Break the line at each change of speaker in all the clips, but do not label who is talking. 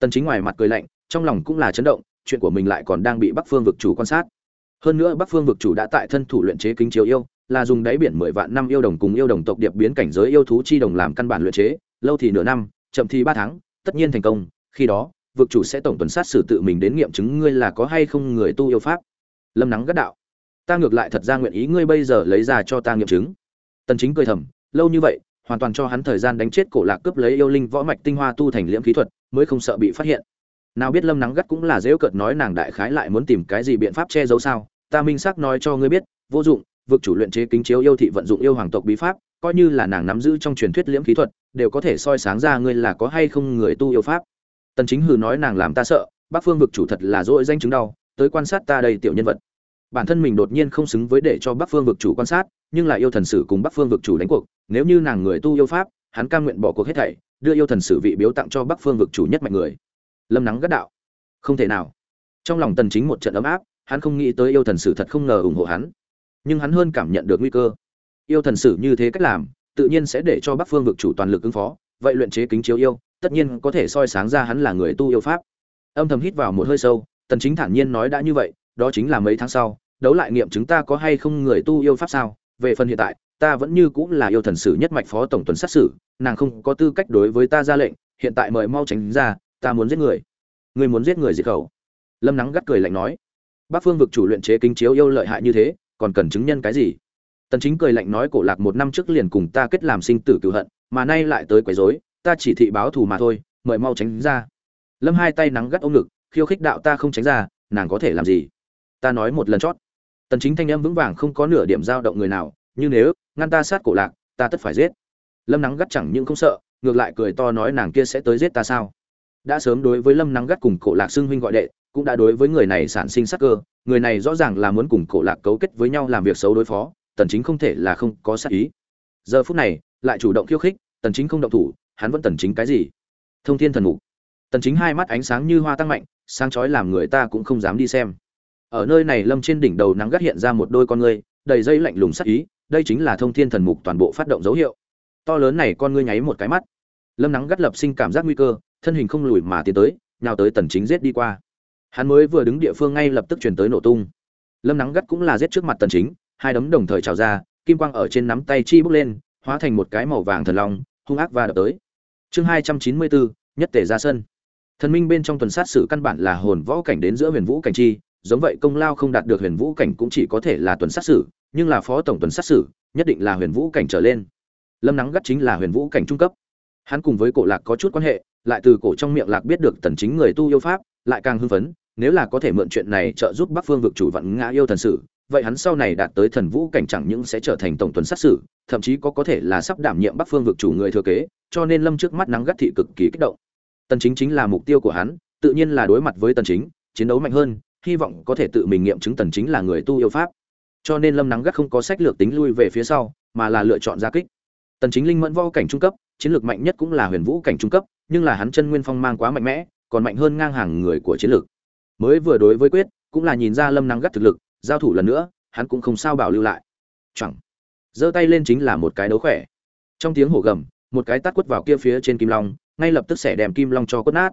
tần chính ngoài mặt cười lạnh, trong lòng cũng là chấn động, chuyện của mình lại còn đang bị bắc phương vực chủ quan sát. Hơn nữa bắc phương vực chủ đã tại thân thủ luyện chế kính chiếu yêu, là dùng đáy biển mười vạn năm yêu đồng cùng yêu đồng tộc điệp biến cảnh giới yêu thú chi đồng làm căn bản luyện chế, lâu thì nửa năm, chậm thì ba tháng, tất nhiên thành công, khi đó, vực chủ sẽ tổng tuần sát xử tự mình đến nghiệm chứng ngươi là có hay không người tu yêu pháp. Lâm nắng gắt đạo, ta ngược lại thật ra nguyện ý ngươi bây giờ lấy ra cho ta nghiệm chứng. Tần chính cười thầm, lâu như vậy, hoàn toàn cho hắn thời gian đánh chết cổ lạc cướp lấy yêu linh võ mạch tinh hoa tu thành liễm khí thuật mới không sợ bị phát hiện. Nào biết lâm nắng gắt cũng là dễu cợt nói nàng đại khái lại muốn tìm cái gì biện pháp che giấu sao? Ta minh xác nói cho ngươi biết, vô dụng, vực chủ luyện chế kính chiếu yêu thị vận dụng yêu hoàng tộc bí pháp, coi như là nàng nắm giữ trong truyền thuyết liễm khí thuật, đều có thể soi sáng ra ngươi là có hay không người tu yêu pháp. Tần chính hừ nói nàng làm ta sợ, bắc phương vực chủ thật là dỗi danh chứng đau, tới quan sát ta đây tiểu nhân vật. Bản thân mình đột nhiên không xứng với để cho bắc phương vực chủ quan sát, nhưng lại yêu thần sử cùng bắc phương vực chủ đánh cuộc, nếu như nàng người tu yêu pháp hắn cam nguyện bỏ cuộc hết thảy, đưa yêu thần sử vị biếu tặng cho bắc phương vực chủ nhất mạnh người. Lâm nắng gắt đạo. Không thể nào. Trong lòng tần chính một trận ấm áp, hắn không nghĩ tới yêu thần sử thật không ngờ ủng hộ hắn. Nhưng hắn hơn cảm nhận được nguy cơ. Yêu thần sử như thế cách làm, tự nhiên sẽ để cho bắc phương vực chủ toàn lực ứng phó, vậy luyện chế kính chiếu yêu, tất nhiên có thể soi sáng ra hắn là người tu yêu pháp. Âm thầm hít vào một hơi sâu, tần chính thản nhiên nói đã như vậy, đó chính là mấy tháng sau, đấu lại nghiệm chúng ta có hay không người tu yêu pháp sao? Về phần hiện tại ta vẫn như cũng là yêu thần sử nhất mạch phó tổng tuần sát xử, nàng không có tư cách đối với ta ra lệnh hiện tại mời mau tránh ra ta muốn giết người. Người muốn giết người diệt khẩu. Lâm nắng gắt cười lạnh nói. Bác phương vực chủ luyện chế kính chiếu yêu lợi hại như thế còn cần chứng nhân cái gì? Tần chính cười lạnh nói cổ lạc một năm trước liền cùng ta kết làm sinh tử cửu hận mà nay lại tới quấy rối ta chỉ thị báo thù mà thôi mời mau tránh ra. Lâm hai tay nắng gắt ôm ngực khiêu khích đạo ta không tránh ra nàng có thể làm gì? Ta nói một lần chót. Tần chính thanh âm vững vàng không có nửa điểm dao động người nào như nếu, ngăn ta sát cổ lạc, ta tất phải giết. Lâm nắng gắt chẳng những không sợ, ngược lại cười to nói nàng kia sẽ tới giết ta sao? Đã sớm đối với lâm nắng gắt cùng cổ lạc xưng huynh gọi đệ, cũng đã đối với người này sản sinh sắc cơ, người này rõ ràng là muốn cùng cổ lạc cấu kết với nhau làm việc xấu đối phó, tần chính không thể là không có sát ý. Giờ phút này, lại chủ động khiêu khích, tần chính không động thủ, hắn vẫn tần chính cái gì? Thông thiên thần mục. Tần chính hai mắt ánh sáng như hoa tăng mạnh, sáng chói làm người ta cũng không dám đi xem. Ở nơi này lâm trên đỉnh đầu nắng gắt hiện ra một đôi con ngươi, đầy dây lạnh lùng sắc ý đây chính là thông thiên thần mục toàn bộ phát động dấu hiệu. To lớn này con ngươi nháy một cái mắt. Lâm nắng gắt lập sinh cảm giác nguy cơ thân hình không lùi mà tiến tới nào tới tần chính giết đi qua. Hắn mới vừa đứng địa phương ngay lập tức chuyển tới nổ tung. Lâm nắng gắt cũng là giết trước mặt tần chính hai đấm đồng thời trào ra kim quang ở trên nắm tay chi bốc lên hóa thành một cái màu vàng thần long hung ác và đập tới. Chương 294, nhất tể ra sân. Thần minh bên trong tuần sát sử căn bản là hồn võ cảnh đến giữa huyền vũ cảnh chi giống vậy công lao không đạt được huyền vũ cảnh cũng chỉ có thể là tuần sát sử nhưng là phó tổng tuần sát xử, nhất định là huyền vũ cảnh trở lên. Lâm nắng gắt chính là huyền vũ cảnh trung cấp. Hắn cùng với cổ lạc có chút quan hệ, lại từ cổ trong miệng lạc biết được tần chính người tu yêu pháp, lại càng hưng phấn, nếu là có thể mượn chuyện này trợ giúp bắc phương vực chủ vận ngã yêu thần sử, vậy hắn sau này đạt tới thần vũ cảnh chẳng những sẽ trở thành tổng tuần sát sử thậm chí có có thể là sắp đảm nhiệm bắc phương vực chủ người thừa kế, cho nên lâm trước mắt nắng gắt thị cực kỳ kích động. Tần chính chính là mục tiêu của hắn, tự nhiên là đối mặt với tần chính, chiến đấu mạnh hơn, hy vọng có thể tự mình nghiệm chứng tần chính là người tu yêu pháp cho nên lâm nắng gắt không có sách lược tính lui về phía sau, mà là lựa chọn ra kích. Tần chính linh mẫn võ cảnh trung cấp, chiến lược mạnh nhất cũng là huyền vũ cảnh trung cấp, nhưng là hắn chân nguyên phong mang quá mạnh mẽ, còn mạnh hơn ngang hàng người của chiến lược. Mới vừa đối với quyết, cũng là nhìn ra lâm nắng gắt thực lực, giao thủ lần nữa, hắn cũng không sao bảo lưu lại. Chẳng giơ tay lên chính là một cái đấu khỏe. Trong tiếng hổ gầm, một cái tát quất vào kia phía trên kim long, ngay lập tức sẽ đem kim long cho quất nát.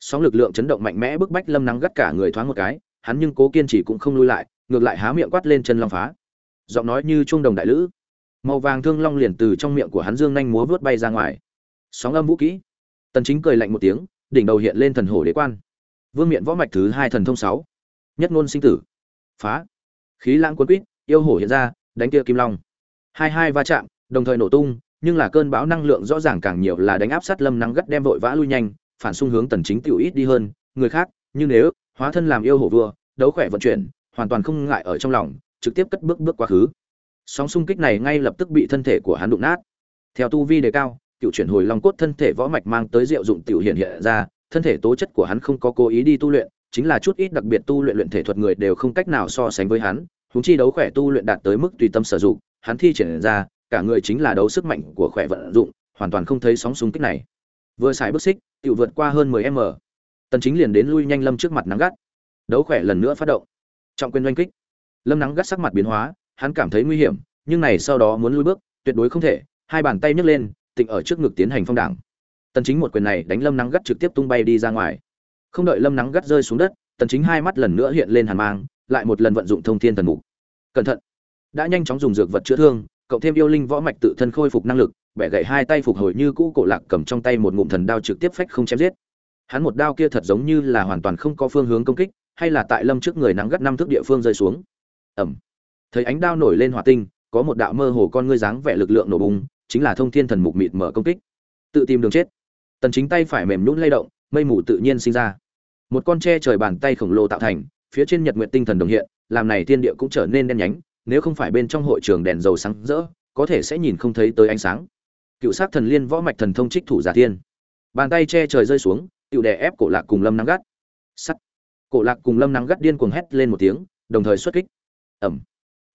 Sóng lực lượng chấn động mạnh mẽ bức bách lâm nắng gắt cả người thoáng một cái, hắn nhưng cố kiên trì cũng không lui lại ngược lại há miệng quát lên chân long phá. Giọng nói như trung đồng đại lữ. Màu vàng thương long liền từ trong miệng của hắn dương nhanh múa vớt bay ra ngoài. Sóng âm vũ kỹ. Tần chính cười lạnh một tiếng, đỉnh đầu hiện lên thần hổ đế quan. Vương miện võ mạch thứ hai thần thông sáu. Nhất ngôn sinh tử. Phá. Khí lãng cuốn quýt, yêu hổ hiện ra, đánh kia kim long. Hai hai va chạm, đồng thời nổ tung, nhưng là cơn bão năng lượng rõ ràng càng nhiều là đánh áp sát lâm nắng gắt đem vội vã lui nhanh, phản xung hướng tần chính tiểu ít đi hơn. Người khác nhưng nếu, hóa thân làm yêu hổ vua, đấu khỏe vận chuyển hoàn toàn không ngại ở trong lòng, trực tiếp cất bước bước quá khứ. Sóng xung kích này ngay lập tức bị thân thể của hắn đụng nát. Theo tu vi đề cao, cựu chuyển hồi long cốt thân thể võ mạch mang tới diệu dụng tiểu hiện hiện ra, thân thể tố chất của hắn không có cố ý đi tu luyện, chính là chút ít đặc biệt tu luyện luyện thể thuật người đều không cách nào so sánh với hắn, huống chi đấu khỏe tu luyện đạt tới mức tùy tâm sử dụng, hắn thi triển ra, cả người chính là đấu sức mạnh của khỏe vận dụng, hoàn toàn không thấy sóng xung kích này. Vừa xài bước xích, tiểu vượt qua hơn 10 m. Tần chính liền đến lui nhanh lâm trước mặt nắng gắt. Đấu khỏe lần nữa phát động trọng quyền doanh kích. Lâm nắng gắt sắc mặt biến hóa, hắn cảm thấy nguy hiểm, nhưng này sau đó muốn lui bước, tuyệt đối không thể, hai bàn tay nhấc lên, tịnh ở trước ngực tiến hành phong đảng. Tần chính một quyền này đánh lâm nắng gắt trực tiếp tung bay đi ra ngoài. Không đợi lâm nắng gắt rơi xuống đất, tần chính hai mắt lần nữa hiện lên hàn mang, lại một lần vận dụng thông thiên thần mục. Cẩn thận! Đã nhanh chóng dùng dược vật chữa thương, cộng thêm yêu linh võ mạch tự thân khôi phục năng lực, bẻ gãy hai tay phục hồi như cũ cổ lạc cầm trong tay một ngụm thần đao trực tiếp phách không chém giết. Hắn một đao kia thật giống như là hoàn toàn không có phương hướng công kích hay là tại lâm trước người nắng gắt năm thước địa phương rơi xuống? Ẩm. Thấy ánh đao nổi lên hỏa tinh, có một đạo mơ hồ con ngươi dáng vẻ lực lượng nổ bùng, chính là thông thiên thần mục mịt mở công kích. Tự tìm đường chết. Tần chính tay phải mềm nhũn lay động, mây mù tự nhiên sinh ra. Một con tre trời bàn tay khổng lồ tạo thành, phía trên nhật nguyện tinh thần đồng hiện, làm này thiên địa cũng trở nên đen nhánh, nếu không phải bên trong hội trường đèn dầu sáng rỡ, có thể sẽ nhìn không thấy tới ánh sáng. Cựu sát thần liên võ mạch thần thông trích thủ giả thiên. Bàn tay che trời rơi xuống, cựu đè ép cổ lạc cùng lâm nắng gắt. Sắt cổ lạc cùng lâm nắng gắt điên cuồng hét lên một tiếng, đồng thời xuất kích. Ẩm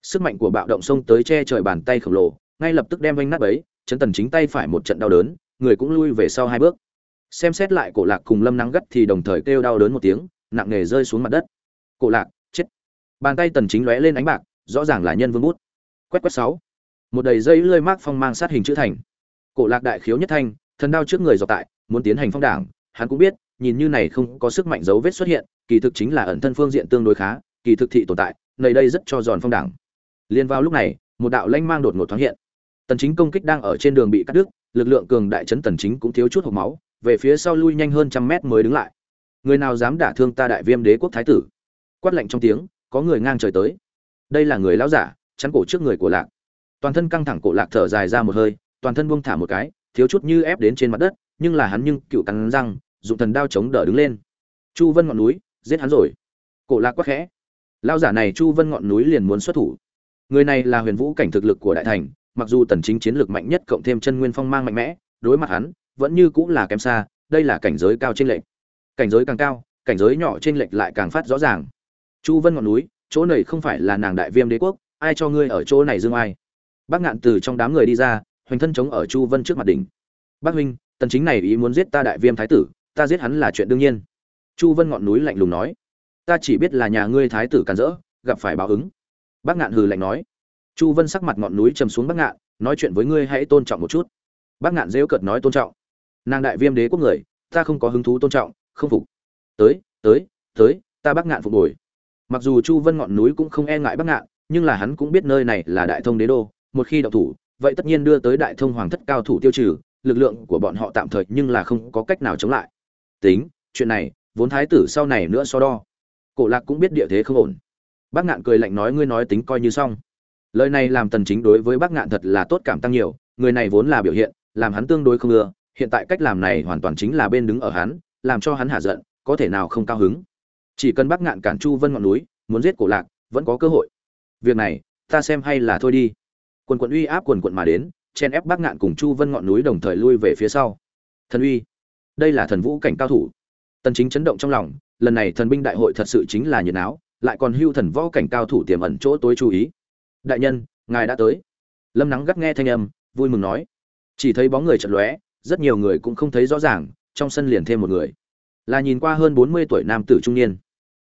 sức mạnh của bạo động xông tới che trời bàn tay khổng lồ, ngay lập tức đem vanh nát ấy, chấn tần chính tay phải một trận đau đớn, người cũng lui về sau hai bước. Xem xét lại cổ lạc cùng lâm nắng gắt thì đồng thời kêu đau đớn một tiếng, nặng nề rơi xuống mặt đất. Cổ lạc, chết. Bàn tay tần chính lóe lên ánh bạc, rõ ràng là nhân vương bút. Quét quét sáu. Một đầy dây lơi mác phong mang sát hình chữ thành. Cổ lạc đại khiếu nhất thanh, thần đao trước người dọc tại, muốn tiến hành phong đảng hắn cũng biết, nhìn như này không có sức mạnh dấu vết xuất hiện, kỳ thực chính là ẩn thân phương diện tương đối khá, kỳ thực thị tồn tại nơi đây rất cho giòn phong đảng. Liên vào lúc này, một đạo lanh mang đột ngột thoáng hiện. Tần chính công kích đang ở trên đường bị cắt đứt, lực lượng cường đại chấn tần chính cũng thiếu chút hộc máu, về phía sau lui nhanh hơn trăm mét mới đứng lại. Người nào dám đả thương ta đại viêm đế quốc thái tử? Quát lạnh trong tiếng, có người ngang trời tới. Đây là người lão giả, chắn cổ trước người của lạc. Toàn thân căng thẳng cổ lạc thở dài ra một hơi, toàn thân buông thả một cái, thiếu chút như ép đến trên mặt đất, nhưng là hắn nhưng cựu cắn răng dụng thần đao chống đỡ đứng lên. Chu vân ngọn núi, giết hắn rồi. Cổ lạc quá khẽ. Lão giả này chu vân ngọn núi liền muốn xuất thủ. Người này là huyền vũ cảnh thực lực của đại thành, mặc dù tần chính chiến lực mạnh nhất cộng thêm chân nguyên phong mang mạnh mẽ, đối mặt hắn, vẫn như cũng là kém xa, đây là cảnh giới cao trên lệnh cảnh giới càng cao, cảnh giới nhỏ trên lệch lại càng phát rõ ràng. Chu vân ngọn núi, chỗ này không phải là nàng đại viêm đế quốc, ai cho ngươi ở chỗ này dương ai? Bác ngạn từ trong đám người đi ra, hoành thân chống ở chu vân trước mặt đỉnh. Bác huynh, tần chính này ý muốn giết ta đại viêm thái tử ta giết hắn là chuyện đương nhiên. Chu vân ngọn núi lạnh lùng nói, ta chỉ biết là nhà ngươi thái tử càn rỡ, gặp phải báo ứng. Bác ngạn hừ lạnh nói. Chu vân sắc mặt ngọn núi trầm xuống bác ngạn, nói chuyện với ngươi hãy tôn trọng một chút. Bác ngạn dễu cợt nói tôn trọng. Nàng đại viêm đế quốc người, ta không có hứng thú tôn trọng, không phục. Tới tới tới, ta bác ngạn phục hồi. Mặc dù chu vân ngọn núi cũng không e ngại bác ngạn, nhưng là hắn cũng biết nơi này là đại thông đế đô, một khi đậu thủ, vậy tất nhiên đưa tới đại thông hoàng thất cao thủ tiêu trừ, lực lượng của bọn họ tạm thời nhưng là không có cách nào chống lại tính, chuyện này, vốn thái tử sau này nữa so đo. Cổ lạc cũng biết địa thế không ổn. Bác ngạn cười lạnh nói, ngươi nói tính coi như xong. Lời này làm tần chính đối với bác ngạn thật là tốt cảm tăng nhiều, người này vốn là biểu hiện, làm hắn tương đối không ưa, hiện tại cách làm này hoàn toàn chính là bên đứng ở hắn, làm cho hắn hạ giận, có thể nào không cao hứng. Chỉ cần bác ngạn cản chu vân ngọn núi, muốn giết cổ lạc, vẫn có cơ hội. Việc này, ta xem hay là thôi đi. Quần quận uy áp quần quận mà đến, chen ép bác ngạn cùng chu vân ngọn núi đồng thời lui về phía sau. Thần uy đây là thần vũ cảnh cao thủ. Tần chính chấn động trong lòng, lần này thần binh đại hội thật sự chính là nhiệt áo, lại còn hưu thần võ cảnh cao thủ tiềm ẩn chỗ tối chú ý. Đại nhân, ngài đã tới. Lâm nắng gắt nghe thanh âm, vui mừng nói. Chỉ thấy bóng người chật lóe, rất nhiều người cũng không thấy rõ ràng, trong sân liền thêm một người. Là nhìn qua hơn 40 tuổi nam tử trung niên.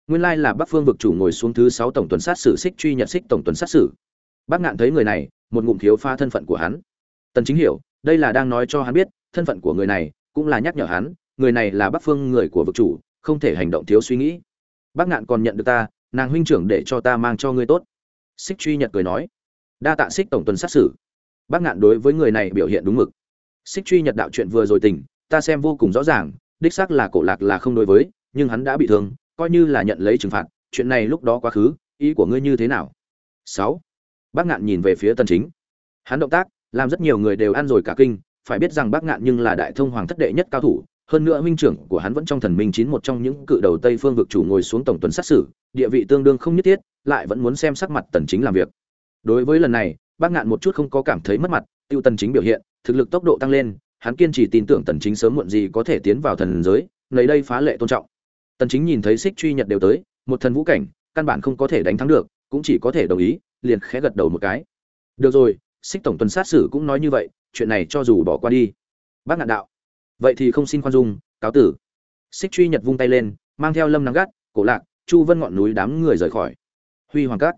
Nguyên lai là bắc phương vực chủ ngồi xuống thứ 6 tổng tuần sát xử xích truy nhật xích tổng tuần sát xử bác ngạn thấy người này, một ngụm thiếu pha thân phận của hắn. Tần chính hiểu, đây là đang nói cho hắn biết, thân phận của người này cũng là nhắc nhở hắn, người này là bắc phương người của vực chủ, không thể hành động thiếu suy nghĩ. Bác ngạn còn nhận được ta, nàng huynh trưởng để cho ta mang cho ngươi tốt. Xích truy nhật cười nói. Đa tạ xích tổng tuần sát xử. Bác ngạn đối với người này biểu hiện đúng mực. Xích truy nhật đạo chuyện vừa rồi tình, ta xem vô cùng rõ ràng, đích xác là cổ lạc là không đối với, nhưng hắn đã bị thương, coi như là nhận lấy trừng phạt, chuyện này lúc đó quá khứ, ý của ngươi như thế nào? Sáu. Bác ngạn nhìn về phía tần chính. Hắn động tác, làm rất nhiều người đều ăn rồi cả kinh phải biết rằng bác ngạn nhưng là đại thông hoàng thất đệ nhất cao thủ, hơn nữa huynh trưởng của hắn vẫn trong thần minh chín một trong những cự đầu tây phương vực chủ ngồi xuống tổng tuần sát xử, địa vị tương đương không nhất thiết, lại vẫn muốn xem sắc mặt tần chính làm việc. Đối với lần này bác ngạn một chút không có cảm thấy mất mặt, tiêu tần chính biểu hiện, thực lực tốc độ tăng lên, hắn kiên trì tin tưởng tần chính sớm muộn gì có thể tiến vào thần giới, lấy đây phá lệ tôn trọng. Tần chính nhìn thấy xích truy nhật đều tới, một thần vũ cảnh, căn bản không có thể đánh thắng được, cũng chỉ có thể đồng ý, liền khẽ gật đầu một cái. Được rồi xích tổng tuần sát xử cũng nói như vậy chuyện này cho dù bỏ qua đi. Bác ngạn đạo. Vậy thì không xin khoan dung, cáo tử. Xích truy nhật vung tay lên, mang theo lâm nắng gắt, cổ lạc, chu vân ngọn núi đám người rời khỏi. Huy hoàng cát.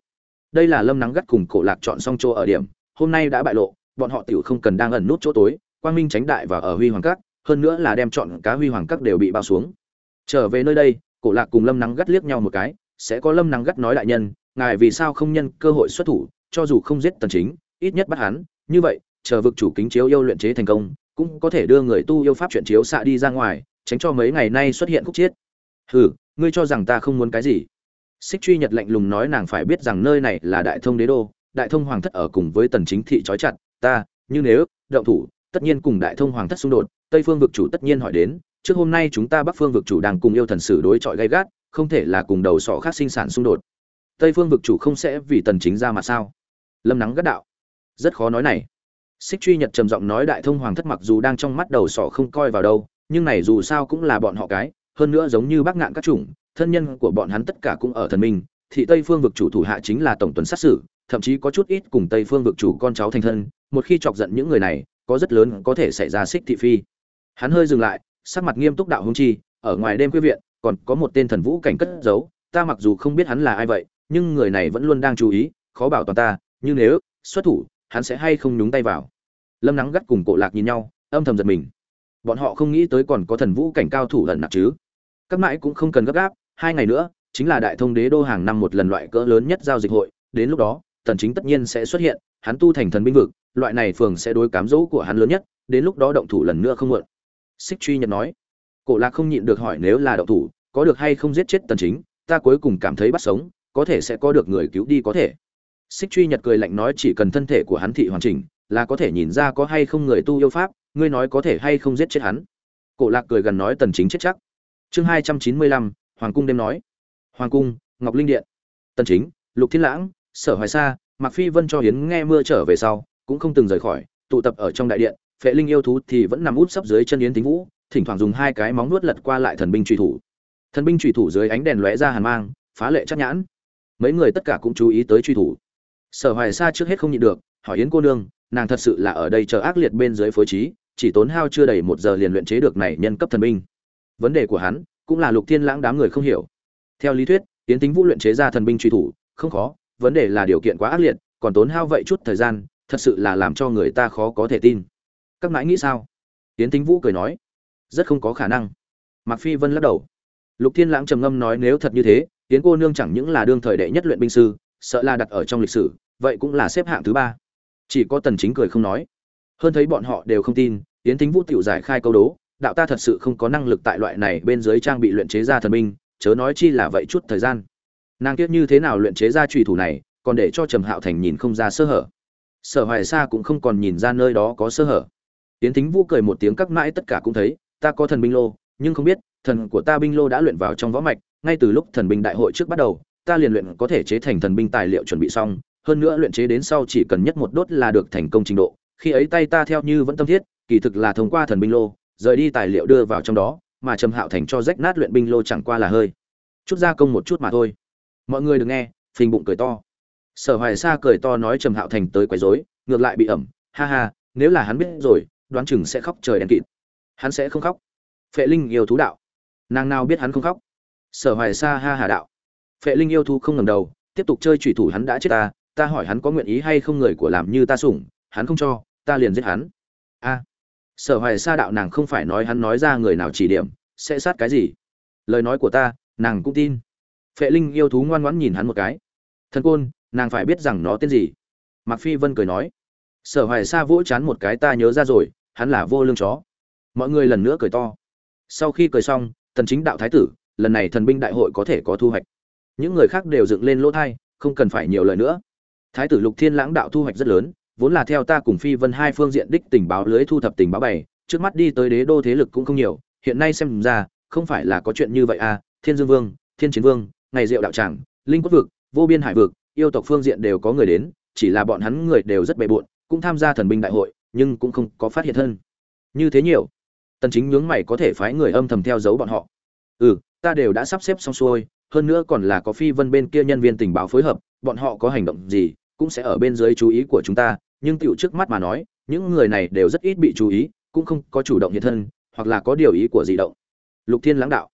Đây là lâm nắng gắt cùng cổ lạc chọn xong chỗ ở điểm, hôm nay đã bại lộ, bọn họ tiểu không cần đang ẩn nút chỗ tối, quang minh tránh đại và ở huy hoàng cát, hơn nữa là đem chọn cá huy hoàng Cát đều bị bao xuống. Trở về nơi đây, cổ lạc cùng lâm nắng gắt liếc nhau một cái, sẽ có lâm nắng gắt nói đại nhân, ngài vì sao không nhân cơ hội xuất thủ, cho dù không giết tần chính, ít nhất bắt hắn, như vậy chờ vực chủ kính chiếu yêu luyện chế thành công, cũng có thể đưa người tu yêu pháp chuyện chiếu xạ đi ra ngoài, tránh cho mấy ngày nay xuất hiện khúc chiết. Hừ, ngươi cho rằng ta không muốn cái gì? Xích truy nhật lạnh lùng nói nàng phải biết rằng nơi này là đại thông đế đô, đại thông hoàng thất ở cùng với tần chính thị trói chặt, ta, như nếu, động thủ, tất nhiên cùng đại thông hoàng thất xung đột, tây phương vực chủ tất nhiên hỏi đến, trước hôm nay chúng ta bắc phương vực chủ đang cùng yêu thần sử đối chọi gay gắt, không thể là cùng đầu sọ khác sinh sản xung đột. Tây phương vực chủ không sẽ vì tần chính ra mà sao? Lâm nắng gắt đạo. Rất khó nói này xích truy nhật trầm giọng nói đại thông hoàng thất mặc dù đang trong mắt đầu sỏ không coi vào đâu, nhưng này dù sao cũng là bọn họ cái, hơn nữa giống như bác ngạn các chủng, thân nhân của bọn hắn tất cả cũng ở thần minh thị tây phương vực chủ thủ hạ chính là tổng tuần sát xử thậm chí có chút ít cùng tây phương vực chủ con cháu thành thân, một khi chọc giận những người này, có rất lớn có thể xảy ra xích thị phi. Hắn hơi dừng lại, sắc mặt nghiêm túc đạo hung chi, ở ngoài đêm quy viện, còn có một tên thần vũ cảnh cất giấu, ta mặc dù không biết hắn là ai vậy, nhưng người này vẫn luôn đang chú ý, khó bảo toàn ta, nhưng nếu xuất thủ, hắn sẽ hay không nhúng tay vào lâm nắng gắt cùng cổ lạc nhìn nhau, âm thầm giật mình. Bọn họ không nghĩ tới còn có thần vũ cảnh cao thủ lần nào chứ. Các mãi cũng không cần gấp gáp, hai ngày nữa, chính là đại thông đế đô hàng năm một lần loại cỡ lớn nhất giao dịch hội, đến lúc đó tần chính tất nhiên sẽ xuất hiện, hắn tu thành thần binh vực, loại này phường sẽ đối cám dỗ của hắn lớn nhất, đến lúc đó động thủ lần nữa không muộn. Xích truy nhật nói, cổ lạc không nhịn được hỏi nếu là động thủ, có được hay không giết chết tần chính, ta cuối cùng cảm thấy bắt sống, có thể sẽ có được người cứu đi có thể. Xích truy nhật cười lạnh nói, chỉ cần thân thể của hắn thị hoàn chỉnh là có thể nhìn ra có hay không người tu yêu pháp, ngươi nói có thể hay không giết chết hắn. Cổ lạc cười gần nói tần chính chết chắc. Chương hai trăm chín mươi lăm, hoàng cung đêm nói. Hoàng cung, ngọc linh điện. Tần chính, lục thiên lãng, sở hoài sa, mạc phi vân cho hiến nghe mưa trở về sau, cũng không từng rời khỏi, tụ tập ở trong đại điện, phệ linh yêu thú thì vẫn nằm út sấp dưới chân yến tính vũ, thỉnh thoảng dùng hai cái móng nuốt lật qua lại thần binh truy thủ. Thần binh truy thủ dưới ánh đèn lóe ra hàn mang, phá lệ chắc nhãn. Mấy người tất cả cũng chú ý tới truy thủ. Sở hoài sa trước hết không nhịn được, hỏi yến cô nương nàng thật sự là ở đây chờ ác liệt bên dưới phối trí, chỉ tốn hao chưa đầy một giờ liền luyện chế được này nhân cấp thần binh. Vấn đề của hắn cũng là lục thiên lãng đám người không hiểu. Theo lý thuyết tiến tính vũ luyện chế ra thần binh truy thủ, không khó, vấn đề là điều kiện quá ác liệt, còn tốn hao vậy chút thời gian, thật sự là làm cho người ta khó có thể tin. Các mãi nghĩ sao? Tiến tính vũ cười nói, rất không có khả năng. Mạc phi vân lắc đầu. Lục thiên lãng trầm ngâm nói nếu thật như thế tiến cô nương chẳng những là đương thời đệ nhất luyện binh sư, sợ là đặt ở trong lịch sử, vậy cũng là xếp hạng thứ ba chỉ có tần chính cười không nói. Hơn thấy bọn họ đều không tin tiến thính vũ tiểu giải khai câu đố, đạo ta thật sự không có năng lực tại loại này bên dưới trang bị luyện chế ra thần binh, chớ nói chi là vậy chút thời gian. Nàng kiếp như thế nào luyện chế ra trùy thủ này, còn để cho trầm hạo thành nhìn không ra sơ hở. Sở hoài sa cũng không còn nhìn ra nơi đó có sơ hở. Tiến thính vũ cười một tiếng các mãi tất cả cũng thấy, ta có thần binh lô, nhưng không biết, thần của ta binh lô đã luyện vào trong võ mạch, ngay từ lúc thần binh đại hội trước bắt đầu, ta liền luyện có thể chế thành thần binh tài liệu chuẩn bị xong hơn nữa luyện chế đến sau chỉ cần nhất một đốt là được thành công trình độ. Khi ấy tay ta theo như vẫn tâm thiết, kỳ thực là thông qua thần binh lô, rời đi tài liệu đưa vào trong đó, mà trầm hạo thành cho rách nát luyện binh lô chẳng qua là hơi. Chút gia công một chút mà thôi. Mọi người đừng nghe, phình bụng cười to. Sở hoài sa cười to nói trầm hạo thành tới quấy rối, ngược lại bị ẩm. Ha ha, nếu là hắn biết rồi, đoán chừng sẽ khóc trời đen kịt. Hắn sẽ không khóc. Phệ linh yêu thú đạo. Nàng nào biết hắn không khóc? Sở hoài sa ha hà đạo. Phệ linh yêu thú không ngầm đầu, tiếp tục chơi trùy thủ hắn đã chết ta ta hỏi hắn có nguyện ý hay không người của làm như ta sủng, hắn không cho, ta liền giết hắn. A, sở hoài sa đạo nàng không phải nói hắn nói ra người nào chỉ điểm, sẽ sát cái gì? Lời nói của ta, nàng cũng tin. Phệ linh yêu thú ngoan ngoãn nhìn hắn một cái. Thần côn, nàng phải biết rằng nó tên gì? Mạc phi vân cười nói. Sở hoài sa vỗ chán một cái ta nhớ ra rồi, hắn là vô lương chó. Mọi người lần nữa cười to. Sau khi cười xong, thần chính đạo thái tử, lần này thần binh đại hội có thể có thu hoạch. Những người khác đều dựng lên lỗ thai, không cần phải nhiều lời nữa thái tử lục thiên lãng đạo thu hoạch rất lớn, vốn là theo ta cùng phi vân hai phương diện đích tình báo lưới thu thập tình báo bảy trước mắt đi tới đế đô thế lực cũng không nhiều, hiện nay xem ra, không phải là có chuyện như vậy à thiên dương vương, thiên chiến vương, ngày diệu đạo tràng, linh quốc vực, vô biên hải vực, yêu tộc phương diện đều có người đến, chỉ là bọn hắn người đều rất bề bộn, cũng tham gia thần binh đại hội, nhưng cũng không có phát hiện hơn. như thế nhiều, tần chính nhướng mày có thể phái người âm thầm theo dấu bọn họ ừ ta đều đã sắp xếp xong xuôi, hơn nữa còn là có phi vân bên kia nhân viên tình báo phối hợp, bọn họ có hành động gì cũng sẽ ở bên dưới chú ý của chúng ta, nhưng tiểu trước mắt mà nói, những người này đều rất ít bị chú ý, cũng không có chủ động hiện thân, hoặc là có điều ý của gì động. Lục thiên lãng đạo.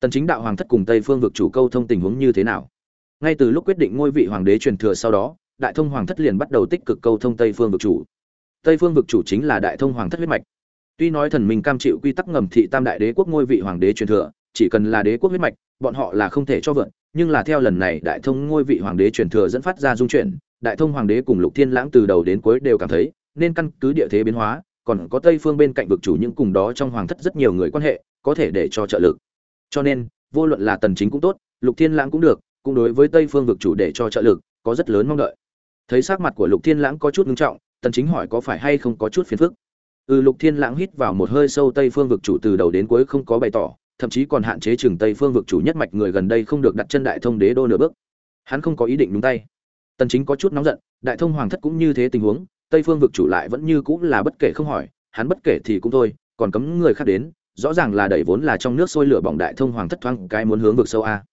Tần chính đạo hoàng thất cùng tây phương vực chủ câu thông tình huống như thế nào? Ngay từ lúc quyết định ngôi vị hoàng đế truyền thừa sau đó, đại thông hoàng thất liền bắt đầu tích cực câu thông tây phương vực chủ. Tây phương vực chủ chính là đại thông hoàng thất huyết mạch. Tuy nói thần minh cam chịu quy tắc ngầm thị tam đại đế quốc ngôi vị hoàng đế truyền thừa, chỉ cần là đế quốc huyết mạch, bọn họ là không thể cho vượn, nhưng là theo lần này đại thông ngôi vị hoàng đế truyền thừa dẫn phát ra dung chuyển đại thông hoàng đế cùng lục thiên lãng từ đầu đến cuối đều cảm thấy, nên căn cứ địa thế biến hóa, còn có tây phương bên cạnh vực chủ những cùng đó trong hoàng thất rất nhiều người quan hệ, có thể để cho trợ lực. Cho nên, vô luận là tần chính cũng tốt, lục thiên lãng cũng được, cũng đối với tây phương vực chủ để cho trợ lực, có rất lớn mong đợi. Thấy sắc mặt của lục thiên lãng có chút ngưng trọng, tần chính hỏi có phải hay không có chút phiền phức. Ừ lục thiên lãng hít vào một hơi sâu, tây phương vực chủ từ đầu đến cuối không có bày tỏ, thậm chí còn hạn chế trường tây phương vực chủ nhất mạch người gần đây không được đặt chân đại thông đế đô nửa bước. Hắn không có ý định nhúng tay tần chính có chút nóng giận, đại thông hoàng thất cũng như thế tình huống, tây phương vực chủ lại vẫn như cũng là bất kể không hỏi, hắn bất kể thì cũng thôi, còn cấm người khác đến, rõ ràng là đẩy vốn là trong nước sôi lửa bỏng đại thông hoàng thất thoáng cái muốn hướng vực sâu a.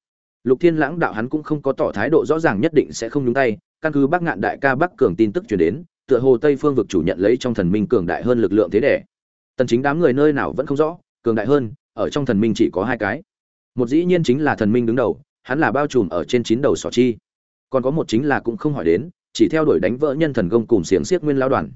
Lục thiên lãng đạo hắn cũng không có tỏ thái độ rõ ràng nhất định sẽ không nhúng tay, căn cứ bắc ngạn đại ca bắc cường tin tức truyền đến, tựa hồ tây phương vực chủ nhận lấy trong thần minh cường đại hơn lực lượng thế đẻ. Tần chính đám người nơi nào vẫn không rõ, cường đại hơn, ở trong thần minh chỉ có hai cái. Một dĩ nhiên chính là thần minh đứng đầu, hắn là bao trùm ở trên chín đầu sỏ chi còn có một chính là cũng không hỏi đến, chỉ theo đuổi đánh vỡ nhân thần công cùng xiềng xiết nguyên lao đoàn.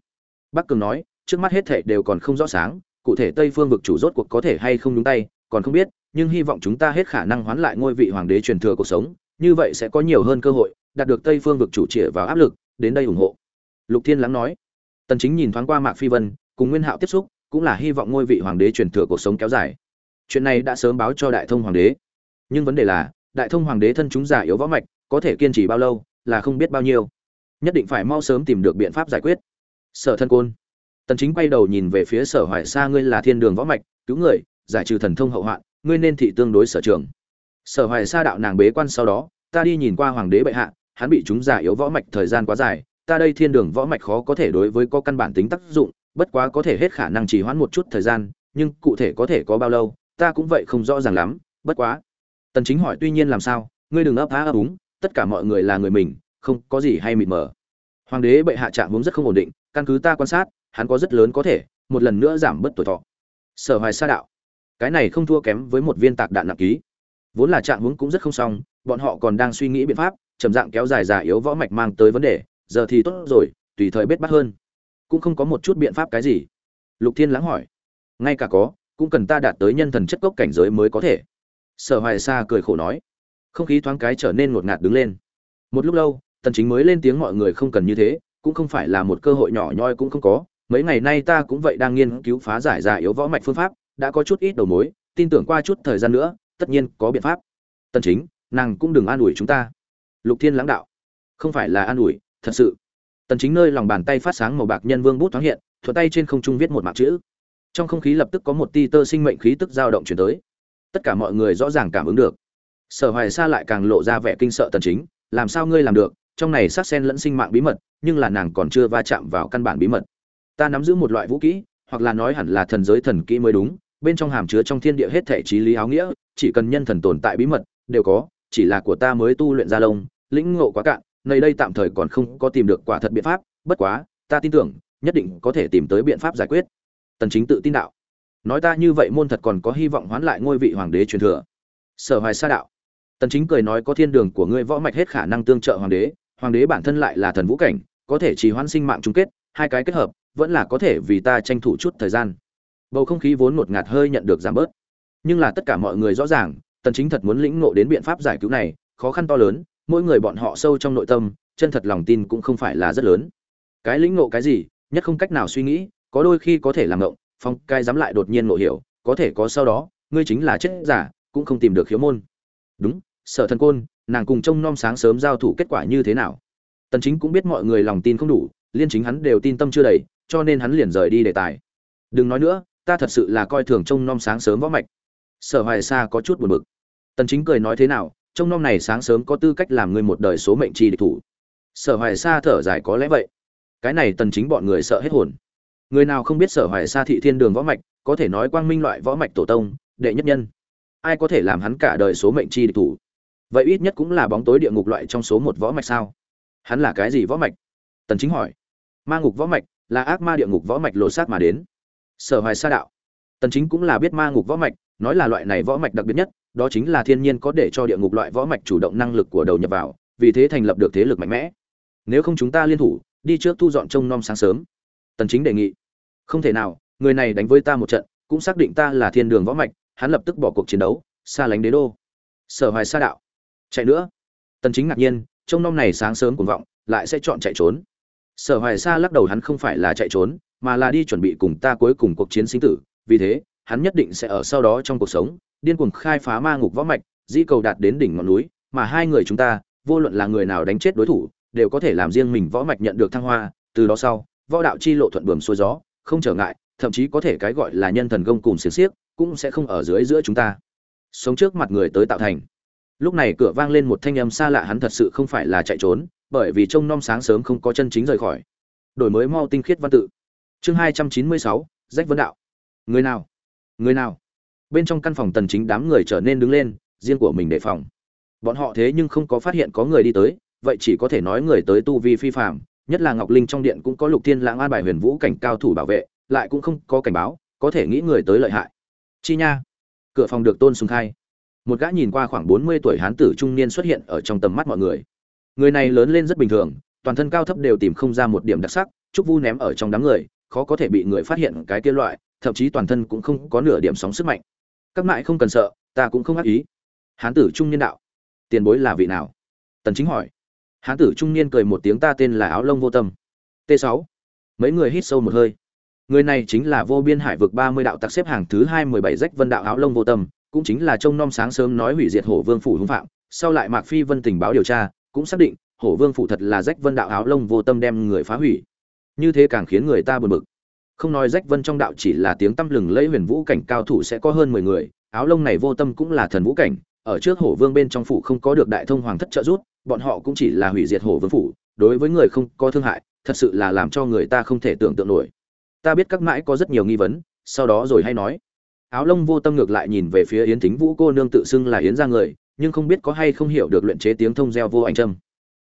Bắc cường nói, trước mắt hết thảy đều còn không rõ sáng, cụ thể tây phương vực chủ rốt cuộc có thể hay không nhúng tay, còn không biết, nhưng hy vọng chúng ta hết khả năng hoán lại ngôi vị hoàng đế truyền thừa cuộc sống, như vậy sẽ có nhiều hơn cơ hội, đạt được tây phương vực chủ trịa vào áp lực, đến đây ủng hộ. Lục thiên lắng nói, tần chính nhìn thoáng qua mạc phi vân, cùng nguyên hạo tiếp xúc, cũng là hy vọng ngôi vị hoàng đế truyền thừa cuộc sống kéo dài. Chuyện này đã sớm báo cho đại thông hoàng đế. Nhưng vấn đề là, đại thông hoàng đế thân chúng giả yếu võ mạch có thể kiên trì bao lâu, là không biết bao nhiêu. Nhất định phải mau sớm tìm được biện pháp giải quyết. Sở thân côn. Tần chính quay đầu nhìn về phía sở hoài sa, ngươi là thiên đường võ mạch, cứu người, giải trừ thần thông hậu hoạn, ngươi nên thị tương đối sở trường. Sở hoài sa đạo nàng bế quan sau đó, ta đi nhìn qua hoàng đế bệ hạ, hắn bị chúng giả yếu võ mạch thời gian quá dài, ta đây thiên đường võ mạch khó có thể đối với có căn bản tính tác dụng, bất quá có thể hết khả năng chỉ hoãn một chút thời gian, nhưng cụ thể có thể có bao lâu, ta cũng vậy không rõ ràng lắm, bất quá. Tần chính hỏi, tuy nhiên làm sao? Ngươi đừng ấp á ấp úng tất cả mọi người là người mình, không có gì hay mịt mờ. Hoàng đế bệ hạ trạng vốn rất không ổn định, căn cứ ta quan sát, hắn có rất lớn có thể, một lần nữa giảm bớt tuổi thọ. Sở hoài sa đạo, cái này không thua kém với một viên tạc đạn nặng ký. Vốn là trạng vốn cũng rất không xong, bọn họ còn đang suy nghĩ biện pháp, trầm dạng kéo dài giả yếu võ mạch mang tới vấn đề, giờ thì tốt rồi, tùy thời bết bắt hơn. Cũng không có một chút biện pháp cái gì. Lục thiên lãng hỏi, ngay cả có, cũng cần ta đạt tới nhân thần chất cốc cảnh giới mới có thể. Sở hoài sa cười khổ nói không khí thoáng cái trở nên ngột ngạt đứng lên. Một lúc lâu, tần chính mới lên tiếng mọi người không cần như thế, cũng không phải là một cơ hội nhỏ nhoi cũng không có. Mấy ngày nay ta cũng vậy đang nghiên cứu phá giải già yếu võ mạch phương pháp, đã có chút ít đầu mối, tin tưởng qua chút thời gian nữa, tất nhiên có biện pháp. Tần chính, nàng cũng đừng an ủi chúng ta. Lục thiên lãng đạo. Không phải là an ủi, thật sự. Tần chính nơi lòng bàn tay phát sáng màu bạc nhân vương bút thoáng hiện, thuận tay trên không trung viết một mạc chữ. Trong không khí lập tức có một ti tơ sinh mệnh khí tức dao động chuyển tới. Tất cả mọi người rõ ràng cảm ứng được sở hoài sa lại càng lộ ra vẻ kinh sợ tần chính, làm sao ngươi làm được? Trong này sát sen lẫn sinh mạng bí mật, nhưng là nàng còn chưa va chạm vào căn bản bí mật. Ta nắm giữ một loại vũ kỹ, hoặc là nói hẳn là thần giới thần kỹ mới đúng, bên trong hàm chứa trong thiên địa hết thể trí lý áo nghĩa, chỉ cần nhân thần tồn tại bí mật, đều có, chỉ là của ta mới tu luyện ra lông, lĩnh ngộ quá cạn, nơi đây tạm thời còn không có tìm được quả thật biện pháp, bất quá, ta tin tưởng, nhất định có thể tìm tới biện pháp giải quyết. Tần chính tự tin đạo. Nói ta như vậy môn thật còn có hy vọng hoán lại ngôi vị hoàng đế truyền thừa. Sở hoài sa đạo tần chính cười nói có thiên đường của ngươi võ mạch hết khả năng tương trợ hoàng đế hoàng đế bản thân lại là thần vũ cảnh, có thể trì hoãn sinh mạng chung kết, hai cái kết hợp, vẫn là có thể vì ta tranh thủ chút thời gian. Bầu không khí vốn ngột ngạt hơi nhận được giảm bớt. Nhưng là tất cả mọi người rõ ràng, tần chính thật muốn lĩnh ngộ đến biện pháp giải cứu này, khó khăn to lớn, mỗi người bọn họ sâu trong nội tâm, chân thật lòng tin cũng không phải là rất lớn. Cái lĩnh ngộ cái gì, nhất không cách nào suy nghĩ, có đôi khi có thể làm ngộng, phong cai dám lại đột nhiên ngộ hiểu, có thể có sau đó, ngươi chính là chết giả, cũng không tìm được khiếu môn đúng, sở thần côn, nàng cùng trông nom sáng sớm giao thủ kết quả như thế nào? Tần chính cũng biết mọi người lòng tin không đủ, liên chính hắn đều tin tâm chưa đầy, cho nên hắn liền rời đi đề tài. Đừng nói nữa, ta thật sự là coi thường trông nom sáng sớm võ mạch. Sở hoài sa có chút buồn bực. Tần chính cười nói thế nào, trông nom này sáng sớm có tư cách làm người một đời số mệnh chi địch thủ. Sở hoài sa thở dài có lẽ vậy. Cái này tần chính bọn người sợ hết hồn. Người nào không biết sở hoài sa thị thiên đường võ mạch, có thể nói quang minh loại võ mạch tổ tông, đệ nhất nhân ai có thể làm hắn cả đời số mệnh chi địch thủ? Vậy ít nhất cũng là bóng tối địa ngục loại trong số một võ mạch sao? Hắn là cái gì võ mạch? Tần chính hỏi. Ma ngục võ mạch là ác ma địa ngục võ mạch lột sát mà đến. Sở hoài sa đạo. Tần chính cũng là biết ma ngục võ mạch, nói là loại này võ mạch đặc biệt nhất, đó chính là thiên nhiên có để cho địa ngục loại võ mạch chủ động năng lực của đầu nhập vào, vì thế thành lập được thế lực mạnh mẽ. Nếu không chúng ta liên thủ, đi trước thu dọn trông nom sáng sớm. Tần chính đề nghị. Không thể nào, người này đánh với ta một trận, cũng xác định ta là thiên đường võ mạch hắn lập tức bỏ cuộc chiến đấu, xa lánh đế đô. Sở hoài sa đạo, chạy nữa. Tần chính ngạc nhiên trong năm này sáng sớm cuồng vọng, lại sẽ chọn chạy trốn. Sở hoài sa lắc đầu hắn không phải là chạy trốn, mà là đi chuẩn bị cùng ta cuối cùng cuộc chiến sinh tử. Vì thế, hắn nhất định sẽ ở sau đó trong cuộc sống, điên cuồng khai phá ma ngục võ mạch dĩ cầu đạt đến đỉnh ngọn núi, mà hai người chúng ta, vô luận là người nào đánh chết đối thủ, đều có thể làm riêng mình võ mạch nhận được thăng hoa, từ đó sau, võ đạo chi lộ thuận buồm xuôi gió, không trở ngại, thậm chí có thể cái gọi là nhân thần công cùng xiềng xiếc cũng sẽ không ở dưới giữa chúng ta. Sống trước mặt người tới tạo thành. Lúc này cửa vang lên một thanh âm xa lạ hắn thật sự không phải là chạy trốn, bởi vì trông nom sáng sớm không có chân chính rời khỏi. Đổi mới mau tinh khiết văn tự. Chương hai trăm chín mươi sáu, rách vấn đạo. Người nào? Người nào? Bên trong căn phòng tần chính đám người trở nên đứng lên, riêng của mình đề phòng. Bọn họ thế nhưng không có phát hiện có người đi tới, vậy chỉ có thể nói người tới tu vi phi phàm, nhất là ngọc linh trong điện cũng có lục thiên lãng an bài huyền vũ cảnh cao thủ bảo vệ, lại cũng không có cảnh báo, có thể nghĩ người tới lợi hại chi nha. Cửa phòng được tôn sùng khai. Một gã nhìn qua khoảng 40 tuổi hán tử trung niên xuất hiện ở trong tầm mắt mọi người. Người này lớn lên rất bình thường, toàn thân cao thấp đều tìm không ra một điểm đặc sắc, trúc vu ném ở trong đám người, khó có thể bị người phát hiện cái kia loại, thậm chí toàn thân cũng không có nửa điểm sóng sức mạnh. Các mại không cần sợ, ta cũng không ác ý. Hán tử trung niên đạo. Tiền bối là vị nào? Tần chính hỏi. Hán tử trung niên cười một tiếng ta tên là áo lông vô tâm. T 6 mấy người hít sâu một hơi người này chính là vô biên hải vực 30 đạo tặc xếp hàng thứ hai mười bảy rách vân đạo áo lông vô tâm, cũng chính là trông nom sáng sớm nói hủy diệt hổ vương phủ hung phạm. Sau lại mạc phi vân tình báo điều tra, cũng xác định hổ vương phủ thật là rách vân đạo áo lông vô tâm đem người phá hủy. Như thế càng khiến người ta buồn bực. Không nói rách vân trong đạo chỉ là tiếng tăm lừng lẫy huyền vũ cảnh cao thủ sẽ có hơn mười người, áo lông này vô tâm cũng là thần vũ cảnh, ở trước hổ vương bên trong phủ không có được đại thông hoàng thất trợ giúp, bọn họ cũng chỉ là hủy diệt hổ vương phủ, đối với người không có thương hại, thật sự là làm cho người ta không thể tưởng tượng nổi ta biết các mãi có rất nhiều nghi vấn, sau đó rồi hay nói. Áo lông vô tâm ngược lại nhìn về phía yến thính vũ, cô nương tự xưng là yến ra người, nhưng không biết có hay không hiểu được luyện chế tiếng thông gieo vô ảnh trâm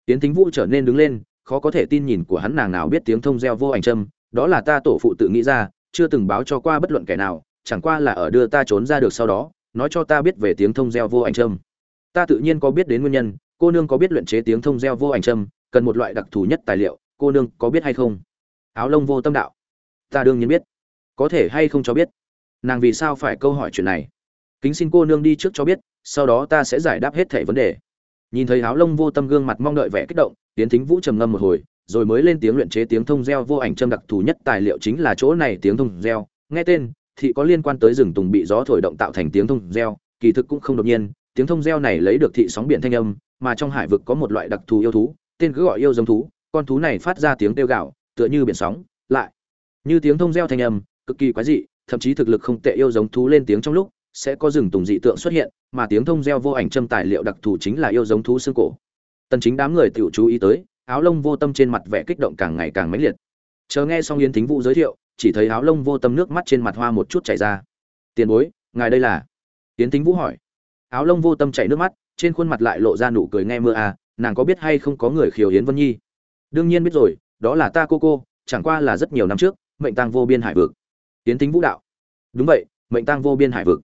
yến thính vũ trở nên đứng lên, khó có thể tin nhìn của hắn nàng nào biết tiếng thông gieo vô ảnh trâm đó là ta tổ phụ tự nghĩ ra, chưa từng báo cho qua bất luận kẻ nào, chẳng qua là ở đưa ta trốn ra được sau đó, nói cho ta biết về tiếng thông gieo vô ảnh trâm ta tự nhiên có biết đến nguyên nhân, cô nương có biết luyện chế tiếng thông gieo vô ảnh trâm cần một loại đặc thù nhất tài liệu, cô nương có biết hay không? Áo lông vô tâm đạo ta đương nhiên biết. Có thể hay không cho biết? Nàng vì sao phải câu hỏi chuyện này? Kính xin cô nương đi trước cho biết sau đó ta sẽ giải đáp hết thẻ vấn đề. Nhìn thấy áo lông vô tâm gương mặt mong đợi vẻ kích động tiến thính vũ trầm ngâm một hồi rồi mới lên tiếng luyện chế tiếng thông reo vô ảnh châm đặc thù nhất tài liệu chính là chỗ này tiếng thông reo. nghe tên thì có liên quan tới rừng tùng bị gió thổi động tạo thành tiếng thông reo, kỳ thực cũng không đột nhiên. Tiếng thông reo này lấy được thị sóng biển thanh âm mà trong hải vực có một loại đặc thù yêu thú tên cứ gọi yêu giống thú. Con thú này phát ra tiếng kêu gạo tựa như biển sóng lại như tiếng thông reo thanh âm, cực kỳ quái dị, thậm chí thực lực không tệ yêu giống thú lên tiếng trong lúc, sẽ có rừng tùng dị tượng xuất hiện, mà tiếng thông reo vô ảnh châm tài liệu đặc thù chính là yêu giống thú xương cổ. Tần chính đám người tiểu chú ý tới, áo lông vô tâm trên mặt vẻ kích động càng ngày càng mãnh liệt. Chờ nghe xong yến thính vũ giới thiệu, chỉ thấy áo lông vô tâm nước mắt trên mặt hoa một chút chảy ra. Tiền bối, ngài đây là? Yến thính vũ hỏi. Áo lông vô tâm chảy nước mắt, trên khuôn mặt lại lộ ra nụ cười nghe mưa à nàng có biết hay không có người khiêu yến vân nhi? Đương nhiên biết rồi, đó là ta cô cô, chẳng qua là rất nhiều năm trước mệnh tang vô biên hải vực. Tiến tính vũ đạo. Đúng vậy, mệnh tang vô biên hải vực.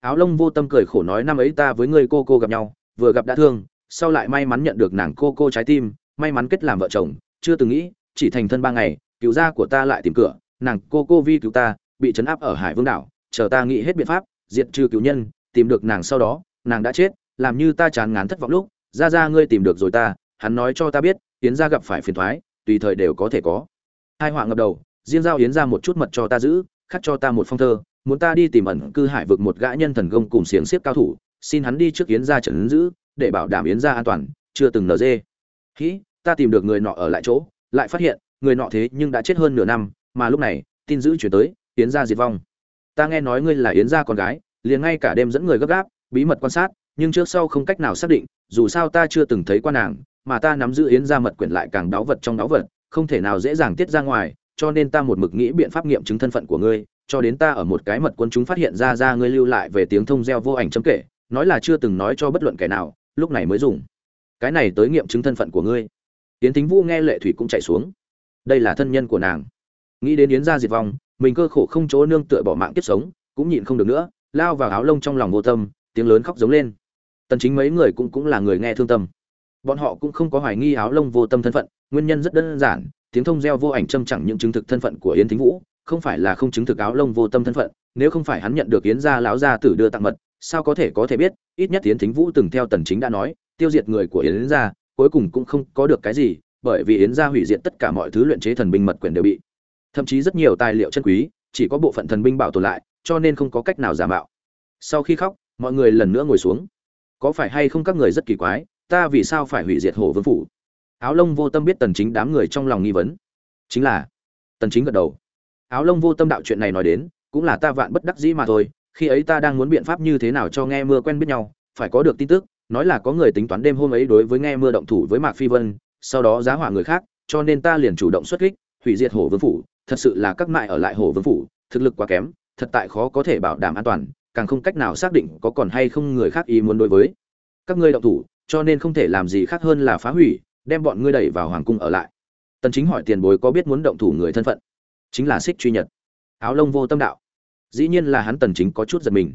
Áo lông vô tâm cười khổ nói năm ấy ta với người cô cô gặp nhau, vừa gặp đã thương, sau lại may mắn nhận được nàng cô cô trái tim, may mắn kết làm vợ chồng, chưa từng nghĩ, chỉ thành thân ba ngày, cứu gia của ta lại tìm cửa, nàng cô cô vi cứu ta, bị trấn áp ở hải vương đảo, chờ ta nghĩ hết biện pháp, diệt trừ cứu nhân, tìm được nàng sau đó, nàng đã chết, làm như ta chán ngán thất vọng lúc, ra ra, ngươi tìm được rồi ta, hắn nói cho ta biết tiến gia gặp phải phiền thoái, tùy thời đều có thể có. Hai họa ngập đầu riêng giao yến ra một chút mật cho ta giữ, khắc cho ta một phong thơ, muốn ta đi tìm ẩn cư hải vực một gã nhân thần công cùng xiềng xiếp cao thủ, xin hắn đi trước yến gia trần giữ, để bảo đảm yến gia an toàn, chưa từng nở dê. Hĩ ta tìm được người nọ ở lại chỗ, lại phát hiện, người nọ thế nhưng đã chết hơn nửa năm, mà lúc này, tin dữ chuyển tới, yến gia diệt vong. Ta nghe nói ngươi là yến gia con gái, liền ngay cả đêm dẫn người gấp gáp, bí mật quan sát, nhưng trước sau không cách nào xác định, dù sao ta chưa từng thấy qua nàng, mà ta nắm giữ yến gia mật quyển lại càng đáo vật trong đáo vật, không thể nào dễ dàng tiết ra ngoài cho nên ta một mực nghĩ biện pháp nghiệm chứng thân phận của ngươi, cho đến ta ở một cái mật quân chúng phát hiện ra ra ngươi lưu lại về tiếng thông gieo vô ảnh chấm kể, nói là chưa từng nói cho bất luận kẻ nào, lúc này mới dùng. Cái này tới nghiệm chứng thân phận của ngươi. Yến thính vũ nghe lệ thủy cũng chạy xuống. Đây là thân nhân của nàng. Nghĩ đến yến gia diệt vong, mình cơ khổ không chỗ nương tựa bỏ mạng kiếp sống, cũng nhịn không được nữa, lao vào áo lông trong lòng vô tâm, tiếng lớn khóc giống lên. Tần chính mấy người cũng cũng là người nghe thương tâm. Bọn họ cũng không có hoài nghi áo lông vô tâm thân phận, nguyên nhân rất đơn giản tiếng thông gieo vô ảnh châm chẳng những chứng thực thân phận của yến thính vũ, không phải là không chứng thực áo lông vô tâm thân phận, nếu không phải hắn nhận được yến gia lão gia tử đưa tặng mật, sao có thể có thể biết? Ít nhất yến thính vũ từng theo tần chính đã nói, tiêu diệt người của yến gia, cuối cùng cũng không có được cái gì, bởi vì yến gia hủy diệt tất cả mọi thứ luyện chế thần binh mật quyền đều bị. Thậm chí rất nhiều tài liệu chân quý, chỉ có bộ phận thần binh bảo tồn lại, cho nên không có cách nào giả mạo. Sau khi khóc, mọi người lần nữa ngồi xuống. Có phải hay không các người rất kỳ quái, ta vì sao phải hủy diệt hồ vương phủ? Áo lông vô tâm biết tần chính đám người trong lòng nghi vấn. Chính là, tần chính gật đầu. Áo lông vô tâm đạo chuyện này nói đến, cũng là ta vạn bất đắc dĩ mà thôi, khi ấy ta đang muốn biện pháp như thế nào cho nghe mưa quen biết nhau, phải có được tin tức, nói là có người tính toán đêm hôm ấy đối với nghe mưa động thủ với mạc phi vân, sau đó giá hỏa người khác, cho nên ta liền chủ động xuất kích, hủy diệt hồ vương phủ, thật sự là các mại ở lại hồ vương phủ, thực lực quá kém, thật tại khó có thể bảo đảm an toàn, càng không cách nào xác định có còn hay không người khác ý muốn đối với các ngươi động thủ, cho nên không thể làm gì khác hơn là phá hủy đem bọn ngươi đẩy vào hoàng cung ở lại. Tần chính hỏi tiền bối có biết muốn động thủ người thân phận? Chính là xích truy nhật. Áo lông vô tâm đạo. Dĩ nhiên là hắn tần chính có chút giật mình.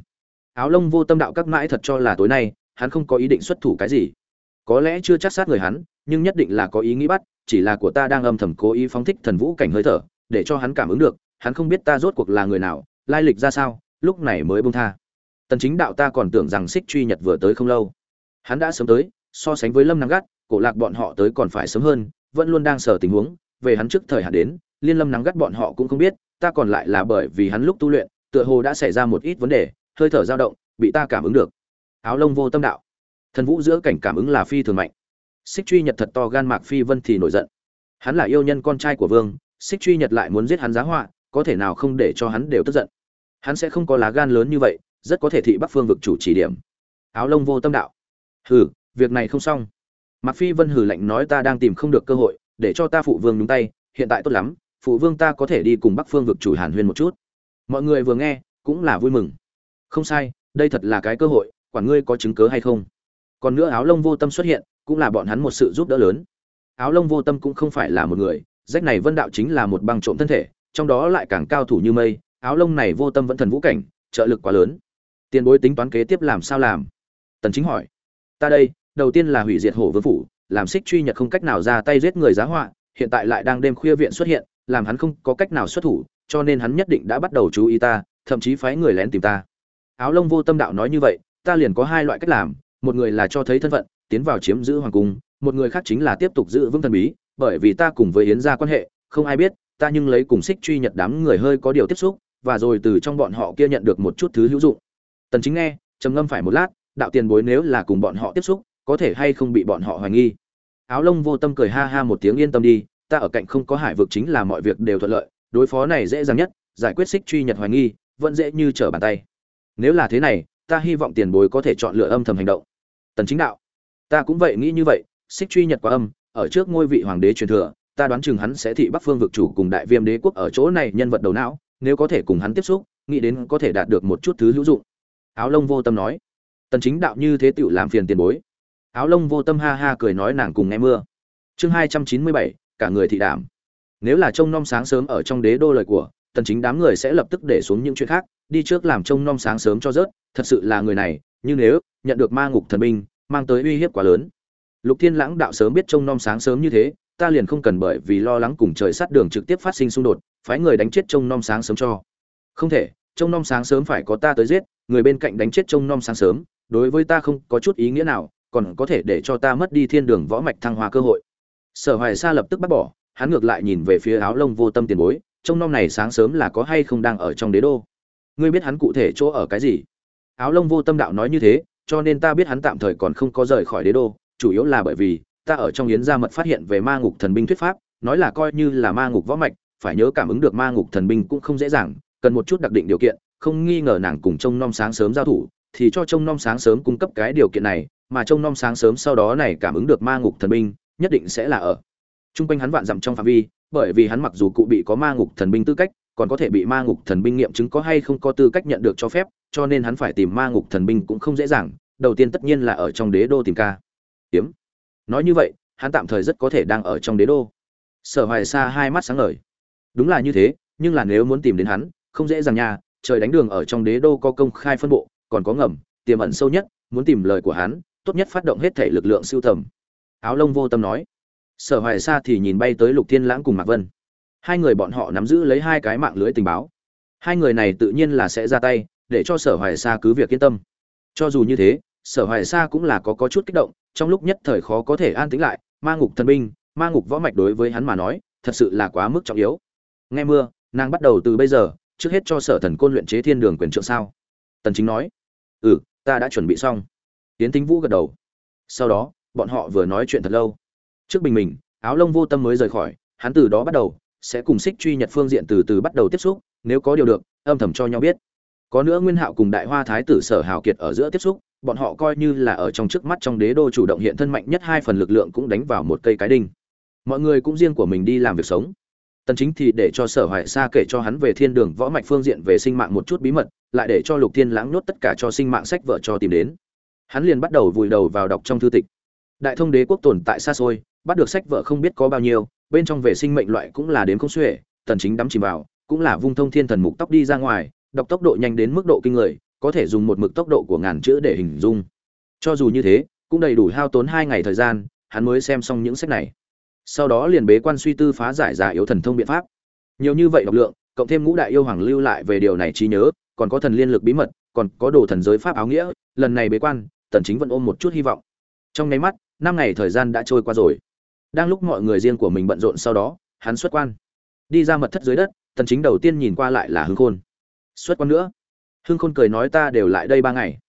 Áo lông vô tâm đạo các mãi thật cho là tối nay, hắn không có ý định xuất thủ cái gì. Có lẽ chưa chắc sát người hắn, nhưng nhất định là có ý nghĩ bắt, chỉ là của ta đang âm thầm cố ý phóng thích thần vũ cảnh hơi thở, để cho hắn cảm ứng được, hắn không biết ta rốt cuộc là người nào, lai lịch ra sao, lúc này mới buông tha. Tần chính đạo ta còn tưởng rằng xích truy nhật vừa tới không lâu. Hắn đã sớm tới, so sánh với lâm năng gắt cổ lạc bọn họ tới còn phải sớm hơn, vẫn luôn đang sở tình huống, về hắn trước thời hạn đến, liên lâm nắng gắt bọn họ cũng không biết, ta còn lại là bởi vì hắn lúc tu luyện, tựa hồ đã xảy ra một ít vấn đề, hơi thở dao động, bị ta cảm ứng được. Áo lông vô tâm đạo. Thần vũ giữa cảnh cảm ứng là phi thường mạnh. Xích truy nhật thật to gan mạc phi vân thì nổi giận. Hắn là yêu nhân con trai của vương, xích truy nhật lại muốn giết hắn giá họa, có thể nào không để cho hắn đều tức giận. Hắn sẽ không có lá gan lớn như vậy, rất có thể thị bắc phương vực chủ chỉ điểm. Áo lông vô tâm đạo. Hừ, việc này không xong mạc phi vân hừ lạnh nói ta đang tìm không được cơ hội, để cho ta phụ vương nhúng tay, hiện tại tốt lắm, phụ vương ta có thể đi cùng bắc phương vực chủ hàn huyên một chút. Mọi người vừa nghe, cũng là vui mừng. Không sai, đây thật là cái cơ hội, quản ngươi có chứng cứ hay không. Còn nữa áo lông vô tâm xuất hiện, cũng là bọn hắn một sự giúp đỡ lớn. Áo lông vô tâm cũng không phải là một người, rách này vân đạo chính là một băng trộm thân thể, trong đó lại càng cao thủ như mây, áo lông này vô tâm vẫn thần vũ cảnh, trợ lực quá lớn. Tiền bối tính toán kế tiếp làm sao làm? Tần chính hỏi. Ta đây đầu tiên là hủy diệt hổ vương phủ, làm xích truy nhật không cách nào ra tay giết người giá họa, hiện tại lại đang đêm khuya viện xuất hiện, làm hắn không có cách nào xuất thủ, cho nên hắn nhất định đã bắt đầu chú ý ta, thậm chí phái người lén tìm ta. Áo lông vô tâm đạo nói như vậy, ta liền có hai loại cách làm, một người là cho thấy thân phận, tiến vào chiếm giữ hoàng cung, một người khác chính là tiếp tục giữ vững thần bí, bởi vì ta cùng với yến gia quan hệ, không ai biết, ta nhưng lấy cùng xích truy nhật đám người hơi có điều tiếp xúc, và rồi từ trong bọn họ kia nhận được một chút thứ hữu dụng. Tần chính nghe, trầm ngâm phải một lát, đạo tiền bối nếu là cùng bọn họ tiếp xúc có thể hay không bị bọn họ hoài nghi. Áo lông vô tâm cười ha ha một tiếng yên tâm đi, ta ở cạnh không có hải vực chính là mọi việc đều thuận lợi, đối phó này dễ dàng nhất, giải quyết xích truy nhật hoài nghi, vẫn dễ như trở bàn tay. Nếu là thế này, ta hy vọng tiền bối có thể chọn lựa âm thầm hành động. Tần chính đạo, ta cũng vậy nghĩ như vậy, xích truy nhật quá âm, ở trước ngôi vị hoàng đế truyền thừa, ta đoán chừng hắn sẽ thị bắc phương vực chủ cùng đại viêm đế quốc ở chỗ này nhân vật đầu não, nếu có thể cùng hắn tiếp xúc, nghĩ đến có thể đạt được một chút thứ hữu dụng. Áo lông vô tâm nói. Tần chính đạo như thế tựu làm phiền tiền bối áo lông vô tâm ha ha cười nói nàng cùng nghe mưa. Chương 297, cả người thị đảm. Nếu là trông nom sáng sớm ở trong đế đô lời của tần chính đám người sẽ lập tức để xuống những chuyện khác đi trước làm trông nom sáng sớm cho rớt thật sự là người này nhưng nếu nhận được ma ngục thần binh mang tới uy hiếp quá lớn. Lục thiên lãng đạo sớm biết trông nom sáng sớm như thế ta liền không cần bởi vì lo lắng cùng trời sát đường trực tiếp phát sinh xung đột phái người đánh chết trông nom sáng sớm cho. Không thể trông nom sáng sớm phải có ta tới giết người bên cạnh đánh chết trông nom sáng sớm đối với ta không có chút ý nghĩa nào còn có thể để cho ta mất đi thiên đường võ mạch thăng hoa cơ hội. Sở hoài sa lập tức bắt bỏ, hắn ngược lại nhìn về phía áo lông vô tâm tiền bối, trông nom này sáng sớm là có hay không đang ở trong đế đô. Ngươi biết hắn cụ thể chỗ ở cái gì? Áo lông vô tâm đạo nói như thế, cho nên ta biết hắn tạm thời còn không có rời khỏi đế đô, chủ yếu là bởi vì, ta ở trong yến gia mật phát hiện về ma ngục thần binh thuyết pháp, nói là coi như là ma ngục võ mạch, phải nhớ cảm ứng được ma ngục thần binh cũng không dễ dàng, cần một chút đặc định điều kiện, không nghi ngờ nàng cùng trông nom sáng sớm giao thủ thì cho trông nom sáng sớm cung cấp cái điều kiện này, mà trông nom sáng sớm sau đó này cảm ứng được ma ngục thần binh, nhất định sẽ là ở. Trung quanh hắn vạn dặm trong phạm vi, bởi vì hắn mặc dù cụ bị có ma ngục thần binh tư cách, còn có thể bị ma ngục thần binh nghiệm chứng có hay không có tư cách nhận được cho phép, cho nên hắn phải tìm ma ngục thần binh cũng không dễ dàng, đầu tiên tất nhiên là ở trong đế đô tìm ca. Kiếm. Nói như vậy, hắn tạm thời rất có thể đang ở trong đế đô. Sở hoài xa hai mắt sáng ngời. Đúng là như thế, nhưng là nếu muốn tìm đến hắn, không dễ dàng nha, trời đánh đường ở trong đế đô có công khai phân bộ còn có ngầm, tiềm ẩn sâu nhất, muốn tìm lời của hắn, tốt nhất phát động hết thể lực lượng siêu tầm. Áo lông vô tâm nói. Sở hoài sa thì nhìn bay tới lục thiên lãng cùng mạc vân. Hai người bọn họ nắm giữ lấy hai cái mạng lưới tình báo. Hai người này tự nhiên là sẽ ra tay, để cho sở hoài sa cứ việc yên tâm. Cho dù như thế, sở hoài sa cũng là có có chút kích động, trong lúc nhất thời khó có thể an tĩnh lại, ma ngục thần binh, ma ngục võ mạch đối với hắn mà nói, thật sự là quá mức trọng yếu. Nghe mưa, nàng bắt đầu từ bây giờ, trước hết cho sở thần côn luyện chế thiên đường quyền trượng sao. Tần chính nói ừ ta đã chuẩn bị xong. Tiến tính vũ gật đầu. Sau đó, bọn họ vừa nói chuyện thật lâu. Trước bình mình, áo lông vô tâm mới rời khỏi, hắn từ đó bắt đầu, sẽ cùng xích truy nhật phương diện từ từ bắt đầu tiếp xúc, nếu có điều được, âm thầm cho nhau biết. Có nữa nguyên hạo cùng đại hoa thái tử sở hào kiệt ở giữa tiếp xúc, bọn họ coi như là ở trong trước mắt trong đế đô chủ động hiện thân mạnh nhất hai phần lực lượng cũng đánh vào một cây cái đinh. Mọi người cũng riêng của mình đi làm việc sống tần chính thì để cho sở hoài sa kể cho hắn về thiên đường võ mạch phương diện về sinh mạng một chút bí mật, lại để cho lục thiên lãng nhốt tất cả cho sinh mạng sách vợ cho tìm đến. Hắn liền bắt đầu vùi đầu vào đọc trong thư tịch. Đại thông đế quốc tồn tại xa xôi, bắt được sách vợ không biết có bao nhiêu, bên trong về sinh mệnh loại cũng là đến không xuể, tần chính đắm chìm vào, cũng là vung thông thiên thần mục tóc đi ra ngoài, đọc tốc độ nhanh đến mức độ kinh người, có thể dùng một mực tốc độ của ngàn chữ để hình dung. Cho dù như thế, cũng đầy đủ hao tốn hai ngày thời gian, hắn mới xem xong những sách này sau đó liền bế quan suy tư phá giải giả yếu thần thông biện pháp. Nhiều như vậy độc lượng, cộng thêm ngũ đại yêu hoàng lưu lại về điều này trí nhớ, còn có thần liên lực bí mật, còn có đồ thần giới pháp áo nghĩa, lần này bế quan, tần chính vẫn ôm một chút hy vọng. Trong nháy mắt, năm ngày thời gian đã trôi qua rồi. Đang lúc mọi người riêng của mình bận rộn sau đó, hắn xuất quan. Đi ra mật thất dưới đất, tần chính đầu tiên nhìn qua lại là hưng khôn. Xuất quan nữa. Hưng khôn cười nói ta đều lại đây ba ngày.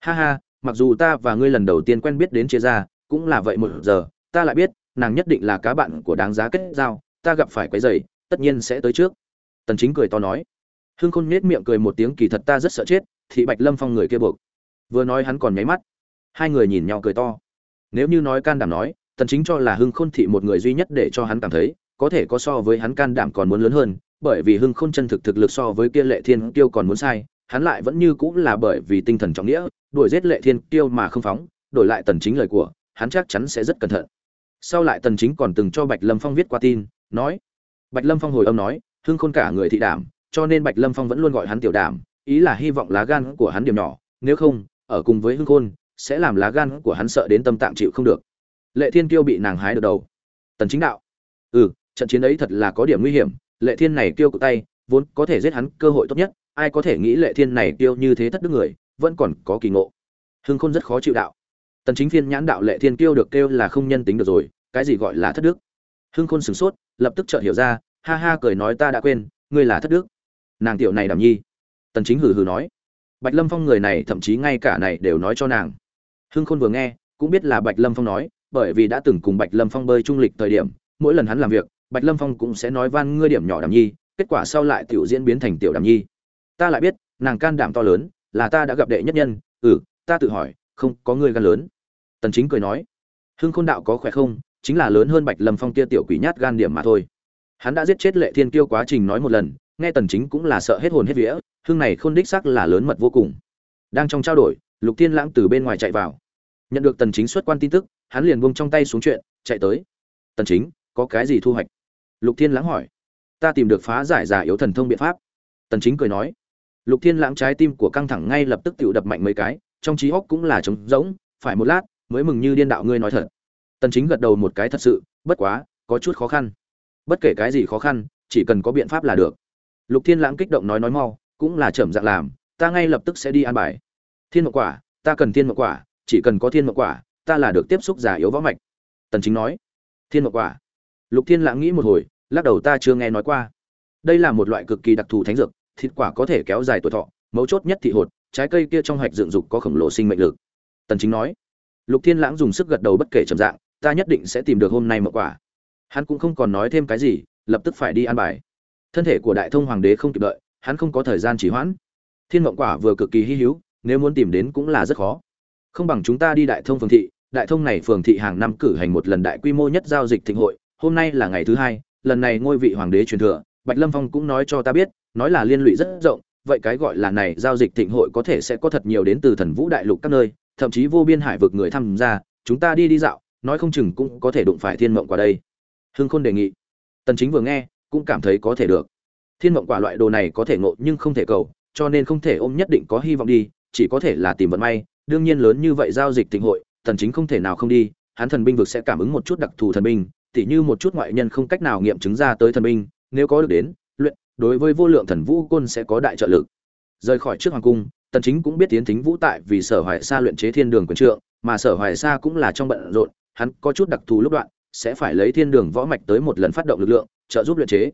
Ha ha, mặc dù ta và ngươi lần đầu tiên quen biết đến chia ra cũng là vậy một giờ, ta lại biết nàng nhất định là cá bạn của đáng giá kết giao, ta gặp phải quấy rầy, tất nhiên sẽ tới trước. Tần chính cười to nói. Hưng khôn nết miệng cười một tiếng, kỳ thật ta rất sợ chết, thị bạch lâm phong người kia buộc. Vừa nói hắn còn nháy mắt. Hai người nhìn nhau cười to. Nếu như nói can đảm nói, tần chính cho là hưng khôn thị một người duy nhất để cho hắn cảm thấy, có thể có so với hắn can đảm còn muốn lớn hơn, bởi vì hưng khôn chân thực thực lực so với kia lệ thiên Tiêu còn muốn sai, hắn lại vẫn như cũng là bởi vì tinh thần trọng nghĩa, đuổi giết lệ thiên Tiêu mà không phóng, đổi lại tần chính lời của, hắn chắc chắn sẽ rất cẩn thận sau lại tần chính còn từng cho bạch lâm phong viết qua tin, nói, bạch lâm phong hồi âm nói, hưng khôn cả người thị đảm, cho nên bạch lâm phong vẫn luôn gọi hắn tiểu đảm, ý là hy vọng lá gan của hắn điểm nhỏ, nếu không, ở cùng với hưng khôn, sẽ làm lá gan của hắn sợ đến tâm tạng chịu không được. Lệ thiên kiêu bị nàng hái được đầu. Tần chính đạo. Ừ trận chiến ấy thật là có điểm nguy hiểm, lệ thiên này kiêu cụ tay, vốn có thể giết hắn cơ hội tốt nhất, ai có thể nghĩ lệ thiên này kiêu như thế thất đức người, vẫn còn có kỳ ngộ. Hưng khôn rất khó chịu đạo tần chính phiên nhãn đạo lệ thiên kiêu được kêu là không nhân tính được rồi, cái gì gọi là thất đức? Hưng khôn sửng sốt, lập tức chợt hiểu ra, ha ha cười nói ta đã quên, ngươi là thất đức. Nàng tiểu này đảm nhi. Tần chính hừ hừ nói. Bạch lâm phong người này thậm chí ngay cả này đều nói cho nàng. Hưng khôn vừa nghe, cũng biết là bạch lâm phong nói, bởi vì đã từng cùng bạch lâm phong bơi trung lịch thời điểm, mỗi lần hắn làm việc, bạch lâm phong cũng sẽ nói van ngươi điểm nhỏ đảm nhi, kết quả sau lại tiểu diễn biến thành tiểu đảm nhi. Ta lại biết, nàng can đảm to lớn, là ta đã gặp đệ nhất nhân ừ ta tự hỏi không có người gan lớn. Tần chính cười nói, hưng khôn đạo có khỏe không? Chính là lớn hơn bạch lâm phong kia tiểu quỷ nhát gan điểm mà thôi. Hắn đã giết chết lệ thiên kiêu quá trình nói một lần, nghe tần chính cũng là sợ hết hồn hết vía, hưng này khôn đích xác là lớn mật vô cùng. Đang trong trao đổi, lục thiên lãng từ bên ngoài chạy vào. Nhận được tần chính xuất quan tin tức, hắn liền buông trong tay xuống chuyện, chạy tới. Tần chính, có cái gì thu hoạch? Lục thiên lãng hỏi. Ta tìm được phá giải giả yếu thần thông biện pháp. Tần chính cười nói. Lục thiên lãng trái tim của căng thẳng ngay lập tức tự đập mạnh mấy cái trong trí óc cũng là trống rỗng, phải một lát mới mừng như điên đạo ngươi nói thật. Tần chính gật đầu một cái thật sự, bất quá, có chút khó khăn. Bất kể cái gì khó khăn, chỉ cần có biện pháp là được. Lục thiên lãng kích động nói nói mau, cũng là chậm dạng làm, ta ngay lập tức sẽ đi an bài. Thiên mộc quả, ta cần thiên mộc quả, chỉ cần có thiên mộc quả, ta là được tiếp xúc giả yếu võ mạch. Tần chính nói, thiên mộc quả. Lục thiên lãng nghĩ một hồi, lắc đầu ta chưa nghe nói qua. Đây là một loại cực kỳ đặc thù thánh dược, thịt quả có thể kéo dài tuổi thọ, mấu chốt nhất thị hột trái cây kia trong hạch dựng dục có khổng lồ sinh mệnh lực. Tần chính nói, lục thiên lãng dùng sức gật đầu bất kể trầm dạng, ta nhất định sẽ tìm được hôm nay một quả. Hắn cũng không còn nói thêm cái gì, lập tức phải đi ăn bài. Thân thể của đại thông hoàng đế không kịp đợi, hắn không có thời gian trì hoãn. Thiên mộng quả vừa cực kỳ hy hữu, nếu muốn tìm đến cũng là rất khó. Không bằng chúng ta đi đại thông phường thị, đại thông này phường thị hàng năm cử hành một lần đại quy mô nhất giao dịch thịnh hội, hôm nay là ngày thứ hai, lần này ngôi vị hoàng đế truyền thừa, bạch lâm phong cũng nói cho ta biết, nói là liên lụy rất rộng vậy cái gọi là này giao dịch thịnh hội có thể sẽ có thật nhiều đến từ thần vũ đại lục các nơi, thậm chí vô biên hải vực người tham gia, chúng ta đi đi dạo, nói không chừng cũng có thể đụng phải thiên mộng quả đây. Hưng khôn đề nghị. Tần chính vừa nghe, cũng cảm thấy có thể được. Thiên mộng quả loại đồ này có thể ngộ nhưng không thể cầu, cho nên không thể ôm nhất định có hy vọng đi, chỉ có thể là tìm vận may. Đương nhiên lớn như vậy giao dịch thịnh hội, tần chính không thể nào không đi, hắn thần binh vực sẽ cảm ứng một chút đặc thù thần binh, tỉ như một chút ngoại nhân không cách nào nghiệm chứng ra tới thần binh, nếu có được đến đối với vô lượng thần vũ côn sẽ có đại trợ lực. Rời khỏi trước hoàng cung, tần chính cũng biết tiến thính vũ tại vì sở hoài sa luyện chế thiên đường quyền trượng, mà sở hoài sa cũng là trong bận rộn, hắn có chút đặc thù lúc đoạn, sẽ phải lấy thiên đường võ mạch tới một lần phát động lực lượng, trợ giúp luyện chế.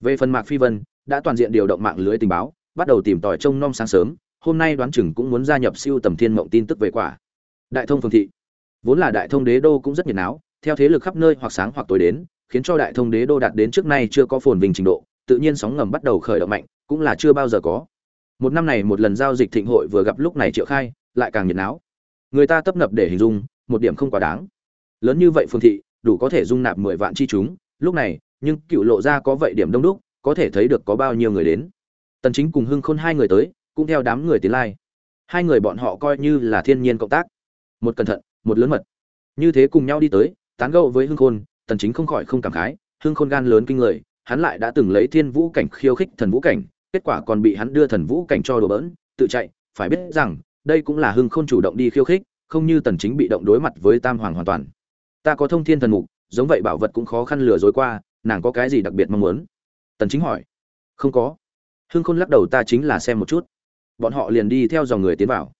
Về phần mạc phi vân, đã toàn diện điều động mạng lưới tình báo, bắt đầu tìm tòi trông nom sáng sớm, hôm nay đoán chừng cũng muốn gia nhập siêu tầm thiên mộng tin tức về quả. Đại thông phương thị. Vốn là đại thông đế đô cũng rất nhiệt náo, theo thế lực khắp nơi hoặc sáng hoặc tối đến, khiến cho đại thông đế đô đạt đến trước nay chưa có phồn vinh trình độ tự nhiên sóng ngầm bắt đầu khởi động mạnh, cũng là chưa bao giờ có. Một năm này một lần giao dịch thịnh hội vừa gặp lúc này triệu khai, lại càng nhiệt náo. Người ta tấp nập để hình dung, một điểm không quá đáng. Lớn như vậy phương thị, đủ có thể dung nạp mười vạn chi chúng. Lúc này, nhưng cựu lộ ra có vậy điểm đông đúc, có thể thấy được có bao nhiêu người đến. Tần chính cùng hưng khôn hai người tới, cũng theo đám người tiến lai. Hai người bọn họ coi như là thiên nhiên cộng tác. Một cẩn thận, một lớn mật. Như thế cùng nhau đi tới, tán gẫu với hưng khôn, tần chính không khỏi không cảm khái. Hưng khôn gan lớn kinh người hắn lại đã từng lấy thiên vũ cảnh khiêu khích thần vũ cảnh, kết quả còn bị hắn đưa thần vũ cảnh cho đồ bỡn, tự chạy. Phải biết rằng, đây cũng là hưng khôn chủ động đi khiêu khích, không như tần chính bị động đối mặt với tam hoàng hoàn toàn. Ta có thông thiên thần mục, giống vậy bảo vật cũng khó khăn lừa dối qua, nàng có cái gì đặc biệt mong muốn? Tần chính hỏi. Không có. Hưng khôn lắc đầu ta chính là xem một chút. Bọn họ liền đi theo dòng người tiến vào.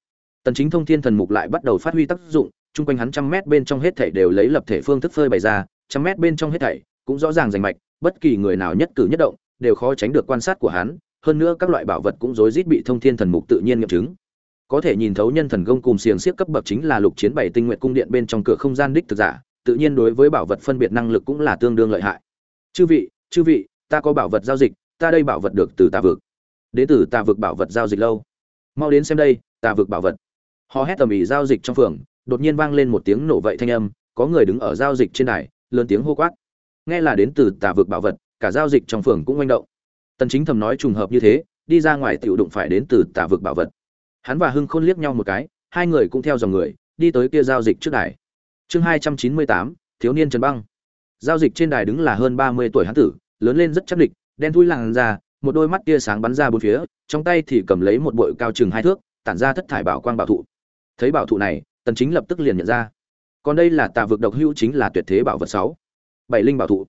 Tần chính thông thiên thần mục lại bắt đầu phát huy tác dụng, chung quanh hắn trăm mét bên trong hết thảy đều lấy lập thể phương thức phơi bày ra, trăm mét bên trong hết thảy cũng rõ ràng rành mạch bất kỳ người nào nhất cử nhất động, đều khó tránh được quan sát của hắn, hơn nữa các loại bảo vật cũng rối rít bị thông thiên thần mục tự nhiên nghiệm chứng. Có thể nhìn thấu nhân thần công cùng xiềng xiếc cấp bậc chính là lục chiến bảy tinh nguyện cung điện bên trong cửa không gian đích thực giả, tự nhiên đối với bảo vật phân biệt năng lực cũng là tương đương lợi hại. Chư vị chư vị, ta có bảo vật giao dịch, ta đây bảo vật được từ tà vực. Đến từ tà vực bảo vật giao dịch lâu. Mau đến xem đây tà vực bảo vật. Họ hét tầm ỉ giao dịch trong phường, đột nhiên vang lên một tiếng nổ vậy thanh âm, có người đứng ở giao dịch trên đài, lớn tiếng hô quát nghe là đến từ tà vực bảo vật cả giao dịch trong phường cũng manh động. Tần chính thầm nói trùng hợp như thế đi ra ngoài tiểu đụng phải đến từ tà vực bảo vật. Hắn và hưng khôn liếc nhau một cái hai người cũng theo dòng người đi tới kia giao dịch trước đài. Chương 298, thiếu niên trần băng. Giao dịch trên đài đứng là hơn 30 tuổi hắn tử lớn lên rất chắc địch đen thui làn ra một đôi mắt tia sáng bắn ra bốn phía trong tay thì cầm lấy một bội cao chừng hai thước tản ra thất thải bảo quang bảo thụ. Thấy bảo thụ này tần chính lập tức liền nhận ra. Còn đây là tà vực độc hữu chính là tuyệt thế bảo vật sáu bảy linh bảo thụ.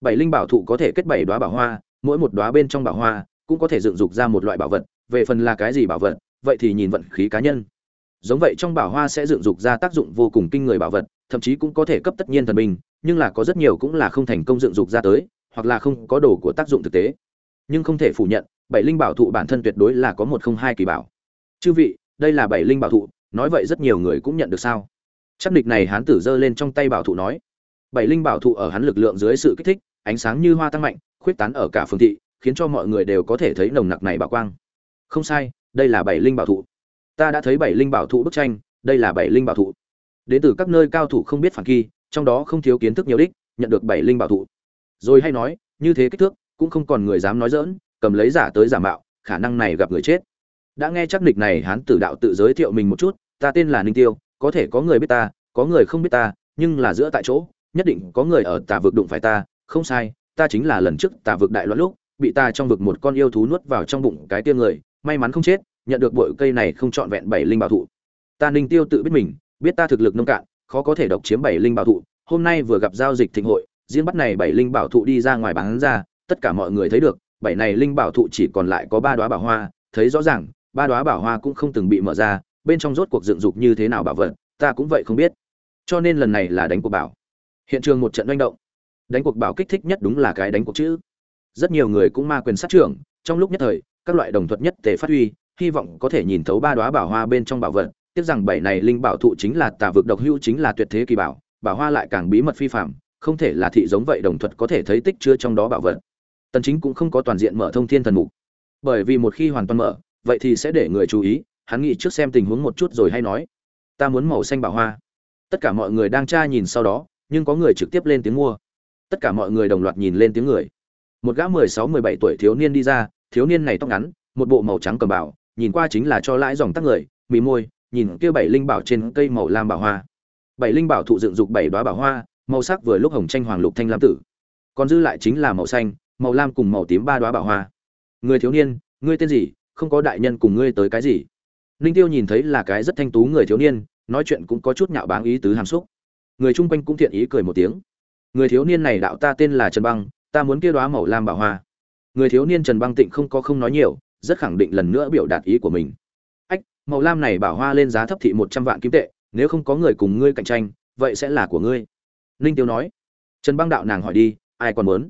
Bảy linh bảo thụ có thể kết bảy đóa bảo hoa, mỗi một đóa bên trong bảo hoa cũng có thể dựng dục ra một loại bảo vật, về phần là cái gì bảo vật, vậy thì nhìn vận khí cá nhân. Giống vậy trong bảo hoa sẽ dựng dục ra tác dụng vô cùng kinh người bảo vật, thậm chí cũng có thể cấp tất nhiên thần binh nhưng là có rất nhiều cũng là không thành công dựng dục ra tới, hoặc là không có đồ của tác dụng thực tế. Nhưng không thể phủ nhận, bảy linh bảo thụ bản thân tuyệt đối là có một không hai kỳ bảo. Chư vị, đây là bảy linh bảo thụ, nói vậy rất nhiều người cũng nhận được sao? Chắc địch này hán tử giơ lên trong tay bảo thụ nói bảy linh bảo thụ ở hắn lực lượng dưới sự kích thích, ánh sáng như hoa tăng mạnh, khuyết tán ở cả phương thị, khiến cho mọi người đều có thể thấy nồng nặc này bảo quang. Không sai, đây là bảy linh bảo thụ. Ta đã thấy bảy linh bảo thụ bức tranh, đây là bảy linh bảo thụ. Đến từ các nơi cao thủ không biết phản kỳ, trong đó không thiếu kiến thức nhiều đích, nhận được bảy linh bảo thụ. Rồi hay nói, như thế kích thước, cũng không còn người dám nói dỡn cầm lấy giả tới giả mạo, khả năng này gặp người chết. Đã nghe chắc nịch này hán tử đạo tự giới thiệu mình một chút, ta tên là ninh tiêu, có thể có người biết ta, có người không biết ta, nhưng là giữa tại chỗ nhất định có người ở tà vực đụng phải ta, không sai, ta chính là lần trước tà vực đại loạn lúc, bị ta trong vực một con yêu thú nuốt vào trong bụng cái tia người, may mắn không chết, nhận được bội cây này không trọn vẹn bảy linh bảo thụ. Ta ninh tiêu tự biết mình, biết ta thực lực nông cạn, khó có thể độc chiếm bảy linh bảo thụ, hôm nay vừa gặp giao dịch thịnh hội, riêng bắt này bảy linh bảo thụ đi ra ngoài bán ra, tất cả mọi người thấy được, bảy này linh bảo thụ chỉ còn lại có ba đóa bảo hoa, thấy rõ ràng, ba đóa bảo hoa cũng không từng bị mở ra, bên trong rốt cuộc dựng dục như thế nào bảo vật, ta cũng vậy không biết. Cho nên lần này là đánh cuộc bảo hiện trường một trận manh động. Đánh cuộc bảo kích thích nhất đúng là cái đánh cuộc chữ. Rất nhiều người cũng ma quyền sát trưởng, trong lúc nhất thời, các loại đồng thuật nhất tề phát huy, hy vọng có thể nhìn thấu ba đóa bảo hoa bên trong bảo vật, tiếc rằng bảy này linh bảo thụ chính là tà vực độc hữu chính là tuyệt thế kỳ bảo bảo hoa lại càng bí mật phi phạm không thể là thị giống vậy đồng thuật có thể thấy tích chứa trong đó bảo vật. Tần chính cũng không có toàn diện mở thông thiên thần mục. Bởi vì một khi hoàn toàn mở, vậy thì sẽ để người chú ý, hắn nghĩ trước xem tình huống một chút rồi hay nói, ta muốn màu xanh bảo hoa. Tất cả mọi người đang tra nhìn sau đó nhưng có người trực tiếp lên tiếng mua. Tất cả mọi người đồng loạt nhìn lên tiếng người. Một gã mười sáu, mười bảy tuổi thiếu niên đi ra, thiếu niên này tóc ngắn, một bộ màu trắng cầm bảo nhìn qua chính là cho lãi dòng tắc người, mì môi, nhìn kia bảy linh bảo trên cây màu lam bảo hoa. Bảy linh bảo thụ dựng dục bảy đoá bảo hoa, màu sắc vừa lúc hồng tranh hoàng lục thanh lam tử. Còn dư lại chính là màu xanh, màu lam cùng màu tím ba đoá bảo hoa. Người thiếu niên, ngươi tên gì? Không có đại nhân cùng ngươi tới cái gì? Ninh tiêu nhìn thấy là cái rất thanh tú người thiếu niên, nói chuyện cũng có chút nhạo báng ý tứ hàm xúc người chung quanh cũng thiện ý cười một tiếng. Người thiếu niên này đạo ta tên là trần băng, ta muốn kia đóa màu lam bảo hoa. Người thiếu niên trần băng tịnh không có không nói nhiều, rất khẳng định lần nữa biểu đạt ý của mình. Ách, màu lam này bảo hoa lên giá thấp thị một trăm vạn kim tệ, nếu không có người cùng ngươi cạnh tranh, vậy sẽ là của ngươi. Ninh tiêu nói. Trần băng đạo nàng hỏi đi, ai còn muốn?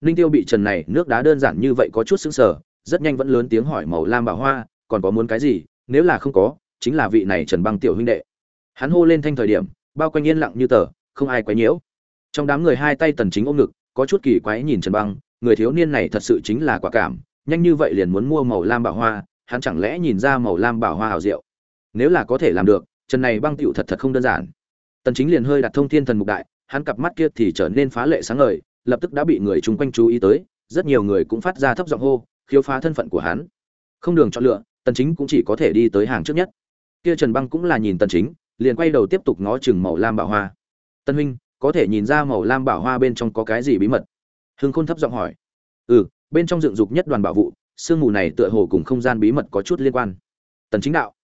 Ninh tiêu bị trần này nước đá đơn giản như vậy có chút sững sờ, rất nhanh vẫn lớn tiếng hỏi màu lam bảo hoa, còn có muốn cái gì? Nếu là không có, chính là vị này trần băng tiểu huynh đệ. Hắn hô lên thanh thời điểm bao quanh yên lặng như tờ, không ai quấy nhiễu. Trong đám người hai tay tần chính ôm ngực, có chút kỳ quái nhìn trần băng, người thiếu niên này thật sự chính là quả cảm, nhanh như vậy liền muốn mua màu lam bảo hoa, hắn chẳng lẽ nhìn ra màu lam bảo hoa hào diệu? Nếu là có thể làm được, trần này băng tiểu thật thật không đơn giản. Tần chính liền hơi đặt thông thiên thần mục đại, hắn cặp mắt kia thì trở nên phá lệ sáng ngời, lập tức đã bị người chung quanh chú ý tới, rất nhiều người cũng phát ra thấp giọng hô khiếu phá thân phận của hắn. Không đường chọn lựa, tần chính cũng chỉ có thể đi tới hàng trước nhất. Kia trần băng cũng là nhìn tần chính liền quay đầu tiếp tục ngó chừng màu lam bảo hoa. Tân huynh, có thể nhìn ra màu lam bảo hoa bên trong có cái gì bí mật? Hưng khôn thấp giọng hỏi. Ừ bên trong dựng dục nhất đoàn bảo vụ, sương mù này tựa hồ cùng không gian bí mật có chút liên quan. Tần chính đạo.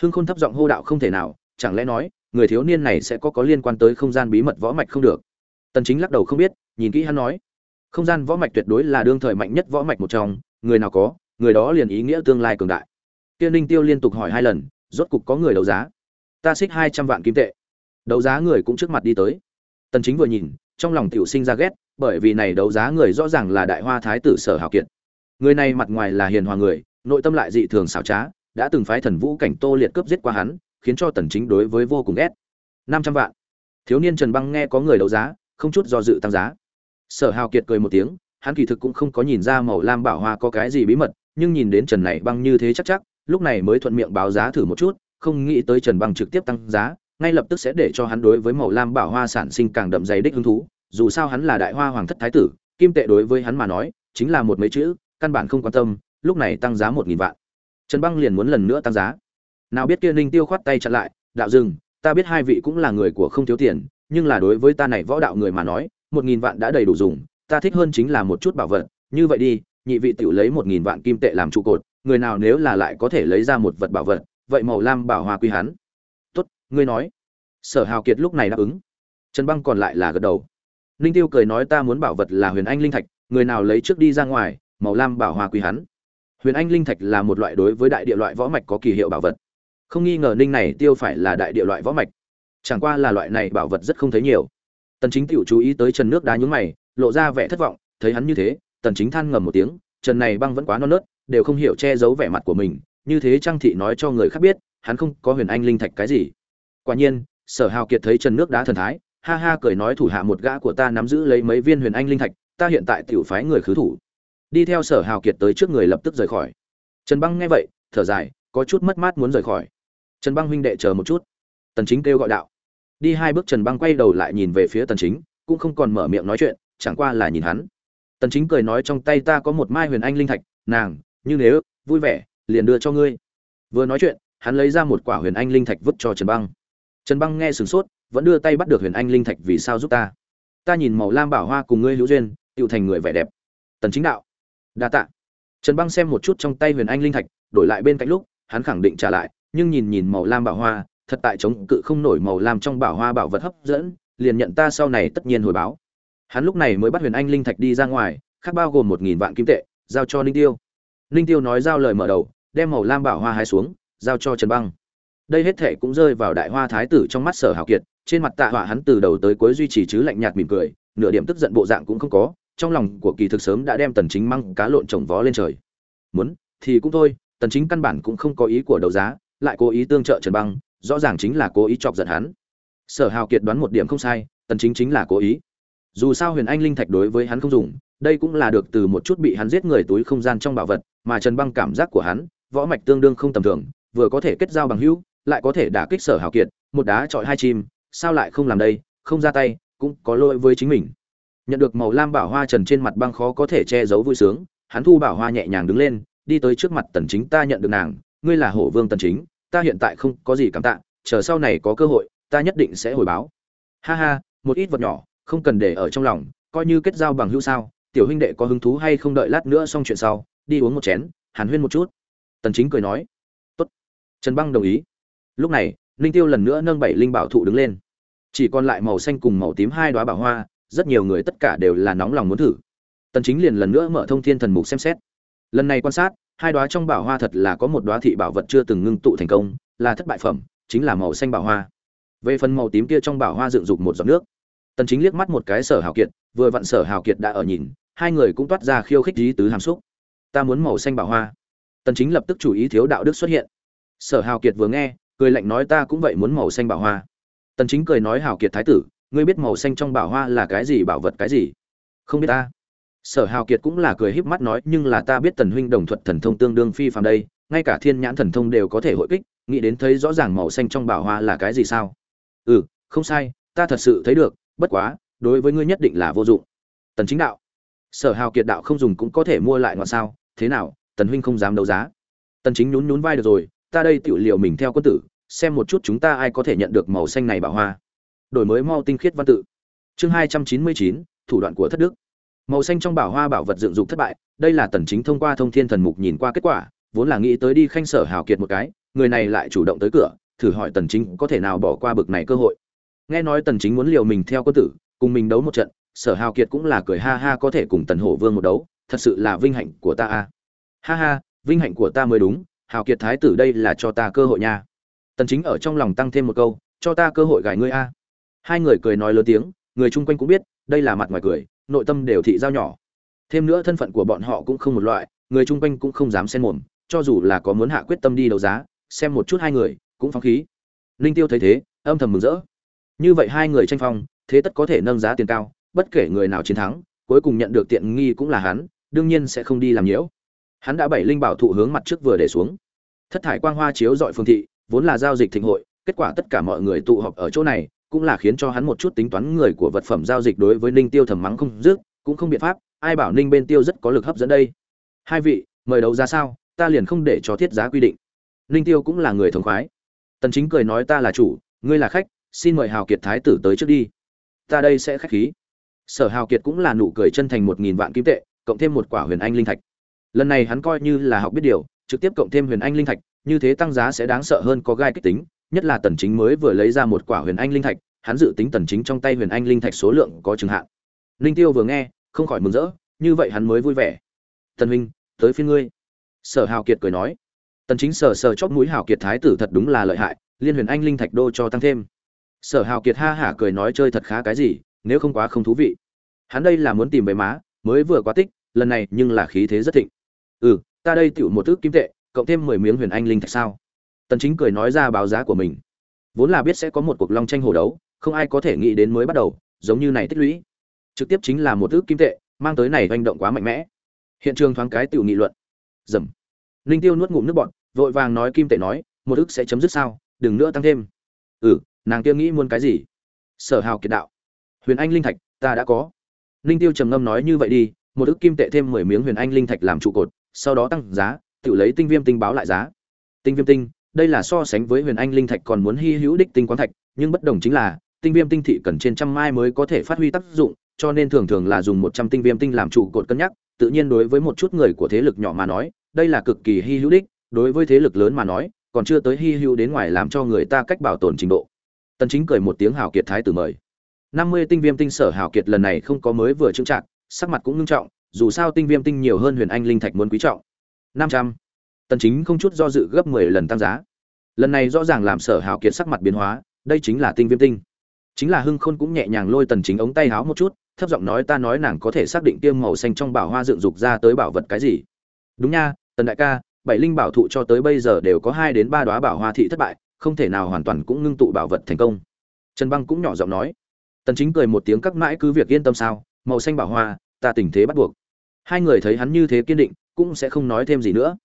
Hưng khôn thấp giọng hô đạo không thể nào, chẳng lẽ nói, người thiếu niên này sẽ có có liên quan tới không gian bí mật võ mạch không được? Tần chính lắc đầu không biết, nhìn kỹ hắn nói. Không gian võ mạch tuyệt đối là đương thời mạnh nhất võ mạch một trong, người nào có, người đó liền ý nghĩa tương lai cường đại. Kia ninh tiêu liên tục hỏi hai lần, rốt cục có người đấu giá ta xích hai trăm vạn kim tệ. Đấu giá người cũng trước mặt đi tới. Tần chính vừa nhìn, trong lòng tiểu sinh ra ghét, bởi vì này đấu giá người rõ ràng là đại hoa thái tử sở hào kiệt. Người này mặt ngoài là hiền hòa người, nội tâm lại dị thường xảo trá, đã từng phái thần vũ cảnh tô liệt cướp giết qua hắn, khiến cho tần chính đối với vô cùng ghét. 500 vạn. Thiếu niên trần băng nghe có người đấu giá, không chút do dự tăng giá. Sở hào kiệt cười một tiếng, hắn kỳ thực cũng không có nhìn ra màu lam bảo hoa có cái gì bí mật, nhưng nhìn đến trần này băng như thế chắc chắc, lúc này mới thuận miệng báo giá thử một chút không nghĩ tới trần băng trực tiếp tăng giá, ngay lập tức sẽ để cho hắn đối với màu lam bảo hoa sản sinh càng đậm dày đích hứng thú. Dù sao hắn là đại hoa hoàng thất thái tử, kim tệ đối với hắn mà nói, chính là một mấy chữ, căn bản không quan tâm, lúc này tăng giá một nghìn vạn. Trần băng liền muốn lần nữa tăng giá. Nào biết kia ninh tiêu khoát tay chặn lại, đạo dừng, ta biết hai vị cũng là người của không thiếu tiền, nhưng là đối với ta này võ đạo người mà nói, một nghìn vạn đã đầy đủ dùng, ta thích hơn chính là một chút bảo vật. Như vậy đi, nhị vị tiểu lấy một nghìn vạn kim tệ làm trụ cột, người nào nếu là lại có thể lấy ra một vật bảo vật vậy màu lam bảo hòa quy hắn. Tốt, ngươi nói. Sở hào kiệt lúc này đáp ứng. Trần băng còn lại là gật đầu. Ninh tiêu cười nói ta muốn bảo vật là huyền anh linh thạch, người nào lấy trước đi ra ngoài, màu lam bảo hòa quy hắn. Huyền anh linh thạch là một loại đối với đại địa loại võ mạch có kỳ hiệu bảo vật. Không nghi ngờ ninh này tiêu phải là đại địa loại võ mạch. Chẳng qua là loại này bảo vật rất không thấy nhiều. Tần chính tiểu chú ý tới trần nước đá nhúng mày, lộ ra vẻ thất vọng, thấy hắn như thế, tần chính than ngầm một tiếng, trần này băng vẫn quá non nớt, đều không hiểu che giấu vẻ mặt của mình như thế trang thị nói cho người khác biết, hắn không có huyền anh linh thạch cái gì. Quả nhiên, sở hào kiệt thấy trần nước đá thần thái, ha ha cười nói thủ hạ một gã của ta nắm giữ lấy mấy viên huyền anh linh thạch, ta hiện tại tiểu phái người khứ thủ. Đi theo sở hào kiệt tới trước người lập tức rời khỏi. Trần băng nghe vậy, thở dài, có chút mất mát muốn rời khỏi. Trần băng huynh đệ chờ một chút. Tần chính kêu gọi đạo. Đi hai bước trần băng quay đầu lại nhìn về phía tần chính, cũng không còn mở miệng nói chuyện, chẳng qua là nhìn hắn. Tần chính cười nói trong tay ta có một mai huyền anh linh thạch, nàng, như nếu, vui vẻ liền đưa cho ngươi. Vừa nói chuyện, hắn lấy ra một quả huyền anh linh thạch vứt cho trần băng. Trần băng nghe sửng sốt, vẫn đưa tay bắt được huyền anh linh thạch vì sao giúp ta? Ta nhìn màu lam bảo hoa cùng ngươi hữu duyên, tựu thành người vẻ đẹp. Tần chính đạo. Đa tạ. Trần băng xem một chút trong tay huyền anh linh thạch, đổi lại bên cạnh lúc, hắn khẳng định trả lại, nhưng nhìn nhìn màu lam bảo hoa, thật tại chống cự không nổi màu lam trong bảo hoa bảo vật hấp dẫn, liền nhận ta sau này tất nhiên hồi báo. Hắn lúc này mới bắt huyền anh linh thạch đi ra ngoài, khác bao gồm một nghìn vạn kim tệ, giao cho ninh tiêu. Ninh tiêu nói giao lời mở đầu đem màu lam bảo hoa hái xuống, giao cho trần băng. Đây hết thệ cũng rơi vào đại hoa thái tử trong mắt sở hào kiệt, trên mặt tạ họa hắn từ đầu tới cuối duy trì chứ lạnh nhạt mỉm cười, nửa điểm tức giận bộ dạng cũng không có, trong lòng của kỳ thực sớm đã đem tần chính măng cá lộn trồng vó lên trời. Muốn, thì cũng thôi, tần chính căn bản cũng không có ý của đấu giá, lại cố ý tương trợ trần băng, rõ ràng chính là cố ý chọc giận hắn. Sở hào kiệt đoán một điểm không sai, tần chính chính là cố ý. Dù sao huyền anh linh thạch đối với hắn không dùng, đây cũng là được từ một chút bị hắn giết người túi không gian trong bảo vật, mà trần băng cảm giác của hắn võ mạch tương đương không tầm thường, vừa có thể kết giao bằng hữu, lại có thể đả kích sở hào kiệt, một đá chọi hai chim, sao lại không làm đây, không ra tay, cũng có lỗi với chính mình. Nhận được màu lam bảo hoa trần trên mặt băng khó có thể che giấu vui sướng, hắn thu bảo hoa nhẹ nhàng đứng lên, đi tới trước mặt tần chính ta nhận được nàng, ngươi là hổ vương tần chính, ta hiện tại không có gì cảm tạ, chờ sau này có cơ hội, ta nhất định sẽ hồi báo. Ha ha, một ít vật nhỏ, không cần để ở trong lòng, coi như kết giao bằng hữu sao, tiểu huynh đệ có hứng thú hay không đợi lát nữa xong chuyện sau, đi uống một chén, hàn huyên một chút tần chính cười nói, tốt. Trần băng đồng ý. Lúc này linh tiêu lần nữa nâng bảy linh bảo thụ đứng lên. Chỉ còn lại màu xanh cùng màu tím hai đóa bảo hoa, rất nhiều người tất cả đều là nóng lòng muốn thử. Tần chính liền lần nữa mở thông thiên thần mục xem xét. Lần này quan sát, hai đóa trong bảo hoa thật là có một đóa thị bảo vật chưa từng ngưng tụ thành công, là thất bại phẩm, chính là màu xanh bảo hoa. Về phần màu tím kia trong bảo hoa dựng dục một giọt nước. Tần chính liếc mắt một cái sở hào kiệt, vừa vặn sở hào kiệt đã ở nhìn, hai người cũng toát ra khiêu khích ý tứ hàm xúc. Ta muốn màu xanh bảo hoa tần chính lập tức chủ ý thiếu đạo đức xuất hiện. Sở hào kiệt vừa nghe, cười lạnh nói ta cũng vậy muốn màu xanh bảo hoa. Tần chính cười nói hào kiệt thái tử, ngươi biết màu xanh trong bảo hoa là cái gì, bảo vật cái gì? Không biết ta. Sở hào kiệt cũng là cười híp mắt nói, nhưng là ta biết tần huynh đồng thuật thần thông tương đương phi phàm đây, ngay cả thiên nhãn thần thông đều có thể hội kích, nghĩ đến thấy rõ ràng màu xanh trong bảo hoa là cái gì sao? Ừ không sai, ta thật sự thấy được, bất quá, đối với ngươi nhất định là vô dụng. Tần chính đạo. Sở hào kiệt đạo không dùng cũng có thể mua lại ngoại sao, thế nào tần huynh không dám đấu giá. Tần chính nhún nhún vai được rồi ta đây tiểu liệu mình theo quân tử xem một chút chúng ta ai có thể nhận được màu xanh này bảo hoa. Đổi mới mau tinh khiết văn tự. Chương 299, thủ đoạn của thất đức. Màu xanh trong bảo hoa bảo vật dựng dục thất bại đây là tần chính thông qua thông thiên thần mục nhìn qua kết quả vốn là nghĩ tới đi khanh sở hào kiệt một cái người này lại chủ động tới cửa thử hỏi tần chính có thể nào bỏ qua bực này cơ hội. Nghe nói tần chính muốn liều mình theo quân tử cùng mình đấu một trận sở hào kiệt cũng là cười ha ha có thể cùng tần hổ vương một đấu thật sự là vinh hạnh của ta a ha ha, vinh hạnh của ta mới đúng, hào kiệt thái tử đây là cho ta cơ hội nha. Tần chính ở trong lòng tăng thêm một câu, cho ta cơ hội gài ngươi a. Hai người cười nói lớn tiếng, người chung quanh cũng biết, đây là mặt ngoài cười, nội tâm đều thị giao nhỏ. Thêm nữa thân phận của bọn họ cũng không một loại, người chung quanh cũng không dám xen mồm, cho dù là có muốn hạ quyết tâm đi đấu giá, xem một chút hai người, cũng phóng khí. Linh tiêu thấy thế, âm thầm mừng rỡ. Như vậy hai người tranh phong, thế tất có thể nâng giá tiền cao, bất kể người nào chiến thắng, cuối cùng nhận được tiện nghi cũng là hắn, đương nhiên sẽ không đi làm nhiễu hắn đã bảy linh bảo thụ hướng mặt trước vừa để xuống. Thất thải quang hoa chiếu dọi phương thị, vốn là giao dịch thịnh hội, kết quả tất cả mọi người tụ họp ở chỗ này, cũng là khiến cho hắn một chút tính toán người của vật phẩm giao dịch đối với ninh tiêu thầm mắng không dứt, cũng không biện pháp, ai bảo ninh bên tiêu rất có lực hấp dẫn đây. Hai vị, mời đấu ra sao, ta liền không để cho thiết giá quy định. Ninh tiêu cũng là người thống khoái. Tần chính cười nói ta là chủ, ngươi là khách, xin mời hào kiệt thái tử tới trước đi. Ta đây sẽ khách khí. Sở hào kiệt cũng là nụ cười chân thành một nghìn vạn kim tệ, cộng thêm một quả huyền anh linh thạch lần này hắn coi như là học biết điều, trực tiếp cộng thêm huyền anh linh thạch, như thế tăng giá sẽ đáng sợ hơn có gai kích tính, nhất là tần chính mới vừa lấy ra một quả huyền anh linh thạch, hắn dự tính tần chính trong tay huyền anh linh thạch số lượng có chừng hạn. Linh tiêu vừa nghe, không khỏi mừng rỡ, như vậy hắn mới vui vẻ. Tần huynh, tới phiên ngươi. Sở hào kiệt cười nói. Tần chính sở sở chót mũi hào kiệt thái tử thật đúng là lợi hại, liên huyền anh linh thạch đô cho tăng thêm. Sở hào kiệt ha hả cười nói chơi thật khá cái gì, nếu không quá không thú vị. Hắn đây là muốn tìm về má, mới vừa quá tích, lần này nhưng là khí thế rất thịnh ừ ta đây tựu một ước kim tệ, cộng thêm mười miếng huyền anh linh thạch sao? Tần chính cười nói ra báo giá của mình. Vốn là biết sẽ có một cuộc long tranh hổ đấu, không ai có thể nghĩ đến mới bắt đầu, giống như này tích lũy. Trực tiếp chính là một ước kim tệ, mang tới này hành động quá mạnh mẽ. Hiện trường thoáng cái tiểu nghị luận. Dầm. Linh tiêu nuốt ngụm nước bọt, vội vàng nói kim tệ nói, một ước sẽ chấm dứt sao? Đừng nữa tăng thêm. Ừ nàng kia nghĩ muốn cái gì? Sở hào kiệt đạo. Huyền anh linh thạch, ta đã có. Linh tiêu trầm ngâm nói như vậy đi, một ước kim tệ thêm mười miếng huyền anh linh thạch làm trụ cột sau đó tăng giá, tự lấy tinh viêm tinh báo lại giá. Tinh viêm tinh, đây là so sánh với huyền anh linh thạch còn muốn hy hữu đích tinh quán thạch, nhưng bất đồng chính là, tinh viêm tinh thị cần trên trăm mai mới có thể phát huy tác dụng, cho nên thường thường là dùng một trăm tinh viêm tinh làm trụ cột cân nhắc, tự nhiên đối với một chút người của thế lực nhỏ mà nói, đây là cực kỳ hy hữu đích, đối với thế lực lớn mà nói, còn chưa tới hy hữu đến ngoài làm cho người ta cách bảo tồn trình độ. Tần chính cười một tiếng hào kiệt thái tử mời. 50 tinh viêm tinh sở hào kiệt lần này không có mới vừa trưng trạng sắc mặt cũng nghiêm trọng dù sao tinh viêm tinh nhiều hơn huyền anh linh thạch muốn quý trọng. 500. tần chính không chút do dự gấp 10 lần tăng giá. Lần này rõ ràng làm sở hào kiệt sắc mặt biến hóa, đây chính là tinh viêm tinh. Chính là hưng khôn cũng nhẹ nhàng lôi tần chính ống tay háo một chút, thấp giọng nói ta nói nàng có thể xác định tiêm màu xanh trong bảo hoa dựng dục ra tới bảo vật cái gì. Đúng nha, tần đại ca, bảy linh bảo thụ cho tới bây giờ đều có hai đến ba đóa bảo hoa thị thất bại, không thể nào hoàn toàn cũng ngưng tụ bảo vật thành công. Trần băng cũng nhỏ giọng nói. Tần chính cười một tiếng các mãi cứ việc yên tâm sao, màu xanh bảo hoa ta tình thế bắt buộc. Hai người thấy hắn như thế kiên định, cũng sẽ không nói thêm gì nữa.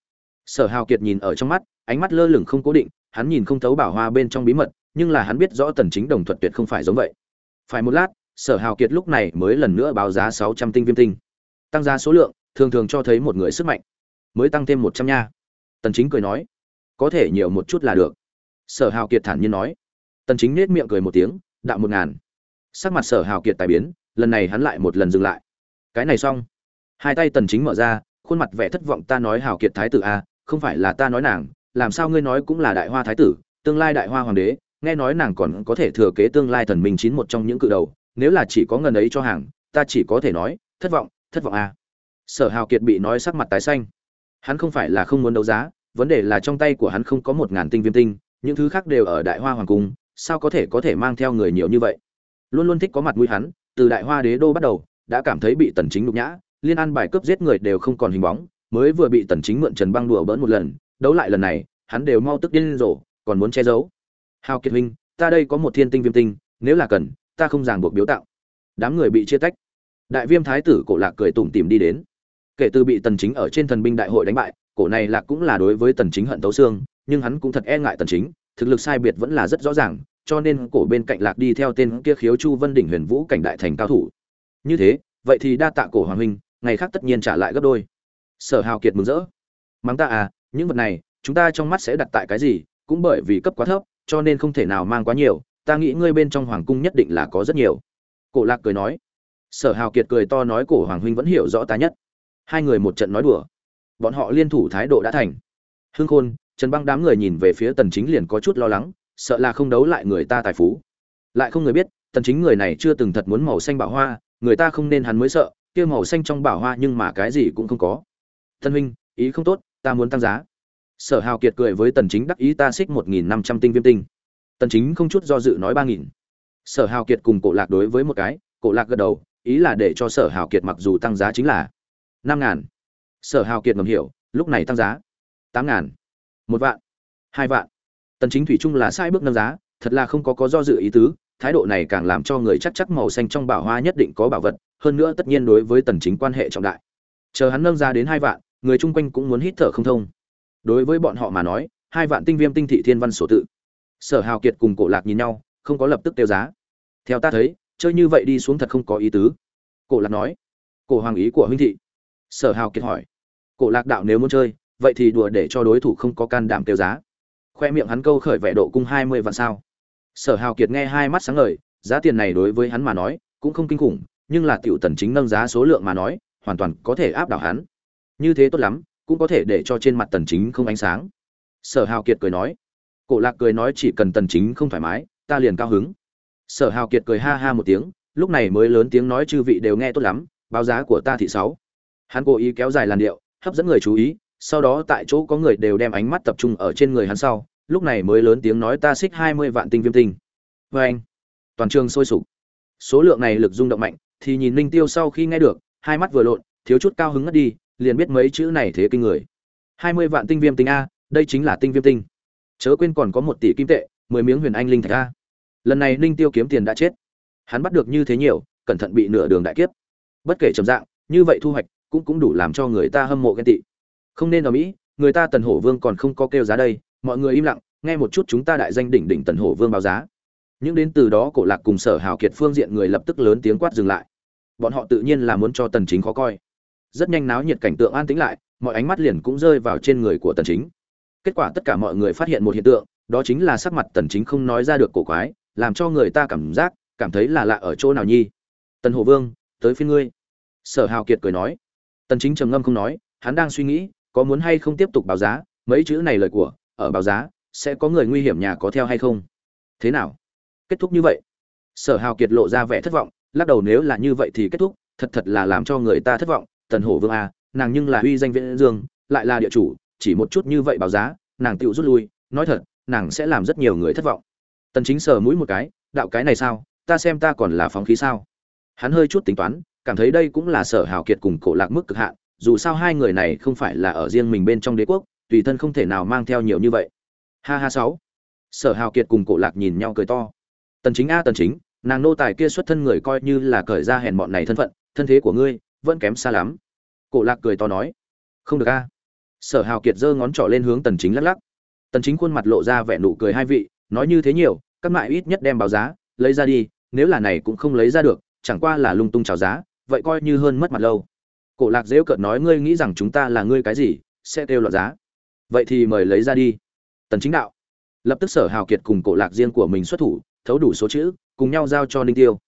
Sở hào kiệt nhìn ở trong mắt, ánh mắt lơ lửng không cố định, hắn nhìn không thấu bảo hoa bên trong bí mật, nhưng là hắn biết rõ tần chính đồng thuật tuyệt không phải giống vậy. Phải một lát, sở hào kiệt lúc này mới lần nữa báo giá 600 tinh viêm tinh. Tăng giá số lượng, thường thường cho thấy một người sức mạnh. Mới tăng thêm 100 nha. Tần chính cười nói, có thể nhiều một chút là được. Sở hào kiệt thản nhiên nói. Tần chính nết miệng cười một tiếng, đạo một ngàn. Sắc mặt sở hào kiệt tài biến, lần này hắn lại một lần dừng lại cái này xong. Hai tay tần chính mở ra, khuôn mặt vẻ thất vọng ta nói hào kiệt thái tử a không phải là ta nói nàng, làm sao ngươi nói cũng là đại hoa thái tử, tương lai đại hoa hoàng đế, nghe nói nàng còn có thể thừa kế tương lai thần minh chín một trong những cự đầu, nếu là chỉ có ngần ấy cho hàng, ta chỉ có thể nói, thất vọng thất vọng à. sở hào kiệt bị nói sắc mặt tái xanh. Hắn không phải là không muốn đấu giá, vấn đề là trong tay của hắn không có một ngàn tinh viêm tinh, những thứ khác đều ở đại hoa hoàng cung, sao có thể có thể mang theo người nhiều như vậy? Luôn luôn thích có mặt mũi hắn, từ đại hoa đế đô bắt đầu đã cảm thấy bị tần chính nhục nhã, liên an bài cướp giết người đều không còn hình bóng, mới vừa bị tần chính mượn trần băng đùa bỡn một lần, đấu lại lần này, hắn đều mau tức điên rồ, còn muốn che giấu. Hào kiệt huynh, ta đây có một thiên tinh viêm tinh, nếu là cần, ta không ràng buộc biếu tạo. Đám người bị chia tách. Đại viêm thái tử cổ lạc cười tủm tỉm đi đến. Kể từ bị tần chính ở trên thần binh đại hội đánh bại, cổ này lạc cũng là đối với tần chính hận tấu xương, nhưng hắn cũng thật e ngại tần chính, thực lực sai biệt vẫn là rất rõ ràng, cho nên cổ bên cạnh lạc đi theo tên kia khiếu chu vân đỉnh huyền vũ cảnh đại thành cao thủ như thế, vậy thì đa tạ cổ hoàng huynh, ngày khác tất nhiên trả lại gấp đôi. Sở hào kiệt mừng rỡ. Mắng ta à những vật này, chúng ta trong mắt sẽ đặt tại cái gì, cũng bởi vì cấp quá thấp, cho nên không thể nào mang quá nhiều, ta nghĩ ngươi bên trong hoàng cung nhất định là có rất nhiều. Cổ lạc cười nói. Sở hào kiệt cười to nói cổ hoàng huynh vẫn hiểu rõ ta nhất. Hai người một trận nói đùa. Bọn họ liên thủ thái độ đã thành. Hương khôn, trần băng đám người nhìn về phía tần chính liền có chút lo lắng, sợ là không đấu lại người ta tài phú. Lại không người biết, tần chính người này chưa từng thật muốn màu xanh bảo hoa người ta không nên hắn mới sợ, kia màu xanh trong bảo hoa nhưng mà cái gì cũng không có. Thân huynh, ý không tốt, ta muốn tăng giá. Sở hào kiệt cười với tần chính đắc ý ta xích một nghìn năm trăm tinh viêm tinh. Tần chính không chút do dự nói ba nghìn. Sở hào kiệt cùng cổ lạc đối với một cái, cổ lạc gật đầu, ý là để cho sở hào kiệt mặc dù tăng giá chính là năm ngàn sở hào kiệt ngầm hiểu, lúc này tăng giá tám ngàn một vạn, hai vạn. Tần chính thủy chung là sai bước nâng giá, thật là không có có do dự ý tứ thái độ này càng làm cho người chắc chắc màu xanh trong bảo hoa nhất định có bảo vật, hơn nữa tất nhiên đối với tần chính quan hệ trọng đại. Chờ hắn nâng ra đến hai vạn, người chung quanh cũng muốn hít thở không thông. Đối với bọn họ mà nói, hai vạn tinh viêm tinh thị thiên văn sổ tự. Sở hào kiệt cùng cổ lạc nhìn nhau, không có lập tức tiêu giá. Theo ta thấy, chơi như vậy đi xuống thật không có ý tứ. Cổ lạc nói. Cổ hoàng ý của huynh thị. Sở hào kiệt hỏi. Cổ lạc đạo nếu muốn chơi, vậy thì đùa để cho đối thủ không có can đảm tiêu giá. Khoe miệng hắn câu khởi vẻ độ cung hai mươi vạn sao sở hào kiệt nghe hai mắt sáng ngời, giá tiền này đối với hắn mà nói cũng không kinh khủng, nhưng là tiểu tần chính nâng giá số lượng mà nói, hoàn toàn có thể áp đảo hắn. Như thế tốt lắm, cũng có thể để cho trên mặt tần chính không ánh sáng. Sở hào kiệt cười nói, cổ lạc cười nói chỉ cần tần chính không thoải mái, ta liền cao hứng. Sở hào kiệt cười ha ha một tiếng, lúc này mới lớn tiếng nói chư vị đều nghe tốt lắm, báo giá của ta thị sáu. Hắn cố ý kéo dài làn điệu, hấp dẫn người chú ý, sau đó tại chỗ có người đều đem ánh mắt tập trung ở trên người hắn sau lúc này mới lớn tiếng nói ta xích 20 vạn tinh viêm tinh. Với anh, toàn trường sôi sục. Số lượng này lực rung động mạnh, thì nhìn linh tiêu sau khi nghe được, hai mắt vừa lộn, thiếu chút cao hứng ngất đi, liền biết mấy chữ này thế kinh người. hai mươi vạn tinh viêm tinh a, đây chính là tinh viêm tinh. Chớ quên còn có một tỷ kim tệ, mười miếng huyền anh linh thạch a. Lần này ninh tiêu kiếm tiền đã chết. Hắn bắt được như thế nhiều, cẩn thận bị nửa đường đại kiếp. Bất kể trầm dạng, như vậy thu hoạch cũng cũng đủ làm cho người ta hâm mộ ghen tị. Không nên ở mỹ, người ta tần hổ vương còn không có kêu giá đây mọi người im lặng, nghe một chút chúng ta đại danh đỉnh đỉnh tần hổ vương báo giá. Những đến từ đó cổ lạc cùng sở hào kiệt phương diện người lập tức lớn tiếng quát dừng lại. Bọn họ tự nhiên là muốn cho tần chính khó coi. Rất nhanh náo nhiệt cảnh tượng an tĩnh lại, mọi ánh mắt liền cũng rơi vào trên người của tần chính. Kết quả tất cả mọi người phát hiện một hiện tượng, đó chính là sắc mặt tần chính không nói ra được cổ quái, làm cho người ta cảm giác, cảm thấy là lạ ở chỗ nào nhi. Tần hồ vương, tới phiên ngươi. Sở hào kiệt cười nói. Tần chính trầm ngâm không nói, hắn đang suy nghĩ, có muốn hay không tiếp tục báo giá, mấy chữ này lời của ở báo giá, sẽ có người nguy hiểm nhà có theo hay không? Thế nào? Kết thúc như vậy. Sở hào kiệt lộ ra vẻ thất vọng, lắc đầu nếu là như vậy thì kết thúc, thật thật là làm cho người ta thất vọng. Tần hổ vương a, nàng nhưng là uy danh viễn dương, lại là địa chủ, chỉ một chút như vậy báo giá, nàng tự rút lui. Nói thật, nàng sẽ làm rất nhiều người thất vọng. Tần chính sờ mũi một cái, đạo cái này sao? Ta xem ta còn là phóng khí sao? Hắn hơi chút tính toán, cảm thấy đây cũng là sở hào kiệt cùng cổ lạc mức cực hạn, dù sao hai người này không phải là ở riêng mình bên trong đế quốc tùy thân không thể nào mang theo nhiều như vậy. Ha ha sáu. Sở hào kiệt cùng cổ lạc nhìn nhau cười to. Tần chính a, tần chính, nàng nô tài kia xuất thân người coi như là cởi ra hèn bọn này thân phận, thân thế của ngươi vẫn kém xa lắm. Cổ lạc cười to nói. Không được a. Sở hào kiệt giơ ngón trỏ lên hướng tần chính lắc lắc. Tần chính khuôn mặt lộ ra vẻ nụ cười hai vị, nói như thế nhiều, các mại ít nhất đem báo giá, lấy ra đi, nếu là này cũng không lấy ra được, chẳng qua là lung tung chào giá, vậy coi như hơn mất mặt lâu. Cổ lạc dễ cợt nói, ngươi nghĩ rằng chúng ta là ngươi cái gì, sẽ kêu loạn giá vậy thì mời lấy ra đi. Tần chính đạo. Lập tức sở hào kiệt cùng cổ lạc riêng của mình xuất thủ, thấu đủ số chữ, cùng nhau giao cho ninh tiêu.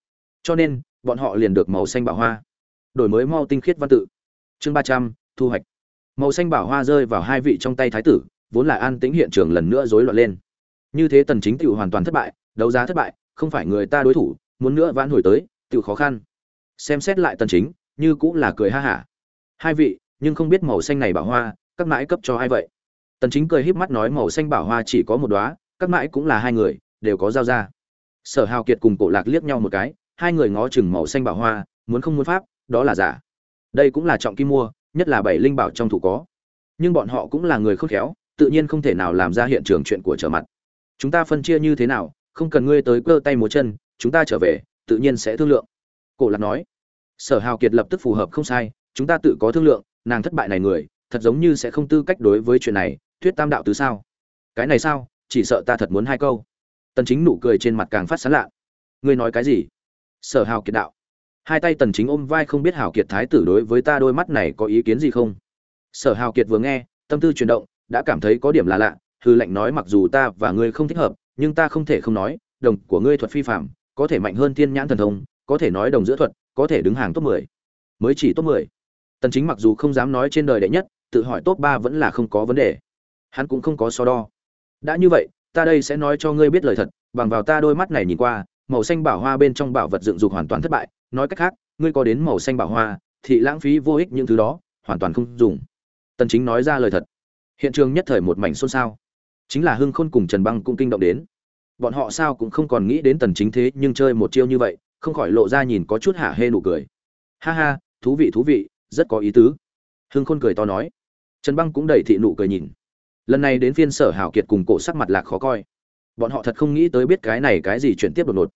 Cho nên, bọn họ liền được màu xanh bảo hoa. Đổi mới mau tinh khiết văn tự. Chương ba trăm, thu hoạch. Màu xanh bảo hoa rơi vào hai vị trong tay thái tử, vốn là an tĩnh hiện trường lần nữa rối loạn lên. Như thế tần chính tiểu hoàn toàn thất bại, đấu giá thất bại, không phải người ta đối thủ, muốn nữa vãn hồi tới, tiểu khó khăn. Xem xét lại tần chính, như cũng là cười ha hả. Hai vị, nhưng không biết màu xanh này bảo hoa, các mãi cấp cho ai vậy? Tần chính cười híp mắt nói màu xanh bảo hoa chỉ có một đóa, các mãi cũng là hai người, đều có giao ra. Sở hào kiệt cùng cổ lạc liếc nhau một cái, hai người ngó chừng màu xanh bảo hoa, muốn không muốn pháp, đó là giả. Đây cũng là trọng kim mua, nhất là bảy linh bảo trong thủ có. Nhưng bọn họ cũng là người khôn khéo, tự nhiên không thể nào làm ra hiện trường chuyện của trở mặt. Chúng ta phân chia như thế nào, không cần ngươi tới cơ tay múa chân, chúng ta trở về, tự nhiên sẽ thương lượng. Cổ lạc nói. Sở hào kiệt lập tức phù hợp không sai, chúng ta tự có thương lượng, nàng thất bại này người, thật giống như sẽ không tư cách đối với chuyện này thuyết tam đạo tứ sao? Cái này sao? Chỉ sợ ta thật muốn hai câu. Tần chính nụ cười trên mặt càng phát sán lạ. Ngươi nói cái gì? Sở hào kiệt đạo. Hai tay tần chính ôm vai không biết hào kiệt thái tử đối với ta đôi mắt này có ý kiến gì không? Sở hào kiệt vừa nghe, tâm tư chuyển động, đã cảm thấy có điểm là lạ. Hư lệnh nói mặc dù ta và ngươi không thích hợp, nhưng ta không thể không nói, đồng của ngươi thuật phi phạm, có thể mạnh hơn thiên nhãn thần thông, có thể nói đồng giữa thuật, có thể đứng hàng top 10. mới chỉ top 10. tần chính mặc dù không dám nói trên đời đệ nhất, tự hỏi top 3 vẫn là không có vấn đề hắn cũng không có so đo. Đã như vậy, ta đây sẽ nói cho ngươi biết lời thật, bằng vào ta đôi mắt này nhìn qua, màu xanh bảo hoa bên trong bảo vật dựng dục hoàn toàn thất bại. Nói cách khác, ngươi có đến màu xanh bảo hoa, thì lãng phí vô ích những thứ đó, hoàn toàn không dùng. Tần chính nói ra lời thật. Hiện trường nhất thời một mảnh xôn xao. Chính là hưng khôn cùng trần băng cũng kinh động đến. Bọn họ sao cũng không còn nghĩ đến tần chính thế nhưng chơi một chiêu như vậy, không khỏi lộ ra nhìn có chút hả hê nụ cười. Ha ha, thú vị thú vị, rất có ý tứ. Hưng khôn cười to nói. Trần băng cũng đầy thị nụ cười nhìn lần này đến phiên sở hảo kiệt cùng cổ sắc mặt lạc khó coi. Bọn họ thật không nghĩ tới biết cái này cái gì chuyển tiếp đột ngột.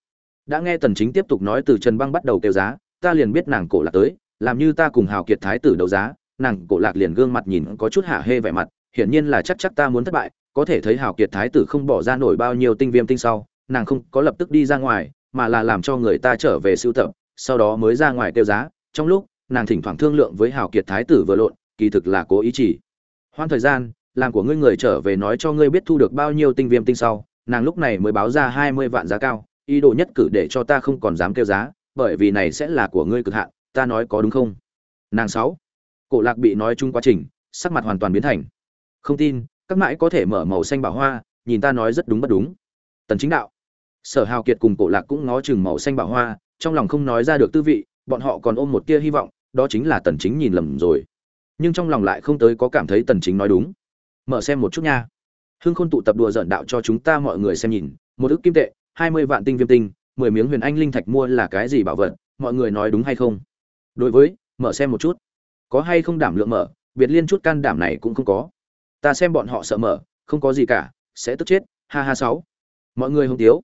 Đã nghe tần chính tiếp tục nói từ trần băng bắt đầu kêu giá, ta liền biết nàng cổ lạc tới, làm như ta cùng hảo kiệt thái tử đấu giá, nàng cổ lạc liền gương mặt nhìn có chút hạ hê vẻ mặt, hiển nhiên là chắc chắc ta muốn thất bại, có thể thấy hảo kiệt thái tử không bỏ ra nổi bao nhiêu tinh viêm tinh sau, nàng không có lập tức đi ra ngoài, mà là làm cho người ta trở về sưu tập, sau đó mới ra ngoài kêu giá. Trong lúc, nàng thỉnh thoảng thương lượng với hảo kiệt thái tử vừa lộn, kỳ thực là cố ý chỉ. Hoan thời gian làm của ngươi người trở về nói cho ngươi biết thu được bao nhiêu tinh viêm tinh sau, nàng lúc này mới báo ra hai mươi vạn giá cao, ý đồ nhất cử để cho ta không còn dám kêu giá, bởi vì này sẽ là của ngươi cực hạn, ta nói có đúng không? Nàng sáu. Cổ lạc bị nói chung quá trình, sắc mặt hoàn toàn biến thành. Không tin, các mãi có thể mở màu xanh bảo hoa, nhìn ta nói rất đúng bất đúng. Tần chính đạo. Sở hào kiệt cùng cổ lạc cũng ngó chừng màu xanh bảo hoa, trong lòng không nói ra được tư vị, bọn họ còn ôm một tia hy vọng, đó chính là tần chính nhìn lầm rồi. Nhưng trong lòng lại không tới có cảm thấy tần chính nói đúng mở xem một chút nha. Hưng khôn tụ tập đùa giỡn đạo cho chúng ta mọi người xem nhìn. Một ức kim tệ, hai mươi vạn tinh viêm tinh, mười miếng huyền anh linh thạch mua là cái gì bảo vật, mọi người nói đúng hay không? Đối với, mở xem một chút. Có hay không đảm lượng mở biệt liên chút can đảm này cũng không có. Ta xem bọn họ sợ mở, không có gì cả, sẽ tức chết, ha ha sáu. Mọi người hông tiếu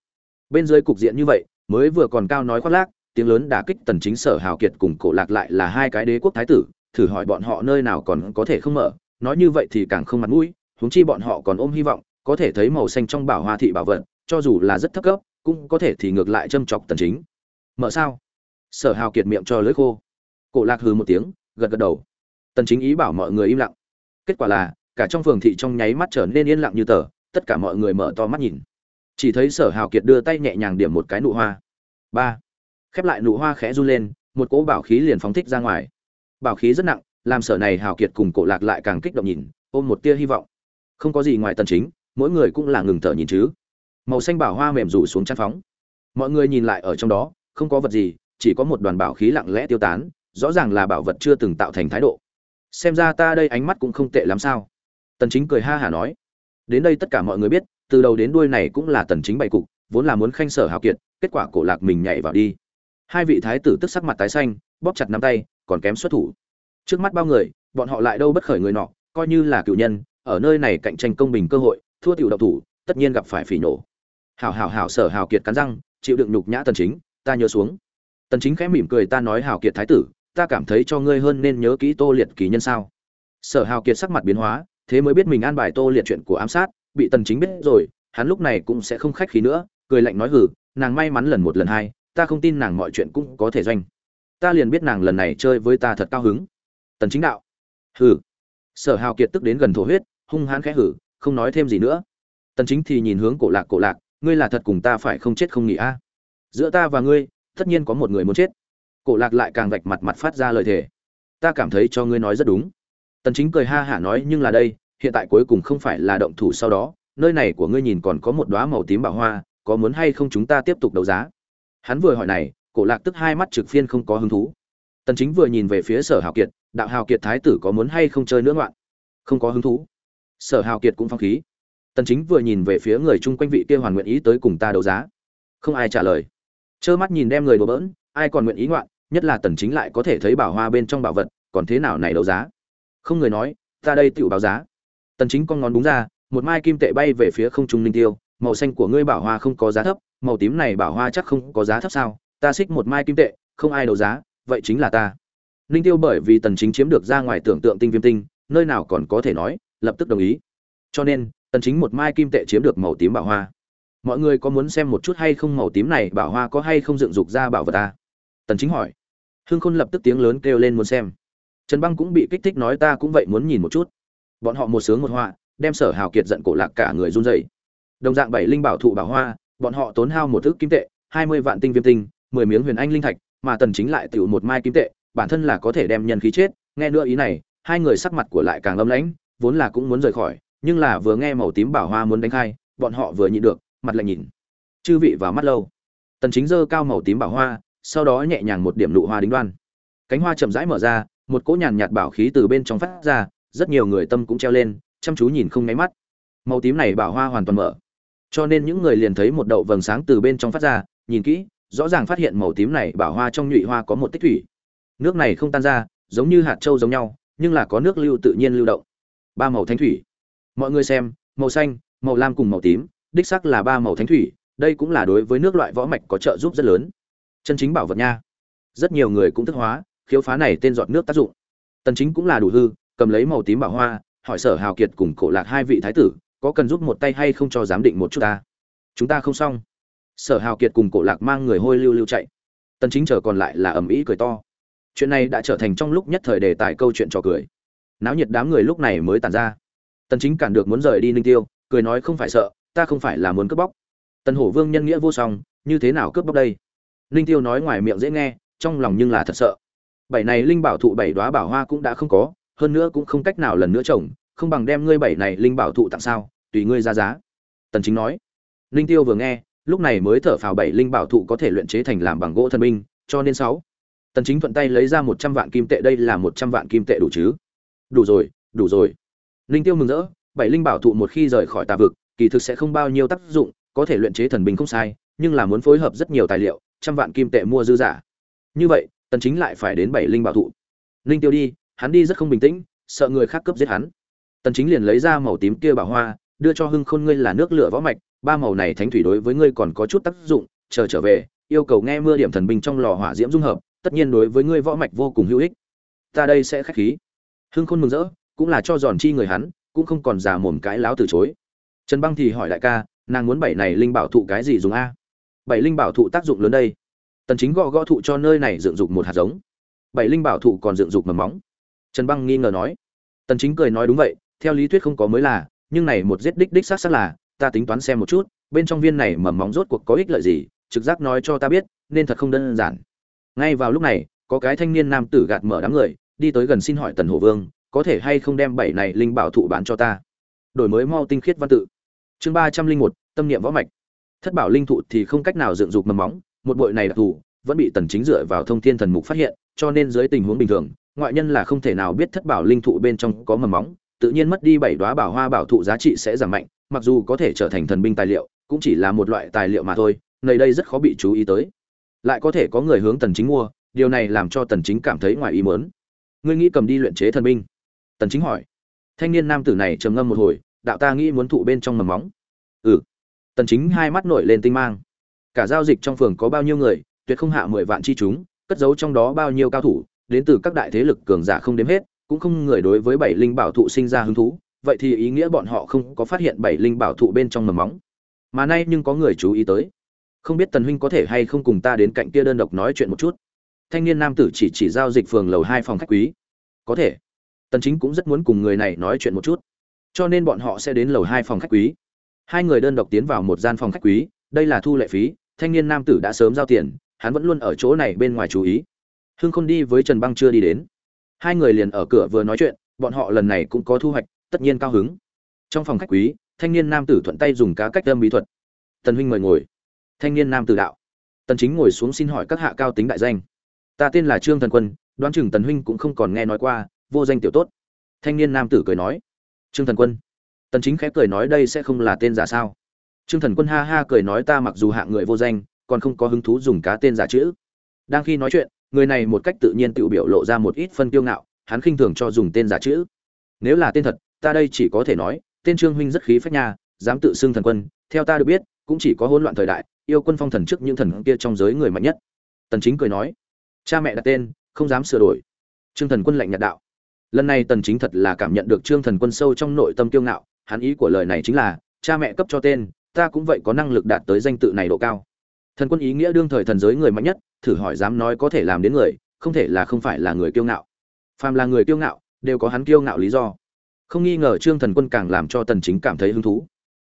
bên dưới cục diện như vậy, mới vừa còn cao nói khoác lác, tiếng lớn đả kích tần chính sở hào kiệt cùng cổ lạc lại là hai cái đế quốc thái tử, thử hỏi bọn họ nơi nào còn có thể không mở nói như vậy thì càng không mặt mũi, huống chi bọn họ còn ôm hy vọng, có thể thấy màu xanh trong bảo hoa thị bảo vật, cho dù là rất thấp cấp, cũng có thể thì ngược lại châm chọc tần chính. Mở sao? Sở hào kiệt miệng cho lưỡi khô. Cổ lạc hừ một tiếng, gật gật đầu. Tần chính ý bảo mọi người im lặng. Kết quả là, cả trong phường thị trong nháy mắt trở nên yên lặng như tờ, tất cả mọi người mở to mắt nhìn. Chỉ thấy sở hào kiệt đưa tay nhẹ nhàng điểm một cái nụ hoa. Ba. Khép lại nụ hoa khẽ run lên, một cỗ bảo khí liền phóng thích ra ngoài. Bảo khí rất nặng làm sở này hào kiệt cùng cổ lạc lại càng kích động nhìn, ôm một tia hy vọng. Không có gì ngoài tần chính, mỗi người cũng là ngừng thở nhìn chứ. Màu xanh bảo hoa mềm rủ xuống chăn phóng. Mọi người nhìn lại ở trong đó, không có vật gì, chỉ có một đoàn bảo khí lặng lẽ tiêu tán, rõ ràng là bảo vật chưa từng tạo thành thái độ. Xem ra ta đây ánh mắt cũng không tệ lắm sao? Tần chính cười ha hà nói. Đến đây tất cả mọi người biết, từ đầu đến đuôi này cũng là tần chính bày cục, vốn là muốn khanh sở hào kiệt, kết quả cổ lạc mình nhảy vào đi. Hai vị thái tử tức sắc mặt tái xanh, bóp chặt nắm tay, còn kém xuất thủ trước mắt bao người, bọn họ lại đâu bất khởi người nọ, coi như là cựu nhân, ở nơi này cạnh tranh công bình cơ hội, thua tiểu độc thủ, tất nhiên gặp phải phỉ nổ. Hảo hảo hảo sở hào kiệt cắn răng, chịu đựng nhục nhã tần chính, ta nhớ xuống. Tần chính khẽ mỉm cười ta nói hào kiệt thái tử, ta cảm thấy cho ngươi hơn nên nhớ kỹ tô liệt kỳ nhân sao. Sở hào kiệt sắc mặt biến hóa, thế mới biết mình an bài tô liệt chuyện của ám sát, bị tần chính biết rồi, hắn lúc này cũng sẽ không khách khí nữa, cười lạnh nói hử nàng may mắn lần một lần hai, ta không tin nàng mọi chuyện cũng có thể doanh. Ta liền biết nàng lần này chơi với ta thật cao hứng tần chính đạo. Hừ, sở hào kiệt tức đến gần thổ huyết hung hãn khẽ hử không nói thêm gì nữa. Tần chính thì nhìn hướng cổ lạc cổ lạc ngươi là thật cùng ta phải không chết không nghỉ a? Giữa ta và ngươi tất nhiên có một người muốn chết. Cổ lạc lại càng vạch mặt mặt phát ra lời thề. Ta cảm thấy cho ngươi nói rất đúng. Tần chính cười ha hả nói nhưng là đây hiện tại cuối cùng không phải là động thủ sau đó nơi này của ngươi nhìn còn có một đóa màu tím bảo hoa có muốn hay không chúng ta tiếp tục đấu giá? Hắn vừa hỏi này cổ lạc tức hai mắt trực phiên không có hứng thú. Tần chính vừa nhìn về phía sở hào kiệt đạo hào kiệt thái tử có muốn hay không chơi nữa ngoạn? Không có hứng thú. Sở hào kiệt cũng phong khí. Tần chính vừa nhìn về phía người chung quanh vị kia hoàn nguyện ý tới cùng ta đấu giá. Không ai trả lời. Trơ mắt nhìn đem người đùa bỡn, ai còn nguyện ý ngoạn, nhất là tần chính lại có thể thấy bảo hoa bên trong bảo vật, còn thế nào này đấu giá? Không người nói, ta đây tiểu báo giá. Tần chính con ngón đúng ra, một mai kim tệ bay về phía không trung linh tiêu, màu xanh của ngươi bảo hoa không có giá thấp, màu tím này bảo hoa chắc không có giá thấp sao? Ta xích một mai kim tệ, không ai đấu giá, vậy chính là ta. Ninh tiêu bởi vì tần chính chiếm được ra ngoài tưởng tượng tinh viêm tinh, nơi nào còn có thể nói, lập tức đồng ý. Cho nên, tần chính một mai kim tệ chiếm được màu tím bảo hoa. Mọi người có muốn xem một chút hay không màu tím này bảo hoa có hay không dựng dục ra bảo vật ta? Tần chính hỏi. Hương khôn lập tức tiếng lớn kêu lên muốn xem. Trần băng cũng bị kích thích nói ta cũng vậy muốn nhìn một chút. Bọn họ một sướng một họa, đem sở hào kiệt giận cổ lạc cả người run rẩy. Đồng dạng bảy linh bảo thụ bảo hoa, bọn họ tốn hao một thước kim tệ, hai mươi vạn tinh viêm tinh, mười miếng huyền anh linh thạch, mà tần chính lại tiểu một mai kim tệ bản thân là có thể đem nhân khí chết, nghe nữa ý này, hai người sắc mặt của lại càng âm lãnh, vốn là cũng muốn rời khỏi, nhưng là vừa nghe màu tím bảo hoa muốn đánh khai, bọn họ vừa nhịn được, mặt lạnh nhìn. Chư vị vào mắt lâu. Tần chính dơ cao màu tím bảo hoa, sau đó nhẹ nhàng một điểm nụ hoa đính đoan. Cánh hoa chậm rãi mở ra, một cỗ nhàn nhạt bảo khí từ bên trong phát ra, rất nhiều người tâm cũng treo lên, chăm chú nhìn không nháy mắt. Màu tím này bảo hoa hoàn toàn mở. Cho nên những người liền thấy một đậu vầng sáng từ bên trong phát ra, nhìn kỹ, rõ ràng phát hiện màu tím này bảo hoa trong nhụy hoa có một tích thủy nước này không tan ra, giống như hạt trâu giống nhau, nhưng là có nước lưu tự nhiên lưu động. Ba màu thánh thủy. Mọi người xem, màu xanh, màu lam cùng màu tím, đích sắc là ba màu thánh thủy, đây cũng là đối với nước loại võ mạch có trợ giúp rất lớn. Chân chính bảo vật nha. Rất nhiều người cũng thức hóa, khiếu phá này tên giọt nước tác dụng. Tần chính cũng là đủ hư, cầm lấy màu tím bảo hoa, hỏi sở hào kiệt cùng cổ lạc hai vị thái tử, có cần giúp một tay hay không cho giám định một chút ta? Chúng ta không xong. Sở hào kiệt cùng cổ lạc mang người hôi lưu lưu chạy. Tần chính chờ còn lại là ầm ĩ cười to chuyện này đã trở thành trong lúc nhất thời đề tài câu chuyện trò cười. Náo nhiệt đám người lúc này mới tàn ra. Tần chính cản được muốn rời đi ninh tiêu, cười nói không phải sợ, ta không phải là muốn cướp bóc. Tần hổ vương nhân nghĩa vô song, như thế nào cướp bóc đây? Ninh tiêu nói ngoài miệng dễ nghe, trong lòng nhưng là thật sợ. Bảy này linh bảo thụ bảy đóa bảo hoa cũng đã không có, hơn nữa cũng không cách nào lần nữa trồng, không bằng đem ngươi bảy này linh bảo thụ tặng sao, tùy ngươi ra giá. Tần chính nói. Ninh tiêu vừa nghe, lúc này mới thở phào bảy linh bảo thụ có thể luyện chế thành làm bằng gỗ thần binh, cho nên sáu tần chính thuận tay lấy ra 100 vạn kim tệ, đây là 100 vạn kim tệ đủ chứ? Đủ rồi đủ rồi. Linh tiêu mừng rỡ, bảy linh bảo thụ một khi rời khỏi tà vực, kỳ thực sẽ không bao nhiêu tác dụng, có thể luyện chế thần binh không sai, nhưng là muốn phối hợp rất nhiều tài liệu, trăm vạn kim tệ mua dư giả. Như vậy, tần chính lại phải đến bảy linh bảo thụ. Linh tiêu đi, hắn đi rất không bình tĩnh, sợ người khác cướp giết hắn. Tần chính liền lấy ra màu tím kia bảo hoa, đưa cho hưng khôn, ngươi là nước lửa võ mạch, ba màu này thánh thủy đối với ngươi còn có chút tác dụng, chờ trở về, yêu cầu nghe mưa điểm thần binh trong lò hỏa diễm dung hợp tất nhiên đối với ngươi võ mạch vô cùng hữu ích. Ta đây sẽ khách khí. Hưng khôn mừng rỡ, cũng là cho giòn chi người hắn, cũng không còn già mồm cái láo từ chối. Trần băng thì hỏi đại ca, nàng muốn bảy này linh bảo thụ cái gì dùng a? Bảy linh bảo thụ tác dụng lớn đây. Tần chính gõ gõ thụ cho nơi này dựng dục một hạt giống. Bảy linh bảo thụ còn dựng dục mầm móng. Trần băng nghi ngờ nói. Tần chính cười nói đúng vậy, theo lý thuyết không có mới là, nhưng này một giết đích đích xác xác là, ta tính toán xem một chút, bên trong viên này mầm móng rốt cuộc có ích lợi gì, trực giác nói cho ta biết, nên thật không đơn giản ngay vào lúc này, có cái thanh niên nam tử gạt mở đám người, đi tới gần xin hỏi tần hổ vương, có thể hay không đem bảy này linh bảo thụ bán cho ta? Đổi mới mau tinh khiết văn tự. Chương ba trăm linh một, tâm niệm võ mạch. Thất bảo linh thụ thì không cách nào dựng dục mầm móng, một bội này đặc thù, vẫn bị tần chính dựa vào thông thiên thần mục phát hiện, cho nên dưới tình huống bình thường, ngoại nhân là không thể nào biết thất bảo linh thụ bên trong có mầm móng, tự nhiên mất đi bảy đóa bảo hoa bảo thụ giá trị sẽ giảm mạnh, mặc dù có thể trở thành thần binh tài liệu, cũng chỉ là một loại tài liệu mà thôi, nơi đây rất khó bị chú ý tới lại có thể có người hướng tần chính mua, điều này làm cho tần chính cảm thấy ngoài ý muốn. Ngươi nghĩ cầm đi luyện chế thần binh? Tần chính hỏi. Thanh niên nam tử này trầm ngâm một hồi, đạo ta nghĩ muốn thụ bên trong mầm móng. Ừ. Tần chính hai mắt nổi lên tinh mang. Cả giao dịch trong phường có bao nhiêu người, tuyệt không hạ 10 vạn chi chúng, cất giấu trong đó bao nhiêu cao thủ, đến từ các đại thế lực cường giả không đếm hết, cũng không người đối với bảy linh bảo thụ sinh ra hứng thú, vậy thì ý nghĩa bọn họ không có phát hiện bảy linh bảo thụ bên trong mầm móng. Mà nay nhưng có người chú ý tới không biết tần huynh có thể hay không cùng ta đến cạnh kia đơn độc nói chuyện một chút. Thanh niên nam tử chỉ chỉ giao dịch phường lầu hai phòng khách quý. Có thể. Tần chính cũng rất muốn cùng người này nói chuyện một chút. Cho nên bọn họ sẽ đến lầu hai phòng khách quý. Hai người đơn độc tiến vào một gian phòng khách quý. Đây là thu lệ phí. Thanh niên nam tử đã sớm giao tiền. Hắn vẫn luôn ở chỗ này bên ngoài chú ý. Hưng khôn đi với trần băng chưa đi đến. Hai người liền ở cửa vừa nói chuyện. Bọn họ lần này cũng có thu hoạch, tất nhiên cao hứng. Trong phòng khách quý, thanh niên nam tử thuận tay dùng cá cách âm bí thuật. Tần huynh mời ngồi thanh niên nam tử đạo. Tần chính ngồi xuống xin hỏi các hạ cao tính đại danh. Ta tên là trương thần quân, đoán chừng tần huynh cũng không còn nghe nói qua, vô danh tiểu tốt. Thanh niên nam tử cười nói. Trương thần quân. Tần chính khẽ cười nói đây sẽ không là tên giả sao? Trương thần quân ha ha cười nói ta mặc dù hạng người vô danh, còn không có hứng thú dùng cá tên giả chữ. Đang khi nói chuyện, người này một cách tự nhiên tự biểu lộ ra một ít phân tiêu ngạo, hắn khinh thường cho dùng tên giả chữ. Nếu là tên thật, ta đây chỉ có thể nói, tên trương huynh rất khí phách nha, dám tự xưng thần quân, theo ta được biết, cũng chỉ có hỗn loạn thời đại yêu quân phong thần trước những thần kia trong giới người mạnh nhất. Tần chính cười nói, cha mẹ đặt tên, không dám sửa đổi. Trương thần quân lạnh nhạt đạo, lần này tần chính thật là cảm nhận được trương thần quân sâu trong nội tâm kiêu ngạo, hắn ý của lời này chính là, cha mẹ cấp cho tên, ta cũng vậy có năng lực đạt tới danh tự này độ cao. Thần quân ý nghĩa đương thời thần giới người mạnh nhất, thử hỏi dám nói có thể làm đến người, không thể là không phải là người kiêu ngạo. Phàm là người kiêu ngạo, đều có hắn kiêu ngạo lý do. Không nghi ngờ trương thần quân càng làm cho tần chính cảm thấy hứng thú.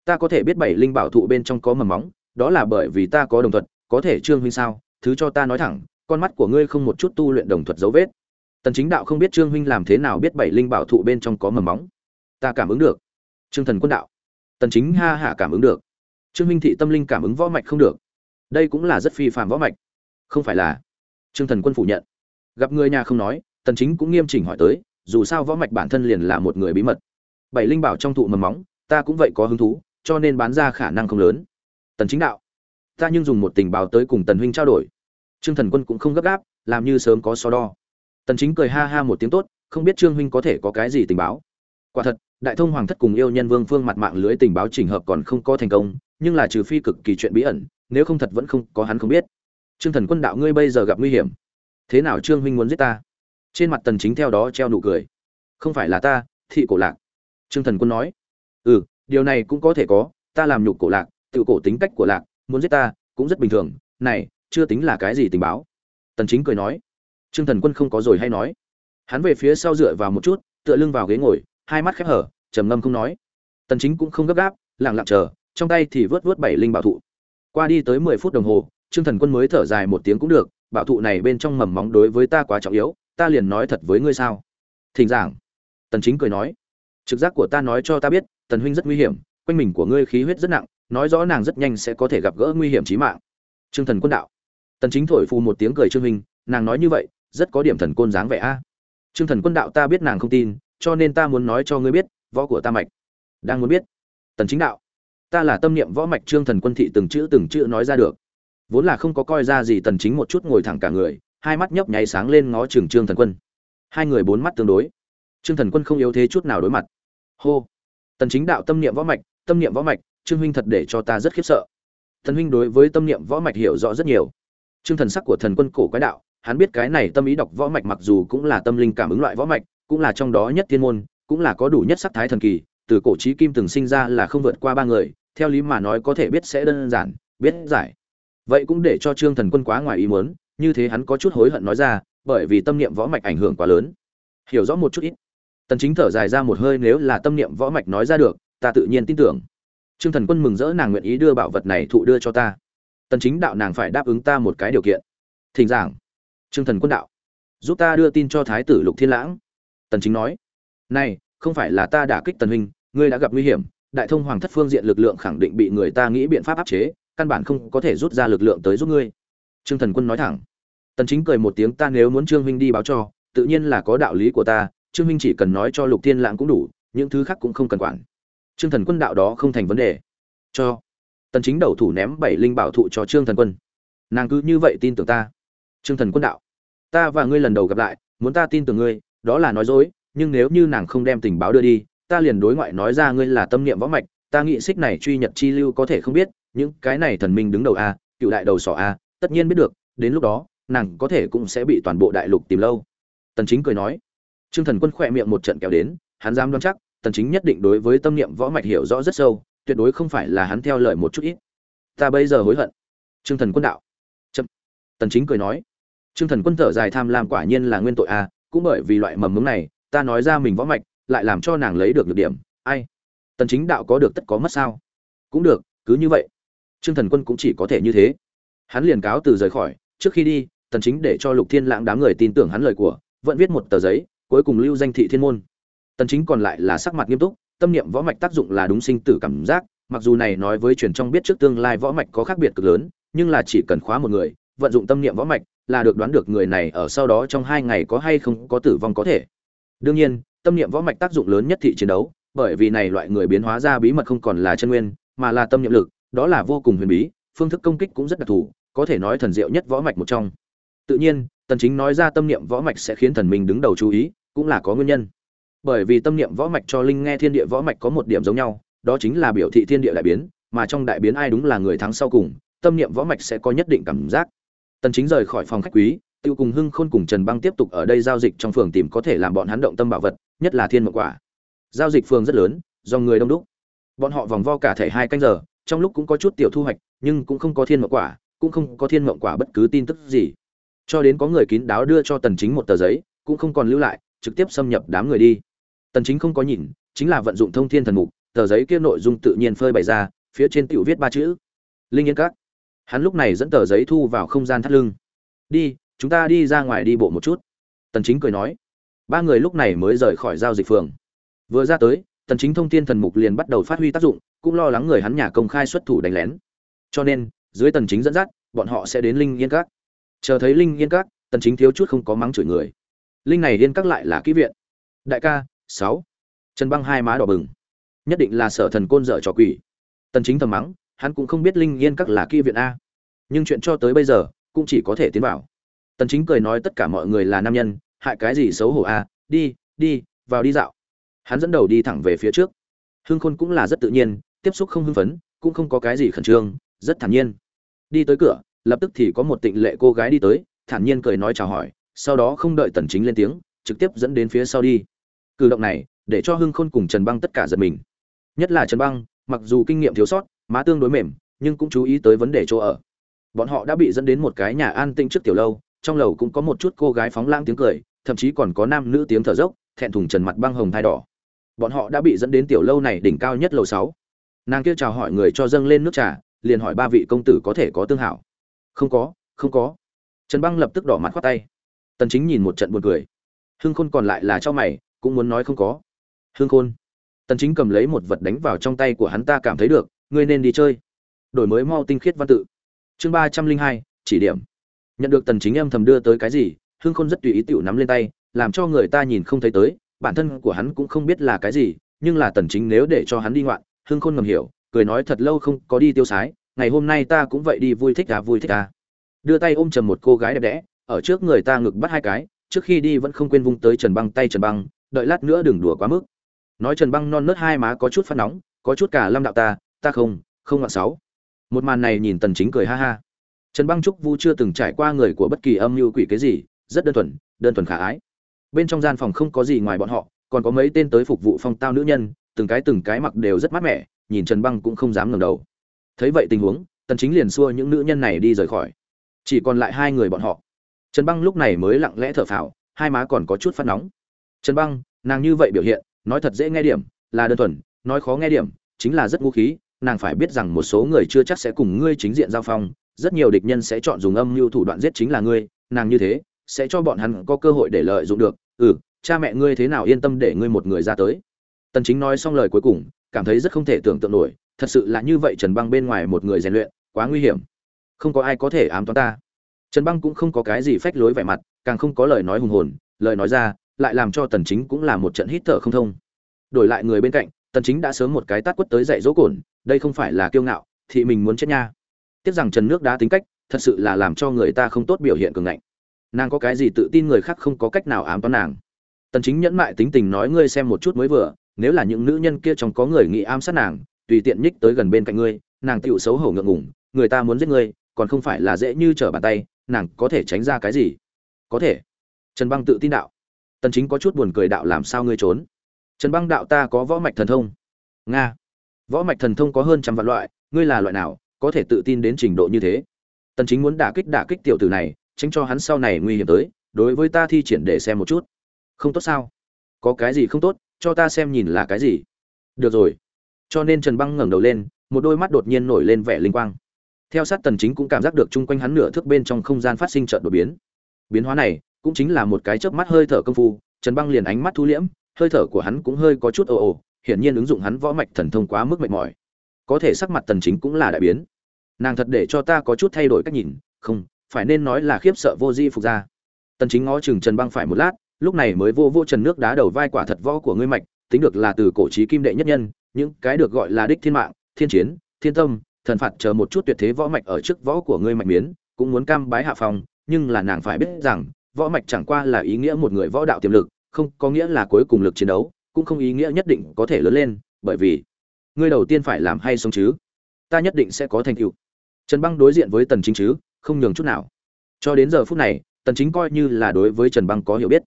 Ta có thể biết bảy linh bảo thụ bên trong có mầm móng đó là bởi vì ta có đồng thuật, có thể trương huynh sao? Thứ cho ta nói thẳng, con mắt của ngươi không một chút tu luyện đồng thuật dấu vết. Tần chính đạo không biết trương huynh làm thế nào biết bảy linh bảo thụ bên trong có mầm móng. Ta cảm ứng được. Trương thần quân đạo. Tần chính ha hạ cảm ứng được. Trương huynh thị tâm linh cảm ứng võ mạch không được. Đây cũng là rất phi phàm võ mạch. Không phải là. Trương thần quân phủ nhận. Gặp người nhà không nói, tần chính cũng nghiêm chỉnh hỏi tới, dù sao võ mạch bản thân liền là một người bí mật. Bảy linh bảo trong thụ mầm móng, ta cũng vậy có hứng thú, cho nên bán ra khả năng không lớn tần chính đạo. Ta nhưng dùng một tình báo tới cùng tần huynh trao đổi. Trương thần quân cũng không gấp gáp, làm như sớm có so đo. Tần chính cười ha ha một tiếng tốt, không biết trương huynh có thể có cái gì tình báo. Quả thật, đại thông hoàng thất cùng yêu nhân vương phương mặt mạng lưới tình báo chỉnh hợp còn không có thành công, nhưng là trừ phi cực kỳ chuyện bí ẩn, nếu không thật vẫn không có hắn không biết. Trương thần quân đạo ngươi bây giờ gặp nguy hiểm. Thế nào trương huynh muốn giết ta? Trên mặt tần chính theo đó treo nụ cười. Không phải là ta, thị cổ lạc. Trương thần quân nói. Ừ điều này cũng có thể có, ta làm nhục cổ lạc tự cổ tính cách của lạc, muốn giết ta, cũng rất bình thường. Này, chưa tính là cái gì tình báo. Tần chính cười nói. Trương thần quân không có rồi hay nói. Hắn về phía sau dựa vào một chút, tựa lưng vào ghế ngồi, hai mắt khép hở, trầm ngâm không nói. Tần chính cũng không gấp gáp, lặng lặng chờ, trong tay thì vớt vớt bảy linh bảo thụ. Qua đi tới 10 phút đồng hồ, trương thần quân mới thở dài một tiếng cũng được, bảo thụ này bên trong mầm móng đối với ta quá trọng yếu, ta liền nói thật với ngươi sao? Thỉnh giảng. Tần chính cười nói. Trực giác của ta nói cho ta biết, tần huynh rất nguy hiểm, quanh mình của ngươi khí huyết rất nặng nói rõ nàng rất nhanh sẽ có thể gặp gỡ nguy hiểm chí mạng. Trương thần quân đạo. Tần chính thổi phù một tiếng cười trương huynh nàng nói như vậy, rất có điểm thần côn dáng vẻ a. Trương thần quân đạo ta biết nàng không tin, cho nên ta muốn nói cho ngươi biết, võ của ta mạch. Đang muốn biết. Tần chính đạo. Ta là tâm niệm võ mạch trương thần quân thị từng chữ từng chữ nói ra được. Vốn là không có coi ra gì tần chính một chút ngồi thẳng cả người, hai mắt nhấp nháy sáng lên ngó trường trương thần quân. Hai người bốn mắt tương đối. Trương thần quân không yếu thế chút nào đối mặt. Hô. Tần chính đạo tâm niệm võ mạch, tâm niệm võ mạch trương huynh thật để cho ta rất khiếp sợ. Thần huynh đối với tâm niệm võ mạch hiểu rõ rất nhiều. Trương thần sắc của thần quân cổ quái đạo, hắn biết cái này tâm ý đọc võ mạch mặc dù cũng là tâm linh cảm ứng loại võ mạch, cũng là trong đó nhất thiên môn, cũng là có đủ nhất sắc thái thần kỳ, từ cổ chí kim từng sinh ra là không vượt qua ba người, theo lý mà nói có thể biết sẽ đơn giản, biết giải. Vậy cũng để cho trương thần quân quá ngoài ý muốn, như thế hắn có chút hối hận nói ra, bởi vì tâm niệm võ mạch ảnh hưởng quá lớn. Hiểu rõ một chút ít. Tần chính thở dài ra một hơi, nếu là tâm niệm võ mạch nói ra được, ta tự nhiên tin tưởng trương thần quân mừng rỡ nàng nguyện ý đưa bảo vật này thụ đưa cho ta. Tần chính đạo nàng phải đáp ứng ta một cái điều kiện. Thỉnh giảng. Trương thần quân đạo. Giúp ta đưa tin cho thái tử lục thiên lãng. Tần chính nói. Này, không phải là ta đả kích tần huynh, ngươi đã gặp nguy hiểm, đại thông hoàng thất phương diện lực lượng khẳng định bị người ta nghĩ biện pháp áp chế, căn bản không có thể rút ra lực lượng tới giúp ngươi. Trương thần quân nói thẳng. Tần chính cười một tiếng, ta nếu muốn trương huynh đi báo cho, tự nhiên là có đạo lý của ta, trương huynh chỉ cần nói cho lục thiên lãng cũng đủ, những thứ khác cũng không cần quản trương thần quân đạo đó không thành vấn đề. Cho. Tần chính đầu thủ ném bảy linh bảo thụ cho trương thần quân. Nàng cứ như vậy tin tưởng ta. Trương thần quân đạo. Ta và ngươi lần đầu gặp lại, muốn ta tin tưởng ngươi, đó là nói dối, nhưng nếu như nàng không đem tình báo đưa đi, ta liền đối ngoại nói ra ngươi là tâm niệm võ mạch, ta nghĩ xích này truy nhật chi lưu có thể không biết, những cái này thần minh đứng đầu a, cựu đại đầu sỏ a, tất nhiên biết được, đến lúc đó, nàng có thể cũng sẽ bị toàn bộ đại lục tìm lâu. Tần chính cười nói. Trương thần quân khỏe miệng một trận kéo đến, hắn dám đoán chắc tần chính nhất định đối với tâm niệm võ mạch hiểu rõ rất sâu, tuyệt đối không phải là hắn theo lời một chút ít. Ta bây giờ hối hận. Trương thần quân đạo. Chậm. Tần chính cười nói. Trương thần quân thở dài tham lam quả nhiên là nguyên tội a cũng bởi vì loại mầm mống này, ta nói ra mình võ mạch, lại làm cho nàng lấy được nhược điểm. Ai? Tần chính đạo có được tất có mất sao? Cũng được, cứ như vậy. Trương thần quân cũng chỉ có thể như thế. Hắn liền cáo từ rời khỏi, trước khi đi, tần chính để cho lục thiên lãng đám người tin tưởng hắn lời của, vẫn viết một tờ giấy, cuối cùng lưu danh thị thiên môn tần chính còn lại là sắc mặt nghiêm túc, tâm niệm võ mạch tác dụng là đúng sinh tử cảm giác, mặc dù này nói với truyền trong biết trước tương lai võ mạch có khác biệt cực lớn, nhưng là chỉ cần khóa một người, vận dụng tâm niệm võ mạch là được đoán được người này ở sau đó trong hai ngày có hay không có tử vong có thể. Đương nhiên, tâm niệm võ mạch tác dụng lớn nhất thị chiến đấu, bởi vì này loại người biến hóa ra bí mật không còn là chân nguyên, mà là tâm niệm lực, đó là vô cùng huyền bí, phương thức công kích cũng rất đặc thù, có thể nói thần diệu nhất võ mạch một trong. Tự nhiên, tần chính nói ra tâm niệm võ mạch sẽ khiến thần minh đứng đầu chú ý, cũng là có nguyên nhân bởi vì tâm niệm võ mạch cho linh nghe thiên địa võ mạch có một điểm giống nhau, đó chính là biểu thị thiên địa đại biến, mà trong đại biến ai đúng là người thắng sau cùng, tâm niệm võ mạch sẽ có nhất định cảm giác. Tần chính rời khỏi phòng khách quý, tiêu cùng hưng khôn cùng trần băng tiếp tục ở đây giao dịch trong phường tìm có thể làm bọn hắn động tâm bảo vật, nhất là thiên mộng quả. Giao dịch phường rất lớn, do người đông đúc. Bọn họ vòng vo cả thể hai canh giờ, trong lúc cũng có chút tiểu thu hoạch, nhưng cũng không có thiên mộng quả, cũng không có thiên mộng quả bất cứ tin tức gì. Cho đến có người kín đáo đưa cho tần chính một tờ giấy, cũng không còn lưu lại, trực tiếp xâm nhập đám người đi tần chính không có nhìn, chính là vận dụng thông thiên thần mục, tờ giấy kia nội dung tự nhiên phơi bày ra, phía trên tiểu viết ba chữ. Linh yên các. Hắn lúc này dẫn tờ giấy thu vào không gian thắt lưng. Đi, chúng ta đi ra ngoài đi bộ một chút. Tần chính cười nói. Ba người lúc này mới rời khỏi giao dịch phường. Vừa ra tới, tần chính thông thiên thần mục liền bắt đầu phát huy tác dụng, cũng lo lắng người hắn nhà công khai xuất thủ đánh lén. Cho nên, dưới tần chính dẫn dắt, bọn họ sẽ đến linh yên các. Chờ thấy linh yên các, tần chính thiếu chút không có mắng chửi người. Linh này yên các lại là kỹ viện. Đại ca sáu. Trần băng hai má đỏ bừng. Nhất định là sở thần côn dở trò quỷ. Tần chính thầm mắng, hắn cũng không biết linh yên các là kia viện a. Nhưng chuyện cho tới bây giờ, cũng chỉ có thể tiến vào. Tần chính cười nói tất cả mọi người là nam nhân, hại cái gì xấu hổ a, đi đi, vào đi dạo. Hắn dẫn đầu đi thẳng về phía trước. Hương khôn cũng là rất tự nhiên, tiếp xúc không hưng phấn, cũng không có cái gì khẩn trương, rất thản nhiên. Đi tới cửa, lập tức thì có một tịnh lệ cô gái đi tới, thản nhiên cười nói chào hỏi, sau đó không đợi tần chính lên tiếng, trực tiếp dẫn đến phía sau đi cử động này để cho hưng khôn cùng trần băng tất cả giật mình. Nhất là trần băng, mặc dù kinh nghiệm thiếu sót, má tương đối mềm, nhưng cũng chú ý tới vấn đề chỗ ở. Bọn họ đã bị dẫn đến một cái nhà an tinh trước tiểu lâu, trong lầu cũng có một chút cô gái phóng lãng tiếng cười, thậm chí còn có nam nữ tiếng thở dốc, thẹn thùng trần mặt băng hồng thai đỏ. Bọn họ đã bị dẫn đến tiểu lâu này đỉnh cao nhất lầu sáu. Nàng kia chào hỏi người cho dâng lên nước trà, liền hỏi ba vị công tử có thể có tương hảo. Không có không có. Trần băng lập tức đỏ mặt khoát tay. Tần chính nhìn một trận buồn cười. Hưng khôn còn lại là cho mày cũng muốn nói không có. Hương khôn, tần chính cầm lấy một vật đánh vào trong tay của hắn ta cảm thấy được, ngươi nên đi chơi. Đổi mới mau tinh khiết văn tự. Chương ba trăm linh hai, chỉ điểm. Nhận được tần chính âm thầm đưa tới cái gì, hương khôn rất tùy ý tiểu nắm lên tay, làm cho người ta nhìn không thấy tới, bản thân của hắn cũng không biết là cái gì, nhưng là tần chính nếu để cho hắn đi ngoạn, hương khôn ngầm hiểu, cười nói thật lâu không có đi tiêu sái, ngày hôm nay ta cũng vậy đi vui thích à vui thích à. Đưa tay ôm chầm một cô gái đẹp đẽ, ở trước người ta ngực bắt hai cái, trước khi đi vẫn không quên vung tới trần băng tay trần băng đợi lát nữa đừng đùa quá mức. Nói trần băng non nớt hai má có chút phát nóng, có chút cả lâm đạo ta ta không không ngọn sáu. Một màn này nhìn tần chính cười ha ha. Trần băng trúc vu chưa từng trải qua người của bất kỳ âm mưu quỷ cái gì, rất đơn thuần đơn thuần khả ái. Bên trong gian phòng không có gì ngoài bọn họ, còn có mấy tên tới phục vụ phong tao nữ nhân, từng cái từng cái mặc đều rất mát mẻ, nhìn trần băng cũng không dám ngẩng đầu. Thấy vậy tình huống, tần chính liền xua những nữ nhân này đi rời khỏi. Chỉ còn lại hai người bọn họ. Trần băng lúc này mới lặng lẽ thở phào, hai má còn có chút phát nóng trần băng, nàng như vậy biểu hiện, nói thật dễ nghe điểm, là đơn thuần, nói khó nghe điểm, chính là rất ngu khí, nàng phải biết rằng một số người chưa chắc sẽ cùng ngươi chính diện giao phong, rất nhiều địch nhân sẽ chọn dùng âm mưu thủ đoạn giết chính là ngươi, nàng như thế, sẽ cho bọn hắn có cơ hội để lợi dụng được ừ cha mẹ ngươi thế nào yên tâm để ngươi một người ra tới. Tần chính nói xong lời cuối cùng, cảm thấy rất không thể tưởng tượng nổi, thật sự là như vậy trần băng bên ngoài một người rèn luyện, quá nguy hiểm. Không có ai có thể ám toán ta. Trần băng cũng không có cái gì phách lối vẻ mặt, càng không có lời nói hùng hồn, lời nói ra lại làm cho tần chính cũng là một trận hít thở không thông. Đổi lại người bên cạnh, tần chính đã sớm một cái tát quất tới dạy dỗ cồn đây không phải là kiêu ngạo, thì mình muốn chết nha. Tiếc rằng trần nước đá tính cách, thật sự là làm cho người ta không tốt biểu hiện cường ngạnh. Nàng có cái gì tự tin người khác không có cách nào ám toán nàng. Tần chính nhẫn mại tính tình nói ngươi xem một chút mới vừa, nếu là những nữ nhân kia trong có người nghĩ ám sát nàng, tùy tiện nhích tới gần bên cạnh ngươi, nàng tiểu xấu hổ ngượng ngùng, người ta muốn giết ngươi, còn không phải là dễ như trở bàn tay, nàng có thể tránh ra cái gì? Có thể. Trần băng tự tin đạo tần chính có chút buồn cười đạo làm sao ngươi trốn? Trần băng đạo ta có võ mạch thần thông. Nga, võ mạch thần thông có hơn trăm vạn loại, ngươi là loại nào, có thể tự tin đến trình độ như thế? Tần chính muốn đả kích đả kích tiểu tử này, tránh cho hắn sau này nguy hiểm tới, đối với ta thi triển để xem một chút. Không tốt sao? Có cái gì không tốt, cho ta xem nhìn là cái gì. Được rồi. Cho nên trần băng ngẩng đầu lên, một đôi mắt đột nhiên nổi lên vẻ linh quang. Theo sát tần chính cũng cảm giác được chung quanh hắn nửa thước bên trong không gian phát sinh trận đột biến. Biến hóa này cũng chính là một cái chớp mắt hơi thở công phu, trần băng liền ánh mắt thu liễm, hơi thở của hắn cũng hơi có chút ồ ồ, hiển nhiên ứng dụng hắn võ mạch thần thông quá mức mệt mỏi. Có thể sắc mặt tần chính cũng là đại biến. Nàng thật để cho ta có chút thay đổi cách nhìn, không, phải nên nói là khiếp sợ vô di phục ra. Tần chính ngó chừng trần băng phải một lát, lúc này mới vô vô trần nước đá đầu vai quả thật võ của ngươi mạch, tính được là từ cổ chí kim đệ nhất nhân, những cái được gọi là đích thiên mạng, thiên chiến, thiên tâm, thần phạt chờ một chút tuyệt thế võ mạch ở trước võ của ngươi mạch miến, cũng muốn cam bái hạ phòng nhưng là nàng phải biết rằng võ mạch chẳng qua là ý nghĩa một người võ đạo tiềm lực, không có nghĩa là cuối cùng lực chiến đấu, cũng không ý nghĩa nhất định có thể lớn lên, bởi vì ngươi đầu tiên phải làm hay sống chứ? Ta nhất định sẽ có thành tựu. Trần băng đối diện với tần chính chứ, không nhường chút nào. Cho đến giờ phút này, tần chính coi như là đối với trần băng có hiểu biết.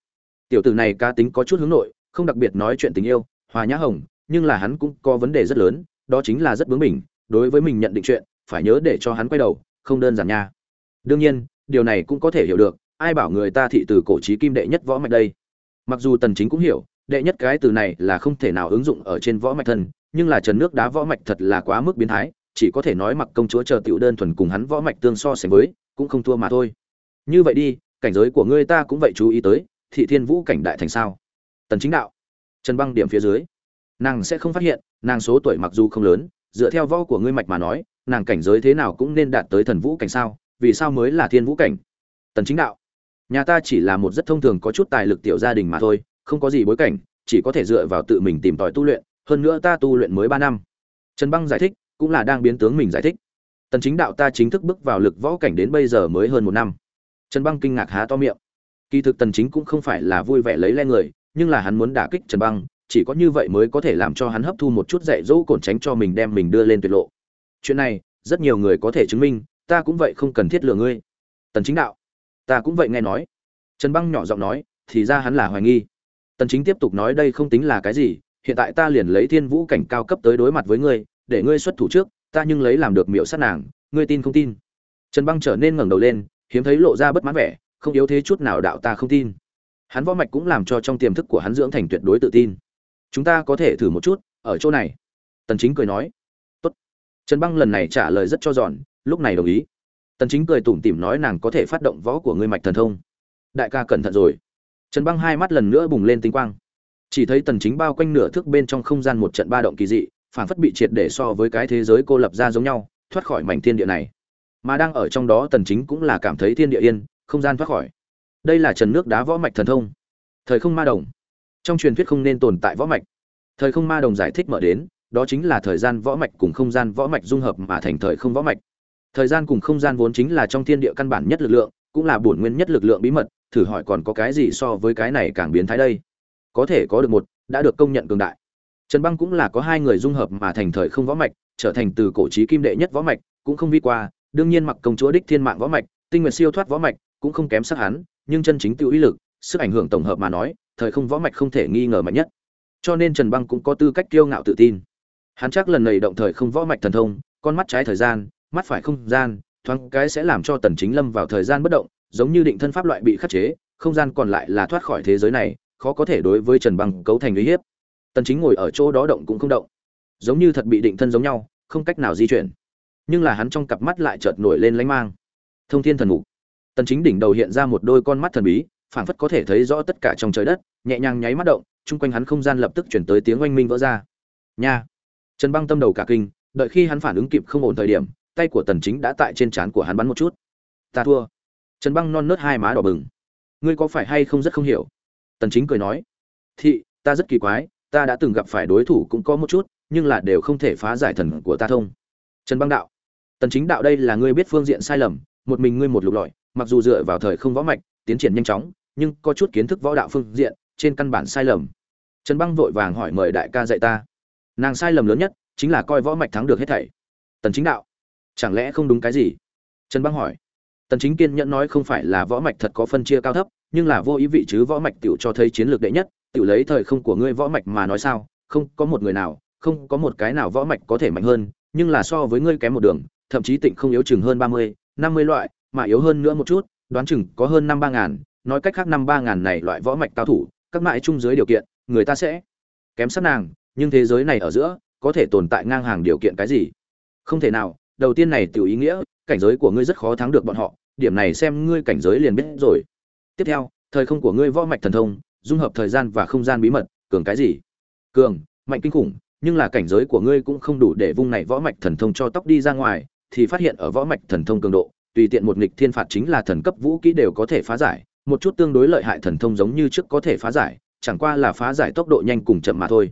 Tiểu tử này cá tính có chút hướng nội, không đặc biệt nói chuyện tình yêu, hòa nhã hồng, nhưng là hắn cũng có vấn đề rất lớn, đó chính là rất bướng bỉnh, đối với mình nhận định chuyện, phải nhớ để cho hắn quay đầu, không đơn giản nha. Đương nhiên, điều này cũng có thể hiểu được ai bảo người ta thị từ cổ trí kim đệ nhất võ mạch đây? Mặc dù tần chính cũng hiểu đệ nhất cái từ này là không thể nào ứng dụng ở trên võ mạch thần, nhưng là trần nước đá võ mạch thật là quá mức biến thái chỉ có thể nói mặc công chúa chờ tiểu đơn thuần cùng hắn võ mạch tương so sánh với cũng không thua mà thôi. Như vậy đi cảnh giới của ngươi ta cũng vậy chú ý tới thị thiên vũ cảnh đại thành sao? Tần chính đạo. Trần băng điểm phía dưới. Nàng sẽ không phát hiện nàng số tuổi mặc dù không lớn dựa theo võ của ngươi mạch mà nói nàng cảnh giới thế nào cũng nên đạt tới thần vũ cảnh sao? Vì sao mới là thiên vũ cảnh? Tần chính đạo nhà ta chỉ là một rất thông thường có chút tài lực tiểu gia đình mà thôi, không có gì bối cảnh, chỉ có thể dựa vào tự mình tìm tòi tu luyện, hơn nữa ta tu luyện mới ba năm. Trần băng giải thích, cũng là đang biến tướng mình giải thích. Tần chính đạo ta chính thức bước vào lực võ cảnh đến bây giờ mới hơn một năm. Trần băng kinh ngạc há to miệng. Kỳ thực tần chính cũng không phải là vui vẻ lấy le người, nhưng là hắn muốn đả kích trần băng, chỉ có như vậy mới có thể làm cho hắn hấp thu một chút dạy dỗ cổn tránh cho mình đem mình đưa lên tuyệt lộ. Chuyện này, rất nhiều người có thể chứng minh, ta cũng vậy không cần thiết lừa ngươi. Tần chính đạo ta cũng vậy nghe nói. Trần băng nhỏ giọng nói, thì ra hắn là hoài nghi. Tần chính tiếp tục nói đây không tính là cái gì, hiện tại ta liền lấy thiên vũ cảnh cao cấp tới đối mặt với ngươi, để ngươi xuất thủ trước, ta nhưng lấy làm được miệu sát nàng, ngươi tin không tin? Trần băng trở nên ngẩng đầu lên, hiếm thấy lộ ra bất mãn vẻ, không yếu thế chút nào đạo ta không tin. Hắn võ mạch cũng làm cho trong tiềm thức của hắn dưỡng thành tuyệt đối tự tin. Chúng ta có thể thử một chút, ở chỗ này. Tần chính cười nói. Tốt. Trần băng lần này trả lời rất cho giòn, lúc này đồng ý tần chính cười tủm tỉm nói nàng có thể phát động võ của ngươi mạch thần thông. Đại ca cẩn thận rồi. Trần băng hai mắt lần nữa bùng lên tinh quang. Chỉ thấy tần chính bao quanh nửa thước bên trong không gian một trận ba động kỳ dị, phản phất bị triệt để so với cái thế giới cô lập ra giống nhau, thoát khỏi mảnh thiên địa này. Mà đang ở trong đó tần chính cũng là cảm thấy thiên địa yên, không gian thoát khỏi. Đây là trần nước đá võ mạch thần thông. Thời không ma đồng. Trong truyền thuyết không nên tồn tại võ mạch. Thời không ma đồng giải thích mở đến, đó chính là thời gian võ mạch cùng không gian võ mạch dung hợp mà thành thời không võ mạch thời gian cùng không gian vốn chính là trong thiên địa căn bản nhất lực lượng, cũng là bổn nguyên nhất lực lượng bí mật, thử hỏi còn có cái gì so với cái này càng biến thái đây? Có thể có được một, đã được công nhận cường đại. Trần băng cũng là có hai người dung hợp mà thành thời không võ mạch, trở thành từ cổ trí kim đệ nhất võ mạch, cũng không vi qua, đương nhiên mặc công chúa đích thiên mạng võ mạch, tinh nguyện siêu thoát võ mạch, cũng không kém sắc hắn, nhưng chân chính tự ý lực, sức ảnh hưởng tổng hợp mà nói, thời không võ mạch không thể nghi ngờ mạnh nhất. Cho nên trần băng cũng có tư cách kiêu ngạo tự tin. Hắn chắc lần này động thời không võ mạch thần thông, con mắt trái thời gian mắt phải không gian, thoáng cái sẽ làm cho tần chính lâm vào thời gian bất động, giống như định thân pháp loại bị khắc chế, không gian còn lại là thoát khỏi thế giới này, khó có thể đối với trần băng cấu thành uy hiếp. Tần chính ngồi ở chỗ đó động cũng không động. Giống như thật bị định thân giống nhau, không cách nào di chuyển. Nhưng là hắn trong cặp mắt lại chợt nổi lên lánh mang. Thông thiên thần ngủ tần chính đỉnh đầu hiện ra một đôi con mắt thần bí, phảng phất có thể thấy rõ tất cả trong trời đất, nhẹ nhàng nháy mắt động, chung quanh hắn không gian lập tức chuyển tới tiếng oanh minh vỡ ra. Nha. Trần băng tâm đầu cả kinh, đợi khi hắn phản ứng kịp không ổn thời điểm tay của tần chính đã tại trên trán của hắn bắn một chút. Ta thua. Trần băng non nớt hai má đỏ bừng. Ngươi có phải hay không rất không hiểu? Tần chính cười nói. Thị, ta rất kỳ quái, ta đã từng gặp phải đối thủ cũng có một chút, nhưng là đều không thể phá giải thần của ta thông. Trần băng đạo. Tần chính đạo đây là ngươi biết phương diện sai lầm, một mình ngươi một lục lọi, mặc dù dựa vào thời không võ mạch, tiến triển nhanh chóng, nhưng có chút kiến thức võ đạo phương diện, trên căn bản sai lầm. Trần băng vội vàng hỏi mời đại ca dạy ta. Nàng sai lầm lớn nhất, chính là coi võ mạch thắng được hết thảy. Tần chính đạo chẳng lẽ không đúng cái gì? Trần băng hỏi. Tần chính kiên nhẫn nói không phải là võ mạch thật có phân chia cao thấp nhưng là vô ý vị chứ võ mạch tiểu cho thấy chiến lược đệ nhất tiểu lấy thời không của ngươi võ mạch mà nói sao không có một người nào không có một cái nào võ mạch có thể mạnh hơn nhưng là so với ngươi kém một đường thậm chí tịnh không yếu chừng hơn 30, 50 loại mà yếu hơn nữa một chút đoán chừng có hơn năm ba ngàn nói cách khác năm ba ngàn này loại võ mạch cao thủ các mại chung dưới điều kiện người ta sẽ kém sát nàng nhưng thế giới này ở giữa có thể tồn tại ngang hàng điều kiện cái gì? Không thể nào đầu tiên này tiểu ý nghĩa, cảnh giới của ngươi rất khó thắng được bọn họ, điểm này xem ngươi cảnh giới liền biết rồi. Tiếp theo, thời không của ngươi võ mạch thần thông, dung hợp thời gian và không gian bí mật, cường cái gì? Cường, mạnh kinh khủng, nhưng là cảnh giới của ngươi cũng không đủ để vung này võ mạch thần thông cho tóc đi ra ngoài, thì phát hiện ở võ mạch thần thông cường độ, tùy tiện một nghịch thiên phạt chính là thần cấp vũ kỹ đều có thể phá giải, một chút tương đối lợi hại thần thông giống như trước có thể phá giải, chẳng qua là phá giải tốc độ nhanh cùng chậm mà thôi.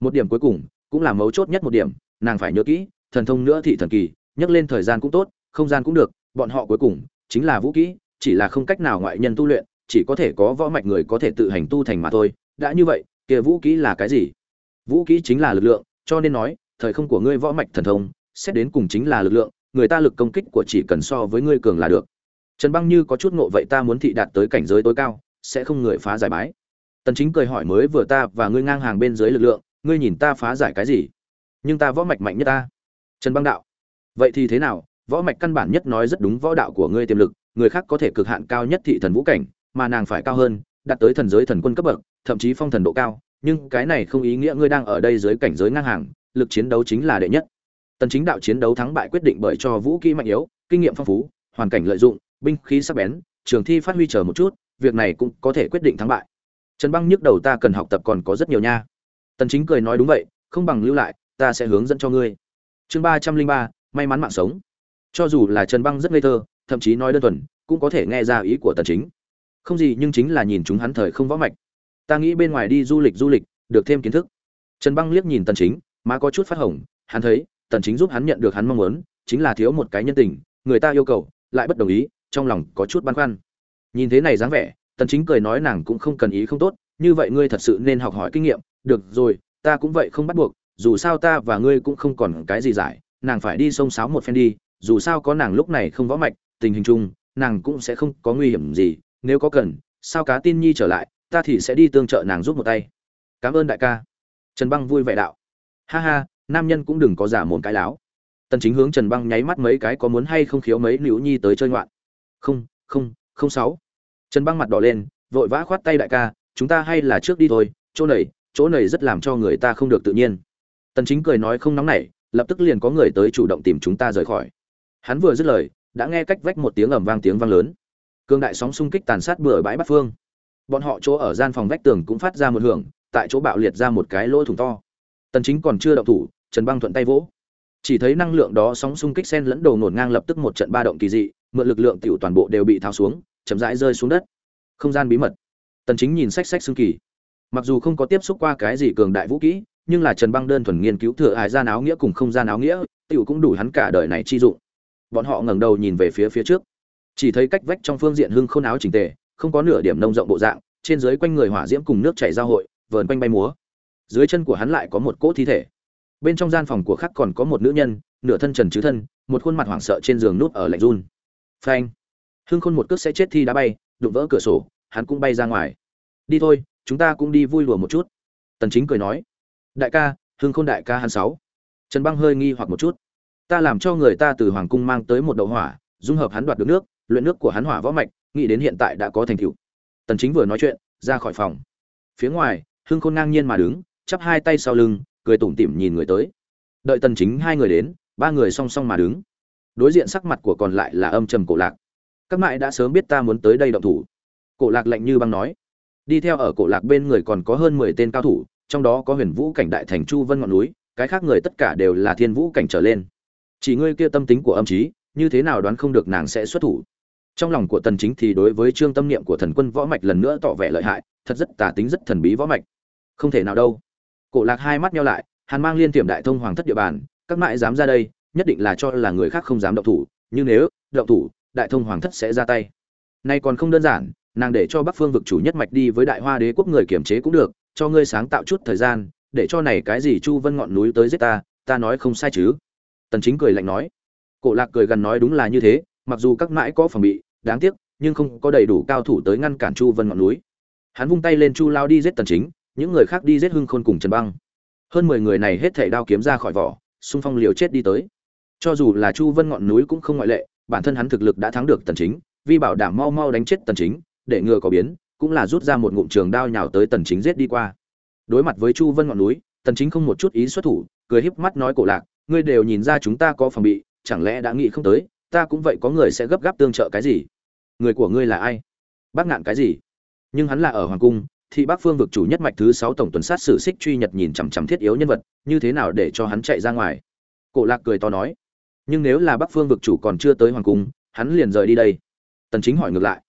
Một điểm cuối cùng, cũng là mấu chốt nhất một điểm, nàng phải nhớ kỹ, thần thông nữa thị thần kỳ nhắc lên thời gian cũng tốt, không gian cũng được, bọn họ cuối cùng chính là vũ kỹ, chỉ là không cách nào ngoại nhân tu luyện, chỉ có thể có võ mạch người có thể tự hành tu thành mà thôi. Đã như vậy, kia vũ kỹ là cái gì? Vũ kỹ chính là lực lượng, cho nên nói, thời không của ngươi võ mạch thần thông, xét đến cùng chính là lực lượng, người ta lực công kích của chỉ cần so với ngươi cường là được. Trần băng như có chút ngộ vậy ta muốn thị đạt tới cảnh giới tối cao, sẽ không người phá giải bái. Tần chính cười hỏi mới vừa ta và ngươi ngang hàng bên dưới lực lượng, ngươi nhìn ta phá giải cái gì? Nhưng ta võ mạch mạnh nhất ta. Trần băng đạo vậy thì thế nào? Võ mạch căn bản nhất nói rất đúng võ đạo của ngươi tiềm lực, người khác có thể cực hạn cao nhất thị thần vũ cảnh, mà nàng phải cao hơn, đạt tới thần giới thần quân cấp bậc, thậm chí phong thần độ cao. Nhưng cái này không ý nghĩa ngươi đang ở đây dưới cảnh giới ngang hàng, lực chiến đấu chính là đệ nhất. Tần chính đạo chiến đấu thắng bại quyết định bởi cho vũ kỹ mạnh yếu, kinh nghiệm phong phú, hoàn cảnh lợi dụng, binh khí sắc bén, trường thi phát huy chờ một chút, việc này cũng có thể quyết định thắng bại. Trần băng nhức đầu ta cần học tập còn có rất nhiều nha. Tần chính cười nói đúng vậy, không bằng lưu lại, ta sẽ hướng dẫn cho ngươi. Chương ba trăm linh ba may mắn mạng sống. Cho dù là trần băng rất ngây thơ, thậm chí nói đơn thuần, cũng có thể nghe ra ý của tần chính. Không gì nhưng chính là nhìn chúng hắn thời không võ mạch. Ta nghĩ bên ngoài đi du lịch du lịch, được thêm kiến thức. Trần băng liếc nhìn tần chính, má có chút phát hồng, hắn thấy, tần chính giúp hắn nhận được hắn mong muốn, chính là thiếu một cái nhân tình, người ta yêu cầu, lại bất đồng ý, trong lòng có chút băn khoăn. Nhìn thế này dáng vẻ, tần chính cười nói nàng cũng không cần ý không tốt, như vậy ngươi thật sự nên học hỏi kinh nghiệm, được rồi, ta cũng vậy không bắt buộc, dù sao ta và ngươi cũng không còn cái gì giải nàng phải đi sông sáo một phen đi, dù sao có nàng lúc này không võ mạch, tình hình chung, nàng cũng sẽ không có nguy hiểm gì, nếu có cần, sao cá tin nhi trở lại, ta thì sẽ đi tương trợ nàng giúp một tay. Cảm ơn đại ca. Trần băng vui vẻ đạo. Ha ha, nam nhân cũng đừng có giả mồm cái láo. Tần chính hướng trần băng nháy mắt mấy cái có muốn hay không khiếu mấy liễu nhi tới chơi ngoạn. Không không không sáu. Trần băng mặt đỏ lên, vội vã khoát tay đại ca, chúng ta hay là trước đi thôi, chỗ này chỗ này rất làm cho người ta không được tự nhiên. Tần chính cười nói không nóng nảy lập tức liền có người tới chủ động tìm chúng ta rời khỏi. Hắn vừa dứt lời, đã nghe cách vách một tiếng ầm vang tiếng vang lớn. Cương đại sóng xung kích tàn sát bừa bãi bát phương. Bọn họ chỗ ở gian phòng vách tường cũng phát ra một hưởng, tại chỗ bạo liệt ra một cái lỗ thủng to. Tần chính còn chưa động thủ, trần băng thuận tay vỗ. Chỉ thấy năng lượng đó sóng xung kích sen lẫn đầu nổn ngang lập tức một trận ba động kỳ dị, mượn lực lượng tiểu toàn bộ đều bị tháo xuống, chậm rãi rơi xuống đất. Không gian bí mật. Tần chính nhìn sách sách xương kỳ. Mặc dù không có tiếp xúc qua cái gì cường đại vũ kỹ nhưng là trần băng đơn thuần nghiên cứu thừa hài gian áo nghĩa cùng không gian áo nghĩa, tiểu cũng đủ hắn cả đời này chi dụng. Bọn họ ngẩng đầu nhìn về phía phía trước. Chỉ thấy cách vách trong phương diện hưng khôn áo chỉnh tề, không có nửa điểm nông rộng bộ dạng, trên dưới quanh người hỏa diễm cùng nước chảy giao hội, vờn quanh bay múa. Dưới chân của hắn lại có một cỗ thi thể. Bên trong gian phòng của khác còn có một nữ nhân, nửa thân trần chứ thân, một khuôn mặt hoảng sợ trên giường nút ở lạnh run. Phanh. Hưng khôn một cước sẽ chết thi đá bay, đụng vỡ cửa sổ, hắn cũng bay ra ngoài. Đi thôi, chúng ta cũng đi vui lùa một chút. Tần chính cười nói đại ca, hưng khôn đại ca hắn sáu. Trần băng hơi nghi hoặc một chút. Ta làm cho người ta từ hoàng cung mang tới một đậu hỏa, dung hợp hắn đoạt được nước, luyện nước của hắn hỏa võ mạch, nghĩ đến hiện tại đã có thành tựu. Tần chính vừa nói chuyện, ra khỏi phòng. Phía ngoài, hưng khôn ngang nhiên mà đứng, chắp hai tay sau lưng, cười tủm tỉm nhìn người tới. Đợi tần chính hai người đến, ba người song song mà đứng. Đối diện sắc mặt của còn lại là âm trầm cổ lạc. Các mại đã sớm biết ta muốn tới đây động thủ. Cổ lạc lạnh như băng nói. Đi theo ở cổ lạc bên người còn có hơn 10 tên cao thủ trong đó có huyền vũ cảnh đại thành chu vân ngọn núi, cái khác người tất cả đều là thiên vũ cảnh trở lên. Chỉ ngươi kia tâm tính của âm trí, như thế nào đoán không được nàng sẽ xuất thủ? Trong lòng của tần chính thì đối với trương tâm niệm của thần quân võ mạch lần nữa tỏ vẻ lợi hại, thật rất tà tính, rất thần bí võ mạch. Không thể nào đâu. Cổ lạc hai mắt nhau lại, hàn mang liên tiệm đại thông hoàng thất địa bàn, các mại dám ra đây, nhất định là cho là người khác không dám động thủ, nhưng nếu động thủ, đại thông hoàng thất sẽ ra tay. Nay còn không đơn giản nàng để cho bắc phương vực chủ nhất mạch đi với đại hoa đế quốc người kiểm chế cũng được, cho ngươi sáng tạo chút thời gian, để cho này cái gì chu vân ngọn núi tới giết ta ta nói không sai chứ. Tần chính cười lạnh nói. Cổ lạc cười gần nói đúng là như thế, mặc dù các mãi có phòng bị, đáng tiếc, nhưng không có đầy đủ cao thủ tới ngăn cản chu vân ngọn núi. Hắn vung tay lên chu lao đi giết tần chính, những người khác đi giết hưng khôn cùng trần băng. Hơn 10 người này hết thảy đao kiếm ra khỏi vỏ, xung phong liều chết đi tới. Cho dù là chu vân ngọn núi cũng không ngoại lệ, bản thân hắn thực lực đã thắng được tần chính, vì bảo đảm mau mau đánh chết tần chính để ngừa có biến, cũng là rút ra một ngụm trường đao nhào tới tần chính giết đi qua. Đối mặt với chu vân ngọn núi, tần chính không một chút ý xuất thủ, cười híp mắt nói cổ lạc, ngươi đều nhìn ra chúng ta có phòng bị, chẳng lẽ đã nghĩ không tới, ta cũng vậy có người sẽ gấp gáp tương trợ cái gì? Người của ngươi là ai? Bác ngạn cái gì? Nhưng hắn là ở hoàng cung, thì bác phương vực chủ nhất mạch thứ sáu tổng tuần sát sử xích truy nhật nhìn chằm chằm thiết yếu nhân vật, như thế nào để cho hắn chạy ra ngoài? Cổ lạc cười to nói, nhưng nếu là bắc phương vực chủ còn chưa tới hoàng cung, hắn liền rời đi đây. Tần chính hỏi ngược lại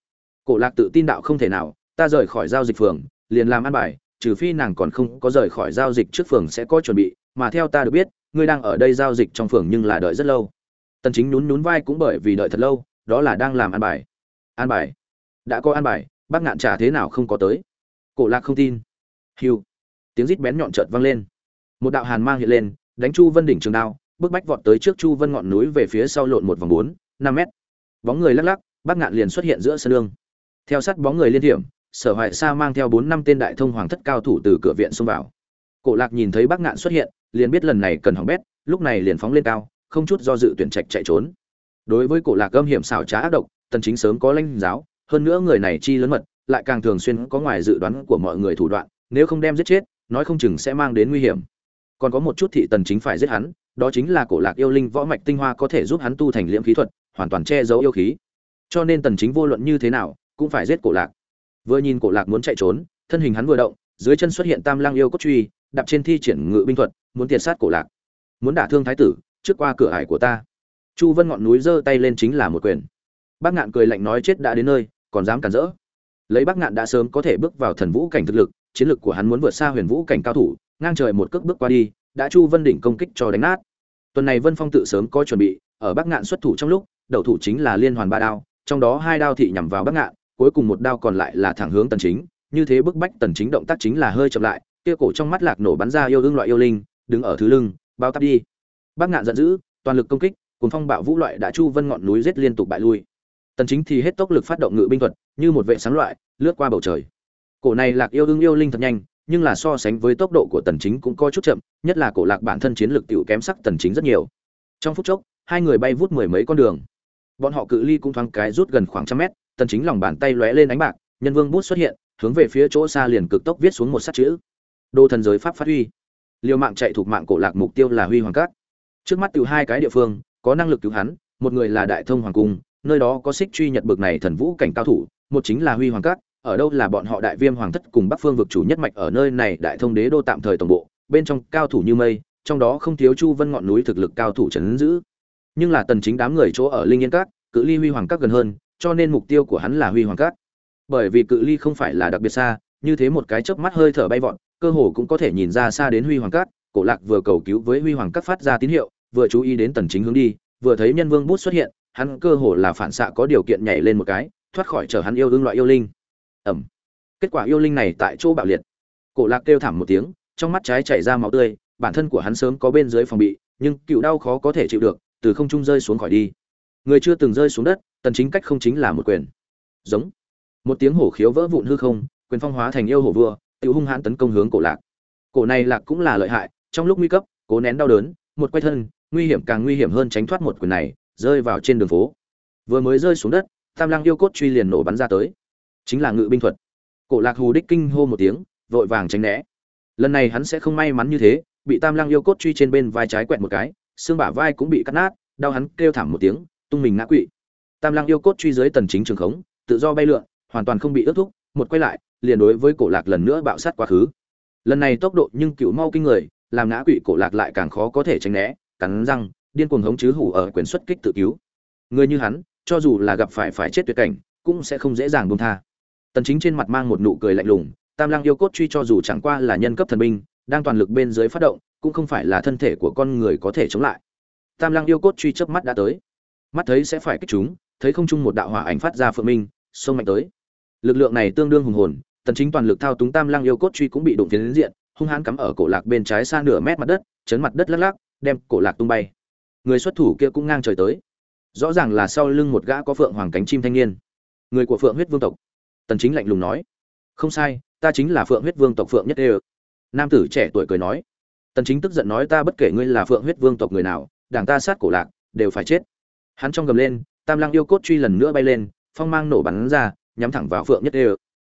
cổ lạc tự tin đạo không thể nào, ta rời khỏi giao dịch phường, liền làm ăn bài, trừ phi nàng còn không có rời khỏi giao dịch trước phường sẽ có chuẩn bị, mà theo ta được biết, ngươi đang ở đây giao dịch trong phường nhưng là đợi rất lâu. Tần chính nhún nhún vai cũng bởi vì đợi thật lâu, đó là đang làm ăn bài. An bài? Đã có an bài, bác ngạn trả thế nào không có tới? Cổ lạc không tin. Hiu tiếng rít bén nhọn chợt vang lên. Một đạo hàn mang hiện lên, đánh chu vân đỉnh trường đao, bước bách vọt tới trước chu vân ngọn núi về phía sau lộn một vòng bốn, năm mét. Bóng người lắc lắc, bác ngạn liền xuất hiện giữa sân lương theo sát bóng người liên hiểm, sở hoại sa mang theo bốn năm tên đại thông hoàng thất cao thủ từ cửa viện xông vào. Cổ lạc nhìn thấy bác ngạn xuất hiện, liền biết lần này cần hỏng bét, lúc này liền phóng lên cao, không chút do dự tuyển trạch chạy trốn. Đối với cổ lạc âm hiểm xảo trá ác độc, tần chính sớm có lãnh giáo, hơn nữa người này chi lớn mật, lại càng thường xuyên có ngoài dự đoán của mọi người thủ đoạn, nếu không đem giết chết, nói không chừng sẽ mang đến nguy hiểm. Còn có một chút thị tần chính phải giết hắn, đó chính là cổ lạc yêu linh võ mạch tinh hoa có thể giúp hắn tu thành liễm khí thuật, hoàn toàn che giấu yêu khí. Cho nên tần chính vô luận như thế nào cũng phải giết cổ lạc. Vừa nhìn cổ lạc muốn chạy trốn, thân hình hắn vừa động, dưới chân xuất hiện tam lang yêu cốt truy, đạp trên thi triển ngự binh thuật, muốn tiệt sát cổ lạc. Muốn đả thương thái tử, trước qua cửa ải của ta. Chu vân ngọn núi giơ tay lên chính là một quyền. Bác ngạn cười lạnh nói chết đã đến nơi, còn dám cản rỡ. Lấy bác ngạn đã sớm có thể bước vào thần vũ cảnh thực lực, chiến lực của hắn muốn vượt xa huyền vũ cảnh cao thủ, ngang trời một cước bước qua đi, đã chu vân đỉnh công kích cho đánh nát. Tuần này vân phong tự sớm có chuẩn bị, ở bắc ngạn xuất thủ trong lúc, đầu thủ chính là liên hoàn ba đao, trong đó hai đao thị nhằm vào bắc ngạn cuối cùng một đao còn lại là thẳng hướng tần chính, như thế bức bách tần chính động tác chính là hơi chậm lại, kia cổ trong mắt lạc nổ bắn ra yêu ương loại yêu linh, đứng ở thứ lưng, bao tắp đi. Bác ngạn giận dữ, toàn lực công kích cuốn phong bạo vũ loại đã chu vân ngọn núi giết liên tục bại lui. Tần chính thì hết tốc lực phát động ngự binh thuật, như một vệ sáng loại, lướt qua bầu trời. Cổ này lạc yêu ương yêu linh thật nhanh, nhưng là so sánh với tốc độ của tần chính cũng có chút chậm, nhất là cổ lạc bản thân chiến lực tiểu kém sắc tần chính rất nhiều. Trong phút chốc, hai người bay vút mười mấy con đường. Bọn họ cự ly cũng thoáng cái rút gần khoảng trăm mét tần chính lòng bàn tay lóe lên ánh bạc, nhân vương bút xuất hiện, hướng về phía chỗ xa liền cực tốc viết xuống một sát chữ. Đô thần giới pháp phát huy. Liều mạng chạy thuộc mạng cổ lạc mục tiêu là huy hoàng cát trước mắt từ hai cái địa phương, có năng lực cứu hắn, một người là đại thông hoàng cung, nơi đó có xích truy nhật bực này thần vũ cảnh cao thủ, một chính là huy hoàng cát ở đâu là bọn họ đại viêm hoàng thất cùng bắc phương vực chủ nhất mạch ở nơi này đại thông đế đô tạm thời tổng bộ, bên trong cao thủ như mây, trong đó không thiếu chu vân ngọn núi thực lực cao thủ trấn giữ. Nhưng là tần chính đám người chỗ ở linh yên các, cự ly huy hoàng các gần hơn cho nên mục tiêu của hắn là huy hoàng Cát, bởi vì cự ly không phải là đặc biệt xa như thế một cái chớp mắt hơi thở bay vọt cơ hồ cũng có thể nhìn ra xa đến huy hoàng Cát. cổ lạc vừa cầu cứu với huy hoàng Cát phát ra tín hiệu vừa chú ý đến tần chính hướng đi vừa thấy nhân vương bút xuất hiện hắn cơ hồ là phản xạ có điều kiện nhảy lên một cái thoát khỏi trở hắn yêu đương loại yêu linh. Ẩm. Kết quả yêu linh này tại chỗ bạo liệt. Cổ lạc kêu thảm một tiếng trong mắt trái chảy ra máu tươi bản thân của hắn sớm có bên dưới phòng bị nhưng cựu đau khó có thể chịu được từ không trung rơi xuống khỏi đi. Người chưa từng rơi xuống đất tần chính cách không chính là một quyền. Giống. Một tiếng hổ khiếu vỡ vụn hư không, quyền phong hóa thành yêu hổ vua tự hung hãn tấn công hướng cổ lạc. Cổ này lạc cũng là lợi hại, trong lúc nguy cấp, cố nén đau đớn, một quay thân, nguy hiểm càng nguy hiểm hơn tránh thoát một quyền này, rơi vào trên đường phố. Vừa mới rơi xuống đất, tam lang yêu cốt truy liền nổ bắn ra tới. Chính là ngự binh thuật. Cổ lạc hù đích kinh hô một tiếng, vội vàng tránh né. Lần này hắn sẽ không may mắn như thế, bị tam lang yêu cốt truy trên bên vai trái quẹt một cái, xương bả vai cũng bị cắt nát, đau hắn kêu thảm một tiếng, tung mình ngã quỵ tam lăng yêu cốt truy dưới tần chính trường khống, tự do bay lượn, hoàn toàn không bị ước thúc, một quay lại, liền đối với cổ lạc lần nữa bạo sát quá khứ. Lần này tốc độ nhưng cựu mau kinh người, làm ngã quỵ cổ lạc lại càng khó có thể tránh né, cắn răng, điên cuồng hống chứ hủ ở quyền xuất kích tự cứu. Người như hắn, cho dù là gặp phải phải chết tuyệt cảnh, cũng sẽ không dễ dàng buông tha. Tần chính trên mặt mang một nụ cười lạnh lùng, tam lang yêu cốt truy cho dù chẳng qua là nhân cấp thần binh, đang toàn lực bên dưới phát động, cũng không phải là thân thể của con người có thể chống lại. Tam lang yêu cốt truy chớp mắt đã tới. Mắt thấy sẽ phải kích chúng thấy không trung một đạo hỏa ảnh phát ra phượng minh xông mạnh tới. Lực lượng này tương đương hùng hồn, tần chính toàn lực thao túng tam lang yêu cốt truy cũng bị đụng tiến đến diện, hung hãn cắm ở cổ lạc bên trái xa nửa mét mặt đất, chấn mặt đất lắc lắc, đem cổ lạc tung bay. Người xuất thủ kia cũng ngang trời tới. Rõ ràng là sau lưng một gã có phượng hoàng cánh chim thanh niên. Người của phượng huyết vương tộc. Tần chính lạnh lùng nói. Không sai, ta chính là phượng huyết vương tộc phượng nhất đê nam tử trẻ tuổi cười nói. Tần chính tức giận nói ta bất kể ngươi là phượng huyết vương tộc người nào, đảng ta sát cổ lạc, đều phải chết. Hắn trong gầm lên tam lăng yêu cốt truy lần nữa bay lên, phong mang nổ bắn ra, nhắm thẳng vào phượng nhất đê.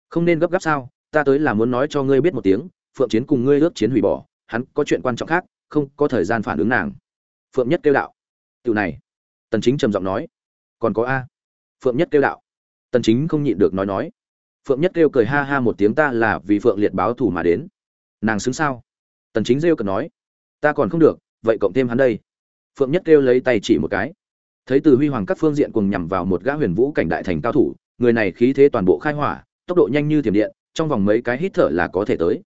Không nên gấp gáp sao, ta tới là muốn nói cho ngươi biết một tiếng, phượng chiến cùng ngươi ước chiến hủy bỏ, hắn có chuyện quan trọng khác, không có thời gian phản ứng nàng. Phượng nhất kêu đạo. Tiểu này. Tần chính trầm giọng nói. Còn có a. Phượng nhất kêu đạo. Tần chính không nhịn được nói nói. Phượng nhất kêu cười ha ha một tiếng ta là vì phượng liệt báo thủ mà đến. Nàng xứng sao? Tần chính rêu cần nói. Ta còn không được, vậy cộng thêm hắn đây. Phượng nhất kêu lấy tay chỉ một cái thấy từ huy hoàng các phương diện cùng nhằm vào một gã huyền vũ cảnh đại thành cao thủ, người này khí thế toàn bộ khai hỏa, tốc độ nhanh như thiểm điện, trong vòng mấy cái hít thở là có thể tới.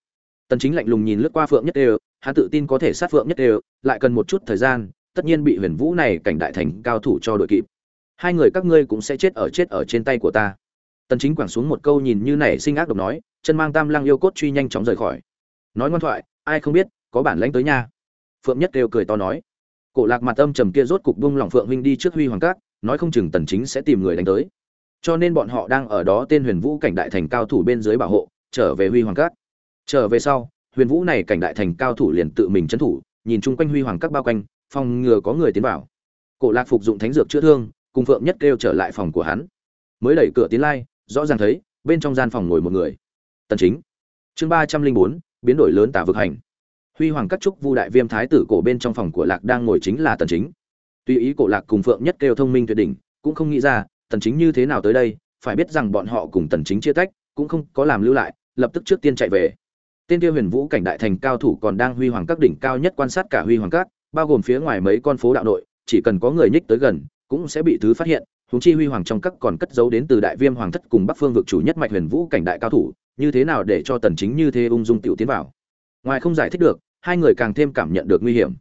Tần chính lạnh lùng nhìn lướt qua phượng nhất đều, hắn tự tin có thể sát phượng nhất đều, lại cần một chút thời gian, tất nhiên bị huyền vũ này cảnh đại thành cao thủ cho đội kịp. Hai người các ngươi cũng sẽ chết ở chết ở trên tay của ta. Tần chính quẳng xuống một câu nhìn như nảy sinh ác độc nói, chân mang tam lăng yêu cốt truy nhanh chóng rời khỏi. Nói ngoan thoại, ai không biết, có bản lãnh tới nha. Phượng nhất đều cười to nói cổ lạc mặt âm trầm kia rốt cục bung lỏng phượng huynh đi trước huy hoàng cát nói không chừng tần chính sẽ tìm người đánh tới. Cho nên bọn họ đang ở đó tên huyền vũ cảnh đại thành cao thủ bên dưới bảo hộ, trở về huy hoàng cát trở về sau, huyền vũ này cảnh đại thành cao thủ liền tự mình chấn thủ, nhìn chung quanh huy hoàng các bao quanh, phòng ngừa có người tiến vào. Cổ lạc phục dụng thánh dược chữa thương, cùng phượng nhất kêu trở lại phòng của hắn. Mới đẩy cửa tiến lai, rõ ràng thấy, bên trong gian phòng ngồi một người. Tần chính. Chương ba trăm linh bốn, biến đổi lớn tả vực hành huy hoàng cắt trúc vu đại viêm thái tử cổ bên trong phòng của lạc đang ngồi chính là tần chính. Tuy ý cổ lạc cùng phượng nhất kêu thông minh tuyệt đỉnh, cũng không nghĩ ra, tần chính như thế nào tới đây, phải biết rằng bọn họ cùng tần chính chia tách, cũng không có làm lưu lại, lập tức trước tiên chạy về. Tên kia huyền vũ cảnh đại thành cao thủ còn đang huy hoàng các đỉnh cao nhất quan sát cả huy hoàng các, bao gồm phía ngoài mấy con phố đạo nội, chỉ cần có người nhích tới gần, cũng sẽ bị thứ phát hiện, huống chi huy hoàng trong các còn cất giấu đến từ đại viêm hoàng thất cùng bắc phương vực chủ nhất mạch huyền vũ cảnh đại cao thủ, như thế nào để cho tần chính như thế ung dung tiểu tiến vào? Ngoài không giải thích được, hai người càng thêm cảm nhận được nguy hiểm.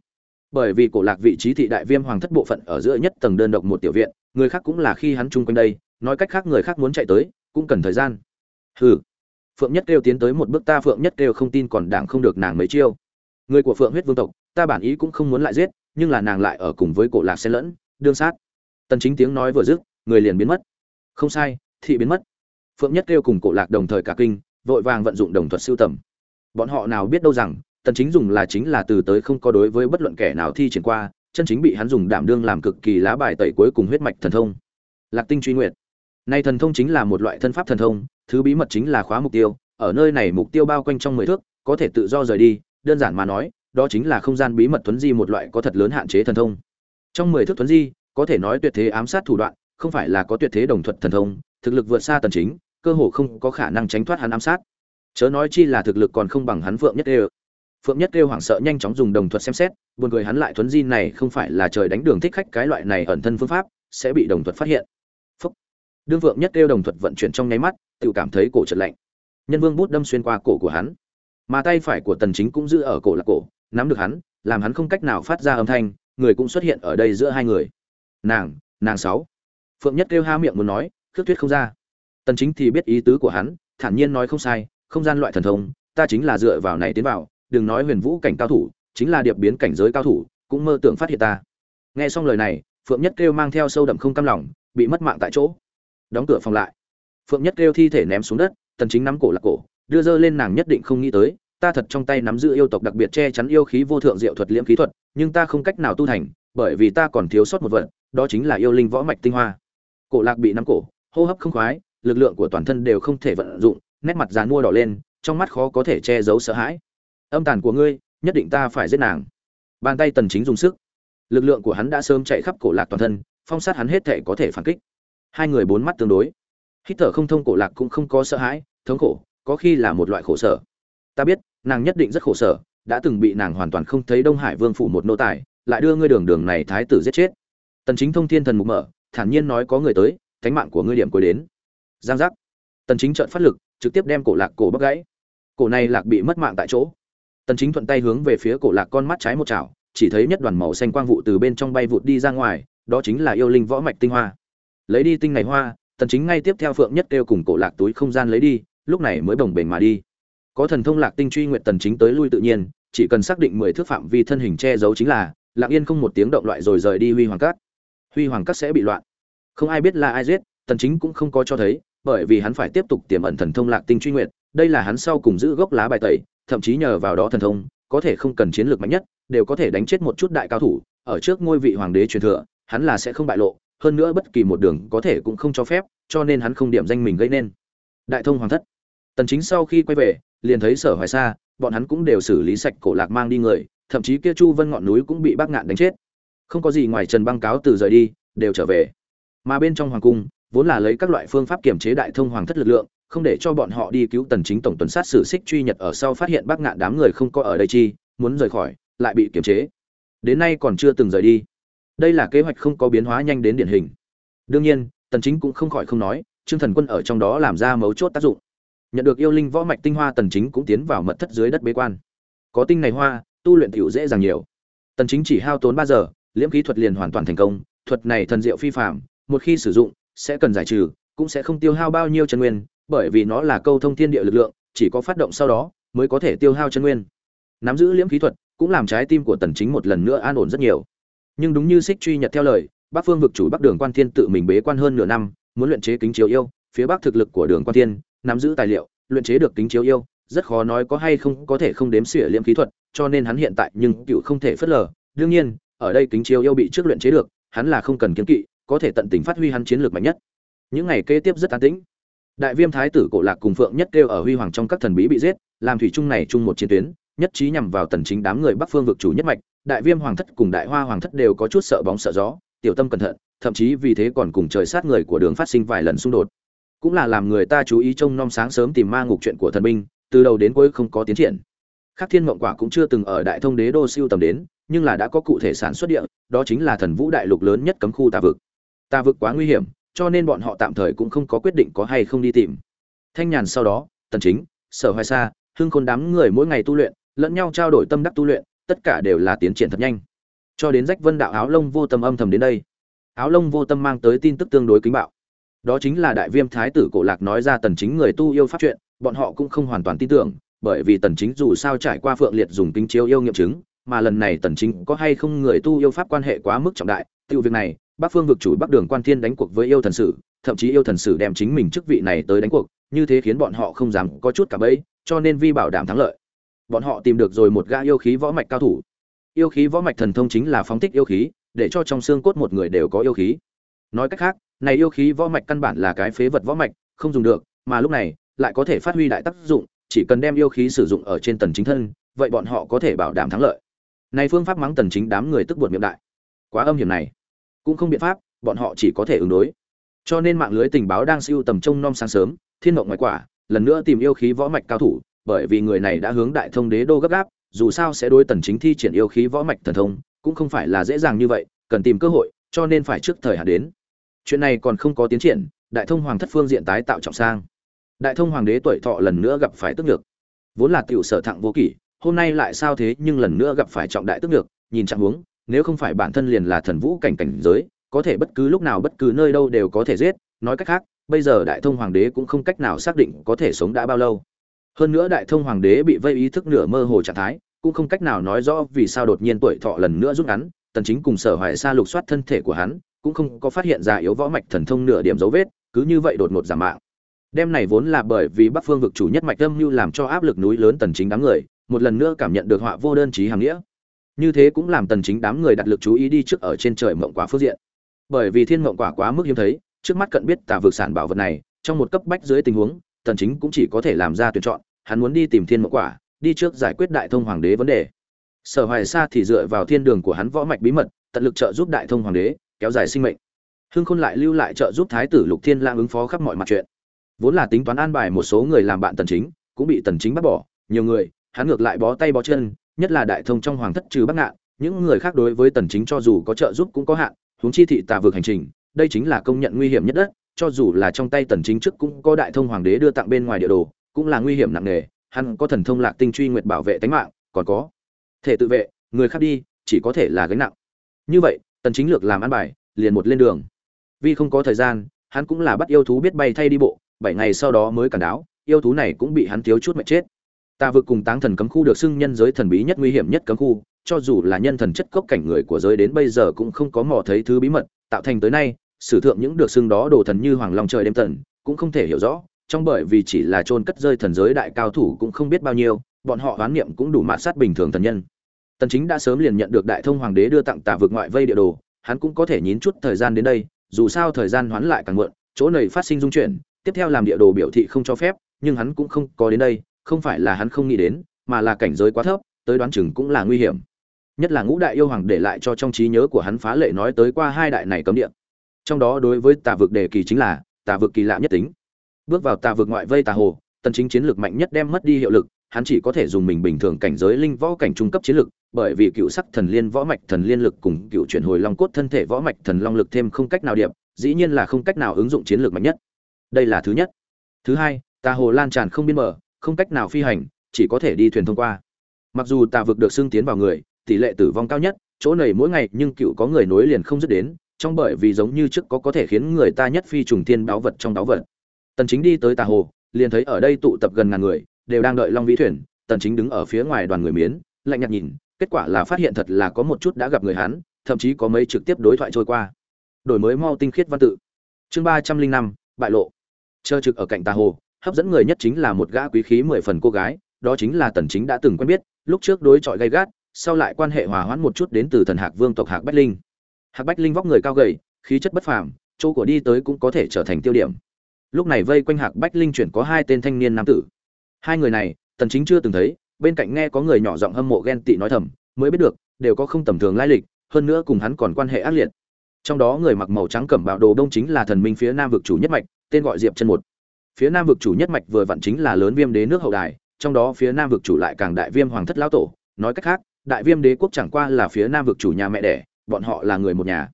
Bởi vì cổ lạc vị trí thị đại viêm hoàng thất bộ phận ở giữa nhất tầng đơn độc một tiểu viện, người khác cũng là khi hắn chung quanh đây, nói cách khác người khác muốn chạy tới, cũng cần thời gian. Hừ. Phượng nhất kêu tiến tới một bước ta phượng nhất kêu không tin còn đảng không được nàng mấy chiêu. Người của phượng huyết vương tộc, ta bản ý cũng không muốn lại giết, nhưng là nàng lại ở cùng với cổ lạc xen lẫn, đương sát. Tần chính tiếng nói vừa dứt, người liền biến mất. Không sai, thị biến mất. Phượng nhất kêu cùng cổ lạc đồng thời cả kinh, vội vàng vận dụng đồng thuật siêu tầm bọn họ nào biết đâu rằng, tần chính dùng là chính là từ tới không có đối với bất luận kẻ nào thi triển qua, chân chính bị hắn dùng đảm đương làm cực kỳ lá bài tẩy cuối cùng huyết mạch thần thông. Lạc tinh truy nguyệt. Nay thần thông chính là một loại thân pháp thần thông, thứ bí mật chính là khóa mục tiêu, ở nơi này mục tiêu bao quanh trong mười thước, có thể tự do rời đi, đơn giản mà nói, đó chính là không gian bí mật tuấn di một loại có thật lớn hạn chế thần thông. Trong mười thước tuấn di, có thể nói tuyệt thế ám sát thủ đoạn, không phải là có tuyệt thế đồng thuật thần thông, thực lực vượt xa tần chính, cơ hồ không có khả năng tránh thoát hắn ám sát chớ nói chi là thực lực còn không bằng hắn phượng nhất đều phượng nhất kêu hoảng sợ nhanh chóng dùng đồng thuật xem xét, buồn cười hắn lại thuấn di này không phải là trời đánh đường thích khách cái loại này ẩn thân phương pháp, sẽ bị đồng thuật phát hiện. Phúc. đương phượng nhất kêu đồng thuật vận chuyển trong nháy mắt tự cảm thấy cổ chật lạnh. Nhân vương bút đâm xuyên qua cổ của hắn. Mà tay phải của tần chính cũng giữ ở cổ là cổ, nắm được hắn, làm hắn không cách nào phát ra âm thanh, người cũng xuất hiện ở đây giữa hai người. Nàng nàng sáu. Phượng nhất kêu ha miệng muốn nói, khước thuyết không ra. Tần chính thì biết ý tứ của hắn, thản nhiên nói không sai không gian loại thần thông, ta chính là dựa vào này tiến vào, đừng nói huyền vũ cảnh cao thủ, chính là điệp biến cảnh giới cao thủ, cũng mơ tưởng phát hiện ta. Nghe xong lời này, phượng nhất kêu mang theo sâu đậm không cam lòng, bị mất mạng tại chỗ. Đóng cửa phòng lại. Phượng nhất kêu thi thể ném xuống đất, tần chính nắm cổ lạc cổ, đưa dơ lên nàng nhất định không nghĩ tới, ta thật trong tay nắm giữ yêu tộc đặc biệt che chắn yêu khí vô thượng diệu thuật liễm khí thuật, nhưng ta không cách nào tu thành, bởi vì ta còn thiếu sót một vật, đó chính là yêu linh võ mạch tinh hoa. Cổ lạc bị nắm cổ, hô hấp không khoái, lực lượng của toàn thân đều không thể vận dụng nét mặt dàn mua đỏ lên, trong mắt khó có thể che giấu sợ hãi. Âm tàn của ngươi, nhất định ta phải giết nàng. Bàn tay tần chính dùng sức. Lực lượng của hắn đã sớm chạy khắp cổ lạc toàn thân, phong sát hắn hết thể có thể phản kích. Hai người bốn mắt tương đối. Hít thở không thông cổ lạc cũng không có sợ hãi, thống khổ, có khi là một loại khổ sở. Ta biết, nàng nhất định rất khổ sở, đã từng bị nàng hoàn toàn không thấy đông hải vương phủ một nô tài, lại đưa ngươi đường đường này thái tử giết chết. Tần chính thông thiên thần mục mở, thản nhiên nói có người tới, thánh mạng của ngươi điểm cuối đến. Giang giác. Tần chính trợn phát lực trực tiếp đem cổ lạc cổ bóc gãy. Cổ này lạc bị mất mạng tại chỗ. Tần chính thuận tay hướng về phía cổ lạc con mắt trái một chảo, chỉ thấy nhất đoàn màu xanh quang vụ từ bên trong bay vụt đi ra ngoài, đó chính là yêu linh võ mạch tinh hoa. Lấy đi tinh này hoa, tần chính ngay tiếp theo phượng nhất kêu cùng cổ lạc túi không gian lấy đi, lúc này mới bồng bềnh mà đi. Có thần thông lạc tinh truy nguyện tần chính tới lui tự nhiên, chỉ cần xác định 10 thước phạm vi thân hình che giấu chính là, lặng yên không một tiếng động loại rồi rời đi huy hoàng cát. Huy hoàng cát sẽ bị loạn. Không ai biết là ai giết, tần chính cũng không có cho thấy bởi vì hắn phải tiếp tục tiềm ẩn thần thông lạc tinh truy nguyện đây là hắn sau cùng giữ gốc lá bài tẩy thậm chí nhờ vào đó thần thông, có thể không cần chiến lược mạnh nhất, đều có thể đánh chết một chút đại cao thủ, ở trước ngôi vị hoàng đế truyền thừa, hắn là sẽ không bại lộ, hơn nữa bất kỳ một đường có thể cũng không cho phép, cho nên hắn không điểm danh mình gây nên. Đại thông hoàng thất. Tần Chính sau khi quay về, liền thấy Sở Hoài Sa, bọn hắn cũng đều xử lý sạch cổ lạc mang đi người, thậm chí kia Chu Vân ngọn núi cũng bị Bác Ngạn đánh chết. Không có gì ngoài Trần Băng cáo từ rời đi, đều trở về. Mà bên trong hoàng cung, vốn là lấy các loại phương pháp kiểm chế đại thông hoàng thất lực lượng, không để cho bọn họ đi cứu tần chính tổng tuần sát xử xích truy nhật ở sau phát hiện bác ngạn đám người không có ở đây chi muốn rời khỏi lại bị kiểm chế. Đến nay còn chưa từng rời đi. Đây là kế hoạch không có biến hóa nhanh đến điển hình. Đương nhiên tần chính cũng không khỏi không nói trương thần quân ở trong đó làm ra mấu chốt tác dụng. Nhận được yêu linh võ mạch tinh hoa tần chính cũng tiến vào mật thất dưới đất bế quan. Có tinh này hoa tu luyện tiểu dễ dàng nhiều. Tần chính chỉ hao tốn 3 giờ liễm khí thuật liền hoàn toàn thành công thuật này thần diệu phi phàm một khi sử dụng sẽ cần giải trừ, cũng sẽ không tiêu hao bao nhiêu chân nguyên, bởi vì nó là câu thông thiên địa lực lượng, chỉ có phát động sau đó mới có thể tiêu hao chân nguyên. Nắm giữ liễm khí thuật cũng làm trái tim của tần chính một lần nữa an ổn rất nhiều. Nhưng đúng như sích truy nhật theo lời, bắc phương vực chủ bắc đường quan thiên tự mình bế quan hơn nửa năm, muốn luyện chế kính chiếu yêu, phía bắc thực lực của đường quan thiên, nắm giữ tài liệu, luyện chế được kính chiếu yêu, rất khó nói có hay không có thể không đếm xỉa liễm khí thuật, cho nên hắn hiện tại nhưng cựu không thể phất lờ. Đương nhiên, ở đây kính chiếu yêu bị trước luyện chế được, hắn là không cần kiến kỵ có thể tận tình phát huy hắn chiến lược mạnh nhất. Những ngày kế tiếp rất an tĩnh. Đại viêm thái tử cổ lạc cùng phượng nhất kêu ở huy hoàng trong các thần bí bị giết, làm thủy trung này chung một chiến tuyến, nhất trí nhằm vào tần chính đám người bắc phương vực chủ nhất mạch. Đại viêm hoàng thất cùng đại hoa hoàng thất đều có chút sợ bóng sợ gió, tiểu tâm cẩn thận, thậm chí vì thế còn cùng trời sát người của đường phát sinh vài lần xung đột. Cũng là làm người ta chú ý trông nom sáng sớm tìm ma ngục chuyện của thần binh, từ đầu đến cuối không có tiến triển. Khắc thiên mộng quả cũng chưa từng ở đại thông đế đô siêu tầm đến, nhưng là đã có cụ thể sản xuất địa, đó chính là thần vũ đại lục lớn nhất cấm khu tà vực ta vực quá nguy hiểm, cho nên bọn họ tạm thời cũng không có quyết định có hay không đi tìm. Thanh nhàn sau đó, tần chính, sở hoài sa, hưng khôn đám người mỗi ngày tu luyện, lẫn nhau trao đổi tâm đắc tu luyện, tất cả đều là tiến triển thật nhanh. Cho đến rách vân đạo áo lông vô tâm âm thầm đến đây. Áo lông vô tâm mang tới tin tức tương đối kính bạo. Đó chính là đại viêm thái tử cổ lạc nói ra tần chính người tu yêu pháp chuyện, bọn họ cũng không hoàn toàn tin tưởng, bởi vì tần chính dù sao trải qua phượng liệt dùng kính chiếu yêu nghiệm chứng, mà lần này tần chính có hay không người tu yêu pháp quan hệ quá mức trọng đại, tiêu việc này bắc phương vực chủ bắc đường quan thiên đánh cuộc với yêu thần sử, thậm chí yêu thần sử đem chính mình chức vị này tới đánh cuộc, như thế khiến bọn họ không dám có chút cả bẫy, cho nên vi bảo đảm thắng lợi. Bọn họ tìm được rồi một gã yêu khí võ mạch cao thủ. Yêu khí võ mạch thần thông chính là phóng thích yêu khí, để cho trong xương cốt một người đều có yêu khí. Nói cách khác, này yêu khí võ mạch căn bản là cái phế vật võ mạch, không dùng được, mà lúc này, lại có thể phát huy đại tác dụng, chỉ cần đem yêu khí sử dụng ở trên tần chính thân, vậy bọn họ có thể bảo đảm thắng lợi. Này phương pháp mắng tần chính đám người tức buồn miệng đại. Quá âm hiểm này cũng không biện pháp, bọn họ chỉ có thể ứng đối. Cho nên mạng lưới tình báo đang siêu tầm trông nom sáng sớm, thiên mộng ngoại quả, lần nữa tìm yêu khí võ mạch cao thủ, bởi vì người này đã hướng đại thông đế đô gấp gáp, dù sao sẽ đối tần chính thi triển yêu khí võ mạch thần thông, cũng không phải là dễ dàng như vậy, cần tìm cơ hội, cho nên phải trước thời hạn đến. Chuyện này còn không có tiến triển, đại thông hoàng thất phương diện tái tạo trọng sang. Đại thông hoàng đế tuổi thọ lần nữa gặp phải tức nhược. Vốn là tiểu sở thặng vô kỷ, hôm nay lại sao thế nhưng lần nữa gặp phải trọng đại tức nhược, nhìn trạng huống nếu không phải bản thân liền là thần vũ cảnh cảnh giới, có thể bất cứ lúc nào bất cứ nơi đâu đều có thể giết. Nói cách khác, bây giờ đại thông hoàng đế cũng không cách nào xác định có thể sống đã bao lâu. Hơn nữa đại thông hoàng đế bị vây ý thức nửa mơ hồ trạng thái, cũng không cách nào nói rõ vì sao đột nhiên tuổi thọ lần nữa rút ngắn, tần chính cùng sở hoài sa lục soát thân thể của hắn, cũng không có phát hiện ra yếu võ mạch thần thông nửa điểm dấu vết, cứ như vậy đột ngột giảm mạng. Đêm này vốn là bởi vì bắc phương vực chủ nhất mạch âm như làm cho áp lực núi lớn tần chính đám người, một lần nữa cảm nhận được họa vô đơn chí hàng nghĩa như thế cũng làm tần chính đám người đặt lực chú ý đi trước ở trên trời mộng quả phương diện. Bởi vì thiên mộng quả quá mức hiếm thấy, trước mắt cận biết tà vực sản bảo vật này, trong một cấp bách dưới tình huống, tần chính cũng chỉ có thể làm ra tuyển chọn, hắn muốn đi tìm thiên mộng quả, đi trước giải quyết đại thông hoàng đế vấn đề. Sở hoài sa thì dựa vào thiên đường của hắn võ mạch bí mật, tận lực trợ giúp đại thông hoàng đế, kéo dài sinh mệnh. Hưng khôn lại lưu lại trợ giúp thái tử lục thiên lang ứng phó khắp mọi mặt chuyện. Vốn là tính toán an bài một số người làm bạn tần chính, cũng bị tần chính bắt bỏ, nhiều người, hắn ngược lại bó tay bó chân nhất là đại thông trong hoàng thất trừ bắc ngạn, những người khác đối với tần chính cho dù có trợ giúp cũng có hạn, huống chi thị tà vượt hành trình, đây chính là công nhận nguy hiểm nhất đất, cho dù là trong tay tần chính trước cũng có đại thông hoàng đế đưa tặng bên ngoài địa đồ, cũng là nguy hiểm nặng nề, hắn có thần thông lạc tinh truy nguyệt bảo vệ tính mạng, còn có thể tự vệ, người khác đi, chỉ có thể là gánh nặng. Như vậy, tần chính lược làm ăn bài, liền một lên đường. Vì không có thời gian, hắn cũng là bắt yêu thú biết bay thay đi bộ, bảy ngày sau đó mới cản đáo, yêu thú này cũng bị hắn thiếu chút mệt chết ta vực cùng táng thần cấm khu được xưng nhân giới thần bí nhất nguy hiểm nhất cấm khu, cho dù là nhân thần chất cốc cảnh người của giới đến bây giờ cũng không có mò thấy thứ bí mật, tạo thành tới nay, sử thượng những được xưng đó đồ thần như hoàng long trời đêm tận, cũng không thể hiểu rõ, trong bởi vì chỉ là chôn cất rơi thần giới đại cao thủ cũng không biết bao nhiêu, bọn họ quán niệm cũng đủ mạt sát bình thường thần nhân. Tần chính đã sớm liền nhận được đại thông hoàng đế đưa tặng tà vực ngoại vây địa đồ, hắn cũng có thể nhịn chút thời gian đến đây, dù sao thời gian hoán lại càng muộn, chỗ này phát sinh dung chuyển, tiếp theo làm địa đồ biểu thị không cho phép, nhưng hắn cũng không có đến đây không phải là hắn không nghĩ đến mà là cảnh giới quá thấp tới đoán chừng cũng là nguy hiểm nhất là ngũ đại yêu hoàng để lại cho trong trí nhớ của hắn phá lệ nói tới qua hai đại này cấm địa trong đó đối với tà vực đề kỳ chính là tà vực kỳ lạ nhất tính bước vào tà vực ngoại vây tà hồ tần chính chiến lược mạnh nhất đem mất đi hiệu lực hắn chỉ có thể dùng mình bình thường cảnh giới linh võ cảnh trung cấp chiến lực, bởi vì cựu sắc thần liên võ mạch thần liên lực cùng cựu chuyển hồi long cốt thân thể võ mạch thần long lực thêm không cách nào điệp, dĩ nhiên là không cách nào ứng dụng chiến lược mạnh nhất. Đây là thứ nhất. Thứ hai, tà hồ lan tràn không biên mở không cách nào phi hành, chỉ có thể đi thuyền thông qua. Mặc dù tà vực được xưng tiến vào người, tỷ lệ tử vong cao nhất, chỗ này mỗi ngày nhưng cựu có người nối liền không dứt đến, trong bởi vì giống như trước có có thể khiến người ta nhất phi trùng thiên báo vật trong báo vật. Tần Chính đi tới tà hồ, liền thấy ở đây tụ tập gần ngàn người, đều đang đợi Long Vĩ thuyền, Tần Chính đứng ở phía ngoài đoàn người miến, lạnh nhạt nhìn, kết quả là phát hiện thật là có một chút đã gặp người hắn, thậm chí có mấy trực tiếp đối thoại trôi qua. Đổi mới mau tinh khiết văn tự. Chương 305, bại lộ. Chờ trực ở cạnh tà hồ, hấp dẫn người nhất chính là một gã quý khí mười phần cô gái, đó chính là Tần Chính đã từng quen biết, lúc trước đối chọi gay gắt, sau lại quan hệ hòa hoãn một chút đến từ thần Hạc Vương tộc Hạc Bách Linh. Hạc Bách Linh vóc người cao gầy, khí chất bất phàm, chỗ của đi tới cũng có thể trở thành tiêu điểm. Lúc này vây quanh Hạc Bách Linh chuyển có hai tên thanh niên nam tử. Hai người này, Tần Chính chưa từng thấy, bên cạnh nghe có người nhỏ giọng hâm mộ ghen tị nói thầm, mới biết được, đều có không tầm thường lai lịch, hơn nữa cùng hắn còn quan hệ ác liệt. Trong đó người mặc màu trắng cẩm bào đồ đông chính là thần minh phía Nam vực chủ nhất mạch, tên gọi Diệp Chân một. Phía Nam vực chủ nhất mạch vừa vặn chính là lớn viêm đế nước hậu đài, trong đó phía Nam vực chủ lại càng đại viêm hoàng thất lão tổ, nói cách khác, đại viêm đế quốc chẳng qua là phía Nam vực chủ nhà mẹ đẻ, bọn họ là người một nhà.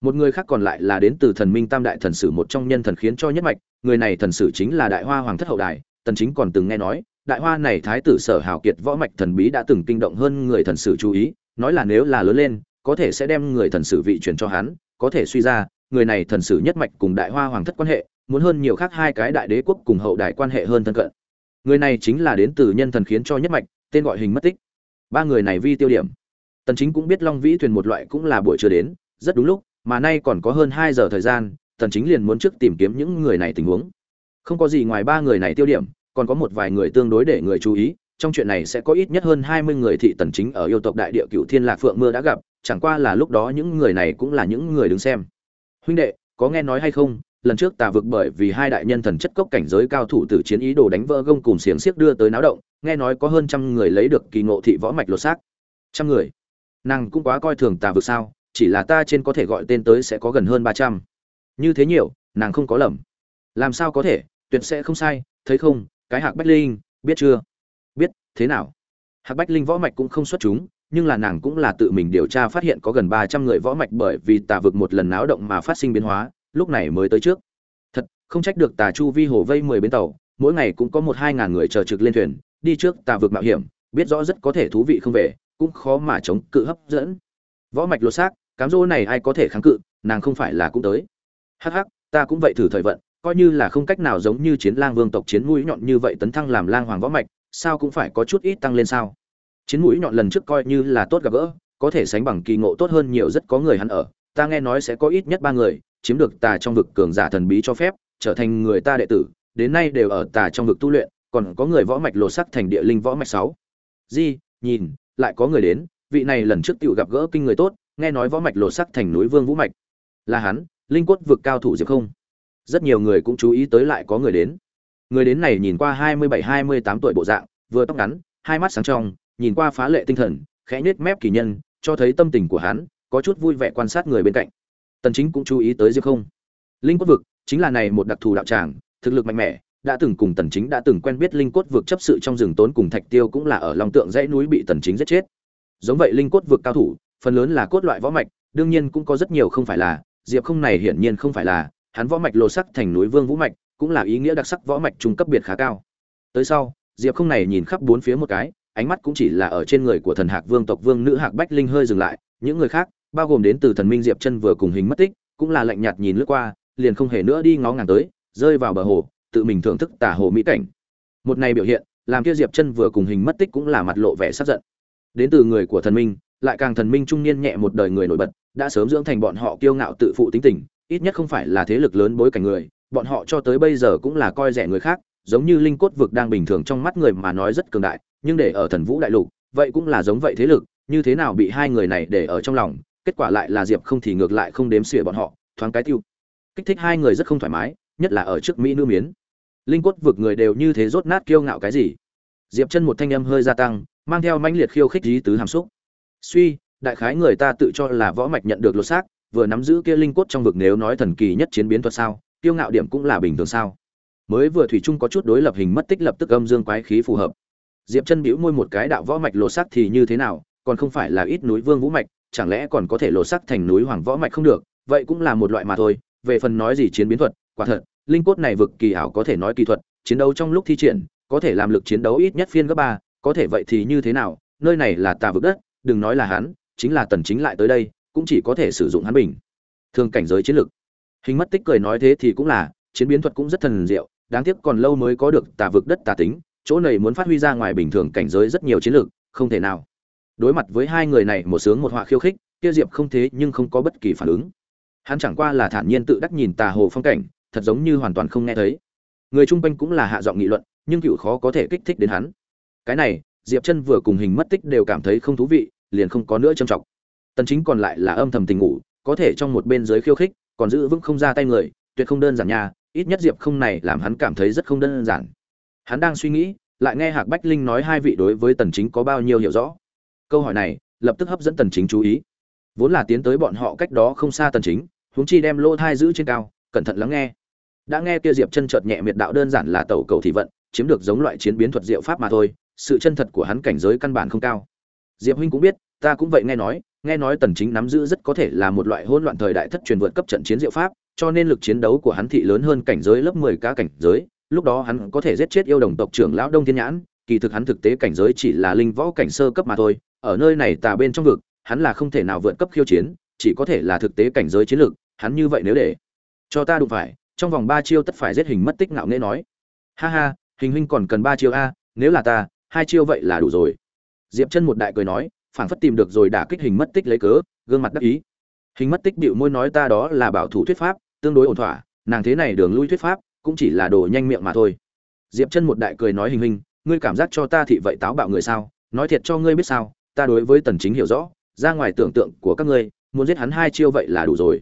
Một người khác còn lại là đến từ thần minh Tam đại thần sử một trong nhân thần khiến cho nhất mạch, người này thần sử chính là đại hoa hoàng thất hậu đài, tần chính còn từng nghe nói, đại hoa này thái tử sở hào kiệt võ mạch thần bí đã từng kinh động hơn người thần sử chú ý nói là nếu là lớn lên có thể sẽ đem người thần sử vị truyền cho hắn có thể suy ra người này thần sử nhất mạch cùng đại hoa hoàng thất quan hệ muốn hơn nhiều khác hai cái đại đế quốc cùng hậu đại quan hệ hơn thân cận. Người này chính là đến từ nhân thần khiến cho nhất mạch, tên gọi hình mất tích. Ba người này vi tiêu điểm. Tần chính cũng biết long vĩ thuyền một loại cũng là buổi chưa đến, rất đúng lúc, mà nay còn có hơn 2 giờ thời gian, tần chính liền muốn trước tìm kiếm những người này tình huống. Không có gì ngoài ba người này tiêu điểm, còn có một vài người tương đối để người chú ý, trong chuyện này sẽ có ít nhất hơn hai mươi người thị tần chính ở yêu tộc đại địa cựu thiên lạc phượng mưa đã gặp, chẳng qua là lúc đó những người này cũng là những người đứng xem. Huynh đệ, có nghe nói hay không lần trước tà vực bởi vì hai đại nhân thần chất cốc cảnh giới cao thủ tử chiến ý đồ đánh vỡ gông cùng xiềng xiếc đưa tới náo động, nghe nói có hơn trăm người lấy được kỳ ngộ thị võ mạch lột xác. Trăm người? Nàng cũng quá coi thường tà vực sao, chỉ là ta trên có thể gọi tên tới sẽ có gần hơn ba trăm. Như thế nhiều, nàng không có lầm. Làm sao có thể? Tuyệt sẽ không sai, thấy không? Cái hạc bách linh, biết chưa? Biết, thế nào? Hạc bách linh võ mạch cũng không xuất chúng, nhưng là nàng cũng là tự mình điều tra phát hiện có gần ba trăm người võ mạch bởi vì tà vực một lần náo động mà phát sinh biến hóa lúc này mới tới trước. Thật, không trách được tà chu vi hồ vây mười bến tàu, mỗi ngày cũng có một hai ngàn người chờ trực lên thuyền, đi trước tà vực mạo hiểm, biết rõ rất có thể thú vị không về, cũng khó mà chống cự hấp dẫn. Võ mạch lột xác, cám dỗ này ai có thể kháng cự, nàng không phải là cũng tới. Hắc hắc, ta cũng vậy thử thời vận, coi như là không cách nào giống như chiến lang vương tộc chiến mũi nhọn như vậy tấn thăng làm lang hoàng võ mạch, sao cũng phải có chút ít tăng lên sao? Chiến mũi nhọn lần trước coi như là tốt gặp gỡ, có thể sánh bằng kỳ ngộ tốt hơn nhiều rất có người hắn ở, ta nghe nói sẽ có ít nhất ba người chiếm được tà trong vực cường giả thần bí cho phép, trở thành người ta đệ tử, đến nay đều ở tà trong vực tu luyện, còn có người võ mạch lột sắc thành địa linh võ mạch sáu. Di, nhìn, lại có người đến, vị này lần trước tiểu gặp gỡ kinh người tốt, nghe nói võ mạch lột sắc thành núi vương vũ mạch. Là hắn, linh quất vực cao thủ diệp không. Rất nhiều người cũng chú ý tới lại có người đến. Người đến này nhìn qua hai mươi bảy, hai mươi tám tuổi bộ dạng, vừa tóc ngắn, hai mắt sáng trong, nhìn qua phá lệ tinh thần, khẽ nhếch mép kỳ nhân, cho thấy tâm tình của hắn, có chút vui vẻ quan sát người bên cạnh tần chính cũng chú ý tới diệp không. Linh quốc vực chính là này một đặc thù đạo tràng, thực lực mạnh mẽ, đã từng cùng tần chính đã từng quen biết linh cốt vực chấp sự trong rừng tốn cùng thạch tiêu cũng là ở long tượng dãy núi bị tần chính giết chết. Giống vậy linh cốt vực cao thủ, phần lớn là cốt loại võ mạch, đương nhiên cũng có rất nhiều không phải là, diệp không này hiển nhiên không phải là, hắn võ mạch lô sắc thành núi vương vũ mạch, cũng là ý nghĩa đặc sắc võ mạch trung cấp biệt khá cao. Tới sau, diệp không này nhìn khắp bốn phía một cái, ánh mắt cũng chỉ là ở trên người của thần hạc vương tộc vương nữ hạc bách linh hơi dừng lại, những người khác bao gồm đến từ thần minh diệp chân vừa cùng hình mất tích, cũng là lạnh nhạt nhìn lướt qua, liền không hề nữa đi ngó ngàng tới, rơi vào bờ hồ, tự mình thưởng thức tả hồ mỹ cảnh. Một này biểu hiện, làm kia diệp chân vừa cùng hình mất tích cũng là mặt lộ vẻ sắc giận. Đến từ người của thần minh, lại càng thần minh trung niên nhẹ một đời người nổi bật, đã sớm dưỡng thành bọn họ kiêu ngạo tự phụ tính tình, ít nhất không phải là thế lực lớn bối cảnh người, bọn họ cho tới bây giờ cũng là coi rẻ người khác, giống như linh cốt vực đang bình thường trong mắt người mà nói rất cường đại, nhưng để ở thần vũ đại lục, vậy cũng là giống vậy thế lực, như thế nào bị hai người này để ở trong lòng kết quả lại là diệp không thì ngược lại không đếm xỉa bọn họ, thoáng cái tiêu. Kích thích hai người rất không thoải mái, nhất là ở trước mỹ nữ miến. Linh Quất vực người đều như thế rốt nát kiêu ngạo cái gì? Diệp chân một thanh âm hơi gia tăng, mang theo mãnh liệt khiêu khích lý tứ hàm xúc. Suy, đại khái người ta tự cho là võ mạch nhận được lột xác, vừa nắm giữ kia linh cốt trong vực nếu nói thần kỳ nhất chiến biến thuật sao, kiêu ngạo điểm cũng là bình thường sao? Mới vừa thủy chung có chút đối lập hình mất tích lập tức âm dương quái khí phù hợp. Diệp chân bĩu môi một cái đạo võ mạch lột xác thì như thế nào, còn không phải là ít núi vương vũ mạch chẳng lẽ còn có thể lột sắc thành núi hoàng võ mạch không được? Vậy cũng là một loại mà thôi. Về phần nói gì chiến biến thuật, quả thật, linh cốt này vực kỳ ảo có thể nói kỳ thuật, chiến đấu trong lúc thi triển, có thể làm lực chiến đấu ít nhất phiên gấp ba, có thể vậy thì như thế nào? Nơi này là tà vực đất, đừng nói là hắn, chính là tần chính lại tới đây, cũng chỉ có thể sử dụng hắn bình. Thường cảnh giới chiến lực. Hình mất tích cười nói thế thì cũng là, chiến biến thuật cũng rất thần diệu, đáng tiếc còn lâu mới có được tà vực đất tà tính, chỗ này muốn phát huy ra ngoài bình thường cảnh giới rất nhiều chiến lược không thể nào đối mặt với hai người này một sướng một họa khiêu khích, kia diệp không thế nhưng không có bất kỳ phản ứng. Hắn chẳng qua là thản nhiên tự đắc nhìn tà hồ phong cảnh, thật giống như hoàn toàn không nghe thấy. Người chung quanh cũng là hạ giọng nghị luận, nhưng cựu khó có thể kích thích đến hắn. Cái này, diệp chân vừa cùng hình mất tích đều cảm thấy không thú vị, liền không có nữa trầm trọng tần chính còn lại là âm thầm tình ngủ, có thể trong một bên dưới khiêu khích, còn giữ vững không ra tay người, tuyệt không đơn giản nha, ít nhất diệp không này làm hắn cảm thấy rất không đơn giản. Hắn đang suy nghĩ, lại nghe hạc bách linh nói hai vị đối với tần chính có bao nhiêu hiểu rõ câu hỏi này lập tức hấp dẫn tần chính chú ý. Vốn là tiến tới bọn họ cách đó không xa tần chính, huống chi đem lô thai giữ trên cao, cẩn thận lắng nghe. Đã nghe kia diệp chân chợt nhẹ miệt đạo đơn giản là tẩu cầu thị vận, chiếm được giống loại chiến biến thuật diệu pháp mà thôi, sự chân thật của hắn cảnh giới căn bản không cao. Diệp huynh cũng biết, ta cũng vậy nghe nói nghe nói tần chính nắm giữ rất có thể là một loại hỗn loạn thời đại thất truyền vượt cấp trận chiến diệu pháp, cho nên lực chiến đấu của hắn thị lớn hơn cảnh giới lớp 10 cá cảnh giới, lúc đó hắn có thể giết chết yêu đồng tộc trưởng lão đông thiên nhãn kỳ thực hắn thực tế cảnh giới chỉ là linh võ cảnh sơ cấp mà thôi, ở nơi này tà bên trong vực, hắn là không thể nào vượt cấp khiêu chiến, chỉ có thể là thực tế cảnh giới chiến lược, hắn như vậy nếu để cho ta đụng phải, trong vòng ba chiêu tất phải giết hình mất tích ngạo nghễ nói. Ha ha, hình huynh còn cần ba chiêu a, nếu là ta, hai chiêu vậy là đủ rồi. Diệp chân một đại cười nói, phảng phất tìm được rồi đả kích hình mất tích lấy cớ, gương mặt đắc ý. Hình mất tích bĩu môi nói ta đó là bảo thủ thuyết pháp, tương đối ổn thỏa, nàng thế này đường lui thuyết pháp, cũng chỉ là đồ nhanh miệng mà thôi. Diệp chân một đại cười nói hình hình ngươi cảm giác cho ta thị vậy táo bạo người sao? Nói thiệt cho ngươi biết sao, ta đối với tần chính hiểu rõ, ra ngoài tưởng tượng của các ngươi, muốn giết hắn hai chiêu vậy là đủ rồi.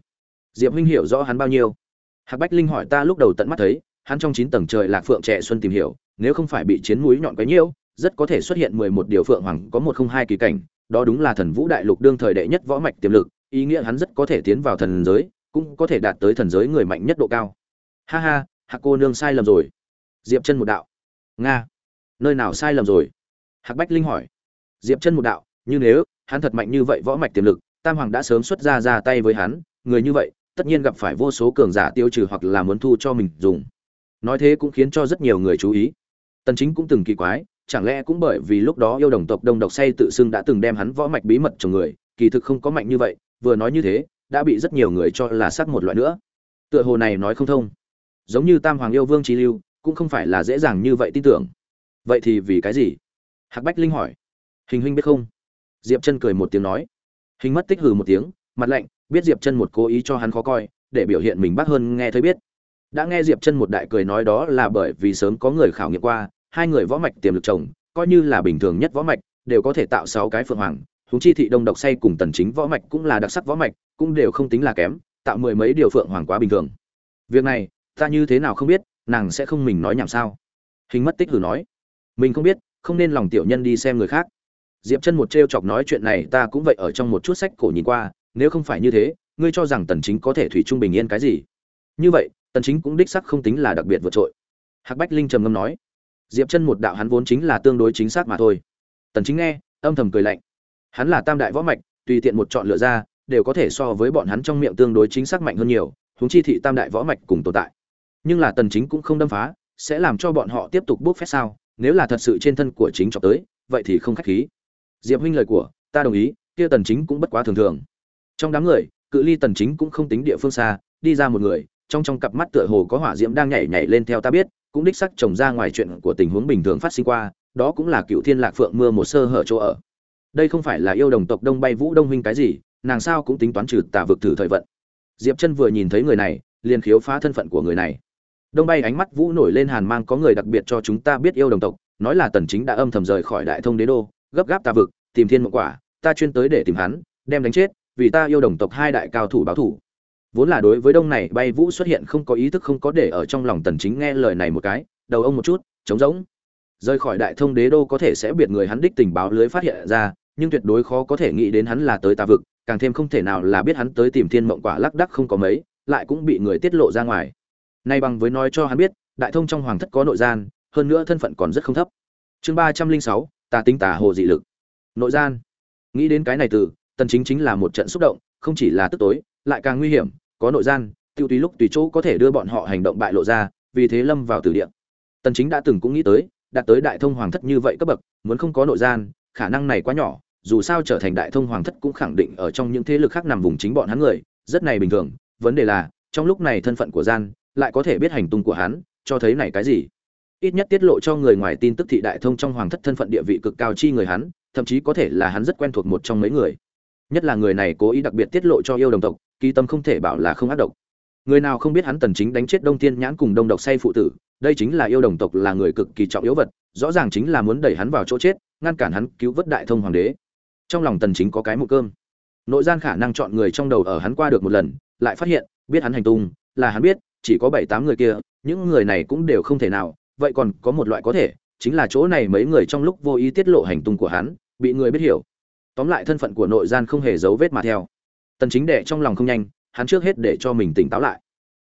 Diệp huynh hiểu rõ hắn bao nhiêu? Hạc bách linh hỏi ta lúc đầu tận mắt thấy, hắn trong chín tầng trời lạc phượng trẻ xuân tìm hiểu, nếu không phải bị chiến mũi nhọn quấy nhiễu, rất có thể xuất hiện mười một điều phượng hoàng có một không hai kỳ cảnh, đó đúng là thần vũ đại lục đương thời đệ nhất võ mạch tiềm lực, ý nghĩa hắn rất có thể tiến vào thần giới, cũng có thể đạt tới thần giới người mạnh nhất độ cao. Ha ha, hạc cô nương sai lầm rồi. Diệp chân một đạo. Nga nơi nào sai lầm rồi? Hạc bách linh hỏi. Diệp chân một đạo, như nếu, hắn thật mạnh như vậy võ mạch tiềm lực, tam hoàng đã sớm xuất ra ra tay với hắn, người như vậy, tất nhiên gặp phải vô số cường giả tiêu trừ hoặc là muốn thu cho mình dùng. Nói thế cũng khiến cho rất nhiều người chú ý. Tần chính cũng từng kỳ quái, chẳng lẽ cũng bởi vì lúc đó yêu đồng tộc đông độc say tự xưng đã từng đem hắn võ mạch bí mật cho người, kỳ thực không có mạnh như vậy, vừa nói như thế, đã bị rất nhiều người cho là sắc một loại nữa. Tựa hồ này nói không thông. Giống như tam hoàng yêu vương trí lưu, cũng không phải là dễ dàng như vậy tin tưởng vậy thì vì cái gì? Hạc bách linh hỏi. Hình huynh biết không? Diệp chân cười một tiếng nói. Hình mất tích hừ một tiếng, mặt lạnh, biết diệp chân một cố ý cho hắn khó coi, để biểu hiện mình bác hơn nghe thấy biết. Đã nghe diệp chân một đại cười nói đó là bởi vì sớm có người khảo nghiệm qua, hai người võ mạch tiềm lực chồng, coi như là bình thường nhất võ mạch, đều có thể tạo sáu cái phượng hoàng húng chi thị đông độc say cùng tần chính võ mạch cũng là đặc sắc võ mạch, cũng đều không tính là kém, tạo mười mấy điều phượng hoàng quá bình thường. Việc này, ta như thế nào không biết, nàng sẽ không mình nói nhảm sao? Hình mất tích hử nói mình không biết, không nên lòng tiểu nhân đi xem người khác. Diệp chân một t chọc nói chuyện này, ta cũng vậy ở trong một chút sách cổ nhìn qua, nếu không phải như thế, ngươi cho rằng tần chính có thể thủy chung bình yên cái gì? Như vậy, tần chính cũng đích sắc không tính là đặc biệt vượt trội. Hạc bách linh trầm ngâm nói, diệp chân một đạo hắn vốn chính là tương đối chính xác mà thôi. Tần chính nghe, âm thầm cười lạnh. Hắn là tam đại võ mạch, tùy tiện một chọn lựa ra, đều có thể so với bọn hắn trong miệng tương đối chính xác mạnh hơn nhiều, huống chi thị tam đại võ mạch cùng tồn tại. Nhưng là tần chính cũng không đâm phá, sẽ làm cho bọn họ tiếp tục bước phép sao? Nếu là thật sự trên thân của chính chọc tới, vậy thì không khách khí. Diệp huynh lời của, ta đồng ý, kia tần chính cũng bất quá thường thường. Trong đám người, cự ly tần chính cũng không tính địa phương xa, đi ra một người, trong trong cặp mắt tựa hồ có hỏa diễm đang nhảy nhảy lên theo ta biết, cũng đích sắc trồng ra ngoài chuyện của tình huống bình thường phát sinh qua, đó cũng là cựu thiên lạc phượng mưa một sơ hở chỗ ở. Đây không phải là yêu đồng tộc đông bay vũ đông huynh cái gì, nàng sao cũng tính toán trừ tà vực thử thời vận. Diệp chân vừa nhìn thấy người này, liền khiếu phá thân phận của người này đông bay ánh mắt vũ nổi lên hàn mang có người đặc biệt cho chúng ta biết yêu đồng tộc, nói là tần chính đã âm thầm rời khỏi đại thông đế đô, gấp gáp ta vực, tìm thiên mộng quả, ta chuyên tới để tìm hắn, đem đánh chết, vì ta yêu đồng tộc hai đại cao thủ báo thủ. Vốn là đối với đông này bay vũ xuất hiện không có ý thức không có để ở trong lòng tần chính nghe lời này một cái, đầu ông một chút, trống rỗng. Rời khỏi đại thông đế đô có thể sẽ biệt người hắn đích tình báo lưới phát hiện ra, nhưng tuyệt đối khó có thể nghĩ đến hắn là tới tà vực, càng thêm không thể nào là biết hắn tới tìm thiên mộng quả lắc đắc không có mấy, lại cũng bị người tiết lộ ra ngoài nay bằng với nói cho hắn biết, đại thông trong hoàng thất có nội gian, hơn nữa thân phận còn rất không thấp. Chương ba trăm linh sáu, tà tính tà hồ dị lực. Nội gian. Nghĩ đến cái này từ, tần chính chính là một trận xúc động, không chỉ là tức tối, lại càng nguy hiểm, có nội gian, tiêu tùy lúc tùy chỗ có thể đưa bọn họ hành động bại lộ ra, vì thế lâm vào tử địa. Tần chính đã từng cũng nghĩ tới, đạt tới đại thông hoàng thất như vậy cấp bậc, muốn không có nội gian, khả năng này quá nhỏ, dù sao trở thành đại thông hoàng thất cũng khẳng định ở trong những thế lực khác nằm vùng chính bọn hắn người, rất này bình thường, vấn đề là, trong lúc này thân phận của gian lại có thể biết hành tung của hắn, cho thấy này cái gì. Ít nhất tiết lộ cho người ngoài tin tức thị đại thông trong hoàng thất thân phận địa vị cực cao chi người hắn, thậm chí có thể là hắn rất quen thuộc một trong mấy người. Nhất là người này cố ý đặc biệt tiết lộ cho yêu đồng tộc kỳ tâm không thể bảo là không ác độc. Người nào không biết hắn tần chính đánh chết đông tiên nhãn cùng đông độc say phụ tử, đây chính là yêu đồng tộc là người cực kỳ trọng yếu vật, rõ ràng chính là muốn đẩy hắn vào chỗ chết, ngăn cản hắn cứu vớt đại thông hoàng đế. Trong lòng tần chính có cái mụ cơm. Nội gian khả năng chọn người trong đầu ở hắn qua được một lần, lại phát hiện, biết hắn hành tung, là hắn biết chỉ có bảy tám người kia, những người này cũng đều không thể nào, vậy còn có một loại có thể, chính là chỗ này mấy người trong lúc vô ý tiết lộ hành tung của hắn, bị người biết hiểu. Tóm lại thân phận của nội gian không hề giấu vết mà theo. Tần chính đệ trong lòng không nhanh, hắn trước hết để cho mình tỉnh táo lại.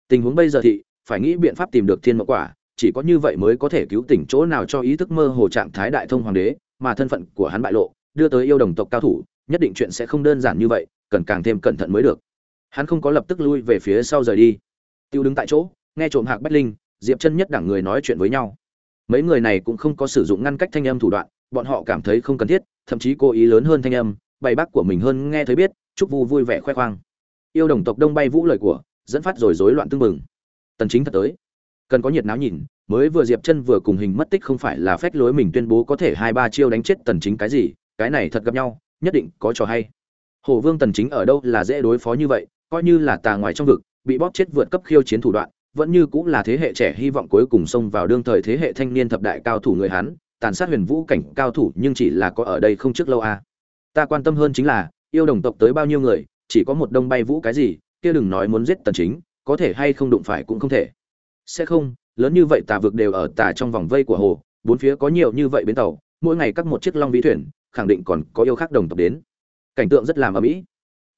Tình huống bây giờ thì, phải nghĩ biện pháp tìm được thiên mộ quả, chỉ có như vậy mới có thể cứu tỉnh chỗ nào cho ý thức mơ hồ trạng thái đại thông hoàng đế, mà thân phận của hắn bại lộ, đưa tới yêu đồng tộc cao thủ, nhất định chuyện sẽ không đơn giản như vậy, cần càng thêm cẩn thận mới được. Hắn không có lập tức lui về phía sau rời đi tiêu đứng tại chỗ, nghe trộm hạc bách linh, diệp chân nhất đẳng người nói chuyện với nhau. Mấy người này cũng không có sử dụng ngăn cách thanh âm thủ đoạn, bọn họ cảm thấy không cần thiết, thậm chí cố ý lớn hơn thanh âm, bày bác của mình hơn nghe thấy biết, chúc vu vui vẻ khoe khoang. Yêu đồng tộc đông bay vũ lời của, dẫn phát rồi rối loạn tương mừng tần chính thật tới. Cần có nhiệt náo nhìn, mới vừa diệp chân vừa cùng hình mất tích không phải là phách lối mình tuyên bố có thể hai ba chiêu đánh chết tần chính cái gì, cái này thật gặp nhau, nhất định có trò hay. Hồ vương tần chính ở đâu là dễ đối phó như vậy, coi như là tà ngoài trong vực bị bóp chết vượt cấp khiêu chiến thủ đoạn, vẫn như cũng là thế hệ trẻ hy vọng cuối cùng xông vào đương thời thế hệ thanh niên thập đại cao thủ người hắn tàn sát huyền vũ cảnh cao thủ nhưng chỉ là có ở đây không trước lâu à. ta quan tâm hơn chính là, yêu đồng tộc tới bao nhiêu người, chỉ có một đông bay vũ cái gì, kia đừng nói muốn giết tần chính, có thể hay không đụng phải cũng không thể. Sẽ không, lớn như vậy tà vực đều ở tà trong vòng vây của hồ, bốn phía có nhiều như vậy bến tàu, mỗi ngày các một chiếc long vĩ thuyền, khẳng định còn có yêu khác đồng tộc đến. Cảnh tượng rất làm ầm mỹ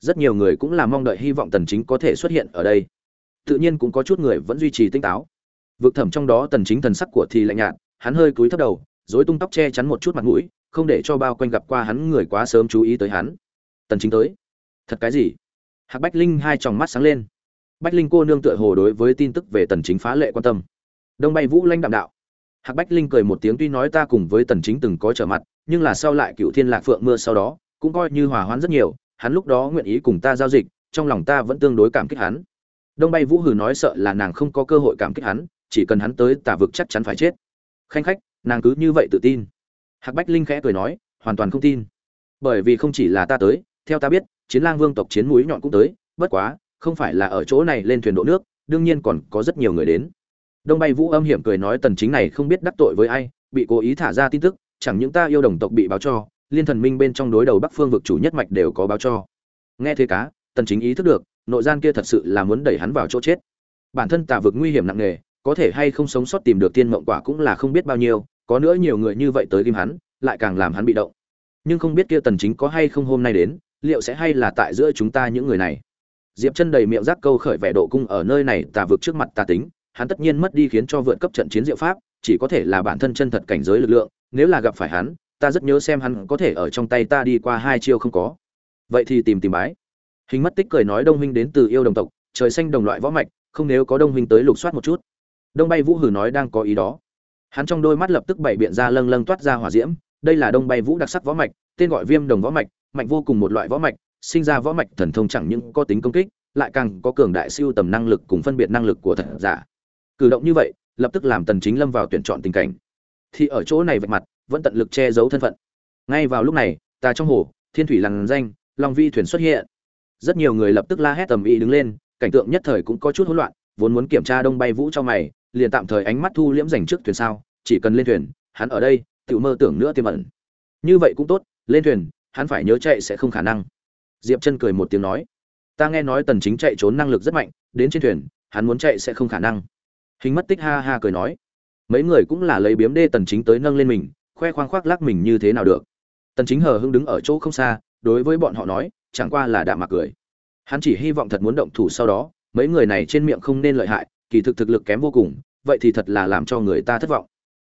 rất nhiều người cũng là mong đợi hy vọng tần chính có thể xuất hiện ở đây. Tự nhiên cũng có chút người vẫn duy trì tinh táo. Vực thẩm trong đó tần chính thần sắc của thì lạnh nhạt, hắn hơi cúi thấp đầu, rối tung tóc che chắn một chút mặt mũi, không để cho bao quanh gặp qua hắn người quá sớm chú ý tới hắn. Tần chính tới. Thật cái gì? Hạc bách linh hai tròng mắt sáng lên. Bách linh cô nương tựa hồ đối với tin tức về tần chính phá lệ quan tâm. Đông bay vũ lanh đạm đạo. Hạc bách linh cười một tiếng tuy nói ta cùng với tần chính từng có trở mặt, nhưng là sau lại cựu thiên lạc phượng mưa sau đó, cũng coi như hòa hoãn rất nhiều hắn lúc đó nguyện ý cùng ta giao dịch, trong lòng ta vẫn tương đối cảm kích hắn. Đông bay vũ hừ nói sợ là nàng không có cơ hội cảm kích hắn, chỉ cần hắn tới tả vực chắc chắn phải chết. Khanh khách, nàng cứ như vậy tự tin. Hạc bách linh khẽ cười nói, hoàn toàn không tin. Bởi vì không chỉ là ta tới, theo ta biết, chiến lang vương tộc chiến mũi nhọn cũng tới, bất quá, không phải là ở chỗ này lên thuyền độ nước, đương nhiên còn có rất nhiều người đến. Đông bay vũ âm hiểm cười nói tần chính này không biết đắc tội với ai, bị cố ý thả ra tin tức, chẳng những ta yêu đồng tộc bị báo cho liên thần minh bên trong đối đầu bắc phương vực chủ nhất mạch đều có báo cho. Nghe thế cá, tần chính ý thức được, nội gian kia thật sự là muốn đẩy hắn vào chỗ chết. Bản thân tà vực nguy hiểm nặng nề, có thể hay không sống sót tìm được tiên mộng quả cũng là không biết bao nhiêu, có nữa nhiều người như vậy tới ghim hắn, lại càng làm hắn bị động. Nhưng không biết kia tần chính có hay không hôm nay đến, liệu sẽ hay là tại giữa chúng ta những người này. Diệp chân đầy miệng giác câu khởi vẻ độ cung ở nơi này, tà vực trước mặt tà tính, hắn tất nhiên mất đi khiến cho vượt cấp trận chiến diệu pháp, chỉ có thể là bản thân chân thật cảnh giới lực lượng, nếu là gặp phải hắn ta rất nhớ xem hắn có thể ở trong tay ta đi qua hai chiêu không có. Vậy thì tìm tìm bái. Hình mất tích cười nói đông huynh đến từ yêu đồng tộc, trời xanh đồng loại võ mạch, không nếu có đông huynh tới lục soát một chút. Đông bay vũ hử nói đang có ý đó. Hắn trong đôi mắt lập tức bảy biện ra lâng lâng toát ra hỏa diễm, đây là đông bay vũ đặc sắc võ mạch, tên gọi viêm đồng võ mạch, mạnh vô cùng một loại võ mạch, sinh ra võ mạch thần thông chẳng những có tính công kích, lại càng có cường đại siêu tầm năng lực cùng phân biệt năng lực của thật giả. Cử động như vậy, lập tức làm tần chính lâm vào tuyển chọn tình cảnh. Thì ở chỗ này vạch mặt vẫn tận lực che giấu thân phận. Ngay vào lúc này, ta trong hồ, thiên thủy lằn danh, long vi thuyền xuất hiện. Rất nhiều người lập tức la hét tầm ý đứng lên, cảnh tượng nhất thời cũng có chút hỗn loạn, vốn muốn kiểm tra đông bay vũ cho mày, liền tạm thời ánh mắt thu liễm dành trước thuyền sao, chỉ cần lên thuyền, hắn ở đây tự mơ tưởng nữa tiềm ẩn. Như vậy cũng tốt, lên thuyền, hắn phải nhớ chạy sẽ không khả năng. Diệp chân cười một tiếng nói. Ta nghe nói tần chính chạy trốn năng lực rất mạnh, đến trên thuyền, hắn muốn chạy sẽ không khả năng. Hình mất tích ha ha cười nói. Mấy người cũng là lấy biếm đê tần chính tới nâng lên mình khoe khoang khoác lác mình như thế nào được. Tần chính hờ hững đứng ở chỗ không xa, đối với bọn họ nói, chẳng qua là đạm mạc cười. Hắn chỉ hy vọng thật muốn động thủ sau đó, mấy người này trên miệng không nên lợi hại, kỳ thực thực lực kém vô cùng, vậy thì thật là làm cho người ta thất vọng.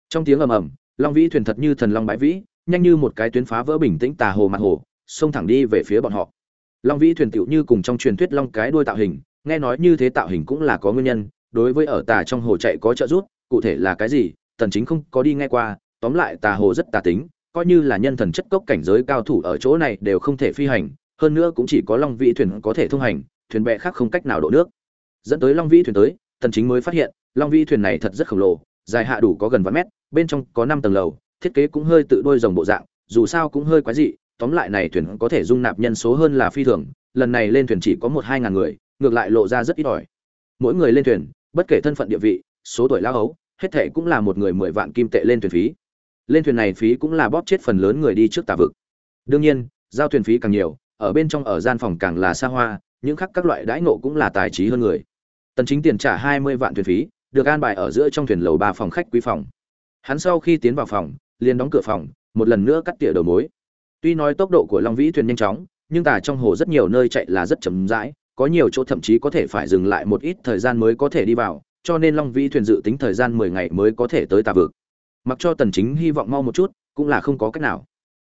Trong tiếng ầm ầm, long vĩ thuyền thật như thần long bãi vĩ, nhanh như một cái tuyến phá vỡ bình tĩnh tà hồ mặt hồ, xông thẳng đi về phía bọn họ. Long vĩ thuyền tựu như cùng trong truyền thuyết long cái đuôi tạo hình, nghe nói như thế tạo hình cũng là có nguyên nhân, đối với ở tà trong hồ chạy có trợ giúp, cụ thể là cái gì, tần chính không có đi nghe qua tóm lại tà hồ rất tà tính, coi như là nhân thần chất cốc cảnh giới cao thủ ở chỗ này đều không thể phi hành, hơn nữa cũng chỉ có long vĩ thuyền có thể thông hành, thuyền bè khác không cách nào đổ nước. Dẫn tới long vĩ thuyền tới tần chính mới phát hiện, long vĩ thuyền này thật rất khổng lồ, dài hạ đủ có gần vạn mét, bên trong có 5 tầng lầu, thiết kế cũng hơi tự đôi rồng bộ dạng, dù sao cũng hơi quái dị, tóm lại này thuyền có thể dung nạp nhân số hơn là phi thường, lần này lên thuyền chỉ có một hai ngàn người, ngược lại lộ ra rất ít ỏi. Mỗi người lên thuyền, bất kể thân phận địa vị, số tuổi lao ấu hết thệ cũng là một người mười vạn kim tệ lên thuyền phí lên thuyền này phí cũng là bóp chết phần lớn người đi trước tà vực. Đương nhiên, giao thuyền phí càng nhiều, ở bên trong ở gian phòng càng là xa hoa, những khác các loại đãi ngộ cũng là tài trí hơn người. Tần chính tiền trả 20 vạn thuyền phí, được an bài ở giữa trong thuyền lầu ba phòng khách quý phòng. Hắn sau khi tiến vào phòng, liền đóng cửa phòng, một lần nữa cắt tỉa đầu mối. Tuy nói tốc độ của long vĩ thuyền nhanh chóng, nhưng tà trong hồ rất nhiều nơi chạy là rất chậm rãi, có nhiều chỗ thậm chí có thể phải dừng lại một ít thời gian mới có thể đi vào, cho nên long vĩ thuyền dự tính thời gian 10 ngày mới có thể tới tà vực mặc cho tần chính hy vọng mau một chút, cũng là không có cách nào.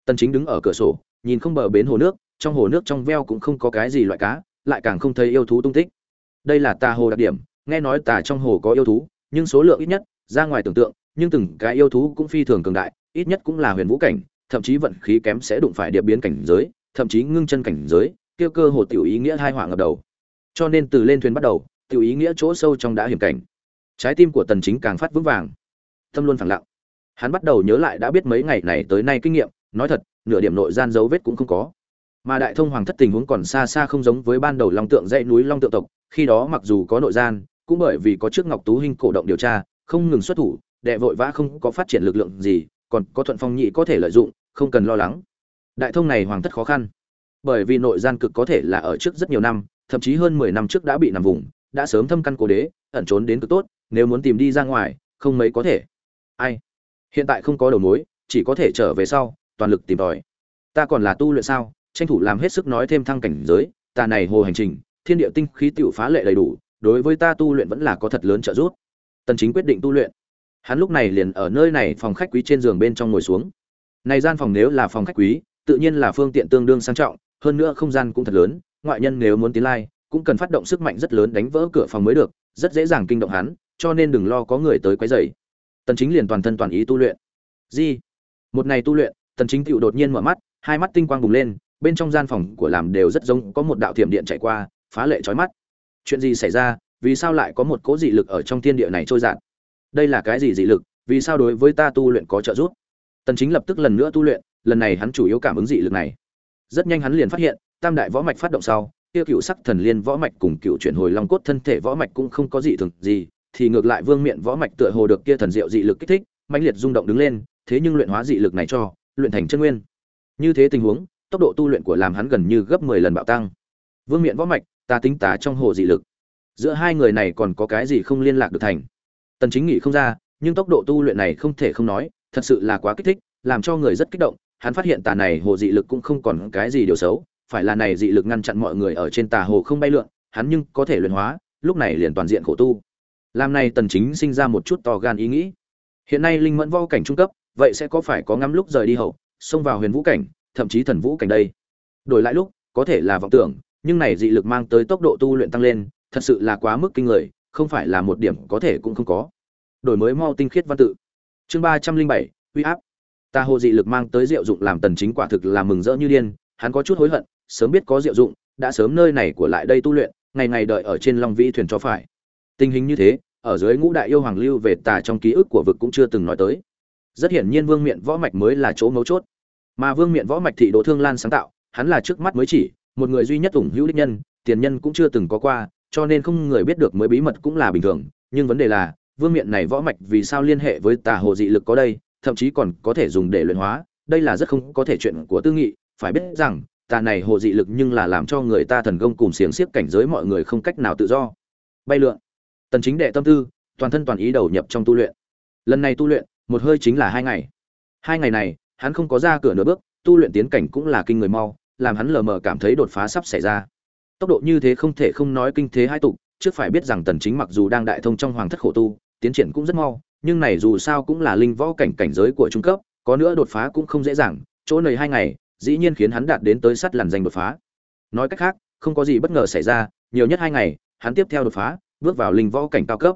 Tần chính đứng ở cửa sổ, nhìn không bờ bến hồ nước, trong hồ nước trong veo cũng không có cái gì loại cá, lại càng không thấy yêu thú tung tích. Đây là tà hồ đặc điểm, nghe nói tà trong hồ có yêu thú, nhưng số lượng ít nhất, ra ngoài tưởng tượng, nhưng từng cái yêu thú cũng phi thường cường đại, ít nhất cũng là huyền vũ cảnh, thậm chí vận khí kém sẽ đụng phải địa biến cảnh giới, thậm chí ngưng chân cảnh giới kêu cơ hồ tiểu ý nghĩa hai hỏa ngập đầu. Cho nên từ lên thuyền bắt đầu, tiểu ý nghĩa chỗ sâu trong đã hiểm cảnh. Trái tim của tần chính càng phát vững vàng. Tâm luôn phẳng lặng hắn bắt đầu nhớ lại đã biết mấy ngày này tới nay kinh nghiệm, nói thật, nửa điểm nội gian dấu vết cũng không có. Mà đại thông hoàng thất tình huống còn xa xa không giống với ban đầu long tượng dãy núi long tượng tộc, khi đó mặc dù có nội gian, cũng bởi vì có trước ngọc tú hinh cổ động điều tra, không ngừng xuất thủ, đệ vội vã không có phát triển lực lượng gì, còn có thuận phong nhị có thể lợi dụng, không cần lo lắng. Đại thông này hoàng thất khó khăn, bởi vì nội gian cực có thể là ở trước rất nhiều năm, thậm chí hơn mười năm trước đã bị nằm vùng, đã sớm thâm căn cố đế, ẩn trốn đến cực tốt, nếu muốn tìm đi ra ngoài, không mấy có thể. Ai? Hiện tại không có đầu mối, chỉ có thể trở về sau, toàn lực tìm tòi. Ta còn là tu luyện sao? Tranh thủ làm hết sức nói thêm thăng cảnh giới, ta này hồ hành trình, thiên địa tinh khí tựu phá lệ đầy đủ, đối với ta tu luyện vẫn là có thật lớn trợ giúp. Tần chính quyết định tu luyện. Hắn lúc này liền ở nơi này phòng khách quý trên giường bên trong ngồi xuống. Này gian phòng nếu là phòng khách quý, tự nhiên là phương tiện tương đương sang trọng, hơn nữa không gian cũng thật lớn, ngoại nhân nếu muốn tiến lai, cũng cần phát động sức mạnh rất lớn đánh vỡ cửa phòng mới được, rất dễ dàng kinh động hắn, cho nên đừng lo có người tới quấy rầy tần chính liền toàn thân toàn ý tu luyện. Gì một ngày tu luyện, tần chính tựu đột nhiên mở mắt, hai mắt tinh quang bùng lên, bên trong gian phòng của làm đều rất giống có một đạo thiểm điện chạy qua, phá lệ chói mắt. Chuyện gì xảy ra? Vì sao lại có một cỗ dị lực ở trong thiên địa này trôi dạt? Đây là cái gì dị lực? Vì sao đối với ta tu luyện có trợ giúp? Tần chính lập tức lần nữa tu luyện, lần này hắn chủ yếu cảm ứng dị lực này. Rất nhanh hắn liền phát hiện, tam đại võ mạch phát động sau tiêu cựu sắc thần liên võ mạch cùng cựu chuyển hồi long cốt thân thể võ mạch cũng không có dị thường gì thì ngược lại vương miện võ mạch tựa hồ được kia thần diệu dị lực kích thích, mãnh liệt rung động đứng lên, thế nhưng luyện hóa dị lực này cho, luyện thành chân nguyên. Như thế tình huống, tốc độ tu luyện của làm hắn gần như gấp 10 lần bạo tăng. Vương miện võ mạch, ta tính tả trong hồ dị lực. Giữa hai người này còn có cái gì không liên lạc được thành? Tần chính nghĩ không ra, nhưng tốc độ tu luyện này không thể không nói, thật sự là quá kích thích, làm cho người rất kích động. Hắn phát hiện tà này hồ dị lực cũng không còn cái gì điều xấu, phải là này dị lực ngăn chặn mọi người ở trên tà hồ không bay lượn, hắn nhưng có thể luyện hóa, lúc này liền toàn diện khổ tu làm này tần chính sinh ra một chút to gan ý nghĩ. Hiện nay linh mẫn võ cảnh trung cấp, vậy sẽ có phải có ngắm lúc rời đi hậu, xông vào huyền vũ cảnh, thậm chí thần vũ cảnh đây. Đổi lại lúc, có thể là vọng tưởng, nhưng này dị lực mang tới tốc độ tu luyện tăng lên, thật sự là quá mức kinh người, không phải là một điểm có thể cũng không có. Đổi mới mau tinh khiết văn tự. Chương ba trăm linh bảy, uy áp. Ta hồ dị lực mang tới diệu dụng làm tần chính quả thực là mừng rỡ như điên, hắn có chút hối hận, sớm biết có diệu dụng, đã sớm nơi này của lại đây tu luyện, ngày ngày đợi ở trên long vĩ thuyền cho phải tình hình như thế, ở dưới ngũ đại yêu hoàng lưu về tà trong ký ức của vực cũng chưa từng nói tới. Rất hiển nhiên vương miện võ mạch mới là chỗ mấu chốt. Mà vương miện võ mạch thị độ thương lan sáng tạo, hắn là trước mắt mới chỉ, một người duy nhất ủng hữu đích nhân, tiền nhân cũng chưa từng có qua, cho nên không người biết được mới bí mật cũng là bình thường. Nhưng vấn đề là, vương miện này võ mạch vì sao liên hệ với tà hồ dị lực có đây, thậm chí còn có thể dùng để luyện hóa, đây là rất không có thể chuyện của tư nghị. Phải biết rằng, tà này hồ dị lực nhưng là làm cho người ta thần công cùng xiềng xiếc cảnh giới mọi người không cách nào tự do. Bay lượn tần chính đệ tâm tư, toàn thân toàn ý đầu nhập trong tu luyện. Lần này tu luyện, một hơi chính là hai ngày. Hai ngày này, hắn không có ra cửa nửa bước, tu luyện tiến cảnh cũng là kinh người mau, làm hắn lờ mờ cảm thấy đột phá sắp xảy ra. Tốc độ như thế không thể không nói kinh thế hai tục, trước phải biết rằng tần chính mặc dù đang đại thông trong hoàng thất khổ tu, tiến triển cũng rất mau, nhưng này dù sao cũng là linh võ cảnh cảnh giới của trung cấp, có nữa đột phá cũng không dễ dàng, chỗ này hai ngày, dĩ nhiên khiến hắn đạt đến tới sắt lằn danh đột phá. Nói cách khác, không có gì bất ngờ xảy ra, nhiều nhất hai ngày, hắn tiếp theo đột phá bước vào linh võ cảnh cao cấp.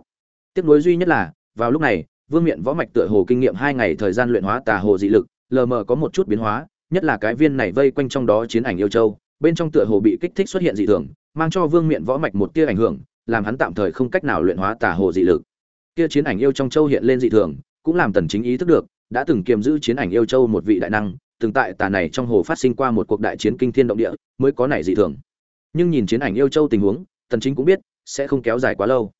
Tiếc nối duy nhất là, vào lúc này, vương miện võ mạch tựa hồ kinh nghiệm hai ngày thời gian luyện hóa tà hồ dị lực, lờ mờ có một chút biến hóa, nhất là cái viên này vây quanh trong đó chiến ảnh yêu châu, bên trong tựa hồ bị kích thích xuất hiện dị thường, mang cho vương miện võ mạch một tia ảnh hưởng, làm hắn tạm thời không cách nào luyện hóa tà hồ dị lực. Kia chiến ảnh yêu trong châu hiện lên dị thường, cũng làm tần chính ý thức được, đã từng kiềm giữ chiến ảnh yêu châu một vị đại năng, từng tại tà này trong hồ phát sinh qua một cuộc đại chiến kinh thiên động địa, mới có này dị thường. Nhưng nhìn chiến ảnh yêu châu tình huống, tần chính cũng biết sẽ không kéo dài quá lâu.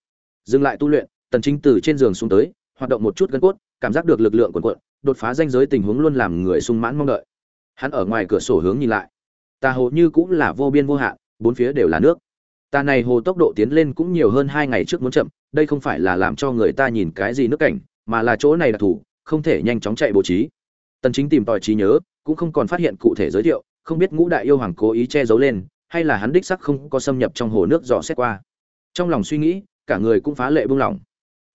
Dừng lại tu luyện, tần chính từ trên giường xuống tới, hoạt động một chút gân cốt, cảm giác được lực lượng cuộn cuộn, đột phá danh giới tình huống luôn làm người sung mãn mong đợi. Hắn ở ngoài cửa sổ hướng nhìn lại. Tà hồ như cũng là vô biên vô hạn, bốn phía đều là nước. Tà này hồ tốc độ tiến lên cũng nhiều hơn hai ngày trước muốn chậm, đây không phải là làm cho người ta nhìn cái gì nước cảnh, mà là chỗ này đặc thù không thể nhanh chóng chạy bố trí. Tần chính tìm tòi trí nhớ, cũng không còn phát hiện cụ thể giới thiệu, không biết ngũ đại yêu hoàng cố ý che giấu lên, hay là hắn đích sắc không có xâm nhập trong hồ nước dò xét qua trong lòng suy nghĩ, cả người cũng phá lệ buông lỏng.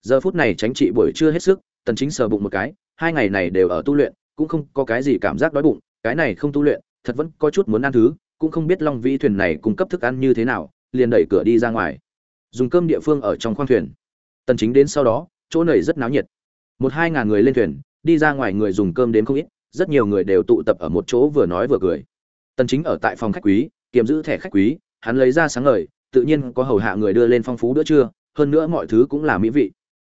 Giờ phút này tránh trị buổi trưa hết sức, tần chính sờ bụng một cái, hai ngày này đều ở tu luyện, cũng không có cái gì cảm giác đói bụng, cái này không tu luyện, thật vẫn có chút muốn ăn thứ, cũng không biết long vĩ thuyền này cung cấp thức ăn như thế nào, liền đẩy cửa đi ra ngoài. Dùng cơm địa phương ở trong khoang thuyền. Tần chính đến sau đó, chỗ này rất náo nhiệt. Một hai ngàn người lên thuyền, đi ra ngoài người dùng cơm đến không ít, rất nhiều người đều tụ tập ở một chỗ vừa nói vừa cười. Tần chính ở tại phòng khách quý, kiềm giữ thẻ khách quý, hắn lấy ra sáng ngời tự nhiên có hầu hạ người đưa lên phong phú bữa trưa, hơn nữa mọi thứ cũng là mỹ vị.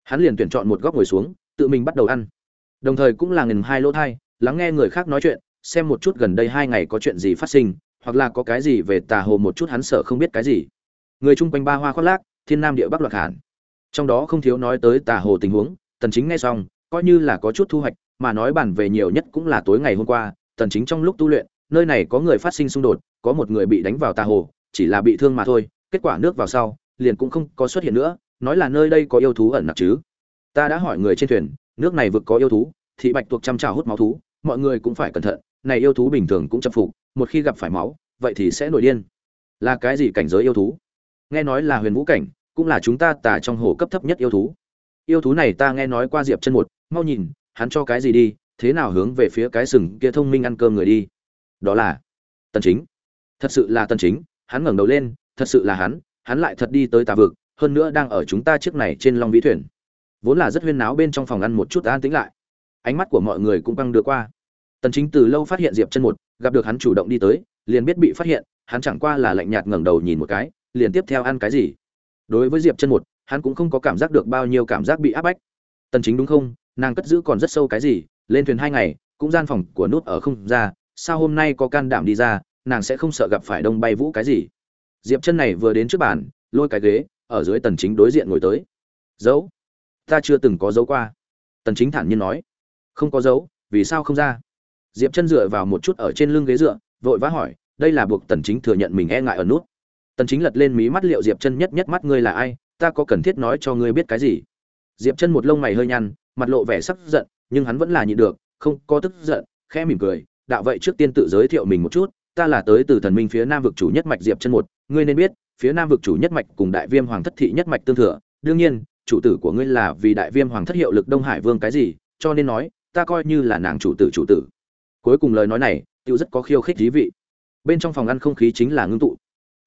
Hắn liền tuyển chọn một góc ngồi xuống, tự mình bắt đầu ăn. Đồng thời cũng là ngừng hai lỗ thai, lắng nghe người khác nói chuyện, xem một chút gần đây hai ngày có chuyện gì phát sinh, hoặc là có cái gì về tà hồ một chút hắn sợ không biết cái gì. Người chung quanh ba hoa khoác lác, thiên nam địa bắc loạt hẳn. Trong đó không thiếu nói tới tà hồ tình huống, tần chính nghe xong, coi như là có chút thu hoạch, mà nói bản về nhiều nhất cũng là tối ngày hôm qua, tần chính trong lúc tu luyện, nơi này có người phát sinh xung đột, có một người bị đánh vào tà hồ, chỉ là bị thương mà thôi kết quả nước vào sau, liền cũng không có xuất hiện nữa, nói là nơi đây có yêu thú ẩn nặc chứ. Ta đã hỏi người trên thuyền, nước này vực có yêu thú, thị bạch tuộc chăm trào hút máu thú, mọi người cũng phải cẩn thận, này yêu thú bình thường cũng chập phục, một khi gặp phải máu, vậy thì sẽ nổi điên. Là cái gì cảnh giới yêu thú? Nghe nói là huyền vũ cảnh, cũng là chúng ta tả trong hồ cấp thấp nhất yêu thú. Yêu thú này ta nghe nói qua diệp chân một, mau nhìn, hắn cho cái gì đi, thế nào hướng về phía cái sừng kia thông minh ăn cơm người đi. Đó là tần chính. Thật sự là tần chính, hắn ngẩng đầu lên thật sự là hắn hắn lại thật đi tới tà vực, hơn nữa đang ở chúng ta trước này trên long vĩ thuyền. Vốn là rất huyên náo bên trong phòng ăn một chút an tĩnh lại. Ánh mắt của mọi người cũng băng đưa qua. Tần chính từ lâu phát hiện diệp chân một, gặp được hắn chủ động đi tới, liền biết bị phát hiện, hắn chẳng qua là lạnh nhạt ngẩng đầu nhìn một cái, liền tiếp theo ăn cái gì. Đối với diệp chân một, hắn cũng không có cảm giác được bao nhiêu cảm giác bị áp bách. Tần chính đúng không? Nàng cất giữ còn rất sâu cái gì, lên thuyền hai ngày, cũng gian phòng của nút ở không ra, sao hôm nay có can đảm đi ra, nàng sẽ không sợ gặp phải đông bay vũ cái gì diệp chân này vừa đến trước bàn, lôi cái ghế, ở dưới tần chính đối diện ngồi tới. Dấu, ta chưa từng có dấu qua. Tần chính thản nhiên nói. Không có dấu, vì sao không ra? Diệp chân dựa vào một chút ở trên lưng ghế dựa, vội vã hỏi, đây là buộc tần chính thừa nhận mình e ngại ở nút. Tần chính lật lên mí mắt, liệu diệp chân nhất nhất mắt ngươi là ai? Ta có cần thiết nói cho ngươi biết cái gì? Diệp chân một lông mày hơi nhăn, mặt lộ vẻ sắc giận, nhưng hắn vẫn là nhịn được, không có tức giận, khẽ mỉm cười. Đạo vậy trước tiên tự giới thiệu mình một chút, ta là tới từ thần minh phía nam vực chủ nhất mạch diệp chân một ngươi nên biết, phía nam vực chủ nhất mạch cùng đại viêm hoàng thất thị nhất mạch tương thừa. Đương nhiên, chủ tử của ngươi là vì đại viêm hoàng thất hiệu lực đông hải vương cái gì, cho nên nói, ta coi như là nàng chủ tử chủ tử. Cuối cùng lời nói này, tiêu rất có khiêu khích thí vị. Bên trong phòng ăn không khí chính là ngưng tụ.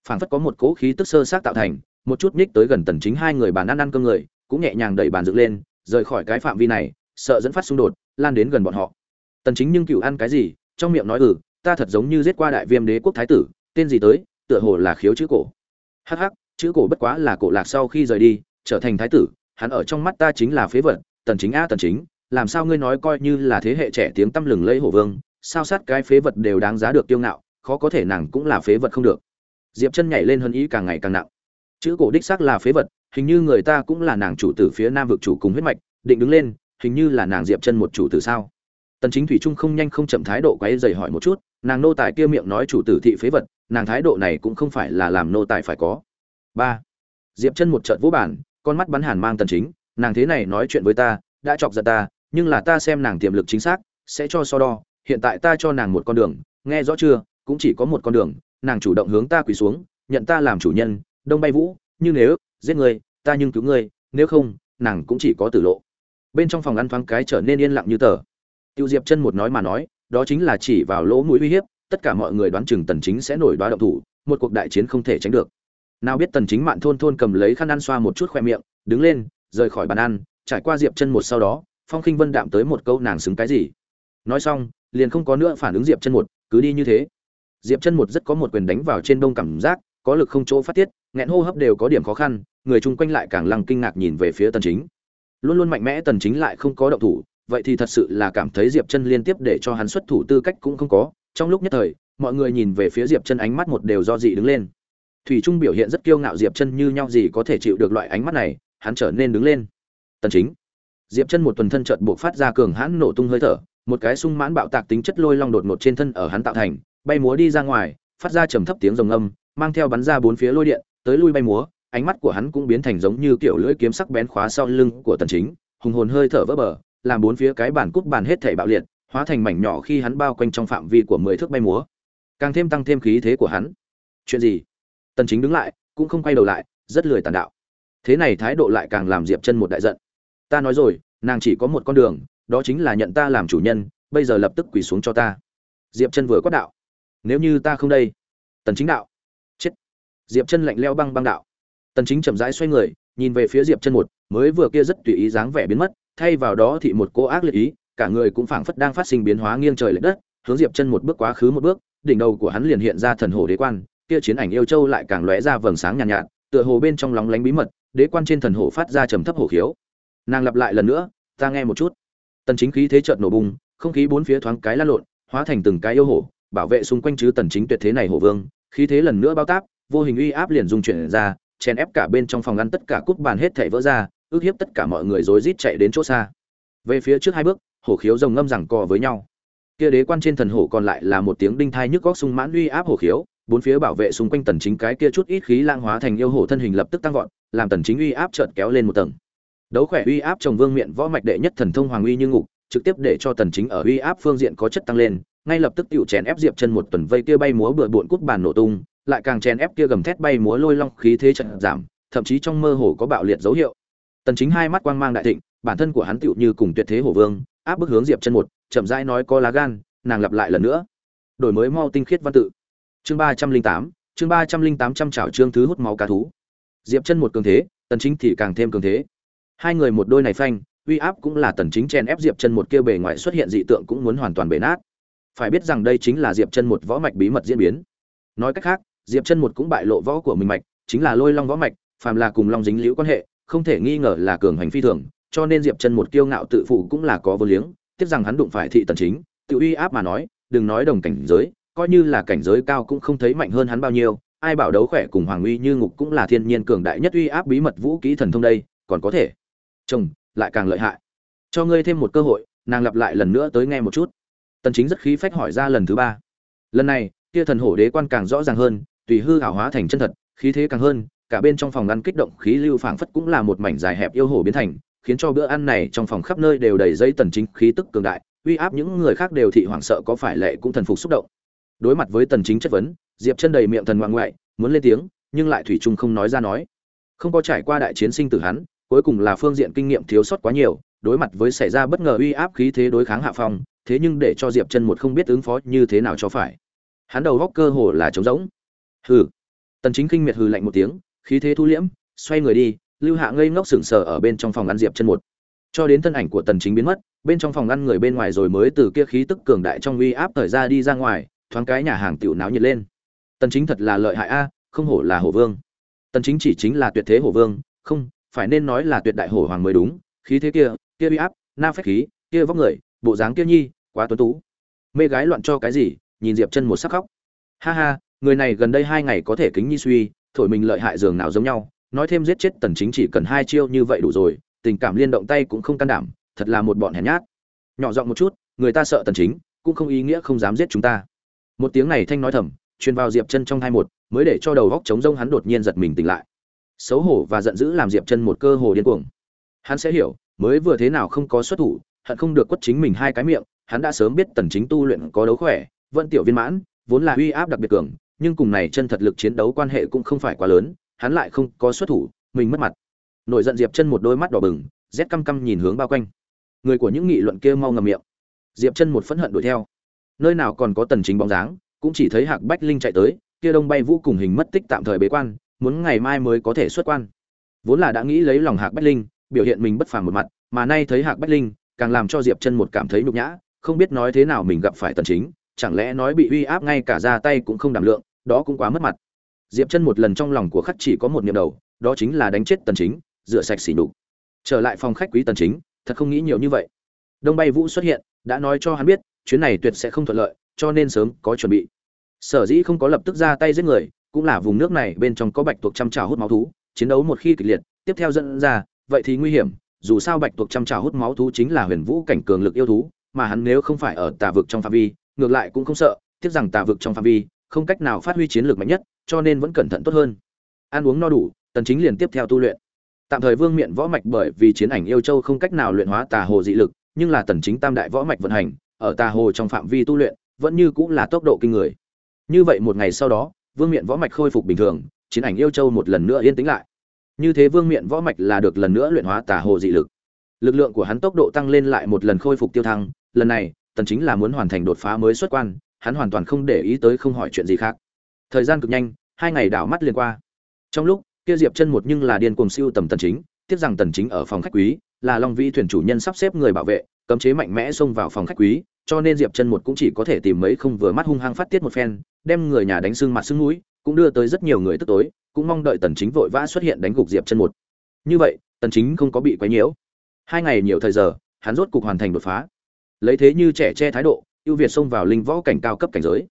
Phảng phất có một cỗ khí tức sơ sát tạo thành, một chút nhích tới gần tần chính hai người bàn ăn ăn cơm người, cũng nhẹ nhàng đẩy bàn dựng lên, rời khỏi cái phạm vi này, sợ dẫn phát xung đột, lan đến gần bọn họ. Tần chính nhưng cựu ăn cái gì, trong miệng nói ừ ta thật giống như giết qua đại viêm đế quốc thái tử, tên gì tới tựa hồ là khiếu chữ cổ. Hắc hắc, chữ cổ bất quá là cổ lạc sau khi rời đi, trở thành thái tử, hắn ở trong mắt ta chính là phế vật, tần chính a tần chính, làm sao ngươi nói coi như là thế hệ trẻ tiếng tâm lừng lẫy hổ vương, sao sát cái phế vật đều đáng giá được tiêu ngạo, khó có thể nàng cũng là phế vật không được. Diệp chân nhảy lên hơn ý càng ngày càng nặng. Chữ cổ đích xác là phế vật, hình như người ta cũng là nàng chủ tử phía nam vực chủ cùng huyết mạch, định đứng lên, hình như là nàng diệp chân một chủ tử sao? Tần chính thủy trung không nhanh không chậm thái độ quấy dày hỏi một chút, nàng nô tài kia miệng nói chủ tử thị phế vật, nàng thái độ này cũng không phải là làm nô tài phải có. Ba. Diệp chân một trận vũ bản con mắt bắn hàn mang tần chính, nàng thế này nói chuyện với ta, đã chọc giận ta, nhưng là ta xem nàng tiềm lực chính xác, sẽ cho so đo, hiện tại ta cho nàng một con đường, nghe rõ chưa, cũng chỉ có một con đường, nàng chủ động hướng ta quỳ xuống, nhận ta làm chủ nhân, đông bay vũ, như nếu, giết người, ta nhưng cứu ngươi nếu không, nàng cũng chỉ có tử lộ. Bên trong phòng ăn thoáng cái trở nên yên lặng như tờ tiêu diệp chân một nói mà nói, đó chính là chỉ vào lỗ mũi uy hiếp, tất cả mọi người đoán chừng tần chính sẽ nổi đoá động thủ, một cuộc đại chiến không thể tránh được. Nào biết tần chính mạn thôn thôn cầm lấy khăn ăn xoa một chút khoe miệng, đứng lên, rời khỏi bàn ăn, trải qua diệp chân một sau đó, phong khinh vân đạm tới một câu nàng xứng cái gì. Nói xong, liền không có nữa phản ứng diệp chân một, cứ đi như thế. Diệp chân một rất có một quyền đánh vào trên đông cảm giác, có lực không chỗ phát tiết, nghẹn hô hấp đều có điểm khó khăn, người chung quanh lại càng lăng kinh ngạc nhìn về phía tần chính. Luôn luôn mạnh mẽ tần chính lại không có động thủ vậy thì thật sự là cảm thấy diệp chân liên tiếp để cho hắn xuất thủ tư cách cũng không có. Trong lúc nhất thời, mọi người nhìn về phía diệp chân ánh mắt một đều do dị đứng lên. Thủy trung biểu hiện rất kiêu ngạo, diệp chân như nhau gì có thể chịu được loại ánh mắt này, hắn trở nên đứng lên. Tần chính. Diệp chân một tuần thân chợt buộc phát ra cường hãn nổ tung hơi thở, một cái sung mãn bạo tạc tính chất lôi long đột ngột trên thân ở hắn tạo thành, bay múa đi ra ngoài, phát ra trầm thấp tiếng rồng âm, mang theo bắn ra bốn phía lôi điện, tới lui bay múa, ánh mắt của hắn cũng biến thành giống như kiểu lưỡi kiếm sắc bén khóa sau lưng của tần chính, hùng hồn hơi thở vỡ bờ làm bốn phía cái bản cút bàn hết thảy bạo liệt, hóa thành mảnh nhỏ khi hắn bao quanh trong phạm vi của mười thước bay múa. Càng thêm tăng thêm khí thế của hắn. Chuyện gì? Tần chính đứng lại, cũng không quay đầu lại, rất lười tàn đạo. Thế này thái độ lại càng làm diệp chân một đại giận. Ta nói rồi, nàng chỉ có một con đường, đó chính là nhận ta làm chủ nhân, bây giờ lập tức quỳ xuống cho ta. Diệp chân vừa quát đạo. Nếu như ta không đây. Tần chính đạo. Chết. Diệp chân lạnh lẽo băng băng đạo. Tần chính chậm rãi xoay người, nhìn về phía diệp chân một, mới vừa kia rất tùy ý dáng vẻ biến mất thay vào đó thì một cô ác liệt ý cả người cũng phảng phất đang phát sinh biến hóa nghiêng trời lệch đất hướng diệp chân một bước quá khứ một bước đỉnh đầu của hắn liền hiện ra thần hổ đế quan kia chiến ảnh yêu châu lại càng lóe ra vầng sáng nhàn nhạt, nhạt tựa hồ bên trong lóng lánh bí mật đế quan trên thần hổ phát ra trầm thấp hổ khiếu. Nàng lặp lại lần nữa ta nghe một chút. Tần chính khí thế chợt nổ bùng không khí bốn phía thoáng cái lan lộn hóa thành từng cái yêu hổ bảo vệ xung quanh chứ tần chính tuyệt thế này hổ vương khí thế lần nữa bao táp vô hình uy áp liền dung chuyển ra chèn ép cả bên trong phòng ngăn tất cả cút bàn hết thảy vỡ ra ước hiếp tất cả mọi người rối rít chạy đến chỗ xa. Về phía trước hai bước, hổ khiếu rồng ngâm rằng co với nhau. Kia đế quan trên thần hổ còn lại là một tiếng đinh thai nhức góc sung mãn uy áp hổ khiếu, bốn phía bảo vệ xung quanh tần chính cái kia chút ít khí lang hóa thành yêu hổ thân hình lập tức tăng vọt, làm tần chính uy áp chợt kéo lên một tầng. Đấu khỏe uy áp chồng vương miện võ mạch đệ nhất thần thông hoàng uy như ngục, trực tiếp để cho tần chính ở uy áp phương diện có chất tăng lên, ngay lập tức tiểu chèn ép diệp chân một tuần vây kia bay múa bừa bộn cút bàn nổ tung, lại càng chèn ép kia gầm thét bay múa lôi long khí thế trận giảm, thậm chí trong mơ hồ có bạo liệt dấu hiệu tần chính hai mắt quang mang đại thịnh, bản thân của hắn tựu như cùng tuyệt thế hổ vương, áp bức hướng diệp chân một, chậm rãi nói có lá gan, nàng lặp lại lần nữa. Đổi mới mau tinh khiết văn tự. Chương ba trăm linh tám, chương ba trăm linh tám trăm trảo trương thứ hút máu cá thú. Diệp chân một cường thế, tần chính thì càng thêm cường thế. Hai người một đôi này phanh, uy áp cũng là tần chính chen ép diệp chân một kia bề ngoài xuất hiện dị tượng cũng muốn hoàn toàn bể nát. Phải biết rằng đây chính là diệp chân một võ mạch bí mật diễn biến. Nói cách khác, diệp chân một cũng bại lộ võ của mình mạch, chính là lôi long võ mạch, phàm là cùng long dính liễu quan hệ không thể nghi ngờ là cường hành phi thường, cho nên diệp chân một kiêu ngạo tự phụ cũng là có vô liếng, tiếc rằng hắn đụng phải thị tần chính, tự uy áp mà nói, đừng nói đồng cảnh giới, coi như là cảnh giới cao cũng không thấy mạnh hơn hắn bao nhiêu, ai bảo đấu khỏe cùng hoàng uy như ngục cũng là thiên nhiên cường đại nhất uy áp bí mật vũ kỹ thần thông đây, còn có thể. Chồng, lại càng lợi hại. Cho ngươi thêm một cơ hội, nàng lặp lại lần nữa tới nghe một chút. Tần chính rất khí phách hỏi ra lần thứ ba. Lần này, kia thần hổ đế quan càng rõ ràng hơn, tùy hư ảo hóa thành chân thật, khí thế càng hơn cả bên trong phòng ăn kích động khí lưu phảng phất cũng là một mảnh dài hẹp yêu hổ biến thành, khiến cho bữa ăn này trong phòng khắp nơi đều đầy dây tần chính khí tức cường đại, uy áp những người khác đều thị hoảng sợ có phải lệ cũng thần phục xúc động. Đối mặt với tần chính chất vấn, diệp chân đầy miệng thần ngoan ngoại, muốn lên tiếng, nhưng lại thủy chung không nói ra nói. Không có trải qua đại chiến sinh tử hắn, cuối cùng là phương diện kinh nghiệm thiếu sót quá nhiều, đối mặt với xảy ra bất ngờ uy áp khí thế đối kháng hạ phong, thế nhưng để cho diệp chân một không biết ứng phó như thế nào cho phải. Hắn đầu góc cơ hồ là trống rỗng. Hừ. Tần chính kinh miệt hừ lạnh một tiếng khí thế thu liễm, xoay người đi, lưu hạ ngây ngốc sững sờ ở bên trong phòng ăn diệp chân một. Cho đến thân ảnh của tần chính biến mất, bên trong phòng ăn người bên ngoài rồi mới từ kia khí tức cường đại trong uy áp thời ra đi ra ngoài, thoáng cái nhà hàng tiểu náo nhiệt lên. Tần chính thật là lợi hại a, không hổ là hổ vương. Tần chính chỉ chính là tuyệt thế hổ vương, không, phải nên nói là tuyệt đại hổ hoàng mới đúng, khí thế kia kia uy áp, na phách khí, kia vóc người, bộ dáng kia nhi, quá tuấn tú. Mê gái loạn cho cái gì, nhìn diệp chân một sắc khóc. Ha ha, người này gần đây hai ngày có thể kính nhi suy thổi mình lợi hại dường nào giống nhau, nói thêm giết chết tần chính chỉ cần hai chiêu như vậy đủ rồi, tình cảm liên động tay cũng không can đảm, thật là một bọn hèn nhát. Nhỏ giọng một chút, người ta sợ tần chính, cũng không ý nghĩa không dám giết chúng ta. Một tiếng này thanh nói thầm, truyền vào diệp chân trong hai một, mới để cho đầu góc chống rông hắn đột nhiên giật mình tỉnh lại. Xấu hổ và giận dữ làm diệp chân một cơ hồ điên cuồng. Hắn sẽ hiểu, mới vừa thế nào không có xuất thủ, hận không được quất chính mình hai cái miệng, hắn đã sớm biết tần chính tu luyện có đấu khỏe, vẫn tiểu viên mãn, vốn là uy áp đặc biệt cường nhưng cùng này chân thật lực chiến đấu quan hệ cũng không phải quá lớn, hắn lại không có xuất thủ, mình mất mặt. Nổi giận diệp chân một đôi mắt đỏ bừng, rét căm căm nhìn hướng bao quanh. Người của những nghị luận kia mau ngậm miệng. Diệp chân một phẫn hận đuổi theo. Nơi nào còn có tần chính bóng dáng, cũng chỉ thấy hạc bách linh chạy tới, kia đông bay vũ cùng hình mất tích tạm thời bế quan, muốn ngày mai mới có thể xuất quan. Vốn là đã nghĩ lấy lòng hạc bách linh, biểu hiện mình bất phàm một mặt, mà nay thấy hạc bách linh, càng làm cho diệp chân một cảm thấy nhục nhã, không biết nói thế nào mình gặp phải tần chính chẳng lẽ nói bị uy áp ngay cả ra tay cũng không đảm lượng, đó cũng quá mất mặt. Diệp chân một lần trong lòng của khắc chỉ có một niệm đầu, đó chính là đánh chết tần chính, rửa sạch sỉ nhục. Trở lại phòng khách quý tần chính, thật không nghĩ nhiều như vậy. Đông bay vũ xuất hiện, đã nói cho hắn biết, chuyến này tuyệt sẽ không thuận lợi, cho nên sớm có chuẩn bị. Sở dĩ không có lập tức ra tay giết người, cũng là vùng nước này bên trong có bạch tuộc chăm trào hút máu thú, chiến đấu một khi kịch liệt, tiếp theo dẫn ra, vậy thì nguy hiểm, dù sao bạch tuộc chăm trào hút máu thú chính là huyền vũ cảnh cường lực yêu thú, mà hắn nếu không phải ở tà vực trong phạm vi ngược lại cũng không sợ, tiếc rằng tà vực trong phạm vi không cách nào phát huy chiến lược mạnh nhất, cho nên vẫn cẩn thận tốt hơn. Ăn uống no đủ, tần chính liền tiếp theo tu luyện. Tạm thời vương miện võ mạch bởi vì chiến ảnh yêu châu không cách nào luyện hóa tà hồ dị lực, nhưng là tần chính tam đại võ mạch vận hành, ở tà hồ trong phạm vi tu luyện, vẫn như cũng là tốc độ kinh người. Như vậy một ngày sau đó, vương miện võ mạch khôi phục bình thường, chiến ảnh yêu châu một lần nữa yên tĩnh lại. Như thế vương miện võ mạch là được lần nữa luyện hóa tà hồ dị lực. Lực lượng của hắn tốc độ tăng lên lại một lần khôi phục tiêu thăng, lần này tần chính là muốn hoàn thành đột phá mới xuất quan, hắn hoàn toàn không để ý tới không hỏi chuyện gì khác. Thời gian cực nhanh, hai ngày đảo mắt liền qua. Trong lúc, kia diệp chân một nhưng là điên cuồng siêu tầm tần chính tiếp rằng tần chính ở phòng khách quý, là long vĩ thuyền chủ nhân sắp xếp người bảo vệ, cấm chế mạnh mẽ xông vào phòng khách quý, cho nên diệp chân một cũng chỉ có thể tìm mấy không vừa mắt hung hăng phát tiết một phen, đem người nhà đánh sưng mặt sưng mũi, cũng đưa tới rất nhiều người tức tối, cũng mong đợi tần chính vội vã xuất hiện đánh gục diệp chân một. Như vậy, tần chính không có bị quấy nhiễu. Hai ngày nhiều thời giờ, hắn rốt cục hoàn thành đột phá lấy thế như trẻ che thái độ, ưu việt xông vào linh võ cảnh cao cấp cảnh giới.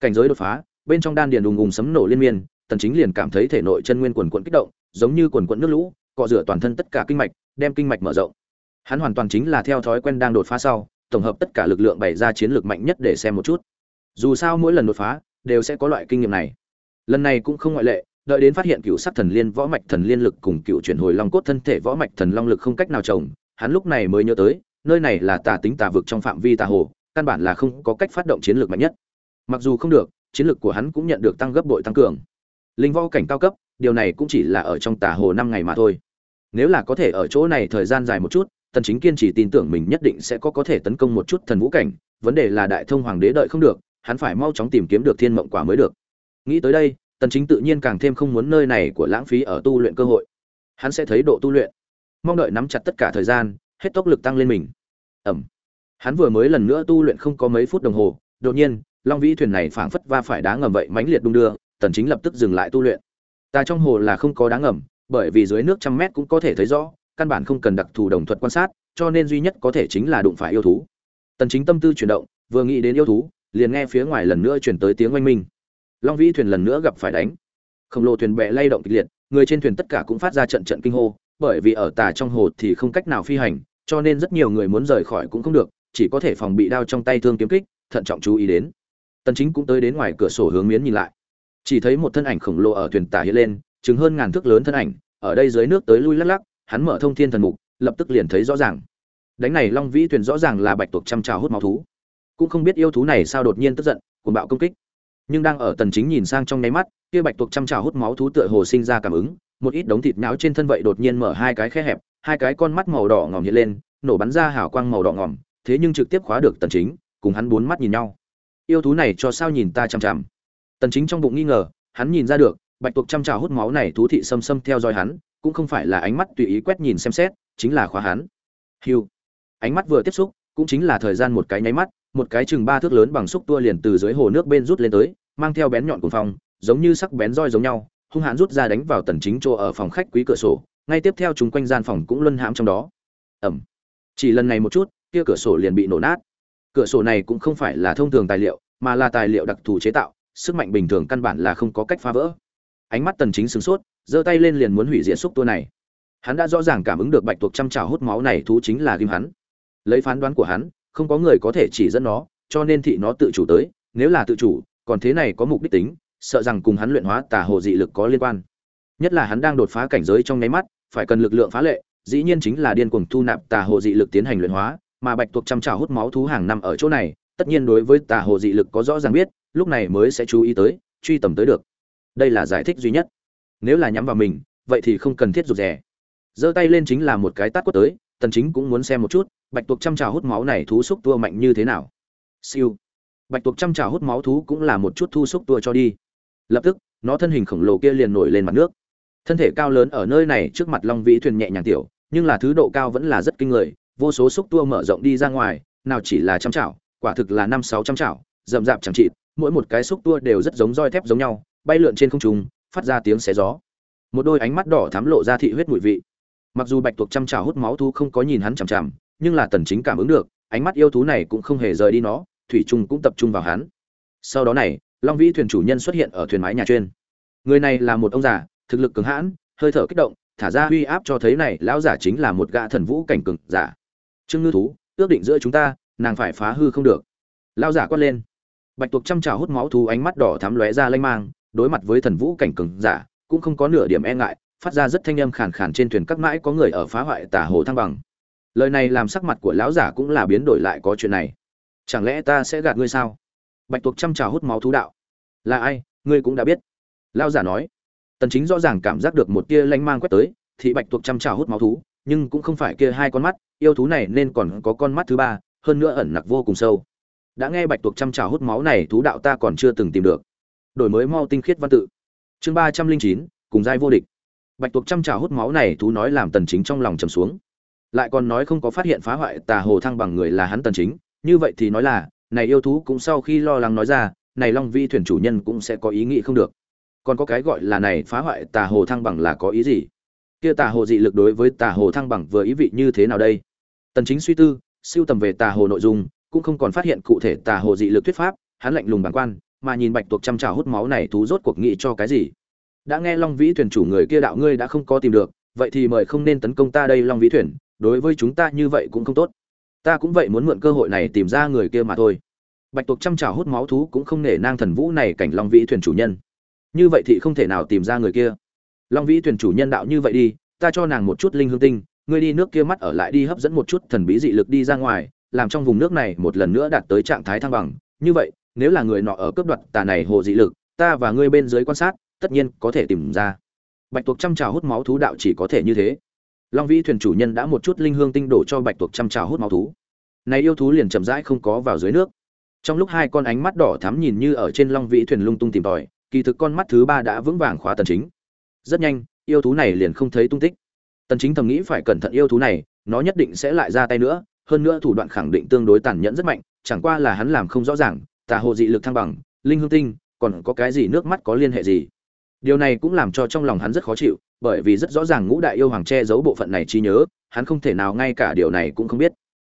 Cảnh giới đột phá, bên trong đan điền đùng ùng sấm nổ liên miên, tần chính liền cảm thấy thể nội chân nguyên quần quận kích động, giống như quần quận nước lũ, cọ rửa toàn thân tất cả kinh mạch, đem kinh mạch mở rộng. Hắn hoàn toàn chính là theo thói quen đang đột phá sau, tổng hợp tất cả lực lượng bày ra chiến lược mạnh nhất để xem một chút. Dù sao mỗi lần đột phá, đều sẽ có loại kinh nghiệm này. Lần này cũng không ngoại lệ, đợi đến phát hiện cựu sắc thần liên, võ mạch thần liên lực cùng cựu chuyển hồi long cốt thân thể võ mạch thần long lực không cách nào trồng hắn lúc này mới nhớ tới nơi này là tà tính tà vực trong phạm vi tà hồ, căn bản là không có cách phát động chiến lược mạnh nhất. Mặc dù không được, chiến lược của hắn cũng nhận được tăng gấp bội tăng cường. Linh võ cảnh cao cấp, điều này cũng chỉ là ở trong tà hồ năm ngày mà thôi. Nếu là có thể ở chỗ này thời gian dài một chút, tần chính kiên chỉ tin tưởng mình nhất định sẽ có có thể tấn công một chút thần vũ cảnh, vấn đề là đại thông hoàng đế đợi không được, hắn phải mau chóng tìm kiếm được thiên mộng quả mới được. Nghĩ tới đây, tần chính tự nhiên càng thêm không muốn nơi này của lãng phí ở tu luyện cơ hội. Hắn sẽ thấy độ tu luyện. Mong đợi nắm chặt tất cả thời gian hết tốc lực tăng lên mình. Ẩm. Hắn vừa mới lần nữa tu luyện không có mấy phút đồng hồ, đột nhiên, long vĩ thuyền này phảng phất va phải đá ngầm vậy mãnh liệt đung đưa, tần chính lập tức dừng lại tu luyện. Ta trong hồ là không có đá ngầm, bởi vì dưới nước trăm mét cũng có thể thấy rõ, căn bản không cần đặc thù đồng thuật quan sát, cho nên duy nhất có thể chính là đụng phải yêu thú. Tần chính tâm tư chuyển động, vừa nghĩ đến yêu thú, liền nghe phía ngoài lần nữa truyền tới tiếng oanh minh. Long vĩ thuyền lần nữa gặp phải đánh. Khổng lồ thuyền bè lay động kịch liệt, người trên thuyền tất cả cũng phát ra trận trận kinh hô bởi vì ở tà trong hồ thì không cách nào phi hành, cho nên rất nhiều người muốn rời khỏi cũng không được, chỉ có thể phòng bị đao trong tay thương kiếm kích, thận trọng chú ý đến. Tần chính cũng tới đến ngoài cửa sổ hướng miến nhìn lại. Chỉ thấy một thân ảnh khổng lồ ở thuyền tả hiện lên chứng hơn ngàn thước lớn thân ảnh, ở đây dưới nước tới lui lắc lắc, hắn mở thông thiên thần mục, lập tức liền thấy rõ ràng. Đánh này long vĩ thuyền rõ ràng là bạch tuộc chăm trào hút máu thú. Cũng không biết yêu thú này sao đột nhiên tức giận, cuồng bạo công kích. Nhưng đang ở tần chính nhìn sang trong nháy mắt, kia bạch tuộc chăm trào hút máu thú tựa hồ sinh ra cảm ứng một ít đống thịt nhão trên thân vậy đột nhiên mở hai cái khe hẹp, hai cái con mắt màu đỏ ngòm hiện lên, nổ bắn ra hào quang màu đỏ ngòm, thế nhưng trực tiếp khóa được tần chính, cùng hắn bốn mắt nhìn nhau. Yêu thú này cho sao nhìn ta chằm chằm? Tần chính trong bụng nghi ngờ, hắn nhìn ra được, bạch tuộc chăm trào hút máu này thú thị xâm xâm theo dõi hắn, cũng không phải là ánh mắt tùy ý quét nhìn xem xét, chính là khóa hắn. Hưu. Ánh mắt vừa tiếp xúc, cũng chính là thời gian một cái nháy mắt, một cái chừng ba thước lớn bằng xúc tua liền từ dưới hồ nước bên rút lên tới, mang theo bén nhọn cuồng phong, giống như sắc bén roi giống nhau hung hãn rút ra đánh vào tần chính chỗ ở phòng khách quý cửa sổ, ngay tiếp theo chúng quanh gian phòng cũng luân hãm trong đó. Ẩm. Chỉ lần này một chút, kia cửa sổ liền bị nổ nát. Cửa sổ này cũng không phải là thông thường tài liệu, mà là tài liệu đặc thù chế tạo, sức mạnh bình thường căn bản là không có cách phá vỡ. Ánh mắt tần chính sửng sốt, giơ tay lên liền muốn hủy diệt xúc tua này. Hắn đã rõ ràng cảm ứng được bạch tuộc chăm trào hút máu này thú chính là kim hắn. Lấy phán đoán của hắn, không có người có thể chỉ dẫn nó, cho nên thị nó tự chủ tới, nếu là tự chủ, còn thế này có mục đích tính sợ rằng cùng hắn luyện hóa tà hồ dị lực có liên quan. Nhất là hắn đang đột phá cảnh giới trong nháy mắt, phải cần lực lượng phá lệ, dĩ nhiên chính là điên cuồng thu nạp tà hồ dị lực tiến hành luyện hóa, mà bạch tuộc chăm chảo hút máu thú hàng năm ở chỗ này, tất nhiên đối với tà hồ dị lực có rõ ràng biết, lúc này mới sẽ chú ý tới, truy tầm tới được. Đây là giải thích duy nhất. Nếu là nhắm vào mình, vậy thì không cần thiết rụt rè. Giơ tay lên chính là một cái tát quất tới, tần chính cũng muốn xem một chút, bạch tuộc chăm chảo hút máu này thú xúc tua mạnh như thế nào. Siêu. Bạch tuộc chăm chảo hút máu thú cũng là một chút thu xúc tua cho đi lập tức, nó thân hình khổng lồ kia liền nổi lên mặt nước. Thân thể cao lớn ở nơi này trước mặt long vĩ thuyền nhẹ nhàng tiểu, nhưng là thứ độ cao vẫn là rất kinh người, vô số xúc tua mở rộng đi ra ngoài, nào chỉ là trăm chảo, quả thực là năm sáu trăm chảo, rậm rạp chẳng trị mỗi một cái xúc tua đều rất giống roi thép giống nhau, bay lượn trên không trung, phát ra tiếng xé gió. Một đôi ánh mắt đỏ thắm lộ ra thị huyết mùi vị. Mặc dù bạch tuộc trăm chảo hút máu thú không có nhìn hắn chằm chằm, nhưng là tần chính cảm ứng được, ánh mắt yêu thú này cũng không hề rời đi nó, thủy trung cũng tập trung vào hắn. Sau đó này long vĩ thuyền chủ nhân xuất hiện ở thuyền mái nhà trên người này là một ông già, thực lực cứng hãn, hơi thở kích động, thả ra uy áp cho thấy này, lão giả chính là một gã thần vũ cảnh cường giả. Trương ngư thú, ước định giữa chúng ta, nàng phải phá hư không được. Lão giả quát lên. Bạch tuộc chăm trào hút máu thú ánh mắt đỏ thắm lóe ra lanh mang, đối mặt với thần vũ cảnh cường giả, cũng không có nửa điểm e ngại, phát ra rất thanh âm khàn khàn trên thuyền các mãi có người ở phá hoại tả hồ thăng bằng. Lời này làm sắc mặt của lão giả cũng là biến đổi lại có chuyện này. Chẳng lẽ ta sẽ gạt ngươi sao? Bạch tuộc chăm trào hút máu thú đạo. Là ai? Ngươi cũng đã biết. Lão giả nói. Tần chính rõ ràng cảm giác được một tia lanh mang quét tới thị bạch tuộc chăm trào hút máu thú, nhưng cũng không phải kia hai con mắt, yêu thú này nên còn có con mắt thứ ba, hơn nữa ẩn nặc vô cùng sâu. Đã nghe bạch tuộc chăm trào hút máu này, thú đạo ta còn chưa từng tìm được. Đổi mới mau tinh khiết văn tự. Chương ba trăm linh chín, cùng giai vô địch. Bạch tuộc chăm trào hút máu này, thú nói làm tần chính trong lòng trầm xuống. Lại còn nói không có phát hiện phá hoại tà hồ thăng bằng người là hắn tần chính, như vậy thì nói là này yêu thú cũng sau khi lo lắng nói ra, này long vi thuyền chủ nhân cũng sẽ có ý nghĩ không được. Còn có cái gọi là này phá hoại tà hồ thăng bằng là có ý gì? Kia tà hồ dị lực đối với tà hồ thăng bằng vừa ý vị như thế nào đây? Tần chính suy tư, siêu tầm về tà hồ nội dung, cũng không còn phát hiện cụ thể tà hồ dị lực thuyết pháp, hắn lạnh lùng bản quan, mà nhìn bạch tuộc chăm trào hút máu này thú rốt cuộc nghĩ cho cái gì? Đã nghe long vĩ thuyền chủ người kia đạo ngươi đã không có tìm được, vậy thì mời không nên tấn công ta đây long vĩ thuyền, đối với chúng ta như vậy cũng không tốt. Ta cũng vậy muốn mượn cơ hội này tìm ra người kia mà thôi bạch tuộc chăm chảo hút máu thú cũng không nể nang thần vũ này cảnh long vĩ thuyền chủ nhân. Như vậy thì không thể nào tìm ra người kia. Long vĩ thuyền chủ nhân đạo như vậy đi, ta cho nàng một chút linh hương tinh, ngươi đi nước kia mắt ở lại đi hấp dẫn một chút thần bí dị lực đi ra ngoài, làm trong vùng nước này một lần nữa đạt tới trạng thái thăng bằng. Như vậy, nếu là người nọ ở cướp đoạt tà này hồ dị lực, ta và ngươi bên dưới quan sát, tất nhiên có thể tìm ra. Bạch tuộc chăm trào hút máu thú đạo chỉ có thể như thế. Long vĩ thuyền chủ nhân đã một chút linh hương tinh đổ cho bạch tuộc chăm trào hút máu thú. Này yêu thú liền chậm rãi không có vào dưới nước trong lúc hai con ánh mắt đỏ thắm nhìn như ở trên long vĩ thuyền lung tung tìm tòi, kỳ thực con mắt thứ ba đã vững vàng khóa tần chính. Rất nhanh, yêu thú này liền không thấy tung tích. Tần chính thầm nghĩ phải cẩn thận yêu thú này, nó nhất định sẽ lại ra tay nữa, hơn nữa thủ đoạn khẳng định tương đối tàn nhẫn rất mạnh, chẳng qua là hắn làm không rõ ràng, tà hồ dị lực thăng bằng, linh hương tinh, còn có cái gì nước mắt có liên hệ gì. Điều này cũng làm cho trong lòng hắn rất khó chịu, bởi vì rất rõ ràng ngũ đại yêu hoàng che giấu bộ phận này trí nhớ, hắn không thể nào ngay cả điều này cũng không biết.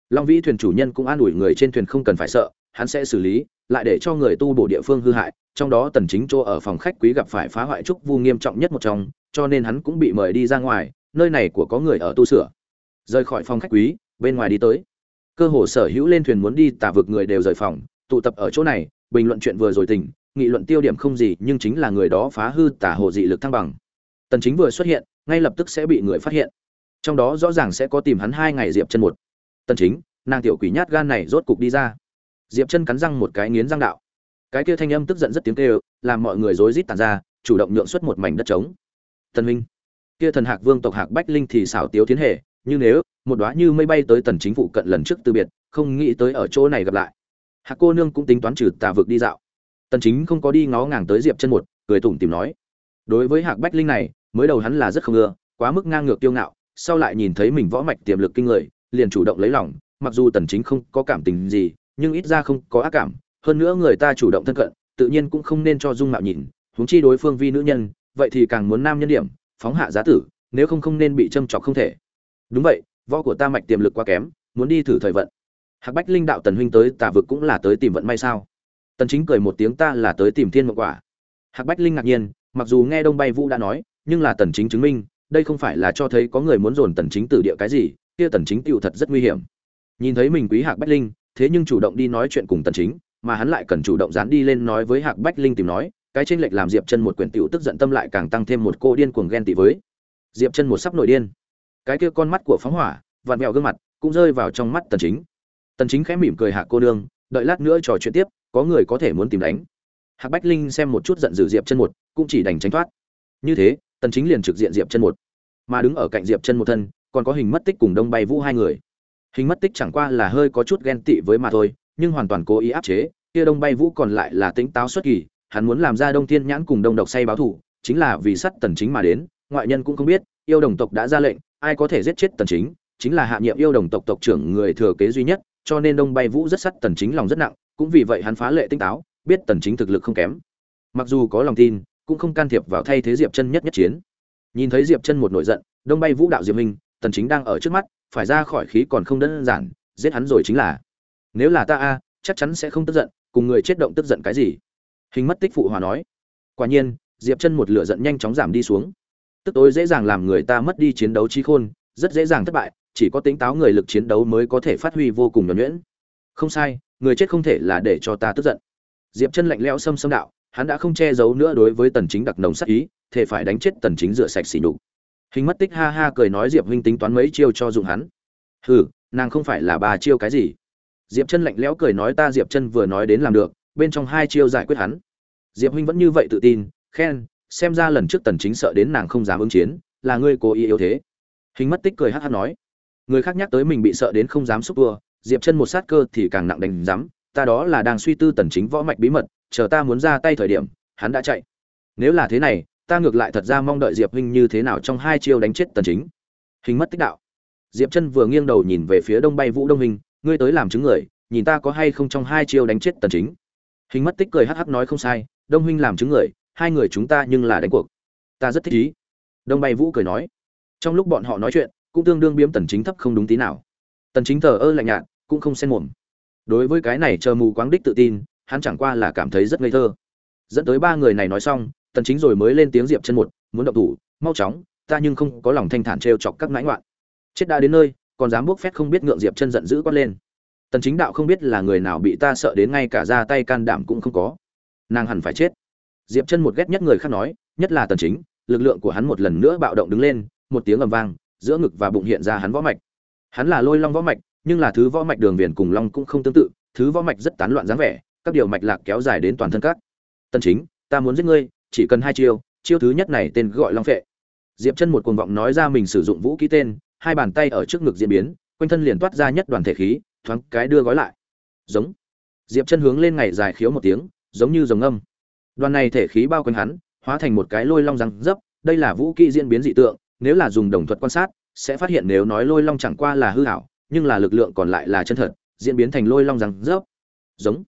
Long vĩ thuyền chủ nhân cũng an ủi người trên thuyền không cần phải sợ hắn sẽ xử lý, lại để cho người tu bổ địa phương hư hại, trong đó tần chính chỗ ở phòng khách quý gặp phải phá hoại trúc vu nghiêm trọng nhất một trong, cho nên hắn cũng bị mời đi ra ngoài, nơi này của có người ở tu sửa. Rời khỏi phòng khách quý, bên ngoài đi tới. Cơ hồ sở hữu lên thuyền muốn đi tả vực người đều rời phòng, tụ tập ở chỗ này, bình luận chuyện vừa rồi tình, nghị luận tiêu điểm không gì, nhưng chính là người đó phá hư tả hồ dị lực thăng bằng. Tần chính vừa xuất hiện, ngay lập tức sẽ bị người phát hiện. Trong đó rõ ràng sẽ có tìm hắn hai ngày diệp chân một. Tần chính, nàng tiểu quỷ nhát gan này rốt cục đi ra diệp chân cắn răng một cái nghiến răng đạo. Cái kia thanh âm tức giận rất tiếng kêu, làm mọi người rối rít tàn ra, chủ động nhượng xuất một mảnh đất trống. Tần minh kia thần hạc vương tộc hạc bách linh thì xảo tiếu tiến hệ nhưng nếu, một đóa như mây bay tới tần chính phủ cận lần trước từ biệt, không nghĩ tới ở chỗ này gặp lại. Hạc cô nương cũng tính toán trừ tà vực đi dạo. Tần chính không có đi ngó ngàng tới diệp chân một, cười tủm tỉm nói. Đối với hạc bách linh này, mới đầu hắn là rất không ưa, quá mức ngang ngược kiêu ngạo, sau lại nhìn thấy mình võ mạch tiềm lực kinh người, liền chủ động lấy lòng, mặc dù tần chính không có cảm tình gì nhưng ít ra không có ác cảm, hơn nữa người ta chủ động thân cận, tự nhiên cũng không nên cho dung mạo nhìn, huống chi đối phương vi nữ nhân, vậy thì càng muốn nam nhân điểm, phóng hạ giá tử, nếu không không nên bị châm chọc không thể. Đúng vậy, võ của ta mạch tiềm lực quá kém, muốn đi thử thời vận. Hạc bách linh đạo tần huynh tới tả vực cũng là tới tìm vận may sao? Tần chính cười một tiếng ta là tới tìm thiên mộng quả. Hạc bách linh ngạc nhiên, mặc dù nghe đông bay vũ đã nói, nhưng là tần chính chứng minh, đây không phải là cho thấy có người muốn dồn tần chính tử địa cái gì, kia tần chính tiêu thật rất nguy hiểm. Nhìn thấy mình quý hạc bách linh thế nhưng chủ động đi nói chuyện cùng tần chính, mà hắn lại cần chủ động dán đi lên nói với hạc bách linh tìm nói, cái trên lệch làm diệp chân một quyển tiểu tức giận tâm lại càng tăng thêm một cô điên cuồng ghen tị với. Diệp chân một sắp nổi điên. Cái kia con mắt của phóng hỏa, vặn vẹo gương mặt, cũng rơi vào trong mắt tần chính. Tần chính khẽ mỉm cười hạ cô đương đợi lát nữa trò chuyện tiếp, có người có thể muốn tìm đánh. Hạc bách linh xem một chút giận dữ diệp chân một, cũng chỉ đành tránh thoát. Như thế, tần chính liền trực diện diệp chân một. Mà đứng ở cạnh diệp chân một thân, còn có hình mất tích cùng đông bay vũ hai người hình mất tích chẳng qua là hơi có chút ghen tị với mà thôi, nhưng hoàn toàn cố ý áp chế, kia đông bay vũ còn lại là tính táo xuất kỳ, hắn muốn làm ra đông thiên nhãn cùng đông độc say báo thủ, chính là vì sắt tần chính mà đến, ngoại nhân cũng không biết, yêu đồng tộc đã ra lệnh, ai có thể giết chết tần chính chính là hạ nhiệm yêu đồng tộc tộc trưởng người thừa kế duy nhất, cho nên đông bay vũ rất sắt tần chính lòng rất nặng, cũng vì vậy hắn phá lệ tinh táo, biết tần chính thực lực không kém. Mặc dù có lòng tin, cũng không can thiệp vào thay thế diệp chân nhất nhất chiến. Nhìn thấy diệp chân một nổi giận, đông bay vũ đạo diệp minh, tần chính đang ở trước mắt phải ra khỏi khí còn không đơn giản, giết hắn rồi chính là. Nếu là ta a, chắc chắn sẽ không tức giận, cùng người chết động tức giận cái gì? Hình mất tích phụ hòa nói. Quả nhiên, diệp chân một lửa giận nhanh chóng giảm đi xuống. Tức tối dễ dàng làm người ta mất đi chiến đấu trí khôn, rất dễ dàng thất bại, chỉ có tính táo người lực chiến đấu mới có thể phát huy vô cùng nhuẩn nhuyễn. Không sai, người chết không thể là để cho ta tức giận. Diệp chân lạnh lẽo xâm xâm đạo, hắn đã không che giấu nữa đối với tần chính đặc nồng sát ý, thể phải đánh chết tần chính rửa sạch xỉ nhục hình mất tích ha ha cười nói diệp huynh tính toán mấy chiêu cho dụng hắn. Hừ, nàng không phải là ba chiêu cái gì. Diệp chân lạnh lẽo cười nói ta diệp chân vừa nói đến làm được, bên trong hai chiêu giải quyết hắn. Diệp huynh vẫn như vậy tự tin, khen, xem ra lần trước tần chính sợ đến nàng không dám ứng chiến, là ngươi cố ý yếu thế. Hình mất tích cười hắt hắt nói, người khác nhắc tới mình bị sợ đến không dám xúc vừa. diệp chân một sát cơ thì càng nặng đánh dám, ta đó là đang suy tư tần chính võ mạch bí mật, chờ ta muốn ra tay thời điểm, hắn đã chạy. Nếu là thế này ta ngược lại thật ra mong đợi diệp huynh như thế nào trong hai chiêu đánh chết tần chính. Hình mất tích đạo. Diệp chân vừa nghiêng đầu nhìn về phía đông bay vũ đông hình, ngươi tới làm chứng người, nhìn ta có hay không trong hai chiêu đánh chết tần chính. Hình mất tích cười hắc hắc nói không sai, đông huynh làm chứng người, hai người chúng ta nhưng là đánh cuộc. Ta rất thích ý. Đông bay vũ cười nói. Trong lúc bọn họ nói chuyện, cũng tương đương biếm tần chính thấp không đúng tí nào. Tần chính thờ ơ lạnh nhạt, cũng không xen mồm. Đối với cái này chờ mù quáng đích tự tin, hắn chẳng qua là cảm thấy rất ngây thơ. Dẫn tới ba người này nói xong tần chính rồi mới lên tiếng diệp chân một, muốn động thủ, mau chóng, ta nhưng không có lòng thanh thản trêu chọc các nãi ngoạn. Chết đã đến nơi, còn dám bước phép không biết ngượng diệp chân giận dữ quát lên. Tần chính đạo không biết là người nào bị ta sợ đến ngay cả ra tay can đảm cũng không có. Nàng hẳn phải chết. Diệp chân một ghét nhất người khác nói, nhất là tần chính, lực lượng của hắn một lần nữa bạo động đứng lên, một tiếng ầm vang, giữa ngực và bụng hiện ra hắn võ mạch. Hắn là lôi long võ mạch, nhưng là thứ võ mạch đường viền cùng long cũng không tương tự, thứ võ mạch rất tán loạn dáng vẻ, các điều mạch lạc kéo dài đến toàn thân các. Tần chính, ta muốn giết ngươi chỉ cần hai chiêu chiêu thứ nhất này tên gọi long phệ. Diệp chân một cuồng vọng nói ra mình sử dụng vũ ký tên, hai bàn tay ở trước ngực diễn biến, quanh thân liền toát ra nhất đoàn thể khí, thoáng cái đưa gói lại. Giống. Diệp chân hướng lên ngày dài khiếu một tiếng, giống như giống âm. Đoàn này thể khí bao quanh hắn, hóa thành một cái lôi long răng dấp, đây là vũ kỹ diễn biến dị tượng, nếu là dùng đồng thuật quan sát, sẽ phát hiện nếu nói lôi long chẳng qua là hư ảo, nhưng là lực lượng còn lại là chân thật, diễn biến thành lôi long răng dấp. Giống.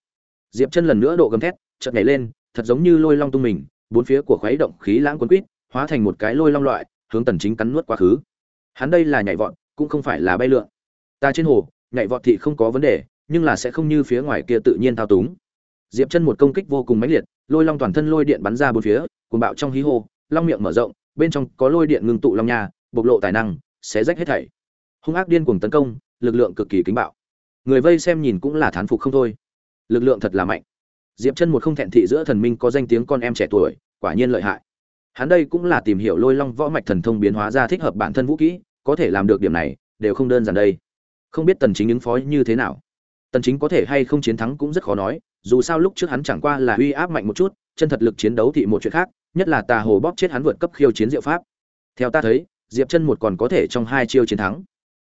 Diệp chân lần nữa độ gầm thét, chợt nhảy lên, thật giống như lôi long tung mình bốn phía của khuấy động khí lãng cuốn quýt hóa thành một cái lôi long loại hướng tần chính cắn nuốt quá khứ. Hắn đây là nhảy vọt cũng không phải là bay lượn. Ta trên hồ nhảy vọt thì không có vấn đề nhưng là sẽ không như phía ngoài kia tự nhiên thao túng. Diệp chân một công kích vô cùng mãnh liệt lôi long toàn thân lôi điện bắn ra bốn phía cuồng bạo trong hí hồ, long miệng mở rộng bên trong có lôi điện ngưng tụ long nha bộc lộ tài năng sẽ rách hết thảy. Hung ác điên cuồng tấn công lực lượng cực kỳ kính bạo. Người vây xem nhìn cũng là thán phục không thôi. Lực lượng thật là mạnh diệp chân một không thẹn thị giữa thần minh có danh tiếng con em trẻ tuổi, quả nhiên lợi hại. Hắn đây cũng là tìm hiểu lôi long võ mạch thần thông biến hóa ra thích hợp bản thân vũ kỹ, có thể làm được điểm này, đều không đơn giản đây. Không biết tần chính ứng phó như thế nào. Tần chính có thể hay không chiến thắng cũng rất khó nói, dù sao lúc trước hắn chẳng qua là uy áp mạnh một chút, chân thật lực chiến đấu thì một chuyện khác, nhất là tà hồ bóp chết hắn vượt cấp khiêu chiến diệu pháp. Theo ta thấy, diệp chân một còn có thể trong hai chiêu chiến thắng.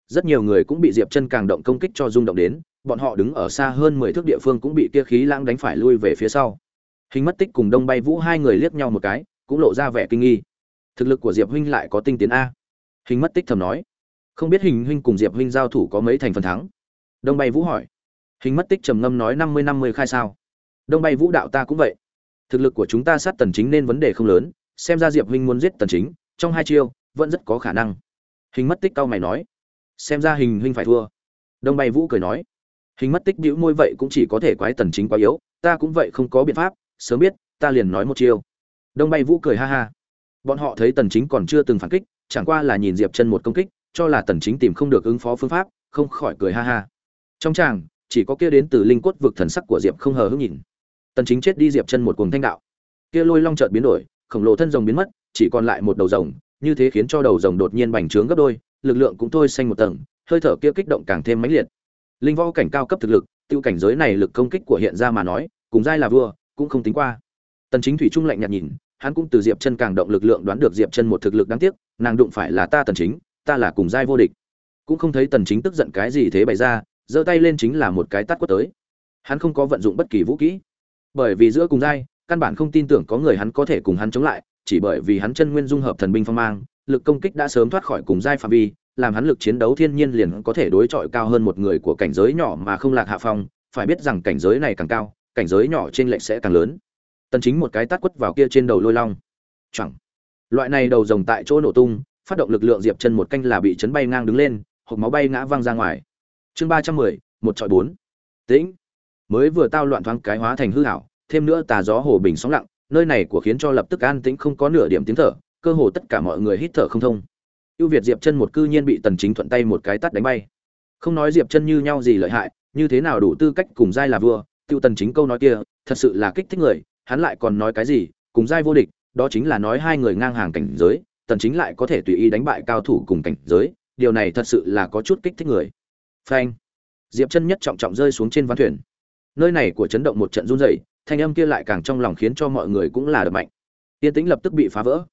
Rất nhiều người cũng bị diệp chân càng động công kích cho rung động đến bọn họ đứng ở xa hơn mười thước địa phương cũng bị kia khí lãng đánh phải lui về phía sau. Hình mất tích cùng đông bay vũ hai người liếc nhau một cái, cũng lộ ra vẻ kinh nghi. Thực lực của diệp huynh lại có tinh tiến a. Hình mất tích thầm nói. Không biết hình huynh cùng diệp huynh giao thủ có mấy thành phần thắng? Đông bay vũ hỏi. Hình mất tích trầm ngâm nói năm mươi năm mươi khai sao? Đông bay vũ đạo ta cũng vậy. Thực lực của chúng ta sát tần chính nên vấn đề không lớn, xem ra diệp huynh muốn giết tần chính, trong hai chiêu, vẫn rất có khả năng. Hình mất tích cao mày nói. Xem ra hình huynh phải thua. Đông bay vũ cười nói hình mất tích bĩu môi vậy cũng chỉ có thể quái tần chính quá yếu, ta cũng vậy không có biện pháp, sớm biết, ta liền nói một chiêu. Đông bay vũ cười ha ha. Bọn họ thấy tần chính còn chưa từng phản kích, chẳng qua là nhìn diệp chân một công kích, cho là tần chính tìm không được ứng phó phương pháp, không khỏi cười ha ha. Trong tràng, chỉ có kia đến từ linh cốt vực thần sắc của diệp không hờ hững nhìn. Tần chính chết đi diệp chân một cuồng thanh đạo. Kia lôi long chợt biến đổi, khổng lồ thân rồng biến mất, chỉ còn lại một đầu rồng, như thế khiến cho đầu rồng đột nhiên bành trướng gấp đôi, lực lượng cũng thôi xanh một tầng, hơi thở kia kích động càng thêm mãnh liệt linh võ cảnh cao cấp thực lực tiêu cảnh giới này lực công kích của hiện ra mà nói, cùng giai là vua, cũng không tính qua. Tần chính thủy trung lạnh nhạt nhìn, hắn cũng từ diệp chân càng động lực lượng đoán được diệp chân một thực lực đáng tiếc, nàng đụng phải là ta tần chính, ta là cùng giai vô địch. Cũng không thấy tần chính tức giận cái gì thế bày ra, giơ tay lên chính là một cái tát quất tới. Hắn không có vận dụng bất kỳ vũ kỹ. Bởi vì giữa cùng giai, căn bản không tin tưởng có người hắn có thể cùng hắn chống lại, chỉ bởi vì hắn chân nguyên dung hợp thần binh phong mang, lực công kích đã sớm thoát khỏi cùng giai phạm vi làm hắn lực chiến đấu thiên nhiên liền có thể đối chọi cao hơn một người của cảnh giới nhỏ mà không lạc hạ phong phải biết rằng cảnh giới này càng cao cảnh giới nhỏ trên lệnh sẽ càng lớn. Tần chính một cái tát quất vào kia trên đầu lôi long. Chẳng loại này đầu rồng tại chỗ nổ tung phát động lực lượng diệp chân một canh là bị chấn bay ngang đứng lên hộp máu bay ngã văng ra ngoài. Chương ba trăm mười một chọi bốn. Tĩnh. Mới vừa tao loạn thoáng cái hóa thành hư ảo, thêm nữa tà gió hồ bình sóng lặng nơi này của khiến cho lập tức an tĩnh không có nửa điểm tiếng thở cơ hồ tất cả mọi người hít thở không thông ưu việt diệp chân một cư nhiên bị tần chính thuận tay một cái tát đánh bay. Không nói diệp chân như nhau gì lợi hại, như thế nào đủ tư cách cùng giai là vua, tiêu tần chính câu nói kia, thật sự là kích thích người, hắn lại còn nói cái gì, cùng giai vô địch, đó chính là nói hai người ngang hàng cảnh giới, tần chính lại có thể tùy ý đánh bại cao thủ cùng cảnh giới, điều này thật sự là có chút kích thích người. Phanh. Diệp chân nhất trọng trọng rơi xuống trên ván thuyền. Nơi này của chấn động một trận run rẩy, thanh âm kia lại càng trong lòng khiến cho mọi người cũng là đập mạnh. Tiên tĩnh lập tức bị phá vỡ.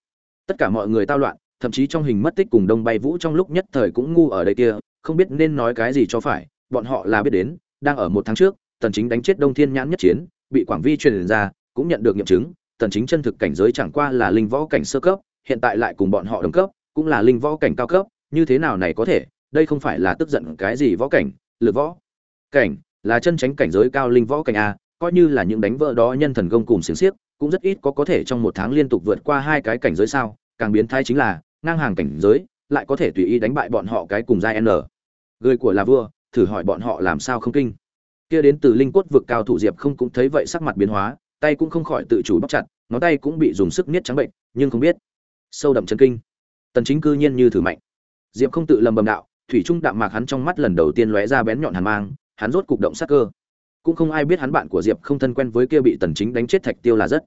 Tất cả mọi người tao loạn thậm chí trong hình mất tích cùng đông bay vũ trong lúc nhất thời cũng ngu ở đây kia, không biết nên nói cái gì cho phải, bọn họ là biết đến, đang ở một tháng trước, tần chính đánh chết đông thiên nhãn nhất chiến, bị quảng vi truyền ra, cũng nhận được nghiệm chứng, tần chính chân thực cảnh giới chẳng qua là linh võ cảnh sơ cấp, hiện tại lại cùng bọn họ đồng cấp, cũng là linh võ cảnh cao cấp, như thế nào này có thể, đây không phải là tức giận cái gì võ cảnh, lực võ cảnh, là chân tránh cảnh giới cao linh võ cảnh a, coi như là những đánh vỡ đó nhân thần công cùng xiềng xiếc, cũng rất ít có có thể trong một tháng liên tục vượt qua hai cái cảnh giới sao, càng biến thái chính là ngang hàng cảnh giới, lại có thể tùy ý đánh bại bọn họ cái cùng giai n. Người của là vua, thử hỏi bọn họ làm sao không kinh. Kia đến từ linh cốt vực cao thủ diệp không cũng thấy vậy sắc mặt biến hóa, tay cũng không khỏi tự chủ bóc chặt, ngón tay cũng bị dùng sức niết trắng bệnh, nhưng không biết. Sâu đậm chân kinh. Tần chính cư nhiên như thử mạnh. Diệp không tự lầm bầm đạo, thủy trung đạm mạc hắn trong mắt lần đầu tiên lóe ra bén nhọn hàn mang, hắn rốt cục động sát cơ. Cũng không ai biết hắn bạn của diệp không thân quen với kia bị tần chính đánh chết thạch tiêu là rất.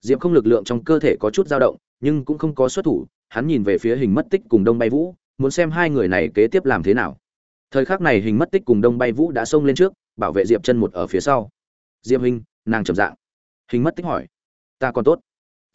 Diệp không lực lượng trong cơ thể có chút dao động, nhưng cũng không có xuất thủ hắn nhìn về phía hình mất tích cùng đông bay vũ, muốn xem hai người này kế tiếp làm thế nào. Thời khắc này hình mất tích cùng đông bay vũ đã xông lên trước, bảo vệ diệp chân một ở phía sau. Diệp hình nàng trầm dạng hình mất tích hỏi. Ta còn tốt.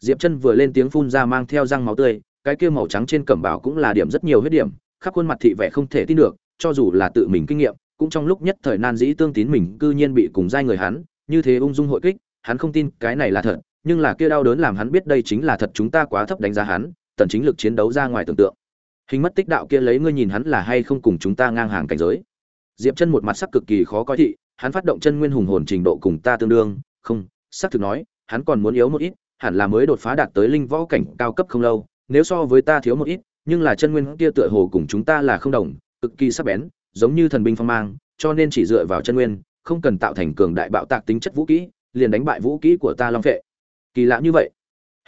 Diệp chân vừa lên tiếng phun ra mang theo răng máu tươi, cái kia màu trắng trên cẩm bảo cũng là điểm rất nhiều huyết điểm, khắp khuôn mặt thị vẻ không thể tin được, cho dù là tự mình kinh nghiệm, cũng trong lúc nhất thời nan dĩ tương tín mình cư nhiên bị cùng giai người hắn, như thế ung dung hội kích, hắn không tin cái này là thật, nhưng là kia đau đớn làm hắn biết đây chính là thật, chúng ta quá thấp đánh giá hắn tần chính lực chiến đấu ra ngoài tưởng tượng. Hình mất tích đạo kia lấy ngươi nhìn hắn là hay không cùng chúng ta ngang hàng cảnh giới. Diệp chân một mặt sắc cực kỳ khó coi thị, hắn phát động chân nguyên hùng hồn trình độ cùng ta tương đương, không, sắc thực nói, hắn còn muốn yếu một ít, hẳn là mới đột phá đạt tới linh võ cảnh cao cấp không lâu, nếu so với ta thiếu một ít, nhưng là chân nguyên kia tựa hồ cùng chúng ta là không đồng, cực kỳ sắc bén, giống như thần binh phong mang, cho nên chỉ dựa vào chân nguyên, không cần tạo thành cường đại bạo tạc tính chất vũ kỹ, liền đánh bại vũ kỹ của ta long phệ. Kỳ lạ như vậy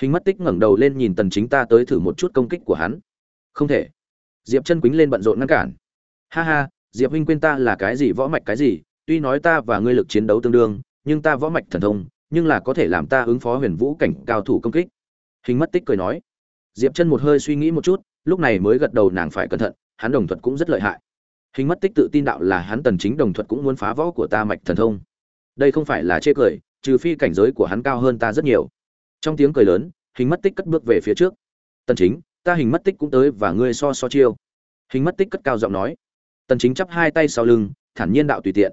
hình mất tích ngẩng đầu lên nhìn tần chính ta tới thử một chút công kích của hắn. Không thể. Diệp chân quýnh lên bận rộn ngăn cản. Ha ha, diệp huynh quên ta là cái gì, võ mạch cái gì? Tuy nói ta và ngươi lực chiến đấu tương đương, nhưng ta võ mạch thần thông, nhưng là có thể làm ta ứng phó huyền vũ cảnh cao thủ công kích. Hình mất tích cười nói. Diệp chân một hơi suy nghĩ một chút, lúc này mới gật đầu nàng phải cẩn thận, hắn đồng thuật cũng rất lợi hại. Hình mất tích tự tin đạo là hắn tần chính đồng thuật cũng muốn phá võ của ta mạch thần thông. Đây không phải là chê cười, trừ phi cảnh giới của hắn cao hơn ta rất nhiều trong tiếng cười lớn, hình mất tích cất bước về phía trước. Tần chính, ta hình mất tích cũng tới và ngươi so so chiêu. Hình mất tích cất cao giọng nói. Tần chính chắp hai tay sau lưng, thản nhiên đạo tùy tiện.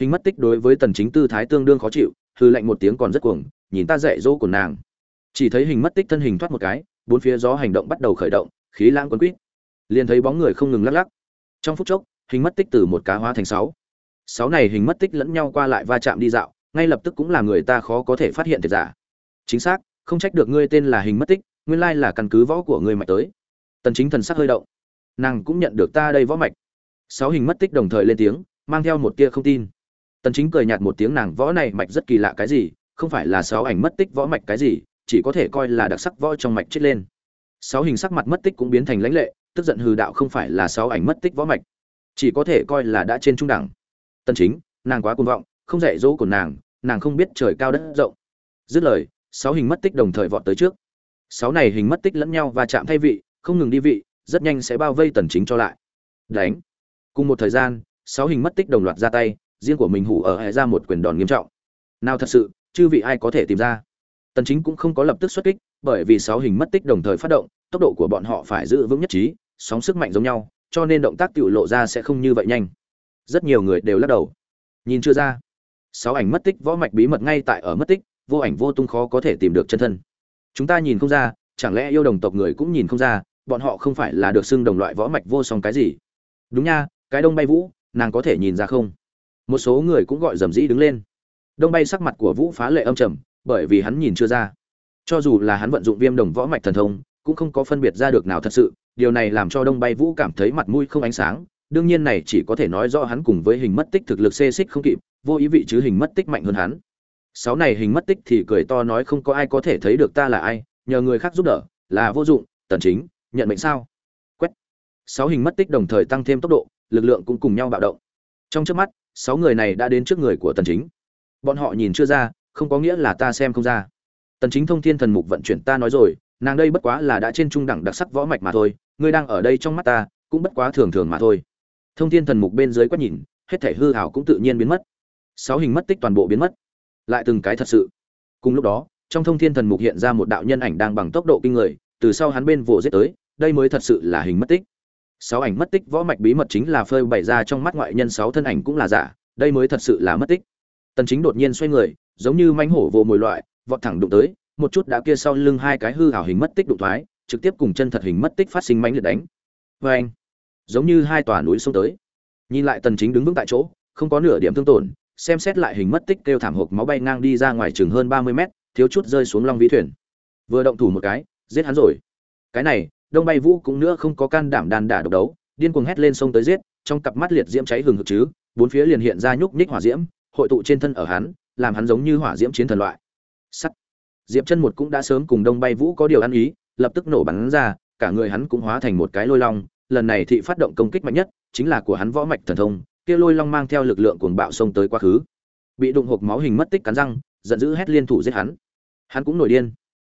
Hình mất tích đối với tần chính tư thái tương đương khó chịu, hư lạnh một tiếng còn rất cuồng, nhìn ta dạy dỗ của nàng. Chỉ thấy hình mất tích thân hình thoát một cái, bốn phía gió hành động bắt đầu khởi động, khí lãng quấn quýt. Liền thấy bóng người không ngừng lắc lắc. Trong phút chốc, hình mất tích từ một cá hóa thành sáu. Sáu này hình mất tích lẫn nhau qua lại va chạm đi dạo, ngay lập tức cũng là người ta khó có thể phát hiện thiệt giả chính xác, không trách được ngươi tên là hình mất tích, nguyên lai là căn cứ võ của ngươi mạch tới. Tần chính thần sắc hơi động. Nàng cũng nhận được ta đây võ mạch. Sáu hình mất tích đồng thời lên tiếng, mang theo một tia không tin. Tần chính cười nhạt một tiếng nàng võ này mạch rất kỳ lạ cái gì, không phải là sáu ảnh mất tích võ mạch cái gì, chỉ có thể coi là đặc sắc võ trong mạch chết lên. Sáu hình sắc mặt mất tích cũng biến thành lãnh lệ, tức giận hừ đạo không phải là sáu ảnh mất tích võ mạch, chỉ có thể coi là đã trên trung đẳng. Tần chính, nàng quá cuồng vọng, không dạy dỗ của nàng nàng không biết trời cao đất rộng. Dứt lời sáu hình mất tích đồng thời vọt tới trước. Sáu này hình mất tích lẫn nhau và chạm thay vị, không ngừng đi vị, rất nhanh sẽ bao vây tần chính cho lại. Đánh. Cùng một thời gian, sáu hình mất tích đồng loạt ra tay, riêng của mình hủ ở hệ ra một quyền đòn nghiêm trọng. Nào thật sự, chư vị ai có thể tìm ra? Tần chính cũng không có lập tức xuất kích, bởi vì sáu hình mất tích đồng thời phát động, tốc độ của bọn họ phải giữ vững nhất trí, sóng sức mạnh giống nhau, cho nên động tác tiểu lộ ra sẽ không như vậy nhanh. Rất nhiều người đều lắc đầu. Nhìn chưa ra. Sáu ảnh mất tích võ mạch bí mật ngay tại ở mất tích vô ảnh vô tung khó có thể tìm được chân thân. Chúng ta nhìn không ra, chẳng lẽ yêu đồng tộc người cũng nhìn không ra, bọn họ không phải là được xưng đồng loại võ mạch vô song cái gì? Đúng nha, cái đông bay vũ, nàng có thể nhìn ra không? Một số người cũng gọi dầm dĩ đứng lên. Đông bay sắc mặt của vũ phá lệ âm trầm, bởi vì hắn nhìn chưa ra. Cho dù là hắn vận dụng viêm đồng võ mạch thần thông, cũng không có phân biệt ra được nào thật sự, điều này làm cho đông bay vũ cảm thấy mặt mũi không ánh sáng. Đương nhiên này chỉ có thể nói rõ hắn cùng với hình mất tích thực lực xê xích không kịp, vô ý vị chứ hình mất tích mạnh hơn hắn sáu này hình mất tích thì cười to nói không có ai có thể thấy được ta là ai, nhờ người khác giúp đỡ, là vô dụng, tần chính, nhận mệnh sao? Quét. Sáu hình mất tích đồng thời tăng thêm tốc độ, lực lượng cũng cùng nhau bạo động. Trong trước mắt, sáu người này đã đến trước người của tần chính. Bọn họ nhìn chưa ra, không có nghĩa là ta xem không ra. Tần chính thông thiên thần mục vận chuyển ta nói rồi, nàng đây bất quá là đã trên trung đẳng đặc sắc võ mạch mà thôi, ngươi đang ở đây trong mắt ta, cũng bất quá thường thường mà thôi. Thông thiên thần mục bên dưới quét nhìn, hết thể hư hảo cũng tự nhiên biến mất. Sáu hình mất tích toàn bộ biến mất lại từng cái thật sự. Cùng lúc đó, trong thông thiên thần mục hiện ra một đạo nhân ảnh đang bằng tốc độ kinh người, từ sau hắn bên vồ giết tới, đây mới thật sự là hình mất tích. Sáu ảnh mất tích, võ mạch bí mật chính là phơi bày ra trong mắt ngoại nhân sáu thân ảnh cũng là giả, đây mới thật sự là mất tích. Tần chính đột nhiên xoay người, giống như manh hổ vồ mồi loại, vọt thẳng đụng tới, một chút đã kia sau lưng hai cái hư ảo hình mất tích đụng thoái, trực tiếp cùng chân thật hình mất tích phát sinh mãnh liệt đánh. Với anh, giống như hai tòa núi xông tới. Nhìn lại tần chính đứng vững tại chỗ, không có nửa điểm thương tổn xem xét lại hình mất tích kêu thảm hộp máu bay ngang đi ra ngoài chừng hơn 30 mét, thiếu chút rơi xuống long vĩ thuyền. Vừa động thủ một cái, giết hắn rồi. Cái này, đông bay vũ cũng nữa không có can đảm đàn đả độc đấu, điên cuồng hét lên sông tới giết, trong cặp mắt liệt diễm cháy hừng hực chứ, bốn phía liền hiện ra nhúc nhích hỏa diễm, hội tụ trên thân ở hắn, làm hắn giống như hỏa diễm chiến thần loại. Sắt. Diệp chân một cũng đã sớm cùng đông bay vũ có điều ăn ý, lập tức nổ bắn ra, cả người hắn cũng hóa thành một cái lôi long, lần này thị phát động công kích mạnh nhất, chính là của hắn võ mạch thần thông kia lôi long mang theo lực lượng cuồng bạo xông tới quá khứ. Bị đụng hộp máu hình mất tích cắn răng, giận dữ hét liên thủ giết hắn. Hắn cũng nổi điên.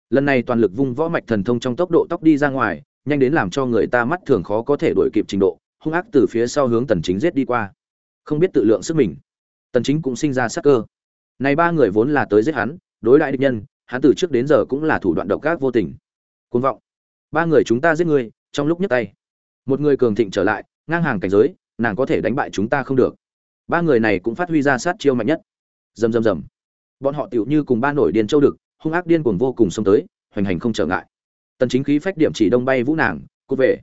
Lần này toàn lực vung võ mạch thần thông trong tốc độ tốc đi ra ngoài, nhanh đến làm cho người ta mắt thường khó có thể đuổi kịp trình độ, hung ác từ phía sau hướng tần chính giết đi qua. Không biết tự lượng sức mình. Tần chính cũng sinh ra sắc cơ. Này ba người vốn là tới giết hắn, đối đại địch nhân, hắn từ trước đến giờ cũng là thủ đoạn độc ác vô tình. Cuồng vọng. Ba người chúng ta giết người, trong lúc nhấc tay. Một người cường thịnh trở lại, ngang hàng cảnh giới nàng có thể đánh bại chúng ta không được. Ba người này cũng phát huy ra sát chiêu mạnh nhất. Rầm rầm rầm. Bọn họ tựu như cùng ba nổi điên châu được hung ác điên cuồng vô cùng xông tới, hoành hành không trở ngại. Tần chính khí phách điểm chỉ đông bay vũ nàng, cút về.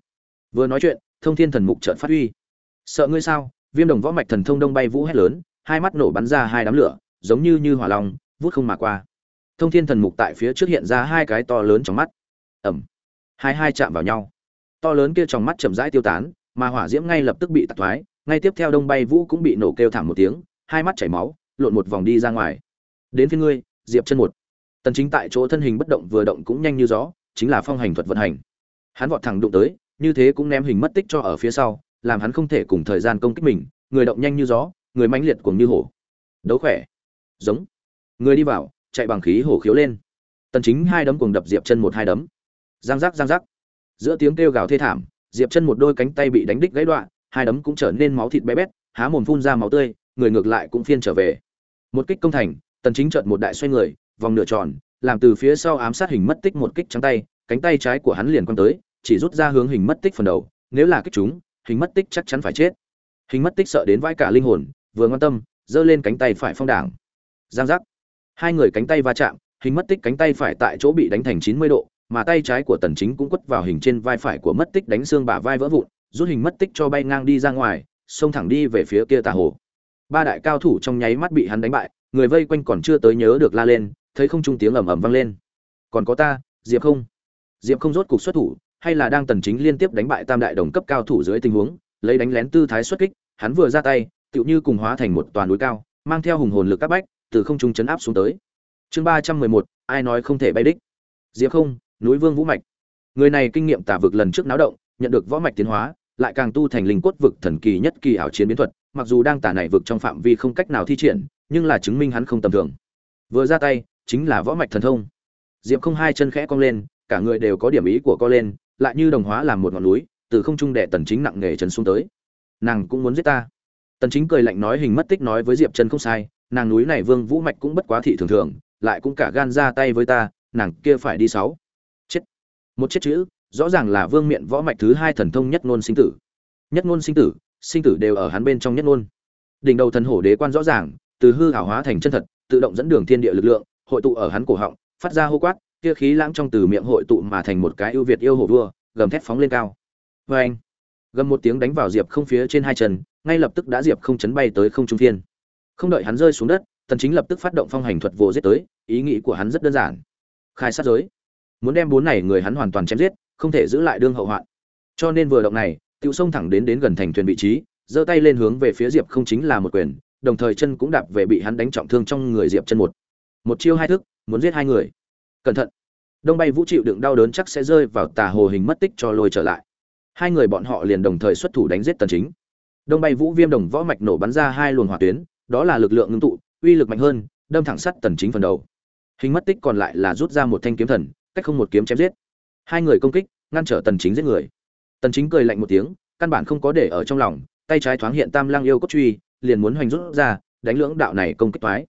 Vừa nói chuyện, thông thiên thần mục chợt phát huy. Sợ ngươi sao? Viêm đồng võ mạch thần thông đông bay vũ hét lớn, hai mắt nổ bắn ra hai đám lửa, giống như như hỏa long, vút không mà qua. Thông thiên thần mục tại phía trước hiện ra hai cái to lớn trong mắt. Ẩm hai hai chạm vào nhau. To lớn kia trong mắt chậm rãi tiêu tán mà hỏa diễm ngay lập tức bị tạc thoái, ngay tiếp theo đông bay vũ cũng bị nổ kêu thảm một tiếng, hai mắt chảy máu, lộn một vòng đi ra ngoài. Đến phía ngươi, diệp chân một. Tần chính tại chỗ thân hình bất động vừa động cũng nhanh như gió, chính là phong hành thuật vận hành. Hắn vọt thẳng đụng tới, như thế cũng ném hình mất tích cho ở phía sau, làm hắn không thể cùng thời gian công kích mình, người động nhanh như gió, người mãnh liệt cuồng như hổ. Đấu khỏe. Giống. Người đi vào, chạy bằng khí hổ khiếu lên. Tần chính hai đấm cuồng đập diệp chân một hai đấm. Giang giác giang giác. Giữa tiếng kêu gào thê thảm diệp chân một đôi cánh tay bị đánh đích gãy đoạn, hai đấm cũng trở nên máu thịt bé bét, há mồm phun ra máu tươi, người ngược lại cũng phiên trở về. Một kích công thành, tần chính chợt một đại xoay người, vòng nửa tròn, làm từ phía sau ám sát hình mất tích một kích trắng tay, cánh tay trái của hắn liền quăng tới, chỉ rút ra hướng hình mất tích phần đầu, nếu là kích chúng, hình mất tích chắc chắn phải chết. Hình mất tích sợ đến vãi cả linh hồn, vừa ngoan tâm, giơ lên cánh tay phải phong đảng. Giang giác. Hai người cánh tay va chạm, hình mất tích cánh tay phải tại chỗ bị đánh thành 90 độ mà tay trái của tần chính cũng quất vào hình trên vai phải của mất tích đánh xương bả vai vỡ vụn, rút hình mất tích cho bay ngang đi ra ngoài, xông thẳng đi về phía kia tà hồ. Ba đại cao thủ trong nháy mắt bị hắn đánh bại, người vây quanh còn chưa tới nhớ được la lên, thấy không trung tiếng ầm ầm vang lên. Còn có ta, diệp không. Diệp không rốt cục xuất thủ, hay là đang tần chính liên tiếp đánh bại tam đại đồng cấp cao thủ dưới tình huống, lấy đánh lén tư thái xuất kích, hắn vừa ra tay, tựu như cùng hóa thành một toàn núi cao, mang theo hùng hồn lực các bách, từ không trung chấn áp xuống tới. Chương ba trăm mười một, ai nói không thể bay đích? Diệp không núi vương vũ mạch. Người này kinh nghiệm tả vực lần trước náo động, nhận được võ mạch tiến hóa, lại càng tu thành linh cốt vực thần kỳ nhất kỳ ảo chiến biến thuật, mặc dù đang tả này vực trong phạm vi không cách nào thi triển, nhưng là chứng minh hắn không tầm thường. Vừa ra tay, chính là võ mạch thần thông. Diệp không hai chân khẽ cong lên, cả người đều có điểm ý của co lên, lại như đồng hóa làm một ngọn núi, từ không trung đệ tần chính nặng nề trần xuống tới. Nàng cũng muốn giết ta. Tần chính cười lạnh nói hình mất tích nói với diệp chân không sai, nàng núi này vương vũ mạch cũng bất quá thị thường thường, lại cũng cả gan ra tay với ta, nàng kia phải đi sáu một chiếc chữ, rõ ràng là vương miện võ mạch thứ hai thần thông nhất ngôn sinh tử. Nhất ngôn sinh tử sinh tử đều ở hắn bên trong nhất ngôn. Đỉnh đầu thần hổ đế quan rõ ràng, từ hư hảo hóa thành chân thật, tự động dẫn đường thiên địa lực lượng, hội tụ ở hắn cổ họng, phát ra hô quát, kia khí lãng trong từ miệng hội tụ mà thành một cái ưu việt yêu hổ vua, gầm thét phóng lên cao. Vê anh gầm một tiếng đánh vào diệp không phía trên hai chân, ngay lập tức đã diệp không chấn bay tới không trung thiên. Không đợi hắn rơi xuống đất tần chính lập tức phát động phong hành thuật vô giết tới, ý nghĩ của hắn rất đơn giản. Khai sát giới muốn đem bốn này người hắn hoàn toàn chém giết, không thể giữ lại đương hậu hoạn. Cho nên vừa động này, Tiểu Song thẳng đến đến gần thành thuyền vị trí, giơ tay lên hướng về phía diệp không chính là một quyền, đồng thời chân cũng đạp về bị hắn đánh trọng thương trong người diệp chân một. Một chiêu hai thức, muốn giết hai người. Cẩn thận. Đông bay vũ chịu đựng đau đớn chắc sẽ rơi vào tà hồ hình mất tích cho lôi trở lại. Hai người bọn họ liền đồng thời xuất thủ đánh giết tần chính. Đông bay vũ viêm đồng võ mạch nổ bắn ra hai luồng hỏa tuyến, đó là lực lượng ngưng tụ, uy lực mạnh hơn, đâm thẳng sắt tần chính phần đầu. Hình mất tích còn lại là rút ra một thanh kiếm thần cách không một kiếm chém giết. Hai người công kích, ngăn trở tần chính giết người. Tần chính cười lạnh một tiếng, căn bản không có để ở trong lòng, tay trái thoáng hiện tam lang yêu cốt truy, liền muốn hoành rút ra, đánh lưỡng đạo này công kích toái.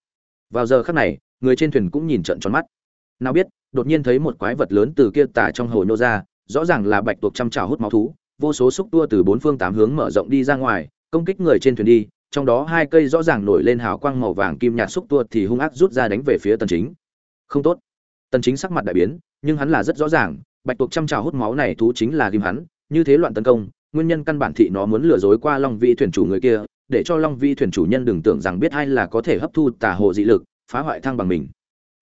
Vào giờ khắc này, người trên thuyền cũng nhìn trận tròn mắt. Nào biết, đột nhiên thấy một quái vật lớn từ kia tà trong hồ nô ra, rõ ràng là bạch tuộc chăm trảo hút máu thú, vô số xúc tua từ bốn phương tám hướng mở rộng đi ra ngoài, công kích người trên thuyền đi, trong đó hai cây rõ ràng nổi lên hào quang màu vàng kim nhạt xúc tua thì hung ác rút ra đánh về phía tần chính. Không tốt. Tần chính sắc mặt đại biến nhưng hắn là rất rõ ràng, bạch tuộc chăm trào hút máu này thú chính là ghim hắn, như thế loạn tấn công, nguyên nhân căn bản thị nó muốn lừa dối qua long vi thuyền chủ người kia, để cho long vi thuyền chủ nhân đừng tưởng rằng biết ai là có thể hấp thu tà hộ dị lực, phá hoại thăng bằng mình.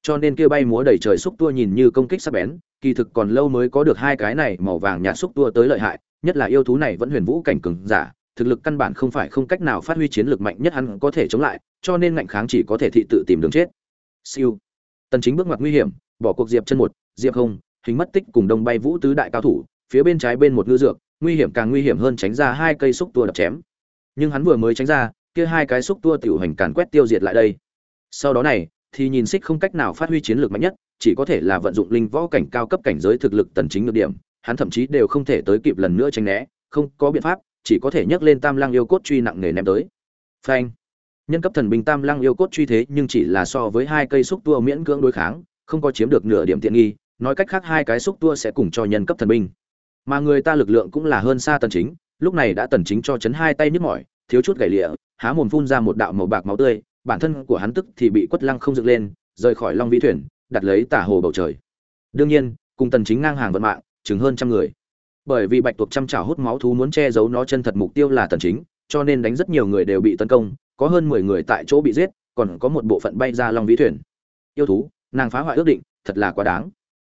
Cho nên kia bay múa đầy trời xúc tua nhìn như công kích sắc bén, kỳ thực còn lâu mới có được hai cái này màu vàng nhạt xúc tua tới lợi hại, nhất là yêu thú này vẫn huyền vũ cảnh cường giả, thực lực căn bản không phải không cách nào phát huy chiến lược mạnh nhất hắn có thể chống lại, cho nên ngạnh kháng chỉ có thể thị tự tìm đường chết. Siêu. Tần chính bước ngoặt nguy hiểm, bỏ cuộc diệp chân một diệp không, hình mất tích cùng đông bay vũ tứ đại cao thủ, phía bên trái bên một ngư dược, nguy hiểm càng nguy hiểm hơn tránh ra hai cây xúc tua đập chém. Nhưng hắn vừa mới tránh ra, kia hai cái xúc tua tiểu hành càn quét tiêu diệt lại đây. Sau đó này, thì nhìn xích không cách nào phát huy chiến lược mạnh nhất, chỉ có thể là vận dụng linh võ cảnh cao cấp cảnh giới thực lực tần chính được điểm, hắn thậm chí đều không thể tới kịp lần nữa tránh né, không có biện pháp, chỉ có thể nhấc lên tam lang yêu cốt truy nặng nề ném tới. Phanh. Nhân cấp thần binh tam lang yêu cốt truy thế nhưng chỉ là so với hai cây xúc tua miễn cưỡng đối kháng, không có chiếm được nửa điểm tiện nghi nói cách khác hai cái xúc tua sẽ cùng cho nhân cấp thần binh. Mà người ta lực lượng cũng là hơn xa tần chính, lúc này đã tần chính cho chấn hai tay nhức mỏi, thiếu chút gãy lìa há mồm phun ra một đạo màu bạc máu tươi, bản thân của hắn tức thì bị quất lăng không dựng lên, rời khỏi long vĩ thuyền, đặt lấy tả hồ bầu trời. Đương nhiên, cùng tần chính ngang hàng vận mạng, chừng hơn trăm người. Bởi vì bạch tuộc trăm chảo hút máu thú muốn che giấu nó chân thật mục tiêu là tần chính, cho nên đánh rất nhiều người đều bị tấn công, có hơn 10 người tại chỗ bị giết, còn có một bộ phận bay ra long vĩ thuyền. Yêu thú, nàng phá hoại ước định, thật là quá đáng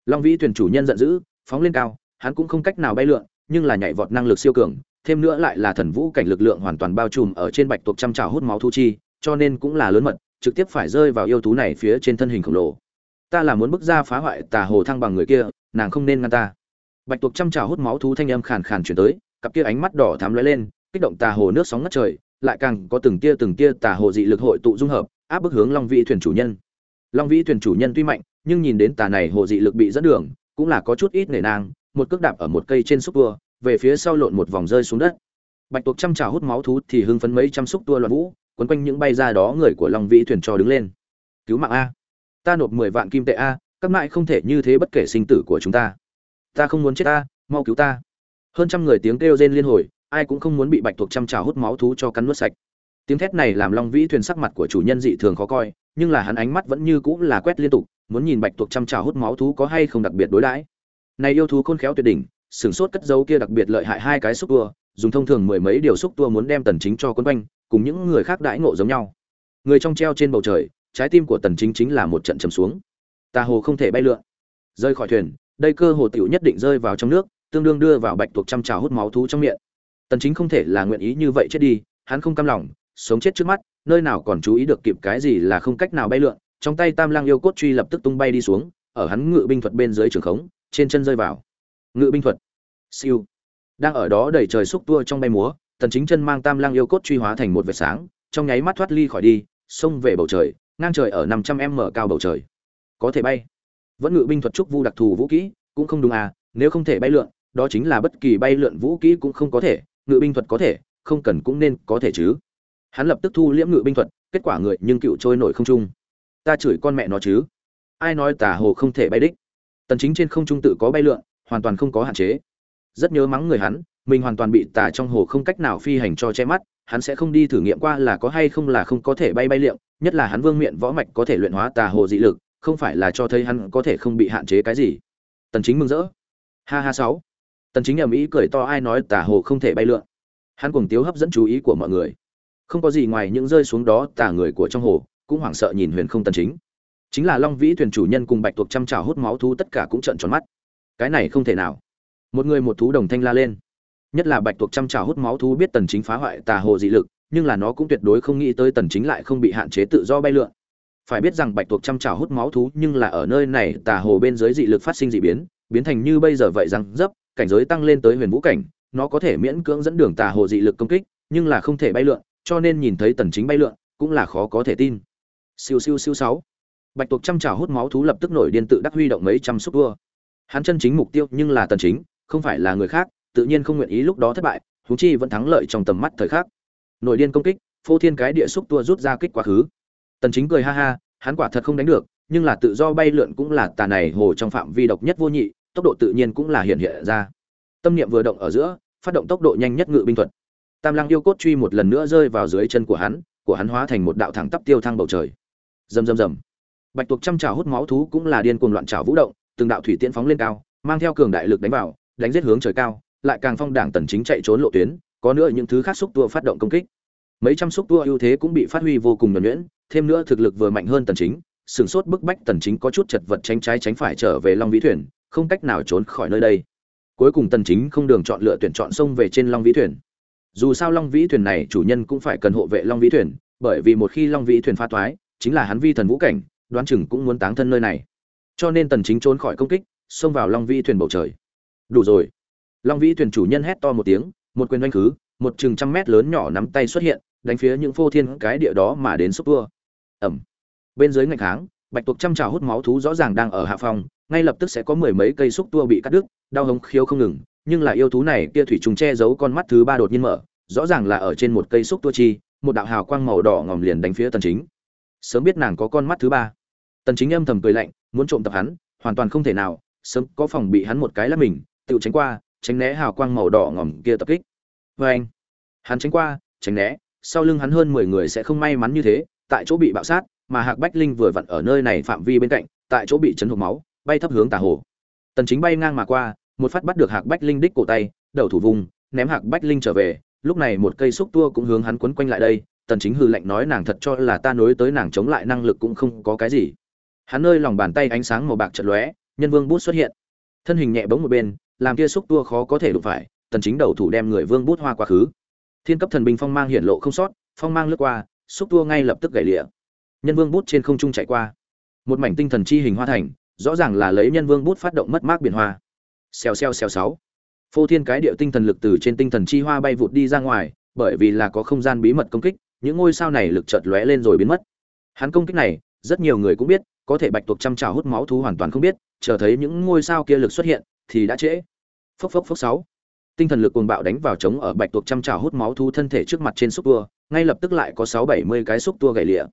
long vĩ thuyền chủ nhân giận dữ, phóng lên cao, hắn cũng không cách nào bay lượn, nhưng là nhảy vọt năng lực siêu cường, thêm nữa lại là thần vũ cảnh lực lượng hoàn toàn bao trùm ở trên bạch tuộc trăm trào hút máu thu chi, cho nên cũng là lớn mật, trực tiếp phải rơi vào yêu thú này phía trên thân hình khổng lồ. Ta là muốn bước ra phá hoại tà hồ thăng bằng người kia, nàng không nên ngăn ta. Bạch tuộc trăm trào hút máu thú thanh âm khàn khàn chuyển tới, cặp kia ánh mắt đỏ thắm lóe lên, kích động tà hồ nước sóng ngất trời, lại càng có từng tia từng tia tà hồ dị lực hội tụ dung hợp, áp bức hướng long vĩ thuyền chủ nhân. Long vĩ thuyền chủ nhân tuy mạnh nhưng nhìn đến tà này hồ dị lực bị dẫn đường, cũng là có chút ít nể nang, một cước đạp ở một cây trên xúc tua, về phía sau lộn một vòng rơi xuống đất. Bạch tuộc chăm trào hút máu thú thì hưng phấn mấy trăm xúc tua loạn vũ, quấn quanh những bay ra đó người của long vĩ thuyền cho đứng lên. Cứu mạng a. Ta nộp mười vạn kim tệ a, các mại không thể như thế bất kể sinh tử của chúng ta. Ta không muốn chết ta mau cứu ta. Hơn trăm người tiếng kêu rên liên hồi, ai cũng không muốn bị bạch tuộc chăm trào hút máu thú cho cắn nuốt sạch. Tiếng thét này làm long vĩ thuyền sắc mặt của chủ nhân dị thường khó coi, nhưng là hắn ánh mắt vẫn như cũ là quét liên tục muốn nhìn bạch tuộc chăm trào hút máu thú có hay không đặc biệt đối đãi. Này yêu thú khôn khéo tuyệt đỉnh sửng sốt cất dấu kia đặc biệt lợi hại hai cái xúc tua, dùng thông thường mười mấy điều xúc tua muốn đem tần chính cho quân quanh, cùng những người khác đãi ngộ giống nhau. Người trong treo trên bầu trời, trái tim của tần chính chính là một trận trầm xuống. Tà hồ không thể bay lượn. Rơi khỏi thuyền, đây cơ hồ tiểu nhất định rơi vào trong nước, tương đương đưa vào bạch tuộc trăm trào hút máu thú trong miệng. Tần chính không thể là nguyện ý như vậy chết đi, hắn không cam lòng, sống chết trước mắt, nơi nào còn chú ý được kịp cái gì là không cách nào bay lượn trong tay tam lang yêu cốt truy lập tức tung bay đi xuống, ở hắn ngự binh thuật bên dưới trường khống, trên chân rơi vào. Ngự binh thuật. Siêu. Đang ở đó đẩy trời xúc tua trong bay múa tần chính chân mang tam lang yêu cốt truy hóa thành một vệt sáng, trong nháy mắt thoát ly khỏi đi, xông về bầu trời, ngang trời ở 500 m cao bầu trời. Có thể bay. Vẫn ngự binh thuật trúc vu đặc thù vũ kỹ, cũng không đúng à nếu không thể bay lượn, đó chính là bất kỳ bay lượn vũ kỹ cũng không có thể, ngự binh thuật có thể, không cần cũng nên có thể chứ. Hắn lập tức thu liễm ngự binh thuật, kết quả người nhưng cựu trôi nổi không trung ta chửi con mẹ nó chứ. Ai nói tà hồ không thể bay đích? Tần chính trên không trung tự có bay lượn, hoàn toàn không có hạn chế. Rất nhớ mắng người hắn, mình hoàn toàn bị tà trong hồ không cách nào phi hành cho che mắt, hắn sẽ không đi thử nghiệm qua là có hay không là không có thể bay bay liệm, nhất là hắn vương miện võ mạch có thể luyện hóa tà hồ dị lực, không phải là cho thấy hắn có thể không bị hạn chế cái gì. Tần chính mừng rỡ. Ha ha sáu. Tần chính ầm ĩ cười to ai nói tà hồ không thể bay lượn. Hắn cuồng tiếu hấp dẫn chú ý của mọi người. Không có gì ngoài những rơi xuống đó tà người của trong hồ cũng hoảng sợ nhìn huyền không tần chính. Chính là long vĩ thuyền chủ nhân cùng bạch tuộc chăm chào hút máu thú tất cả cũng trợn tròn mắt. Cái này không thể nào. Một người một thú đồng thanh la lên. Nhất là bạch tuộc chăm chào hút máu thú biết tần chính phá hoại tà hồ dị lực, nhưng là nó cũng tuyệt đối không nghĩ tới tần chính lại không bị hạn chế tự do bay lượn. Phải biết rằng bạch tuộc chăm chào hút máu thú nhưng là ở nơi này tà hồ bên dưới dị lực phát sinh dị biến biến thành như bây giờ vậy rằng dấp, cảnh giới tăng lên tới huyền vũ cảnh, nó có thể miễn cưỡng dẫn đường tà hồ dị lực công kích, nhưng là không thể bay lượn, cho nên nhìn thấy tần chính bay lượn, cũng là khó có thể tin siêu siêu siêu sáu. Bạch tuộc chăm chảo hút máu thú lập tức nổi điên tự đắc huy động mấy trăm xúc vua. Hắn chân chính mục tiêu nhưng là tần chính, không phải là người khác, tự nhiên không nguyện ý lúc đó thất bại, huống chi vẫn thắng lợi trong tầm mắt thời khắc. Nổi điên công kích, phô thiên cái địa xúc tua rút ra kích quá khứ. Tần chính cười ha ha, hắn quả thật không đánh được, nhưng là tự do bay lượn cũng là tà này hồ trong phạm vi độc nhất vô nhị, tốc độ tự nhiên cũng là hiện hiện ra. Tâm niệm vừa động ở giữa, phát động tốc độ nhanh nhất ngự binh thuật. Tam lăng yêu cốt truy một lần nữa rơi vào dưới chân của hắn của hắn hóa thành một đạo thẳng tắp tiêu thăng bầu trời rầm rầm rầm. Bạch tuộc trăm trảo hút máu thú cũng là điên cuồng loạn trảo vũ động, từng đạo thủy tiễn phóng lên cao, mang theo cường đại lực đánh vào, đánh giết hướng trời cao, lại càng phong đảng tần chính chạy trốn lộ tuyến, có nữa những thứ khác xúc tua phát động công kích. Mấy trăm xúc tua ưu thế cũng bị phát huy vô cùng nhuần nhuyễn, thêm nữa thực lực vừa mạnh hơn tần chính sừng sốt bức bách tần chính có chút chật vật tránh trái tránh phải trở về long vĩ thuyền, không cách nào trốn khỏi nơi đây. Cuối cùng tần chính không đường chọn lựa tuyển chọn sông về trên long vĩ thuyền. Dù sao long vĩ thuyền này chủ nhân cũng phải cần hộ vệ long vĩ thuyền, bởi vì một khi long vĩ thuyền phá toái chính là hắn vi thần vũ cảnh, đoán chừng cũng muốn táng thân nơi này. Cho nên tần chính trốn khỏi công kích, xông vào long vi thuyền bầu trời. Đủ rồi. Long vi thuyền chủ nhân hét to một tiếng, một quyền đánh khứ, một chừng trăm mét lớn nhỏ nắm tay xuất hiện, đánh phía những phô thiên cái địa đó mà đến xúc tua. Ẩm. Bên dưới ngạch háng, bạch tuộc chăm trào hút máu thú rõ ràng đang ở hạ phòng, ngay lập tức sẽ có mười mấy cây xúc tua bị cắt đứt, đau hống khiếu không ngừng, nhưng là yêu thú này kia thủy trùng che giấu con mắt thứ ba đột nhiên mở, rõ ràng là ở trên một cây xúc tua chi, một đạo hào quang màu đỏ ngòm liền đánh phía tần chính sớm biết nàng có con mắt thứ ba. Tần chính âm thầm cười lạnh, muốn trộm tập hắn, hoàn toàn không thể nào, sớm có phòng bị hắn một cái là mình, tự tránh qua, tránh né hào quang màu đỏ ngỏm kia tập kích. Với anh, hắn tránh qua, tránh né, sau lưng hắn hơn 10 người sẽ không may mắn như thế, tại chỗ bị bạo sát, mà hạc bách linh vừa vặn ở nơi này phạm vi bên cạnh, tại chỗ bị chấn hụt máu, bay thấp hướng tà hồ. Tần chính bay ngang mà qua, một phát bắt được hạc bách linh đích cổ tay, đầu thủ vùng, ném hạc bách linh trở về, lúc này một cây xúc tua cũng hướng hắn quấn quanh lại đây tần chính hư lệnh nói nàng thật cho là ta nối tới nàng chống lại năng lực cũng không có cái gì. Hắn nơi lòng bàn tay ánh sáng màu bạc chợt lóe, nhân vương bút xuất hiện. Thân hình nhẹ bóng một bên, làm kia xúc tua khó có thể đụng phải, tần chính đầu thủ đem người vương bút hoa quá khứ. Thiên cấp thần binh phong mang hiển lộ không sót, phong mang lướt qua, xúc tua ngay lập tức gãy lịa nhân vương bút trên không trung chạy qua. Một mảnh tinh thần chi hình hoa thành, rõ ràng là lấy nhân vương bút phát động mất mát biển hoa. Xèo xèo xèo sáu. Phô thiên cái điệu tinh thần lực từ trên tinh thần chi hoa bay vụt đi ra ngoài, bởi vì là có không gian bí mật công kích những ngôi sao này lực chợt lóe lên rồi biến mất. Hắn công kích này, rất nhiều người cũng biết, có thể bạch tuộc chăm trào hút máu thú hoàn toàn không biết, chờ thấy những ngôi sao kia lực xuất hiện, thì đã trễ. Phốc phốc phốc sáu. Tinh thần lực cuồng bạo đánh vào trống ở bạch tuộc chăm trào hút máu thú thân thể trước mặt trên xúc tua, ngay lập tức lại có sáu bảy mươi cái xúc tua gãy lìa.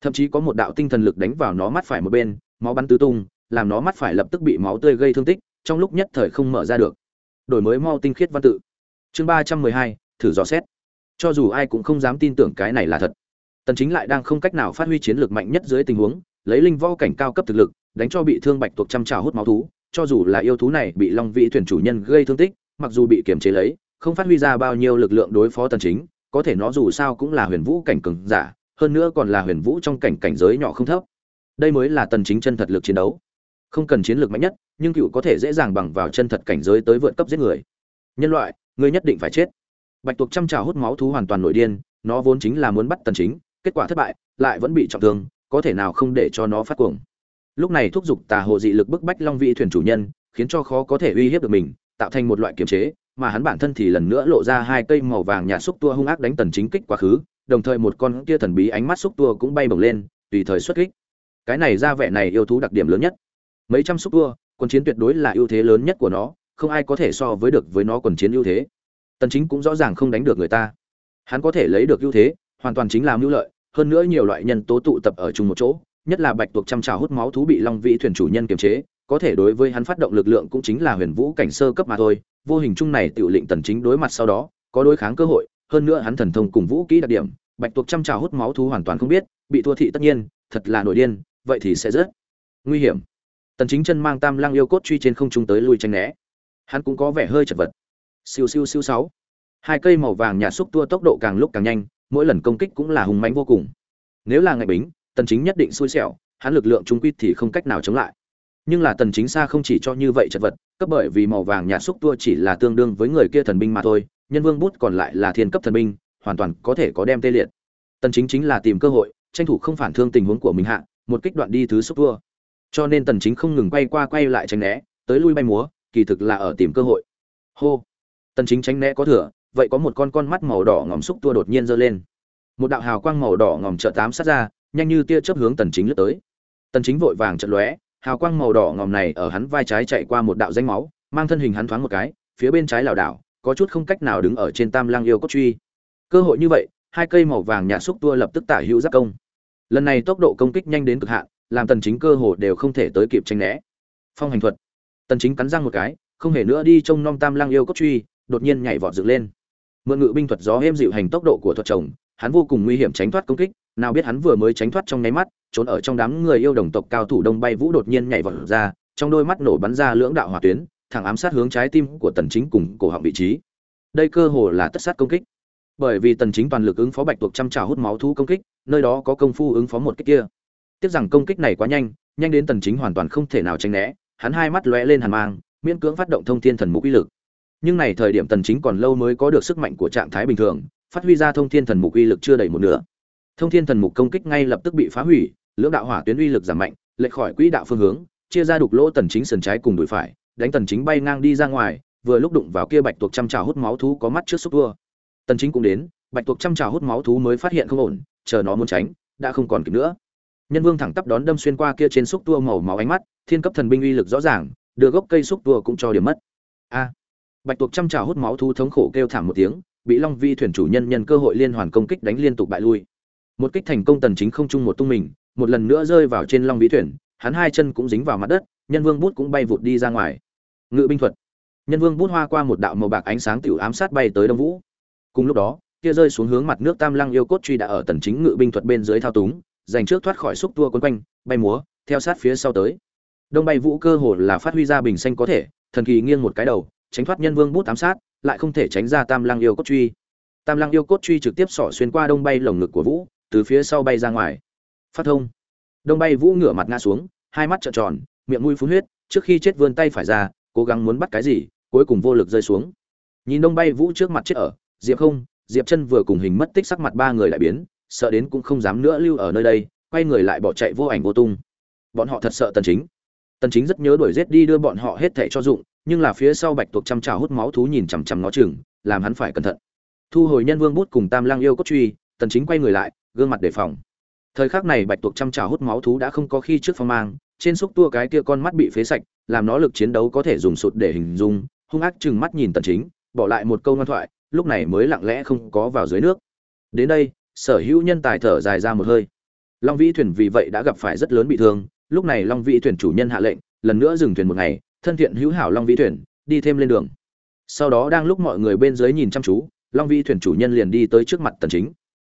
thậm chí có một đạo tinh thần lực đánh vào nó mắt phải một bên, máu bắn tứ tung, làm nó mắt phải lập tức bị máu tươi gây thương tích, trong lúc nhất thời không mở ra được. Đổi mới mau tinh khiết văn tự. Chương ba trăm mười hai, thử dò xét cho dù ai cũng không dám tin tưởng cái này là thật. Tần chính lại đang không cách nào phát huy chiến lược mạnh nhất dưới tình huống, lấy linh võ cảnh cao cấp thực lực, đánh cho bị thương bạch tuộc trăm trào hút máu thú. Cho dù là yêu thú này bị long vị thuyền chủ nhân gây thương tích, mặc dù bị kiềm chế lấy, không phát huy ra bao nhiêu lực lượng đối phó tần chính, có thể nó dù sao cũng là huyền vũ cảnh cường giả, hơn nữa còn là huyền vũ trong cảnh cảnh giới nhỏ không thấp. Đây mới là tần chính chân thật lực chiến đấu. Không cần chiến lược mạnh nhất, nhưng cựu có thể dễ dàng bằng vào chân thật cảnh giới tới vượt cấp giết người. Nhân loại, ngươi nhất định phải chết bạch tuộc chăm trào hút máu thú hoàn toàn nổi điên, nó vốn chính là muốn bắt tần chính, kết quả thất bại, lại vẫn bị trọng thương, có thể nào không để cho nó phát cuồng. Lúc này thúc giục tà hồ dị lực bức bách long vị thuyền chủ nhân, khiến cho khó có thể uy hiếp được mình, tạo thành một loại kiềm chế, mà hắn bản thân thì lần nữa lộ ra hai cây màu vàng nhạt xúc tua hung ác đánh tần chính kích quá khứ, đồng thời một con kia thần bí ánh mắt xúc tua cũng bay bổng lên, tùy thời xuất kích. Cái này ra vẻ này yêu thú đặc điểm lớn nhất. Mấy trăm xúc tua, quân chiến tuyệt đối là ưu thế lớn nhất của nó, không ai có thể so với được với nó quần chiến ưu thế tần chính cũng rõ ràng không đánh được người ta. Hắn có thể lấy được ưu thế, hoàn toàn chính là mưu lợi, hơn nữa nhiều loại nhân tố tụ tập ở chung một chỗ, nhất là bạch tuộc trăm trào hút máu thú bị long vĩ thuyền chủ nhân kiềm chế, có thể đối với hắn phát động lực lượng cũng chính là huyền vũ cảnh sơ cấp mà thôi. Vô hình chung này tiểu lệnh tần chính đối mặt sau đó, có đối kháng cơ hội, hơn nữa hắn thần thông cùng vũ kỹ đặc điểm, bạch tuộc chăm trào hút máu thú hoàn toàn không biết, bị thua thị tất nhiên, thật là nổi điên, vậy thì sẽ rất nguy hiểm. Tần chính chân mang tam lang yêu cốt truy trên không trung tới lui tranh né. Hắn cũng có vẻ hơi chật vật siêu siêu siêu sáu. Hai cây màu vàng nhạt xúc tua tốc độ càng lúc càng nhanh, mỗi lần công kích cũng là hùng mãnh vô cùng. Nếu là ngạch bính, tần chính nhất định xui xẻo, hắn lực lượng trung quy thì không cách nào chống lại. Nhưng là tần chính xa không chỉ cho như vậy chật vật, cấp bởi vì màu vàng nhạt xúc tua chỉ là tương đương với người kia thần binh mà thôi, nhân vương bút còn lại là thiên cấp thần binh, hoàn toàn có thể có đem tê liệt. Tần chính chính là tìm cơ hội, tranh thủ không phản thương tình huống của mình hạ, một kích đoạn đi thứ xúc tua. Cho nên tần chính không ngừng quay qua quay lại tránh né, tới lui bay múa, kỳ thực là ở tìm cơ hội. Hô tần chính tránh né có thừa, vậy có một con con mắt màu đỏ ngòm xúc tua đột nhiên giơ lên. Một đạo hào quang màu đỏ ngòm chợt tám sát ra, nhanh như tia chớp hướng tần chính lướt tới. Tần chính vội vàng chợt lóe, hào quang màu đỏ ngòm này ở hắn vai trái chạy qua một đạo danh máu, mang thân hình hắn thoáng một cái, phía bên trái lảo đảo, có chút không cách nào đứng ở trên tam lang yêu cốt truy. Cơ hội như vậy, hai cây màu vàng nhạt xúc tua lập tức tả hữu giáp công. Lần này tốc độ công kích nhanh đến cực hạn, làm tần chính cơ hồ đều không thể tới kịp tranh né. Phong hành thuật. Tần chính cắn răng một cái, không hề nữa đi trông nom tam lang yêu cốt truy đột nhiên nhảy vọt dựng lên. Mượn ngự binh thuật gió êm dịu hành tốc độ của thuật chồng, hắn vô cùng nguy hiểm tránh thoát công kích, nào biết hắn vừa mới tránh thoát trong nháy mắt, trốn ở trong đám người yêu đồng tộc cao thủ đông bay vũ đột nhiên nhảy vọt ra, trong đôi mắt nổ bắn ra lưỡng đạo hỏa tuyến, thẳng ám sát hướng trái tim của tần chính cùng cổ họng vị trí. Đây cơ hồ là tất sát công kích. Bởi vì tần chính toàn lực ứng phó bạch tuộc trăm trào hút máu thú công kích, nơi đó có công phu ứng phó một kích kia. Tiếc rằng công kích này quá nhanh nhanh đến tần chính hoàn toàn không thể nào tránh né, hắn hai mắt lóe lên hàn mang, miễn cưỡng phát động thông thiên thần mục uy lực nhưng này thời điểm tần chính còn lâu mới có được sức mạnh của trạng thái bình thường, phát huy ra thông thiên thần mục uy lực chưa đầy một nửa. Thông thiên thần mục công kích ngay lập tức bị phá hủy, lưỡng đạo hỏa tuyến uy lực giảm mạnh, lệch khỏi quỹ đạo phương hướng, chia ra đục lỗ tần chính sườn trái cùng đùi phải, đánh tần chính bay ngang đi ra ngoài, vừa lúc đụng vào kia bạch tuộc trăm trào hút máu thú có mắt trước xúc vua. Tần chính cũng đến, bạch tuộc trăm trào hút máu thú mới phát hiện không ổn, chờ nó muốn tránh, đã không còn kịp nữa. Nhân vương thẳng tắp đón đâm xuyên qua kia trên xúc tua màu máu ánh mắt, thiên cấp thần binh uy lực rõ ràng, đưa gốc cây xúc tua cũng cho điểm mất. A! Bạch tuộc chăm trào hút máu thu thống khổ kêu thảm một tiếng, bị long vi thuyền chủ nhân nhân cơ hội liên hoàn công kích đánh liên tục bại lui. Một kích thành công tần chính không chung một tung mình, một lần nữa rơi vào trên long vĩ thuyền, hắn hai chân cũng dính vào mặt đất, nhân vương bút cũng bay vụt đi ra ngoài. Ngự binh thuật. Nhân vương bút hoa qua một đạo màu bạc ánh sáng tiểu ám sát bay tới đông vũ. Cùng lúc đó, kia rơi xuống hướng mặt nước tam lăng yêu cốt truy đã ở tần chính ngự binh thuật bên dưới thao túng, giành trước thoát khỏi xúc tua quấn quanh, bay múa, theo sát phía sau tới. Đông bay vũ cơ hồ là phát huy ra bình xanh có thể, thần kỳ nghiêng một cái đầu tránh thoát nhân vương bút ám sát, lại không thể tránh ra tam lăng yêu cốt truy. Tam lăng yêu cốt truy trực tiếp xỏ xuyên qua đông bay lồng ngực của vũ, từ phía sau bay ra ngoài. Phát thông. Đông bay vũ ngửa mặt ngã xuống, hai mắt trợn tròn, miệng mũi phun huyết, trước khi chết vươn tay phải ra, cố gắng muốn bắt cái gì, cuối cùng vô lực rơi xuống. Nhìn đông bay vũ trước mặt chết ở, diệp không, diệp chân vừa cùng hình mất tích sắc mặt ba người lại biến, sợ đến cũng không dám nữa lưu ở nơi đây, quay người lại bỏ chạy vô ảnh vô tung. Bọn họ thật sợ tần chính. Tần chính rất nhớ đuổi giết đi đưa bọn họ hết thảy cho dụng nhưng là phía sau bạch tuộc chăm trào hút máu thú nhìn chằm chằm nó chừng, làm hắn phải cẩn thận. Thu hồi nhân vương bút cùng tam lang yêu cốt truy, tần chính quay người lại, gương mặt đề phòng. Thời khắc này bạch tuộc chăm trào hút máu thú đã không có khi trước phong mang, trên xúc tua cái kia con mắt bị phế sạch, làm nó lực chiến đấu có thể dùng sụt để hình dung, hung ác chừng mắt nhìn tần chính, bỏ lại một câu ngoan thoại, lúc này mới lặng lẽ không có vào dưới nước. Đến đây, sở hữu nhân tài thở dài ra một hơi. Long vĩ thuyền vì vậy đã gặp phải rất lớn bị thương, lúc này long vĩ thuyền chủ nhân hạ lệnh, lần nữa dừng thuyền một ngày thân thiện hữu hảo long vĩ thuyền, đi thêm lên đường. Sau đó đang lúc mọi người bên dưới nhìn chăm chú, long vĩ thuyền chủ nhân liền đi tới trước mặt tần chính.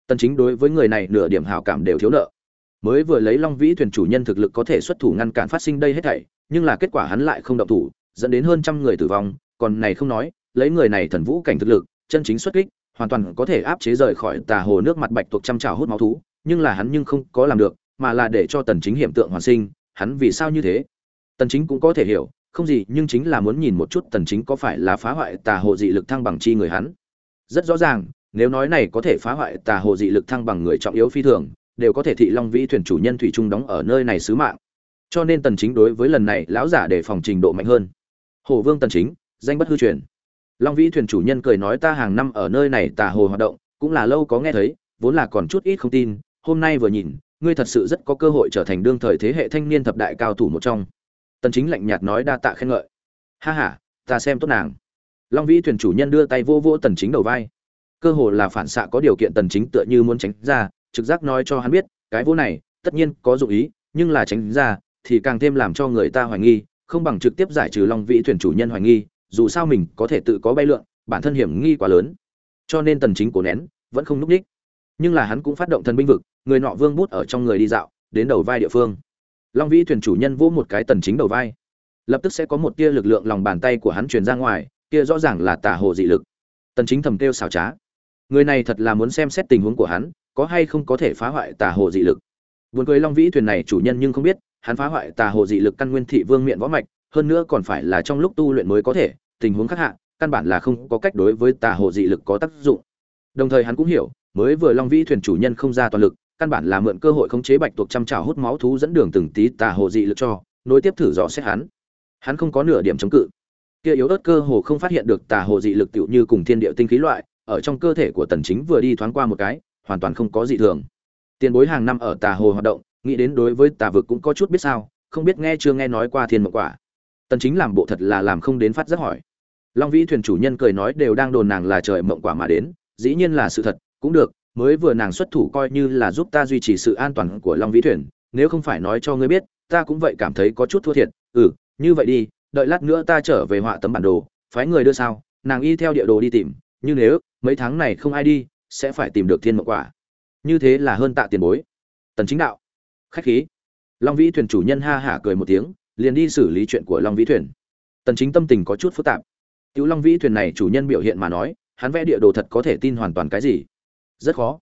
Tần chính đối với người này nửa điểm hảo cảm đều thiếu nợ. Mới vừa lấy long vĩ thuyền chủ nhân thực lực có thể xuất thủ ngăn cản phát sinh đây hết thảy, nhưng là kết quả hắn lại không động thủ, dẫn đến hơn trăm người tử vong, còn này không nói, lấy người này thần vũ cảnh thực lực, chân chính xuất kích, hoàn toàn có thể áp chế rời khỏi tà hồ nước mặt bạch tuộc trăm trào hút máu thú, nhưng là hắn nhưng không có làm được, mà là để cho tần chính hiểm tượng hoàn sinh, hắn vì sao như thế? Tần chính cũng có thể hiểu không gì, nhưng chính là muốn nhìn một chút tần chính có phải là phá hoại tà hồ dị lực thăng bằng chi người hắn. Rất rõ ràng, nếu nói này có thể phá hoại tà hồ dị lực thăng bằng người trọng yếu phi thường, đều có thể thị long vĩ thuyền chủ nhân thủy trung đóng ở nơi này sứ mạng. Cho nên tần chính đối với lần này lão giả để phòng trình độ mạnh hơn. Hồ vương tần chính, danh bất hư truyền. Long vĩ thuyền chủ nhân cười nói ta hàng năm ở nơi này tà hồ hoạt động, cũng là lâu có nghe thấy, vốn là còn chút ít không tin, hôm nay vừa nhìn, ngươi thật sự rất có cơ hội trở thành đương thời thế hệ thanh niên thập đại cao thủ một trong tần chính lạnh nhạt nói đa tạ khen ngợi. Ha ha, ta xem tốt nàng. Long vĩ thuyền chủ nhân đưa tay vô vô tần chính đầu vai. Cơ hồ là phản xạ có điều kiện tần chính tựa như muốn tránh ra, trực giác nói cho hắn biết, cái vô này, tất nhiên có dụng ý, nhưng là tránh ra, thì càng thêm làm cho người ta hoài nghi, không bằng trực tiếp giải trừ long vĩ thuyền chủ nhân hoài nghi, dù sao mình có thể tự có bay lượn, bản thân hiểm nghi quá lớn. Cho nên tần chính cố nén, vẫn không núp đích nhưng là hắn cũng phát động thần binh vực, người nọ vương bút ở trong người đi dạo, đến đầu vai địa phương long vĩ thuyền chủ nhân vỗ một cái tần chính đầu vai. Lập tức sẽ có một tia lực lượng lòng bàn tay của hắn truyền ra ngoài, kia rõ ràng là tà hồ dị lực. Tần chính thầm kêu xảo trá. Người này thật là muốn xem xét tình huống của hắn, có hay không có thể phá hoại tà hồ dị lực. Buồn cười long vĩ thuyền này chủ nhân nhưng không biết, hắn phá hoại tà hồ dị lực căn nguyên thị vương miệng võ mạch, hơn nữa còn phải là trong lúc tu luyện mới có thể, tình huống khác hạ, căn bản là không có cách đối với tà hồ dị lực có tác dụng. Đồng thời hắn cũng hiểu, mới vừa long vĩ thuyền chủ nhân không ra toàn lực căn bản là mượn cơ hội khống chế bạch tuộc chăm trào hút máu thú dẫn đường từng tí tà hồ dị lực cho, nối tiếp thử dò xét hắn. Hắn không có nửa điểm chống cự. Kia yếu ớt cơ hồ không phát hiện được tà hồ dị lực tựu như cùng thiên địa tinh khí loại, ở trong cơ thể của tần chính vừa đi thoáng qua một cái, hoàn toàn không có dị thường. Tiền bối hàng năm ở tà hồ hoạt động, nghĩ đến đối với tà vực cũng có chút biết sao, không biết nghe chưa nghe nói qua thiên mộng quả. Tần chính làm bộ thật là làm không đến phát giác hỏi. Long vĩ thuyền chủ nhân cười nói đều đang đồn nàng là trời mộng quả mà đến, dĩ nhiên là sự thật, cũng được mới vừa nàng xuất thủ coi như là giúp ta duy trì sự an toàn của long vĩ thuyền, nếu không phải nói cho ngươi biết, ta cũng vậy cảm thấy có chút thua thiệt. Ừ như vậy đi, đợi lát nữa ta trở về họa tấm bản đồ, phái người đưa sao, nàng y theo địa đồ đi tìm, như nếu, mấy tháng này không ai đi, sẽ phải tìm được thiên mộng quả. Như thế là hơn tạ tiền bối. Tần chính đạo. Khách khí. Long vĩ thuyền chủ nhân ha hả cười một tiếng, liền đi xử lý chuyện của long vĩ thuyền. Tần chính tâm tình có chút phức tạp. Cứu long vĩ thuyền này chủ nhân biểu hiện mà nói, hắn vẽ địa đồ thật có thể tin hoàn toàn cái gì rất khó.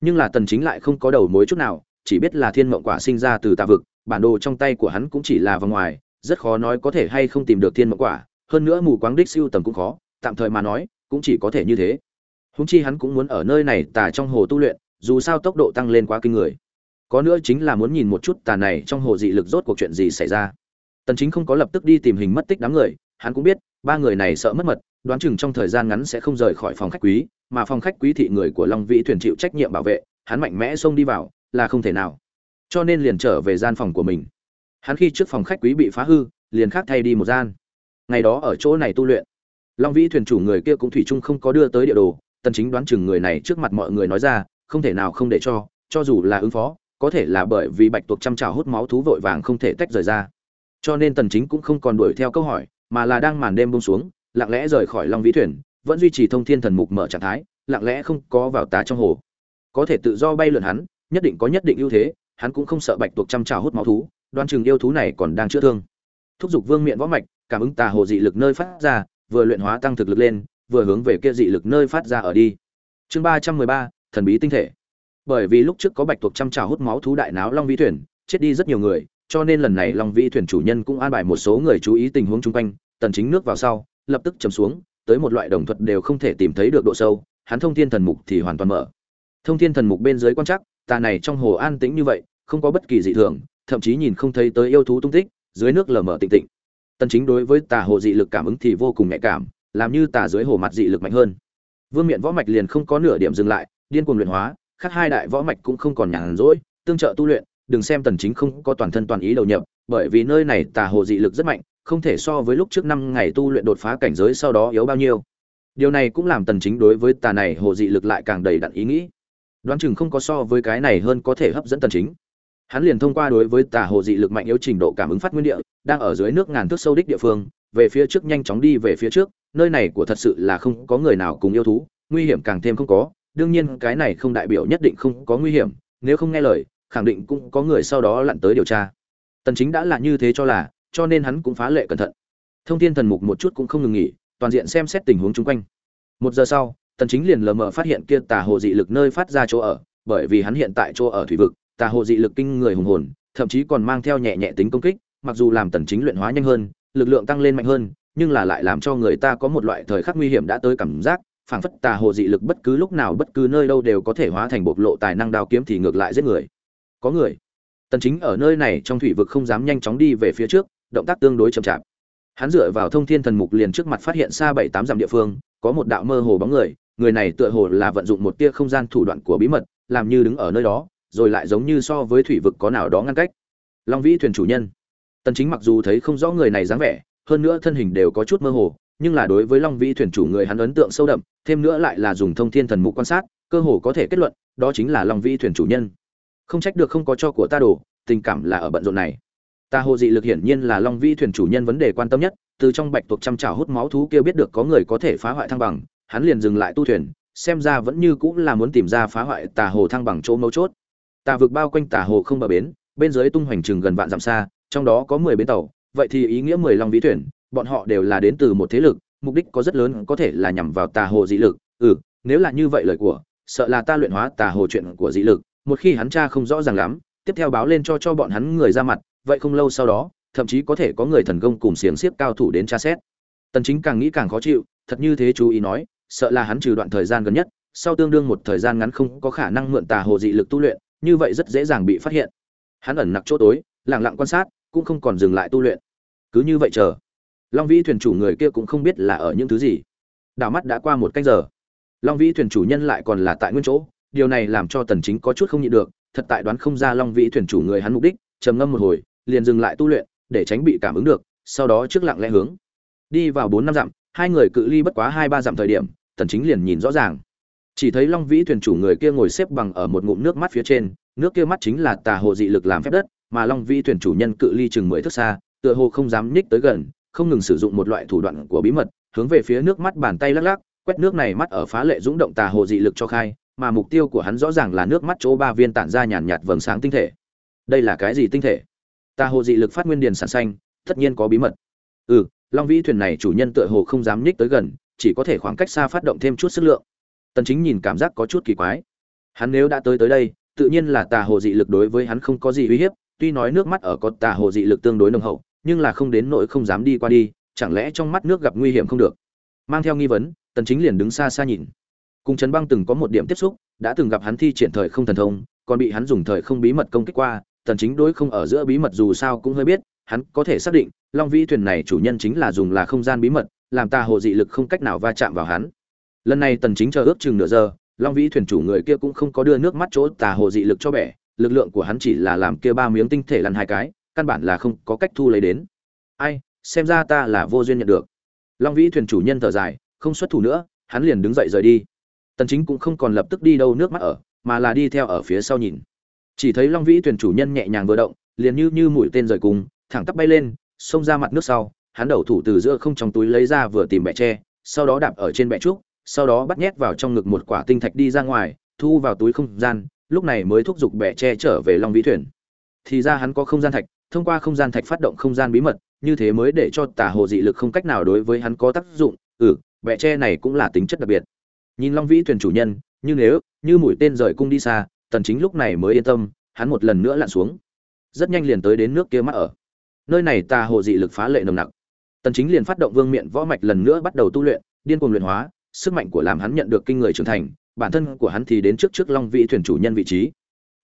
Nhưng là tần chính lại không có đầu mối chút nào, chỉ biết là thiên mộng quả sinh ra từ tà vực, bản đồ trong tay của hắn cũng chỉ là vòng ngoài, rất khó nói có thể hay không tìm được thiên mộng quả. Hơn nữa mù quáng đích siêu tầm cũng khó, tạm thời mà nói, cũng chỉ có thể như thế. Húng chi hắn cũng muốn ở nơi này tà trong hồ tu luyện, dù sao tốc độ tăng lên quá kinh người. Có nữa chính là muốn nhìn một chút tà này trong hồ dị lực rốt cuộc chuyện gì xảy ra. Tần chính không có lập tức đi tìm hình mất tích đám người, hắn cũng biết, ba người này sợ mất mật, đoán chừng trong thời gian ngắn sẽ không rời khỏi phòng khách quý mà phòng khách quý thị người của long vĩ thuyền chịu trách nhiệm bảo vệ, hắn mạnh mẽ xông đi vào, là không thể nào. Cho nên liền trở về gian phòng của mình. Hắn khi trước phòng khách quý bị phá hư, liền khác thay đi một gian. Ngày đó ở chỗ này tu luyện, long vĩ thuyền chủ người kia cũng thủy chung không có đưa tới địa đồ, tần chính đoán chừng người này trước mặt mọi người nói ra, không thể nào không để cho cho dù là ứng phó, có thể là bởi vì bạch tuộc chăm trào hút máu thú vội vàng không thể tách rời ra. Cho nên tần chính cũng không còn đuổi theo câu hỏi, mà là đang màn đêm buông xuống, lặng lẽ rời khỏi long vĩ thuyền vẫn duy trì thông thiên thần mục mở trạng thái, lặng lẽ không có vào tá trong hồ. Có thể tự do bay lượn hắn, nhất định có nhất định ưu thế, hắn cũng không sợ bạch tuộc chăm trào hút máu thú, đoan chừng yêu thú này còn đang chữa thương. Thúc giục vương miện võ mạch, cảm ứng tà hồ dị lực nơi phát ra, vừa luyện hóa tăng thực lực lên, vừa hướng về kia dị lực nơi phát ra ở đi. Chương ba trăm mười ba, thần bí tinh thể. Bởi vì lúc trước có bạch tuộc chăm trào hút máu thú đại náo long vĩ thuyền, chết đi rất nhiều người, cho nên lần này long vĩ thuyền chủ nhân cũng an bài một số người chú ý tình huống chung quanh, tần chính nước vào sau, lập tức chầm xuống tới một loại đồng thuật đều không thể tìm thấy được độ sâu, hắn thông thiên thần mục thì hoàn toàn mở. Thông thiên thần mục bên dưới quan chắc tà này trong hồ an tĩnh như vậy, không có bất kỳ dị thường, thậm chí nhìn không thấy tới yêu thú tung tích, dưới nước lờ mờ tịnh tịnh. Tần chính đối với tà hồ dị lực cảm ứng thì vô cùng nhạy cảm, làm như tà dưới hồ mặt dị lực mạnh hơn. Vương miện võ mạch liền không có nửa điểm dừng lại, điên cuồng luyện hóa, khác hai đại võ mạch cũng không còn nhàn rỗi, tương trợ tu luyện, đừng xem tần chính không có toàn thân toàn ý đầu nhập, bởi vì nơi này tà hồ dị lực rất mạnh không thể so với lúc trước năm ngày tu luyện đột phá cảnh giới sau đó yếu bao nhiêu. Điều này cũng làm tần chính đối với tà này hồ dị lực lại càng đầy đặn ý nghĩ. Đoán chừng không có so với cái này hơn có thể hấp dẫn tần chính. Hắn liền thông qua đối với tà hồ dị lực mạnh yếu trình độ cảm ứng phát nguyên địa, đang ở dưới nước ngàn thước sâu đích địa phương, về phía trước nhanh chóng đi về phía trước, nơi này của thật sự là không có người nào cùng yêu thú, nguy hiểm càng thêm không có, đương nhiên cái này không đại biểu nhất định không có nguy hiểm, nếu không nghe lời, khẳng định cũng có người sau đó lặn tới điều tra. Tần chính đã là như thế cho là cho nên hắn cũng phá lệ cẩn thận. Thông thiên thần mục một chút cũng không ngừng nghỉ, toàn diện xem xét tình huống chung quanh. Một giờ sau, tần chính liền lờ mờ phát hiện kia tà hồ dị lực nơi phát ra chỗ ở, bởi vì hắn hiện tại chỗ ở thủy vực, tà hồ dị lực kinh người hùng hồn, thậm chí còn mang theo nhẹ nhẹ tính công kích, mặc dù làm tần chính luyện hóa nhanh hơn, lực lượng tăng lên mạnh hơn, nhưng là lại làm cho người ta có một loại thời khắc nguy hiểm đã tới cảm giác, phảng phất tà hồ dị lực bất cứ lúc nào bất cứ nơi đâu đều có thể hóa thành bộc lộ tài năng đao kiếm thì ngược lại giết người. Có người. Tần chính ở nơi này trong thủy vực không dám nhanh chóng đi về phía trước động tác tương đối chậm chạp. Hắn dựa vào thông thiên thần mục liền trước mặt phát hiện xa bảy tám dặm địa phương, có một đạo mơ hồ bóng người người này tựa hồ là vận dụng một tia không gian thủ đoạn của bí mật, làm như đứng ở nơi đó, rồi lại giống như so với thủy vực có nào đó ngăn cách. Long vĩ thuyền chủ nhân. Tần chính mặc dù thấy không rõ người này dáng vẻ, hơn nữa thân hình đều có chút mơ hồ, nhưng là đối với long vĩ thuyền chủ người hắn ấn tượng sâu đậm, thêm nữa lại là dùng thông thiên thần mục quan sát, cơ hồ có thể kết luận, đó chính là long vĩ thuyền chủ nhân. Không trách được không có cho của ta đồ, tình cảm là ở bận rộn này tà hồ dị lực hiển nhiên là long vĩ thuyền chủ nhân vấn đề quan tâm nhất, từ trong bạch tuộc chăm chảo hút máu thú kia biết được có người có thể phá hoại thăng bằng, hắn liền dừng lại tu thuyền, xem ra vẫn như cũng là muốn tìm ra phá hoại tà hồ thăng bằng chỗ mấu chốt. Tà vực bao quanh tà hồ không bờ bến, bên dưới tung hoành chừng gần vạn dặm xa, trong đó có mười bến tàu, vậy thì ý nghĩa mười long vĩ thuyền, bọn họ đều là đến từ một thế lực, mục đích có rất lớn có thể là nhằm vào tà hồ dị lực. Ừ nếu là như vậy lời của, sợ là ta luyện hóa tà hồ chuyện của dị lực, một khi hắn cha không rõ ràng lắm, tiếp theo báo lên cho cho bọn hắn người ra mặt vậy không lâu sau đó, thậm chí có thể có người thần công cùng xiềng xiếp cao thủ đến tra xét. Tần chính càng nghĩ càng khó chịu, thật như thế chú ý nói, sợ là hắn trừ đoạn thời gian gần nhất, sau tương đương một thời gian ngắn không có khả năng mượn tà hồ dị lực tu luyện, như vậy rất dễ dàng bị phát hiện. Hắn ẩn nặc chỗ tối, lặng lặng quan sát, cũng không còn dừng lại tu luyện. Cứ như vậy chờ, long vĩ thuyền chủ người kia cũng không biết là ở những thứ gì. Đảo mắt đã qua một canh giờ. Long vĩ thuyền chủ nhân lại còn là tại nguyên chỗ, điều này làm cho tần chính có chút không nhịn được, thật tại đoán không ra long vĩ thuyền chủ người hắn mục đích, trầm ngâm một hồi liền dừng lại tu luyện, để tránh bị cảm ứng được, sau đó trước lặng lẽ hướng. Đi vào bốn năm dặm, hai người cự ly bất quá hai ba dặm thời điểm tần chính liền nhìn rõ ràng. Chỉ thấy long vĩ thuyền chủ người kia ngồi xếp bằng ở một ngụm nước mắt phía trên, nước kia mắt chính là tà hồ dị lực làm phép đất, mà long vĩ thuyền chủ nhân cự ly chừng mười thước xa, tựa hồ không dám nhích tới gần, không ngừng sử dụng một loại thủ đoạn của bí mật, hướng về phía nước mắt bàn tay lắc lắc, quét nước này mắt ở phá lệ dũng động tà hồ dị lực cho khai, mà mục tiêu của hắn rõ ràng là nước mắt chỗ ba viên tản ra nhàn nhạt vầng sáng tinh thể. Đây là cái gì tinh thể? Tà hồ dị lực phát nguyên điền sản xanh, tất nhiên có bí mật. Ừ long vĩ thuyền này chủ nhân tựa hồ không dám nhích tới gần, chỉ có thể khoảng cách xa phát động thêm chút sức lượng. Tần chính nhìn cảm giác có chút kỳ quái. Hắn nếu đã tới tới đây, tự nhiên là tà hồ dị lực đối với hắn không có gì uy hiếp, tuy nói nước mắt ở có tà hồ dị lực tương đối nồng hậu, nhưng là không đến nỗi không dám đi qua đi, chẳng lẽ trong mắt nước gặp nguy hiểm không được? Mang theo nghi vấn, tần chính liền đứng xa xa nhìn. Cùng Trần băng từng có một điểm tiếp xúc, đã từng gặp hắn thi triển thời không thần thông, còn bị hắn dùng thời không bí mật công kích qua tần chính đối không ở giữa bí mật dù sao cũng hơi biết, hắn có thể xác định, long vĩ thuyền này chủ nhân chính là dùng là không gian bí mật, làm ta hồ dị lực không cách nào va chạm vào hắn. Lần này tần chính chờ ước chừng nửa giờ, long vĩ thuyền chủ người kia cũng không có đưa nước mắt chỗ tà hồ dị lực cho bẻ, lực lượng của hắn chỉ là làm kia ba miếng tinh thể lăn hai cái, căn bản là không có cách thu lấy đến. Ai, xem ra ta là vô duyên nhận được. Long vĩ thuyền chủ nhân thở dài, không xuất thủ nữa, hắn liền đứng dậy rời đi. Tần chính cũng không còn lập tức đi đâu nước mắt ở, mà là đi theo ở phía sau nhìn chỉ thấy long vĩ thuyền chủ nhân nhẹ nhàng vừa động, liền như như mũi tên rời cùng, thẳng tắp bay lên, xông ra mặt nước sau, hắn đầu thủ từ giữa không trong túi lấy ra vừa tìm bẹ tre, sau đó đạp ở trên bẹ trúc, sau đó bắt nhét vào trong ngực một quả tinh thạch đi ra ngoài, thu vào túi không gian, lúc này mới thúc giục bẹ tre trở về long vĩ thuyền thì ra hắn có không gian thạch, thông qua không gian thạch phát động không gian bí mật, như thế mới để cho tả hồ dị lực không cách nào đối với hắn có tác dụng ừ bẹ tre này cũng là tính chất đặc biệt. Nhìn long vĩ thuyền chủ nhân, như nếu, như mũi tên rời cung đi xa tần chính lúc này mới yên tâm, hắn một lần nữa lặn xuống. Rất nhanh liền tới đến nước kia mắt ở. Nơi này tà hồ dị lực phá lệ nồng nặc. Tần chính liền phát động vương miện võ mạch lần nữa bắt đầu tu luyện, điên cuồng luyện hóa, sức mạnh của làm hắn nhận được kinh người trưởng thành, bản thân của hắn thì đến trước trước long vĩ thuyền chủ nhân vị trí.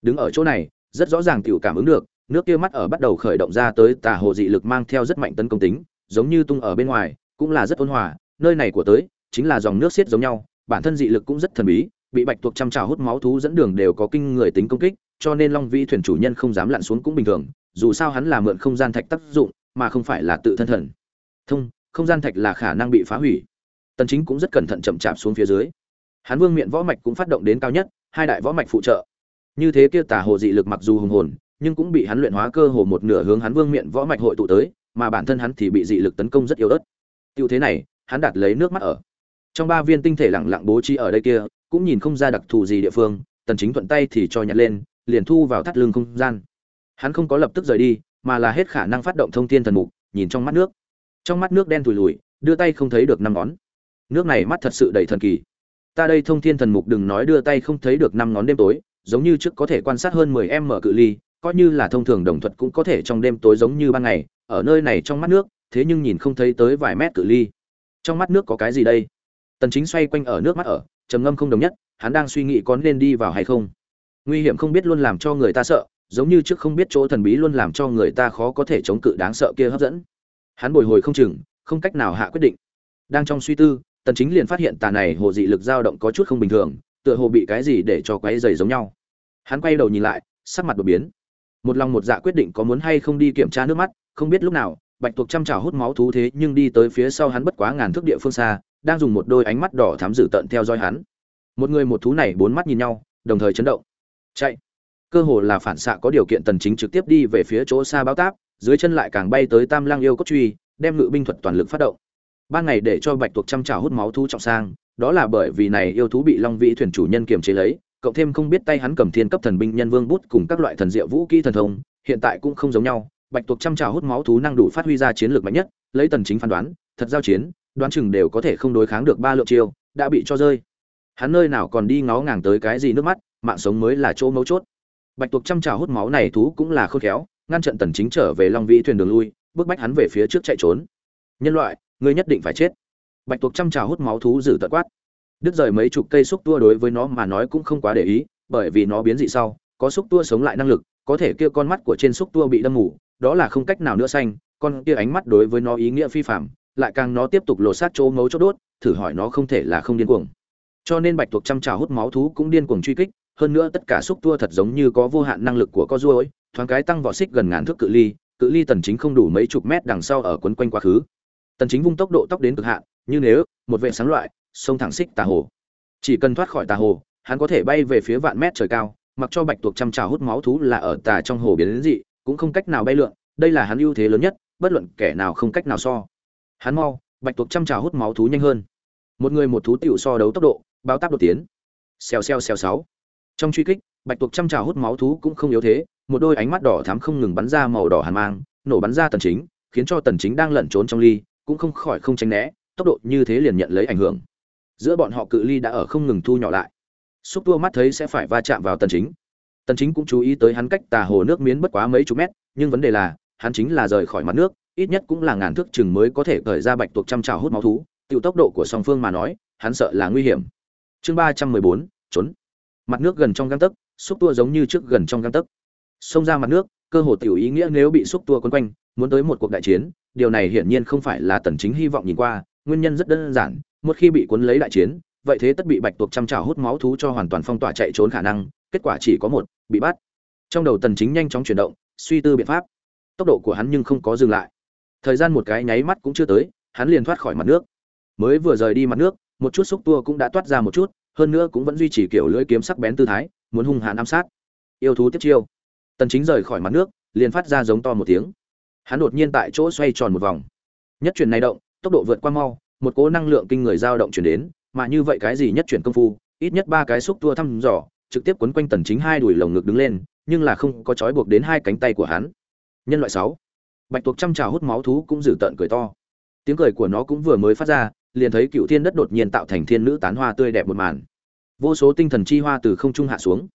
Đứng ở chỗ này, rất rõ ràng tiểu cảm ứng được, nước kia mắt ở bắt đầu khởi động ra tới tà hồ dị lực mang theo rất mạnh tấn công tính, giống như tung ở bên ngoài, cũng là rất ôn hòa. Nơi này của tới, chính là dòng nước xiết giống nhau, bản thân dị lực cũng rất thần bí bị bạch tuộc chăm trào hút máu thú dẫn đường đều có kinh người tính công kích, cho nên long vĩ thuyền chủ nhân không dám lặn xuống cũng bình thường, dù sao hắn là mượn không gian thạch tác dụng, mà không phải là tự thân thần. Thông, không gian thạch là khả năng bị phá hủy. Tần chính cũng rất cẩn thận chậm chạp xuống phía dưới. Hắn vương miện võ mạch cũng phát động đến cao nhất, hai đại võ mạch phụ trợ. Như thế kia tà hồ dị lực mặc dù hùng hồn, nhưng cũng bị hắn luyện hóa cơ hồ một nửa hướng hắn vương miện võ mạch hội tụ tới, mà bản thân hắn thì bị dị lực tấn công rất yếu ớt. Tiêu thế này, hắn đạt lấy nước mắt ở. Trong ba viên tinh thể lặng lặng bố trí ở đây kia cũng nhìn không ra đặc thù gì địa phương, tần chính thuận tay thì cho nhặt lên, liền thu vào thắt lưng không gian. Hắn không có lập tức rời đi, mà là hết khả năng phát động thông thiên thần mục, nhìn trong mắt nước. Trong mắt nước đen thùi lùi, đưa tay không thấy được năm ngón. Nước này mắt thật sự đầy thần kỳ. Ta đây thông thiên thần mục đừng nói đưa tay không thấy được năm ngón đêm tối, giống như trước có thể quan sát hơn 10 m cự ly, coi như là thông thường đồng thuật cũng có thể trong đêm tối giống như ban ngày, ở nơi này trong mắt nước, thế nhưng nhìn không thấy tới vài mét cự ly. Trong mắt nước có cái gì đây? Tần chính xoay quanh ở nước mắt ở trầm ngâm không đồng nhất, hắn đang suy nghĩ có nên đi vào hay không. Nguy hiểm không biết luôn làm cho người ta sợ, giống như trước không biết chỗ thần bí luôn làm cho người ta khó có thể chống cự đáng sợ kia hấp dẫn. Hắn bồi hồi không chừng, không cách nào hạ quyết định. Đang trong suy tư, tần chính liền phát hiện tà này hồ dị lực dao động có chút không bình thường, tựa hồ bị cái gì để cho quấy giày giống nhau. Hắn quay đầu nhìn lại, sắc mặt đột biến. Một lòng một dạ quyết định có muốn hay không đi kiểm tra nước mắt, không biết lúc nào, bạch tuộc chăm chảo hút máu thú thế nhưng đi tới phía sau hắn bất quá ngàn thước địa phương xa đang dùng một đôi ánh mắt đỏ thắm dữ tận theo dõi hắn. Một người một thú này bốn mắt nhìn nhau, đồng thời chấn động. Chạy. Cơ hồ là phản xạ có điều kiện tần chính trực tiếp đi về phía chỗ xa báo táp, dưới chân lại càng bay tới tam lang yêu cốt truy, đem ngự binh thuật toàn lực phát động. Ban ngày để cho bạch tuộc chăm chảo hút máu thú trọng sang, đó là bởi vì này yêu thú bị long vĩ thuyền chủ nhân kiềm chế lấy, cộng thêm không biết tay hắn cầm thiên cấp thần binh nhân vương bút cùng các loại thần diệu vũ kỹ thần thông, hiện tại cũng không giống nhau. Bạch tuộc chăm chảo hút máu thú năng đủ phát huy ra chiến lược mạnh nhất, lấy tần chính phán đoán, thật giao chiến đoán chừng đều có thể không đối kháng được ba lượng chiêu, đã bị cho rơi. Hắn nơi nào còn đi ngó ngàng tới cái gì nước mắt, mạng sống mới là chỗ mấu chốt. Bạch tuộc chăm trào hút máu này thú cũng là khôn khéo, ngăn trận tần chính trở về long vĩ thuyền đường lui, bước bách hắn về phía trước chạy trốn. Nhân loại, ngươi nhất định phải chết. Bạch tuộc chăm trào hút máu thú giữ tận quát. Đứt rời mấy chục cây xúc tua đối với nó mà nói cũng không quá để ý, bởi vì nó biến dị sau, có xúc tua sống lại năng lực, có thể kia con mắt của trên xúc tua bị đâm mù, đó là không cách nào nữa xanh, con kia ánh mắt đối với nó ý nghĩa phi phàm lại càng nó tiếp tục lột sát chỗ ngấu chỗ đốt, thử hỏi nó không thể là không điên cuồng. Cho nên bạch tuộc chăm trào hút máu thú cũng điên cuồng truy kích, hơn nữa tất cả xúc tua thật giống như có vô hạn năng lực của con ruồi, thoáng cái tăng vỏ xích gần ngàn thước cự ly cự ly tần chính không đủ mấy chục mét đằng sau ở quấn quanh quá khứ. Tần chính vung tốc độ tốc đến cực hạn, như nếu, một vệ sáng loại xông thẳng xích tà hồ. Chỉ cần thoát khỏi tà hồ, hắn có thể bay về phía vạn mét trời cao, mặc cho bạch tuộc chăm trào hút máu thú là ở tà trong hồ biến đến dị, cũng không cách nào bay lượn, đây là hắn ưu thế lớn nhất, bất luận kẻ nào không cách nào so hắn mau, bạch tuộc chăm trào hút máu thú nhanh hơn. Một người một thú tiểu so đấu tốc độ báo tác đột tiến. Xèo xèo xèo sáu. Trong truy kích, bạch tuộc chăm trào hút máu thú cũng không yếu thế, một đôi ánh mắt đỏ thắm không ngừng bắn ra màu đỏ hàn mang, nổ bắn ra tần chính, khiến cho tần chính đang lẩn trốn trong ly, cũng không khỏi không tránh né, tốc độ như thế liền nhận lấy ảnh hưởng. Giữa bọn họ cự ly đã ở không ngừng thu nhỏ lại. Xúc tua mắt thấy sẽ phải va chạm vào tần chính. Tần chính cũng chú ý tới hắn cách tà hồ nước miến bất quá mấy chục mét, nhưng vấn đề là, hắn chính là rời khỏi mặt nước ít nhất cũng là ngàn thước chừng mới có thể cởi ra bạch tuộc trăm trào hút máu thú. Tiêu tốc độ của song phương mà nói hắn sợ là nguy hiểm. Chương 314, trốn. Mặt nước gần trong găng tấc xúc tua giống như trước gần trong găng tấc. Xông ra mặt nước cơ hồ tiểu ý nghĩa nếu bị xúc tua quấn quanh muốn tới một cuộc đại chiến điều này hiển nhiên không phải là tần chính hy vọng nhìn qua nguyên nhân rất đơn giản một khi bị cuốn lấy đại chiến vậy thế tất bị bạch tuộc chăm trào hút máu thú cho hoàn toàn phong tỏa chạy trốn khả năng kết quả chỉ có một bị bắt. Trong đầu tần chính nhanh chóng chuyển động suy tư biện pháp. Tốc độ của hắn nhưng không có dừng lại thời gian một cái nháy mắt cũng chưa tới, hắn liền thoát khỏi mặt nước. Mới vừa rời đi mặt nước, một chút xúc tua cũng đã toát ra một chút, hơn nữa cũng vẫn duy trì kiểu lưỡi kiếm sắc bén tư thái, muốn hung hãn ám sát. Yêu thú tiếp chiêu. Tần chính rời khỏi mặt nước, liền phát ra giống to một tiếng. Hắn đột nhiên tại chỗ xoay tròn một vòng. Nhất chuyển này động, tốc độ vượt qua mau, một cỗ năng lượng kinh người dao động chuyển đến, mà như vậy cái gì nhất chuyển công phu, ít nhất ba cái xúc tua thăm dò, trực tiếp quấn quanh tần chính hai đuổi lồng ngực đứng lên, nhưng là không có trói buộc đến hai cánh tay của hắn. Nhân loại 6 bạch tuộc chăm trào hút máu thú cũng dử tợn cười to. Tiếng cười của nó cũng vừa mới phát ra, liền thấy cựu thiên đất đột nhiên tạo thành thiên nữ tán hoa tươi đẹp một màn. Vô số tinh thần chi hoa từ không trung hạ xuống.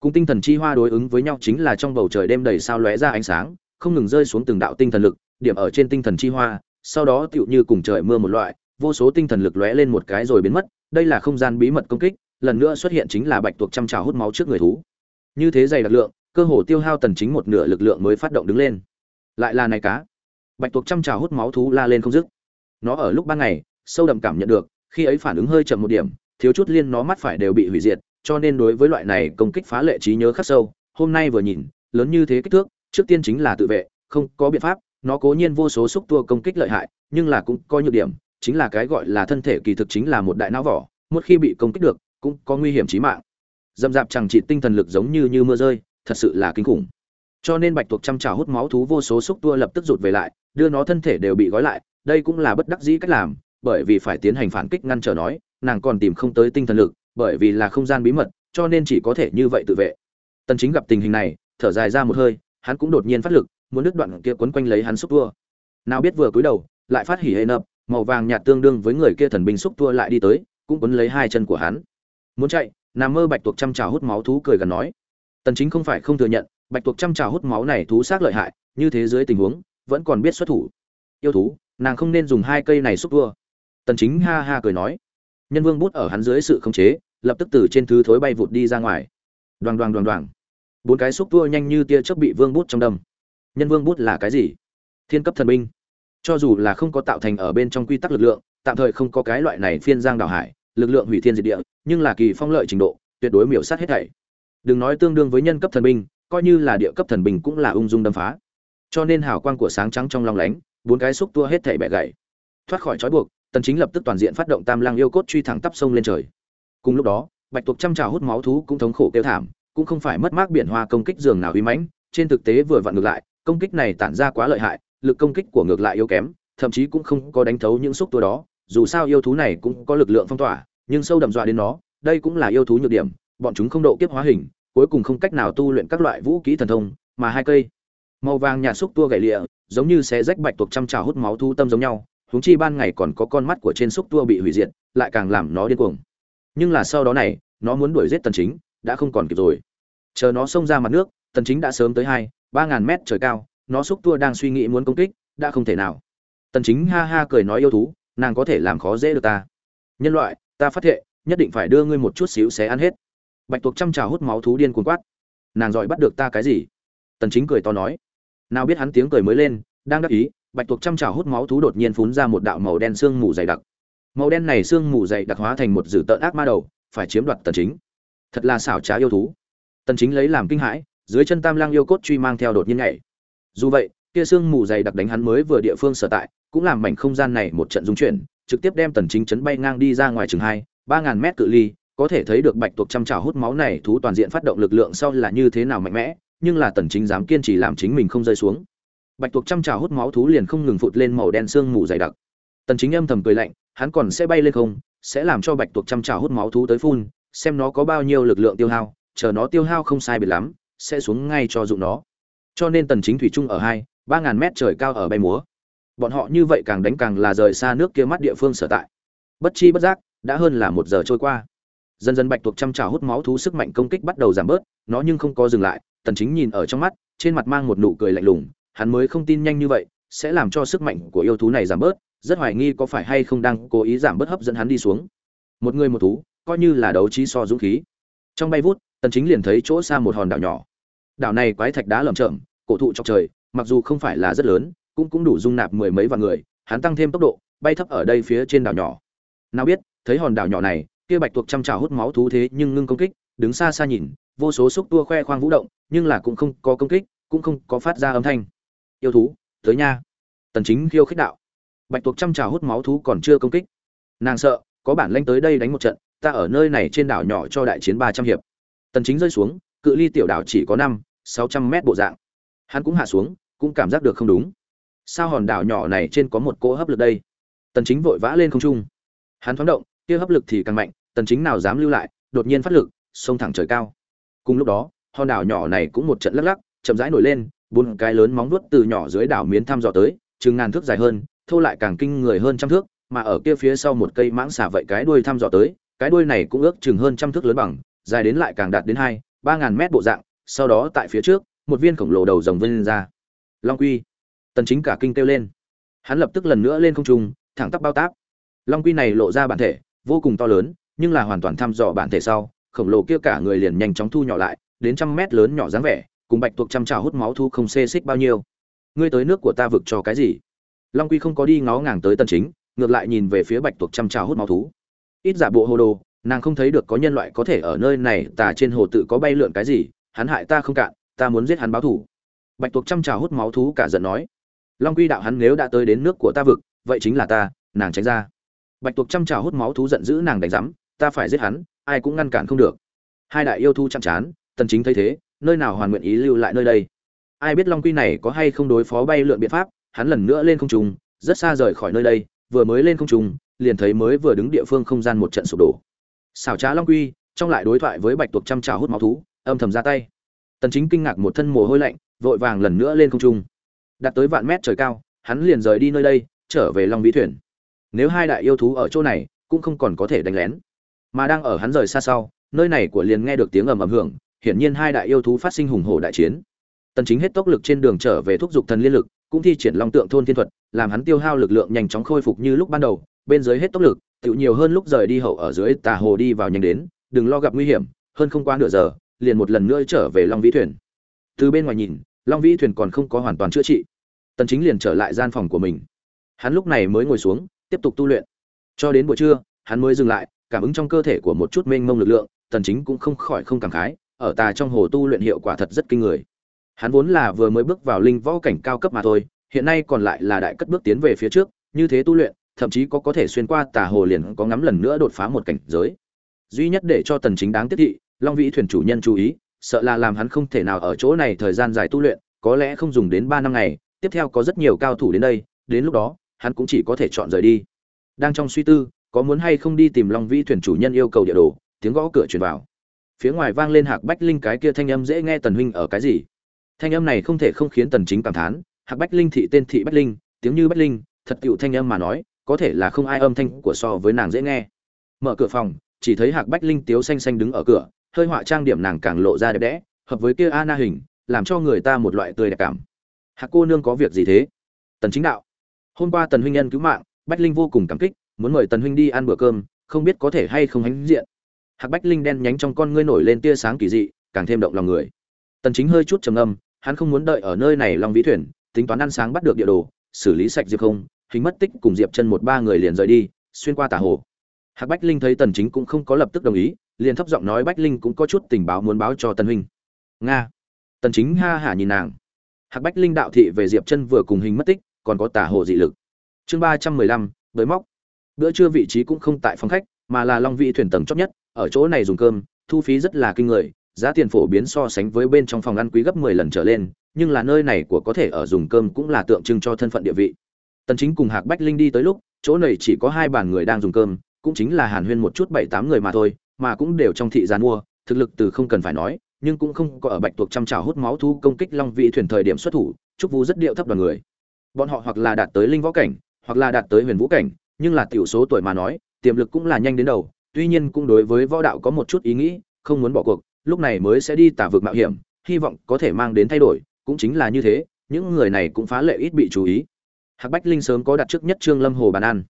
Cùng tinh thần chi hoa đối ứng với nhau chính là trong bầu trời đêm đầy sao lóe ra ánh sáng, không ngừng rơi xuống từng đạo tinh thần lực, điểm ở trên tinh thần chi hoa, sau đó tựu như cùng trời mưa một loại, vô số tinh thần lực lóe lên một cái rồi biến mất, đây là không gian bí mật công kích, lần nữa xuất hiện chính là bạch tuộc chăm trào hút máu trước người thú. Như thế dày đặc lượng, cơ hồ tiêu hao tần chính một nửa lực lượng mới phát động đứng lên lại là này cá. Bạch tuộc chăm trào hút máu thú la lên không dứt. Nó ở lúc ban ngày, sâu đậm cảm nhận được, khi ấy phản ứng hơi chậm một điểm, thiếu chút liên nó mắt phải đều bị hủy diệt, cho nên đối với loại này công kích phá lệ trí nhớ khắc sâu, hôm nay vừa nhìn, lớn như thế kích thước, trước tiên chính là tự vệ, không có biện pháp, nó cố nhiên vô số xúc tua công kích lợi hại, nhưng là cũng có nhược điểm, chính là cái gọi là thân thể kỳ thực chính là một đại não vỏ, một khi bị công kích được, cũng có nguy hiểm chí mạng. Dầm dạp chẳng chỉ tinh thần lực giống như như mưa rơi, thật sự là kinh khủng cho nên bạch tuộc chăm trào hút máu thú vô số xúc tua lập tức rụt về lại, đưa nó thân thể đều bị gói lại, đây cũng là bất đắc dĩ cách làm, bởi vì phải tiến hành phản kích ngăn trở nói, nàng còn tìm không tới tinh thần lực, bởi vì là không gian bí mật, cho nên chỉ có thể như vậy tự vệ. Tần chính gặp tình hình này, thở dài ra một hơi, hắn cũng đột nhiên phát lực, muốn đứt đoạn kia quấn quanh lấy hắn xúc tua. Nào biết vừa cúi đầu, lại phát hỉ hệ nập, màu vàng nhạt tương đương với người kia thần binh xúc tua lại đi tới, cũng quấn lấy hai chân của hắn. Muốn chạy, nằm mơ bạch tuộc chăm trào hút máu thú cười gần nói. Tần chính không phải không thừa nhận bạch tuộc chăm trào hút máu này thú xác lợi hại, như thế dưới tình huống, vẫn còn biết xuất thủ. Yêu thú, nàng không nên dùng hai cây này xúc tua tần chính ha ha cười nói. Nhân vương bút ở hắn dưới sự khống chế, lập tức từ trên thứ thối bay vụt đi ra ngoài. Đoàng đoàng đoàng đoàng. Bốn cái xúc tua nhanh như tia chớp bị vương bút trong đâm. Nhân vương bút là cái gì? Thiên cấp thần binh. Cho dù là không có tạo thành ở bên trong quy tắc lực lượng, tạm thời không có cái loại này phiên giang đảo hải, lực lượng hủy thiên diệt địa, nhưng là kỳ phong lợi trình độ, tuyệt đối miểu sát hết thảy. Đừng nói tương đương với nhân cấp thần binh coi như là địa cấp thần bình cũng là ung dung đâm phá. Cho nên hào quang của sáng trắng trong long lánh, bốn cái xúc tua hết thảy bẻ gãy. Thoát khỏi trói buộc, tần chính lập tức toàn diện phát động tam lang yêu cốt truy thẳng tắp sông lên trời. Cùng lúc đó, bạch tuộc chăm trào hút máu thú cũng thống khổ kêu thảm, cũng không phải mất mát biển hoa công kích giường nào uy mãnh, trên thực tế vừa vặn ngược lại, công kích này tản ra quá lợi hại, lực công kích của ngược lại yếu kém, thậm chí cũng không có đánh thấu những xúc tua đó, dù sao yêu thú này cũng có lực lượng phong tỏa, nhưng sâu đậm dọa đến nó, đây cũng là yêu thú nhược điểm, bọn chúng không độ kiếp hóa hình cuối cùng không cách nào tu luyện các loại vũ kỹ thần thông, mà hai cây. Màu vàng nhạt xúc tua gãy lịa, giống như xé rách bạch tuộc trăm trào hút máu thu tâm giống nhau, huống chi ban ngày còn có con mắt của trên xúc tua bị hủy diệt, lại càng làm nó điên cuồng. Nhưng là sau đó này, nó muốn đuổi giết tần chính, đã không còn kịp rồi. Chờ nó xông ra mặt nước, tần chính đã sớm tới hai, ba ngàn mét trời cao, nó xúc tua đang suy nghĩ muốn công kích, đã không thể nào. Tần chính ha ha cười nói yêu thú, nàng có thể làm khó dễ được ta. Nhân loại, ta phát hiện nhất định phải đưa ngươi một chút xíu xé ăn hết bạch tuộc chăm trào hút máu thú điên cuồng quát. Nàng giỏi bắt được ta cái gì? Tần chính cười to nói. Nào biết hắn tiếng cười mới lên, đang đắc ý, bạch tuộc chăm trào hút máu thú đột nhiên phun ra một đạo màu đen xương mù dày đặc. Màu đen này xương mù dày đặc hóa thành một dữ tợn ác ma đầu, phải chiếm đoạt tần chính. Thật là xảo trá yêu thú. Tần chính lấy làm kinh hãi, dưới chân tam lang yêu cốt truy mang theo đột nhiên nhảy. Dù vậy, kia xương mù dày đặc đánh hắn mới vừa địa phương sở tại, cũng làm mảnh không gian này một trận dung chuyển, trực tiếp đem tần chính chấn bay ngang đi ra ngoài chừng hai, ba ngàn mét cự ly có thể thấy được bạch tuộc chăm trào hút máu này thú toàn diện phát động lực lượng sau là như thế nào mạnh mẽ, nhưng là tần chính dám kiên trì làm chính mình không rơi xuống. Bạch tuộc chăm trào hút máu thú liền không ngừng phụt lên màu đen xương mù dày đặc. Tần chính âm thầm cười lạnh, hắn còn sẽ bay lên không, sẽ làm cho bạch tuộc chăm trào hút máu thú tới phun, xem nó có bao nhiêu lực lượng tiêu hao, chờ nó tiêu hao không sai biệt lắm, sẽ xuống ngay cho dụng nó. Cho nên tần chính thủy trung ở hai, ba ngàn mét trời cao ở bay múa. Bọn họ như vậy càng đánh càng là rời xa nước kia mắt địa phương sở tại. Bất chi bất giác, đã hơn là một giờ trôi qua dần dần bạch tuộc chăm trào hút máu thú sức mạnh công kích bắt đầu giảm bớt, nó nhưng không có dừng lại, tần chính nhìn ở trong mắt, trên mặt mang một nụ cười lạnh lùng, hắn mới không tin nhanh như vậy, sẽ làm cho sức mạnh của yêu thú này giảm bớt, rất hoài nghi có phải hay không đang cố ý giảm bớt hấp dẫn hắn đi xuống. Một người một thú, coi như là đấu trí so dũng khí. Trong bay vút, tần chính liền thấy chỗ xa một hòn đảo nhỏ. Đảo này quái thạch đá lởm chởm, cổ thụ chọc trời, mặc dù không phải là rất lớn, cũng cũng đủ dung nạp mười mấy vạn người, hắn tăng thêm tốc độ, bay thấp ở đây phía trên đảo nhỏ. Nào biết, thấy hòn đảo nhỏ này kia bạch tuộc chăm trào hút máu thú thế nhưng ngưng công kích, đứng xa xa nhìn, vô số xúc tua khoe khoang vũ động, nhưng là cũng không có công kích, cũng không có phát ra âm thanh. Yêu thú, tới nha. Tần chính khiêu khích đạo. Bạch tuộc chăm trào hút máu thú còn chưa công kích. Nàng sợ, có bản lanh tới đây đánh một trận, ta ở nơi này trên đảo nhỏ cho đại chiến 300 hiệp. Tần chính rơi xuống, cự ly tiểu đảo chỉ có năm 600 mét bộ dạng. Hắn cũng hạ xuống, cũng cảm giác được không đúng. Sao hòn đảo nhỏ này trên có một cỗ hấp lực đây? Tần chính vội vã lên không trung. Hắn thoáng động, kia hấp lực thì càng mạnh tần chính nào dám lưu lại, đột nhiên phát lực, xông thẳng trời cao. Cùng lúc đó, hòn đảo nhỏ này cũng một trận lắc lắc, chậm rãi nổi lên, bốn cái lớn móng vuốt từ nhỏ dưới đảo miến thăm dò tới, chừng ngàn thước dài hơn thô lại càng kinh người hơn trăm thước, mà ở kia phía sau một cây mãng xà vậy cái đuôi thăm dò tới, cái đuôi này cũng ước chừng hơn trăm thước lớn bằng, dài đến lại càng đạt đến hai, ba ngàn mét bộ dạng, sau đó tại phía trước, một viên khổng lồ đầu rồng vươn lên ra. Long quy. Tần chính cả kinh kêu lên. Hắn lập tức lần nữa lên không trung, thẳng tắp bao táp. Long quy này lộ ra bản thể, vô cùng to lớn nhưng là hoàn toàn thăm dò bản thể sau, khổng lồ kia cả người liền nhanh chóng thu nhỏ lại, đến trăm mét lớn nhỏ dáng vẻ, cùng bạch tuộc chăm trào hút máu thu không xê xích bao nhiêu. Ngươi tới nước của ta vực cho cái gì? Long quy không có đi ngó ngàng tới tần chính, ngược lại nhìn về phía bạch tuộc chăm trào hút máu thú. Ít giả bộ hồ đồ, nàng không thấy được có nhân loại có thể ở nơi này, tà trên hồ tự có bay lượn cái gì, hắn hại ta không cạn, ta muốn giết hắn báo thù. Bạch tuộc chăm trào hút máu thú cả giận nói. Long quy đạo hắn nếu đã tới đến nước của ta vực, vậy chính là ta, nàng tránh ra. Bạch tuộc chăm trào hút máu thú giận dữ nàng đánh rắm ta phải giết hắn, ai cũng ngăn cản không được. Hai đại yêu thú chạm chán, tần chính thấy thế, nơi nào hoàn nguyện ý lưu lại nơi đây? Ai biết long quy này có hay không đối phó bay lượn biện pháp, hắn lần nữa lên không trung, rất xa rời khỏi nơi đây, vừa mới lên không trung, liền thấy mới vừa đứng địa phương không gian một trận sụp đổ. Xảo trá long quy, trong lại đối thoại với bạch tuộc chăm trào hút máu thú, âm thầm ra tay. Tần chính kinh ngạc một thân mồ hôi lạnh, vội vàng lần nữa lên không trung. Đạt tới vạn mét trời cao, hắn liền rời đi nơi đây, trở về long vĩ thuyền. Nếu hai đại yêu thú ở chỗ này, cũng không còn có thể đánh lén mà đang ở hắn rời xa sau, nơi này của liền nghe được tiếng ầm ầm hưởng, hiển nhiên hai đại yêu thú phát sinh hùng hổ đại chiến. Tần chính hết tốc lực trên đường trở về thúc dục thần liên lực, cũng thi triển long tượng thôn thiên thuật, làm hắn tiêu hao lực lượng nhanh chóng khôi phục như lúc ban đầu, bên dưới hết tốc lực tiểu nhiều hơn lúc rời đi hậu ở dưới tà hồ đi vào nhanh đến, đừng lo gặp nguy hiểm, hơn không qua nửa giờ, liền một lần nữa trở về long vĩ thuyền. Từ bên ngoài nhìn, long vĩ thuyền còn không có hoàn toàn chữa trị. Tần chính liền trở lại gian phòng của mình. Hắn lúc này mới ngồi xuống, tiếp tục tu luyện. Cho đến buổi trưa, hắn mới dừng lại cảm ứng trong cơ thể của một chút mênh mông lực lượng, tần chính cũng không khỏi không cảm khái, ở tà trong hồ tu luyện hiệu quả thật rất kinh người. Hắn vốn là vừa mới bước vào linh võ cảnh cao cấp mà thôi, hiện nay còn lại là đại cất bước tiến về phía trước, như thế tu luyện, thậm chí có có thể xuyên qua tà hồ liền có ngắm lần nữa đột phá một cảnh giới. Duy nhất để cho tần chính đáng tiếc thị, long vĩ thuyền chủ nhân chú ý, sợ là làm hắn không thể nào ở chỗ này thời gian dài tu luyện, có lẽ không dùng đến ba năm ngày, tiếp theo có rất nhiều cao thủ đến đây, đến lúc đó, hắn cũng chỉ có thể chọn rời đi. Đang trong suy tư có muốn hay không đi tìm long vĩ thuyền chủ nhân yêu cầu địa đồ, tiếng gõ cửa truyền vào. Phía ngoài vang lên hạc bách linh cái kia thanh âm dễ nghe tần huynh ở cái gì? Thanh âm này không thể không khiến tần chính cảm thán, hạc bách linh thị tên thị bách linh, tiếng như bách linh, thật cựu thanh âm mà nói, có thể là không ai âm thanh của so với nàng dễ nghe. Mở cửa phòng, chỉ thấy hạc bách linh tiếu xanh xanh đứng ở cửa, hơi họa trang điểm nàng càng lộ ra đẹp đẽ, hợp với kia ana hình, làm cho người ta một loại tươi đẹp cảm. Hạc cô nương có việc gì thế? Tần chính đạo. Hôm qua tần huynh nhân cứu mạng, bách linh vô cùng cảm kích muốn mời tần huynh đi ăn bữa cơm, không biết có thể hay không hãnh diện. Hạc bách linh đen nhánh trong con ngươi nổi lên tia sáng kỳ dị, càng thêm động lòng người. Tần chính hơi chút trầm âm hắn không muốn đợi ở nơi này long vĩ thuyền, tính toán ăn sáng bắt được địa đồ, xử lý sạch diệp không, hình mất tích cùng diệp chân một ba người liền rời đi, xuyên qua tà hồ. Hạc bách linh thấy tần chính cũng không có lập tức đồng ý, liền thấp giọng nói bách linh cũng có chút tình báo muốn báo cho tần huynh. Nga. Tần chính ha hả nhìn nàng. Hạc bách linh đạo thị về diệp chân vừa cùng hình mất tích, còn có tà hồ dị lực. Chương ba trăm mười lăm với móc bữa trưa vị trí cũng không tại phòng khách, mà là long vị thuyền tầng chót nhất, ở chỗ này dùng cơm, thu phí rất là kinh người, giá tiền phổ biến so sánh với bên trong phòng ăn quý gấp 10 lần trở lên, nhưng là nơi này của có thể ở dùng cơm cũng là tượng trưng cho thân phận địa vị. Tần chính cùng hạc bách linh đi tới lúc, chỗ này chỉ có hai bàn người đang dùng cơm, cũng chính là hàn huyên một chút bảy tám người mà thôi, mà cũng đều trong thị gia mua, thực lực từ không cần phải nói, nhưng cũng không có ở bạch tuộc trăm trào hút máu thu công kích long vị thuyền thời điểm xuất thủ trúc vu rất điệu thấp đoàn người. Bọn họ hoặc là đạt tới linh võ cảnh, hoặc là đạt tới huyền vũ cảnh nhưng là tiểu số tuổi mà nói, tiềm lực cũng là nhanh đến đầu, tuy nhiên cũng đối với võ đạo có một chút ý nghĩ, không muốn bỏ cuộc, lúc này mới sẽ đi tả vực mạo hiểm, hy vọng có thể mang đến thay đổi, cũng chính là như thế, những người này cũng phá lệ ít bị chú ý. Hạc bách linh sớm có đặt trước nhất trương lâm hồ bàn ăn.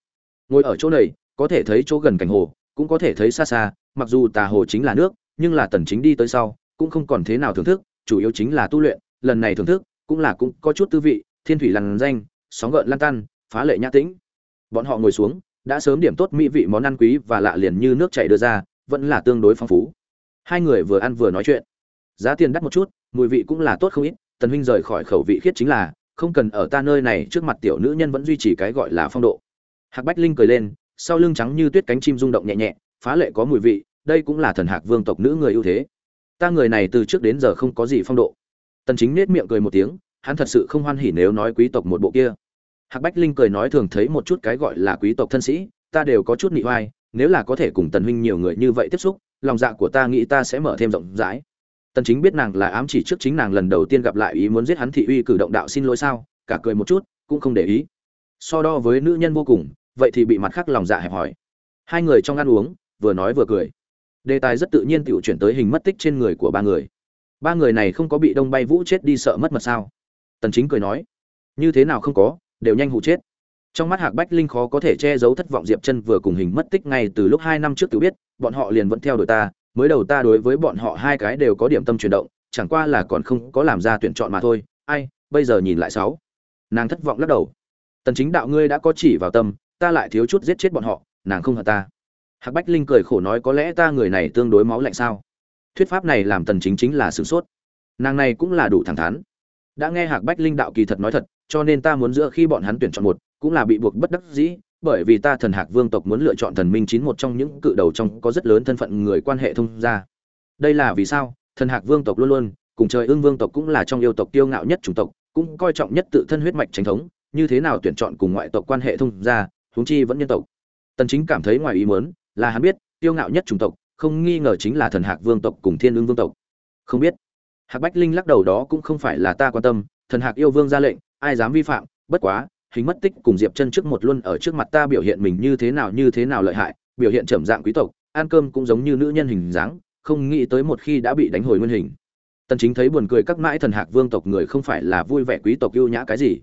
Ngồi ở chỗ này, có thể thấy chỗ gần cảnh hồ, cũng có thể thấy xa xa, mặc dù tà hồ chính là nước, nhưng là tần chính đi tới sau, cũng không còn thế nào thưởng thức, chủ yếu chính là tu luyện, lần này thưởng thức, cũng là cũng có chút tư vị, thiên thủy lằn danh, sóng gợn lan tan phá lệ nhã tĩnh bọn họ ngồi xuống, đã sớm điểm tốt mỹ vị món ăn quý và lạ liền như nước chảy đưa ra, vẫn là tương đối phong phú. Hai người vừa ăn vừa nói chuyện. Giá tiền đắt một chút, mùi vị cũng là tốt không ít, tần huynh rời khỏi khẩu vị khiết chính là, không cần ở ta nơi này trước mặt tiểu nữ nhân vẫn duy trì cái gọi là phong độ. Hạc bách linh cười lên, sau lưng trắng như tuyết cánh chim rung động nhẹ nhẹ, phá lệ có mùi vị, đây cũng là thần hạc vương tộc nữ người ưu thế. Ta người này từ trước đến giờ không có gì phong độ. Tần chính nết miệng cười một tiếng, hắn thật sự không hoan hỉ nếu nói quý tộc một bộ kia hạc bách linh cười nói thường thấy một chút cái gọi là quý tộc thân sĩ, ta đều có chút nị oai, nếu là có thể cùng tần huynh nhiều người như vậy tiếp xúc, lòng dạ của ta nghĩ ta sẽ mở thêm rộng rãi. Tần chính biết nàng là ám chỉ trước chính nàng lần đầu tiên gặp lại ý muốn giết hắn thị uy cử động đạo xin lỗi sao, cả cười một chút, cũng không để ý. So đo với nữ nhân vô cùng, vậy thì bị mặt khác lòng dạ hẹp hỏi hai người trong ăn uống, vừa nói vừa cười. Đề tài rất tự nhiên tiểu chuyển tới hình mất tích trên người của ba người. Ba người này không có bị đông bay vũ chết đi sợ mất mật sao? Tần chính cười nói. Như thế nào không có đều nhanh hụ chết. Trong mắt hạc bách linh khó có thể che giấu thất vọng diệp chân vừa cùng hình mất tích ngay từ lúc hai năm trước tự biết, bọn họ liền vẫn theo đuổi ta, mới đầu ta đối với bọn họ hai cái đều có điểm tâm chuyển động, chẳng qua là còn không có làm ra tuyển chọn mà thôi. Ai, bây giờ nhìn lại sáu. Nàng thất vọng lắc đầu. Tần chính đạo ngươi đã có chỉ vào tâm, ta lại thiếu chút giết chết bọn họ, nàng không hận ta. Hạc bách linh cười khổ nói có lẽ ta người này tương đối máu lạnh sao? Thuyết pháp này làm tần chính chính là sửng sốt. Nàng này cũng là đủ thẳng thắn đã nghe hạc bách linh đạo kỳ thật nói thật, cho nên ta muốn giữa khi bọn hắn tuyển chọn một, cũng là bị buộc bất đắc dĩ, bởi vì ta thần hạc vương tộc muốn lựa chọn thần minh chín một trong những cự đầu trong có rất lớn thân phận người quan hệ thông gia. Đây là vì sao? Thần hạc vương tộc luôn luôn, cùng trời ương vương tộc cũng là trong yêu tộc tiêu ngạo nhất chủng tộc, cũng coi trọng nhất tự thân huyết mạch chính thống, như thế nào tuyển chọn cùng ngoại tộc quan hệ thông gia, huống chi vẫn nhân tộc. Tần chính cảm thấy ngoài ý muốn, là hắn biết tiêu ngạo nhất chủng tộc, không nghi ngờ chính là thần hạc vương tộc cùng thiên ương vương tộc. Không biết hạc bách linh lắc đầu đó cũng không phải là ta quan tâm, thần hạc yêu vương ra lệnh, ai dám vi phạm, bất quá, hình mất tích cùng diệp chân trước một luôn ở trước mặt ta biểu hiện mình như thế nào như thế nào lợi hại, biểu hiện trầm dạng quý tộc, ăn cơm cũng giống như nữ nhân hình dáng, không nghĩ tới một khi đã bị đánh hồi nguyên hình. Tần chính thấy buồn cười các mãi thần hạc vương tộc người không phải là vui vẻ quý tộc yêu nhã cái gì,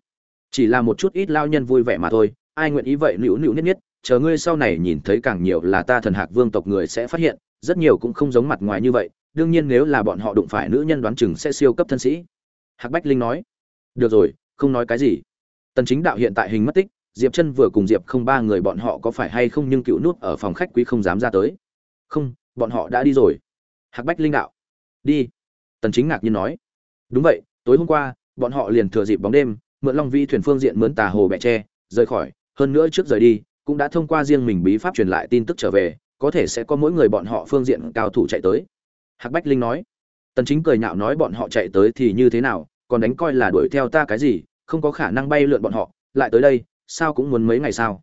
chỉ là một chút ít lao nhân vui vẻ mà thôi, ai nguyện ý vậy nữu nữu nhất nhất, chờ ngươi sau này nhìn thấy càng nhiều là ta thần hạc vương tộc người sẽ phát hiện, rất nhiều cũng không giống mặt ngoài như vậy đương nhiên nếu là bọn họ đụng phải nữ nhân đoán chừng sẽ siêu cấp thân sĩ. Hạc bách linh nói, được rồi, không nói cái gì. Tần chính đạo hiện tại hình mất tích, diệp chân vừa cùng diệp không ba người bọn họ có phải hay không nhưng cựu nút ở phòng khách quý không dám ra tới. Không, bọn họ đã đi rồi. Hạc bách linh đạo, đi. Tần chính ngạc nhiên nói, đúng vậy, tối hôm qua, bọn họ liền thừa dịp bóng đêm, mượn long vi thuyền phương diện mướn tà hồ bẹ tre, rời khỏi. Hơn nữa trước rời đi, cũng đã thông qua riêng mình bí pháp truyền lại tin tức trở về, có thể sẽ có mỗi người bọn họ phương diện cao thủ chạy tới hạc bách linh nói. Tần chính cười nhạo nói bọn họ chạy tới thì như thế nào, còn đánh coi là đuổi theo ta cái gì, không có khả năng bay lượn bọn họ, lại tới đây, sao cũng muốn mấy ngày sao?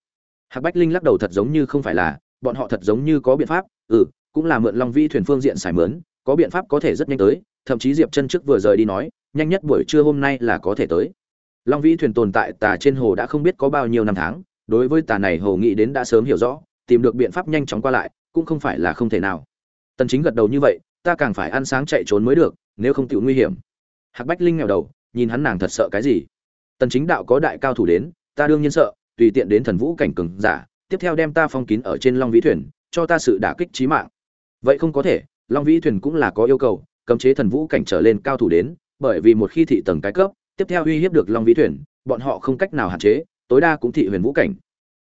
Hạc bách linh lắc đầu thật giống như không phải là, bọn họ thật giống như có biện pháp ừ cũng là mượn long vi thuyền phương diện xài mướn, có biện pháp có thể rất nhanh tới, thậm chí diệp chân trước vừa rời đi nói, nhanh nhất buổi trưa hôm nay là có thể tới. Long vĩ thuyền tồn tại tà trên hồ đã không biết có bao nhiêu năm tháng, đối với tà này hồ nghĩ đến đã sớm hiểu rõ, tìm được biện pháp nhanh chóng qua lại, cũng không phải là không thể nào. Tần chính gật đầu như vậy ta càng phải ăn sáng chạy trốn mới được, nếu không tiểu nguy hiểm. Hạc bách linh nghèo đầu, nhìn hắn nàng thật sợ cái gì? Tần chính đạo có đại cao thủ đến, ta đương nhiên sợ, tùy tiện đến thần vũ cảnh cường giả, tiếp theo đem ta phong kín ở trên long vĩ thuyền, cho ta sự đả kích chí mạng. Vậy không có thể, long vĩ thuyền cũng là có yêu cầu, cấm chế thần vũ cảnh trở lên cao thủ đến, bởi vì một khi thị tầng cái cấp, tiếp theo uy hiếp được long vĩ thuyền, bọn họ không cách nào hạn chế, tối đa cũng thị huyền vũ cảnh.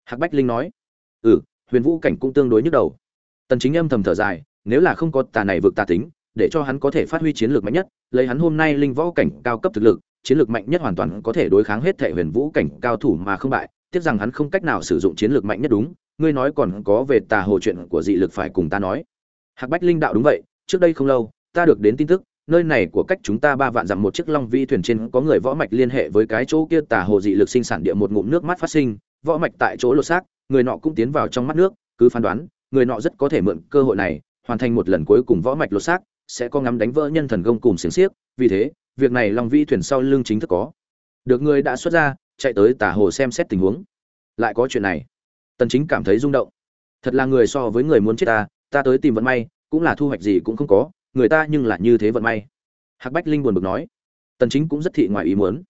Hạc bách linh nói ừ huyền vũ cảnh cũng tương đối nhức đầu. Tần chính âm thầm thở dài nếu là không có tà này vượt tà tính, để cho hắn có thể phát huy chiến lược mạnh nhất, lấy hắn hôm nay linh võ cảnh cao cấp thực lực, chiến lược mạnh nhất hoàn toàn có thể đối kháng hết thể huyền vũ cảnh cao thủ mà không bại, tiếc rằng hắn không cách nào sử dụng chiến lược mạnh nhất đúng, ngươi nói còn có về tà hồ chuyện của dị lực phải cùng ta nói. Hạc bách linh đạo đúng vậy, trước đây không lâu, ta được đến tin tức, nơi này của cách chúng ta ba vạn dặm một chiếc long vi thuyền trên có người võ mạch liên hệ với cái chỗ kia tà hồ dị lực sinh sản địa một ngụm nước mắt phát sinh, võ mạch tại chỗ lột xác, người nọ cũng tiến vào trong mắt nước, cứ phán đoán, người nọ rất có thể mượn cơ hội này hoàn thành một lần cuối cùng võ mạch lột xác, sẽ có ngắm đánh vỡ nhân thần công cùng xiềng xiếc, vì thế, việc này long vi thuyền sau lưng chính thức có. Được người đã xuất ra, chạy tới tả hồ xem xét tình huống. Lại có chuyện này. Tần chính cảm thấy rung động. Thật là người so với người muốn chết ta ta tới tìm vận may, cũng là thu hoạch gì cũng không có, người ta nhưng là như thế vận may. Hạc bách linh buồn bực nói. Tần chính cũng rất thị ngoài ý muốn.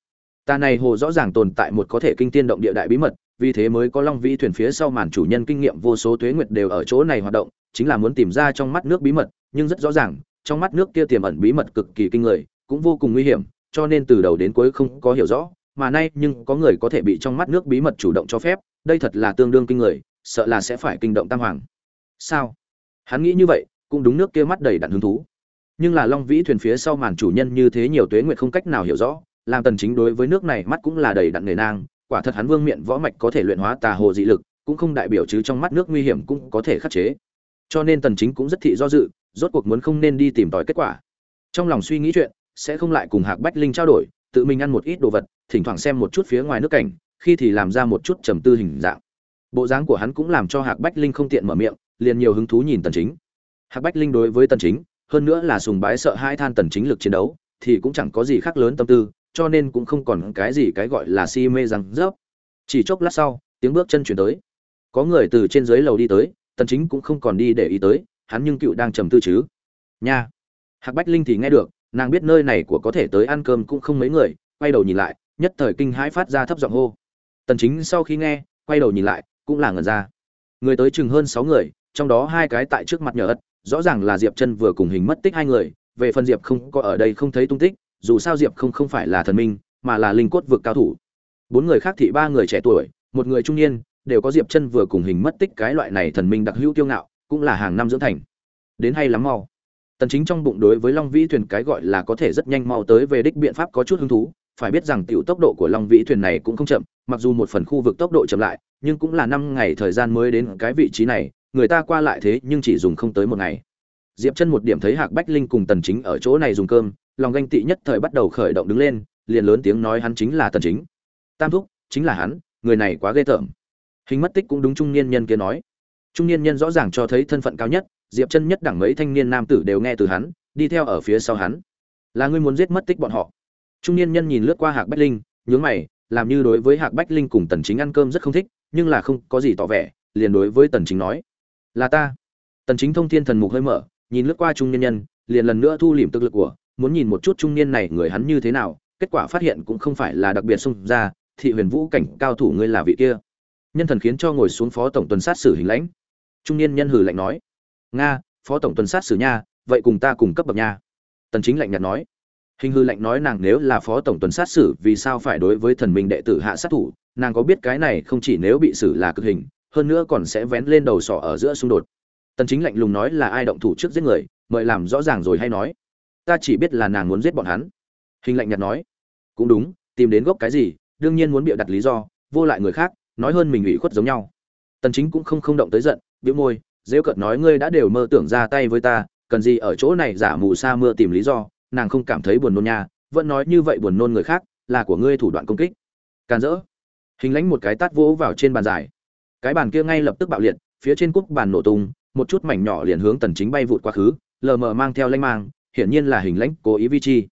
Ta này hồ rõ ràng tồn tại một có thể kinh tiên động địa đại bí mật vì thế mới có long vĩ thuyền phía sau màn chủ nhân kinh nghiệm vô số tuế nguyệt đều ở chỗ này hoạt động, chính là muốn tìm ra trong mắt nước bí mật, nhưng rất rõ ràng, trong mắt nước kia tiềm ẩn bí mật cực kỳ kinh người, cũng vô cùng nguy hiểm, cho nên từ đầu đến cuối không có hiểu rõ, mà nay nhưng có người có thể bị trong mắt nước bí mật chủ động cho phép, đây thật là tương đương kinh người, sợ là sẽ phải kinh động tam hoàng. Sao? Hắn nghĩ như vậy, cũng đúng nước kia mắt đầy đặn hứng thú. Nhưng là long vĩ thuyền phía sau màn chủ nhân như thế nhiều tuế nguyệt không cách nào hiểu rõ, làm tần chính đối với nước này mắt cũng là đầy đặn nề nang quả thật hắn vương miện võ mạch có thể luyện hóa tà hồ dị lực, cũng không đại biểu chứ trong mắt nước nguy hiểm cũng có thể khắc chế. Cho nên tần chính cũng rất thị do dự, rốt cuộc muốn không nên đi tìm tòi kết quả. Trong lòng suy nghĩ chuyện, sẽ không lại cùng hạc bách linh trao đổi, tự mình ăn một ít đồ vật, thỉnh thoảng xem một chút phía ngoài nước cảnh, khi thì làm ra một chút trầm tư hình dạng. Bộ dáng của hắn cũng làm cho hạc bách linh không tiện mở miệng, liền nhiều hứng thú nhìn tần chính. Hạc bách linh đối với tần chính, hơn nữa là sùng bái sợ hai than tần chính lực chiến đấu, thì cũng chẳng có gì khác lớn tâm tư cho nên cũng không còn cái gì cái gọi là si mê rằng rớp. Chỉ chốc lát sau, tiếng bước chân chuyển tới. Có người từ trên dưới lầu đi tới, tần chính cũng không còn đi để ý tới, hắn nhưng cựu đang trầm tư chứ. Nha. Hạc bách linh thì nghe được, nàng biết nơi này của có thể tới ăn cơm cũng không mấy người, quay đầu nhìn lại, nhất thời kinh hãi phát ra thấp giọng hô. Tần chính sau khi nghe, quay đầu nhìn lại, cũng là ngẩn ra. Người tới chừng hơn 6 người, trong đó hai cái tại trước mặt nhờ ất, rõ ràng là diệp chân vừa cùng hình mất tích hai người, về phần diệp không có ở đây không thấy tung tích dù sao diệp không không phải là thần minh, mà là linh cốt vực cao thủ. Bốn người khác thị ba người trẻ tuổi, một người trung niên, đều có diệp chân vừa cùng hình mất tích cái loại này thần minh đặc hữu tiêu ngạo, cũng là hàng năm dưỡng thành. Đến hay lắm mau. Tần chính trong bụng đối với long vĩ thuyền cái gọi là có thể rất nhanh mau tới về đích biện pháp có chút hứng thú, phải biết rằng tiểu tốc độ của long vĩ thuyền này cũng không chậm, mặc dù một phần khu vực tốc độ chậm lại, nhưng cũng là năm ngày thời gian mới đến cái vị trí này, người ta qua lại thế nhưng chỉ dùng không tới một ngày. Diệp chân một điểm thấy hạc bách linh cùng tần chính ở chỗ này dùng cơm lòng ganh tị nhất thời bắt đầu khởi động đứng lên, liền lớn tiếng nói hắn chính là tần chính. Tam thúc, chính là hắn, người này quá ghê tởm. Hình mất tích cũng đúng trung niên nhân kia nói. Trung niên nhân rõ ràng cho thấy thân phận cao nhất, diệp chân nhất đẳng mấy thanh niên nam tử đều nghe từ hắn, đi theo ở phía sau hắn. Là ngươi muốn giết mất tích bọn họ. Trung niên nhân nhìn lướt qua hạc bách linh, nhướng mày, làm như đối với hạc bách linh cùng tần chính ăn cơm rất không thích, nhưng là không có gì tỏ vẻ, liền đối với tần chính nói. Là ta. Tần chính thông thiên thần mục hơi mở, nhìn lướt qua trung niên nhân, liền lần nữa thu liễm tức lực của muốn nhìn một chút trung niên này người hắn như thế nào, kết quả phát hiện cũng không phải là đặc biệt xung ra, thị huyền vũ cảnh cao thủ ngươi là vị kia. Nhân thần khiến cho ngồi xuống phó tổng tuần sát xử hình lãnh. Trung niên nhân hừ lạnh nói, nga, phó tổng tuần sát xử nha, vậy cùng ta cùng cấp bậc nha. Tần chính lạnh nhạt nói, hình hư lạnh nói nàng nếu là phó tổng tuần sát xử, vì sao phải đối với thần minh đệ tử hạ sát thủ? Nàng có biết cái này không chỉ nếu bị xử là cực hình, hơn nữa còn sẽ vén lên đầu sọ ở giữa xung đột. Tần chính lạnh lùng nói là ai động thủ trước giết người, mời làm rõ ràng rồi hay nói ta chỉ biết là nàng muốn giết bọn hắn. Hình lạnh nhạt nói. Cũng đúng, tìm đến gốc cái gì, đương nhiên muốn bịa đặt lý do, vô lại người khác, nói hơn mình ủy khuất giống nhau. Tần chính cũng không không động tới giận, bĩu môi dễ cợt nói ngươi đã đều mơ tưởng ra tay với ta, cần gì ở chỗ này giả mù sa mưa tìm lý do, nàng không cảm thấy buồn nôn nha, vẫn nói như vậy buồn nôn người khác, là của ngươi thủ đoạn công kích. Can dỡ hình lãnh một cái tát vỗ vào trên bàn dài cái bàn kia ngay lập tức bạo liệt, phía trên cúc bàn nổ tung, một chút mảnh nhỏ liền hướng tần chính bay vụt quá khứ, lờ mờ mang theo lanh mang hiển nhiên là hình lãnh cố ý vi chi.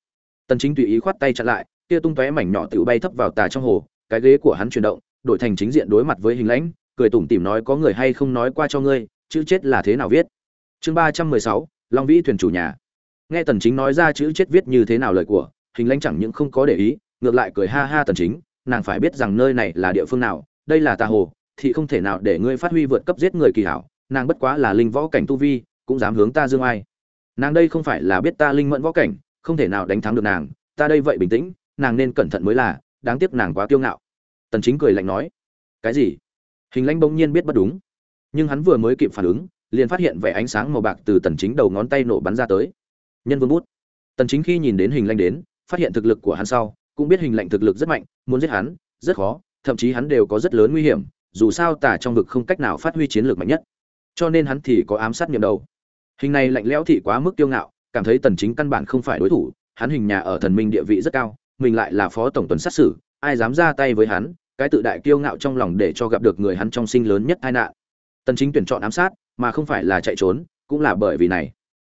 Tần chính tùy ý khoát tay chặn lại, kia tung tóe mảnh nhỏ tự bay thấp vào tà trong hồ, cái ghế của hắn chuyển động, đổi thành chính diện đối mặt với hình lãnh, cười tủm tỉm nói có người hay không nói qua cho ngươi, chữ chết là thế nào viết. Chương ba trăm mười sáu, long vĩ thuyền chủ nhà. Nghe tần chính nói ra chữ chết viết như thế nào lời của, hình lãnh chẳng những không có để ý, ngược lại cười ha ha tần chính, nàng phải biết rằng nơi này là địa phương nào, đây là tà hồ, thì không thể nào để ngươi phát huy vượt cấp giết người kỳ hảo, nàng bất quá là linh võ cảnh tu vi, cũng dám hướng ta dương ai nàng đây không phải là biết ta linh mẫn võ cảnh, không thể nào đánh thắng được nàng, ta đây vậy bình tĩnh, nàng nên cẩn thận mới là, đáng tiếc nàng quá kiêu ngạo. Tần chính cười lạnh nói. Cái gì? Hình lãnh bỗng nhiên biết bất đúng. Nhưng hắn vừa mới kịp phản ứng, liền phát hiện vẻ ánh sáng màu bạc từ tần chính đầu ngón tay nổ bắn ra tới. Nhân vương bút. Tần chính khi nhìn đến hình lãnh đến, phát hiện thực lực của hắn sau, cũng biết hình lãnh thực lực rất mạnh, muốn giết hắn, rất khó, thậm chí hắn đều có rất lớn nguy hiểm, dù sao tả trong vực không cách nào phát huy chiến lược mạnh nhất. Cho nên hắn thì có ám sát niệm đầu hình này lạnh lẽo thị quá mức kiêu ngạo, cảm thấy tần chính căn bản không phải đối thủ, hắn hình nhà ở thần minh địa vị rất cao, mình lại là phó tổng tuần sát xử, ai dám ra tay với hắn, cái tự đại kiêu ngạo trong lòng để cho gặp được người hắn trong sinh lớn nhất tai nạn. Tần chính tuyển chọn ám sát, mà không phải là chạy trốn, cũng là bởi vì này.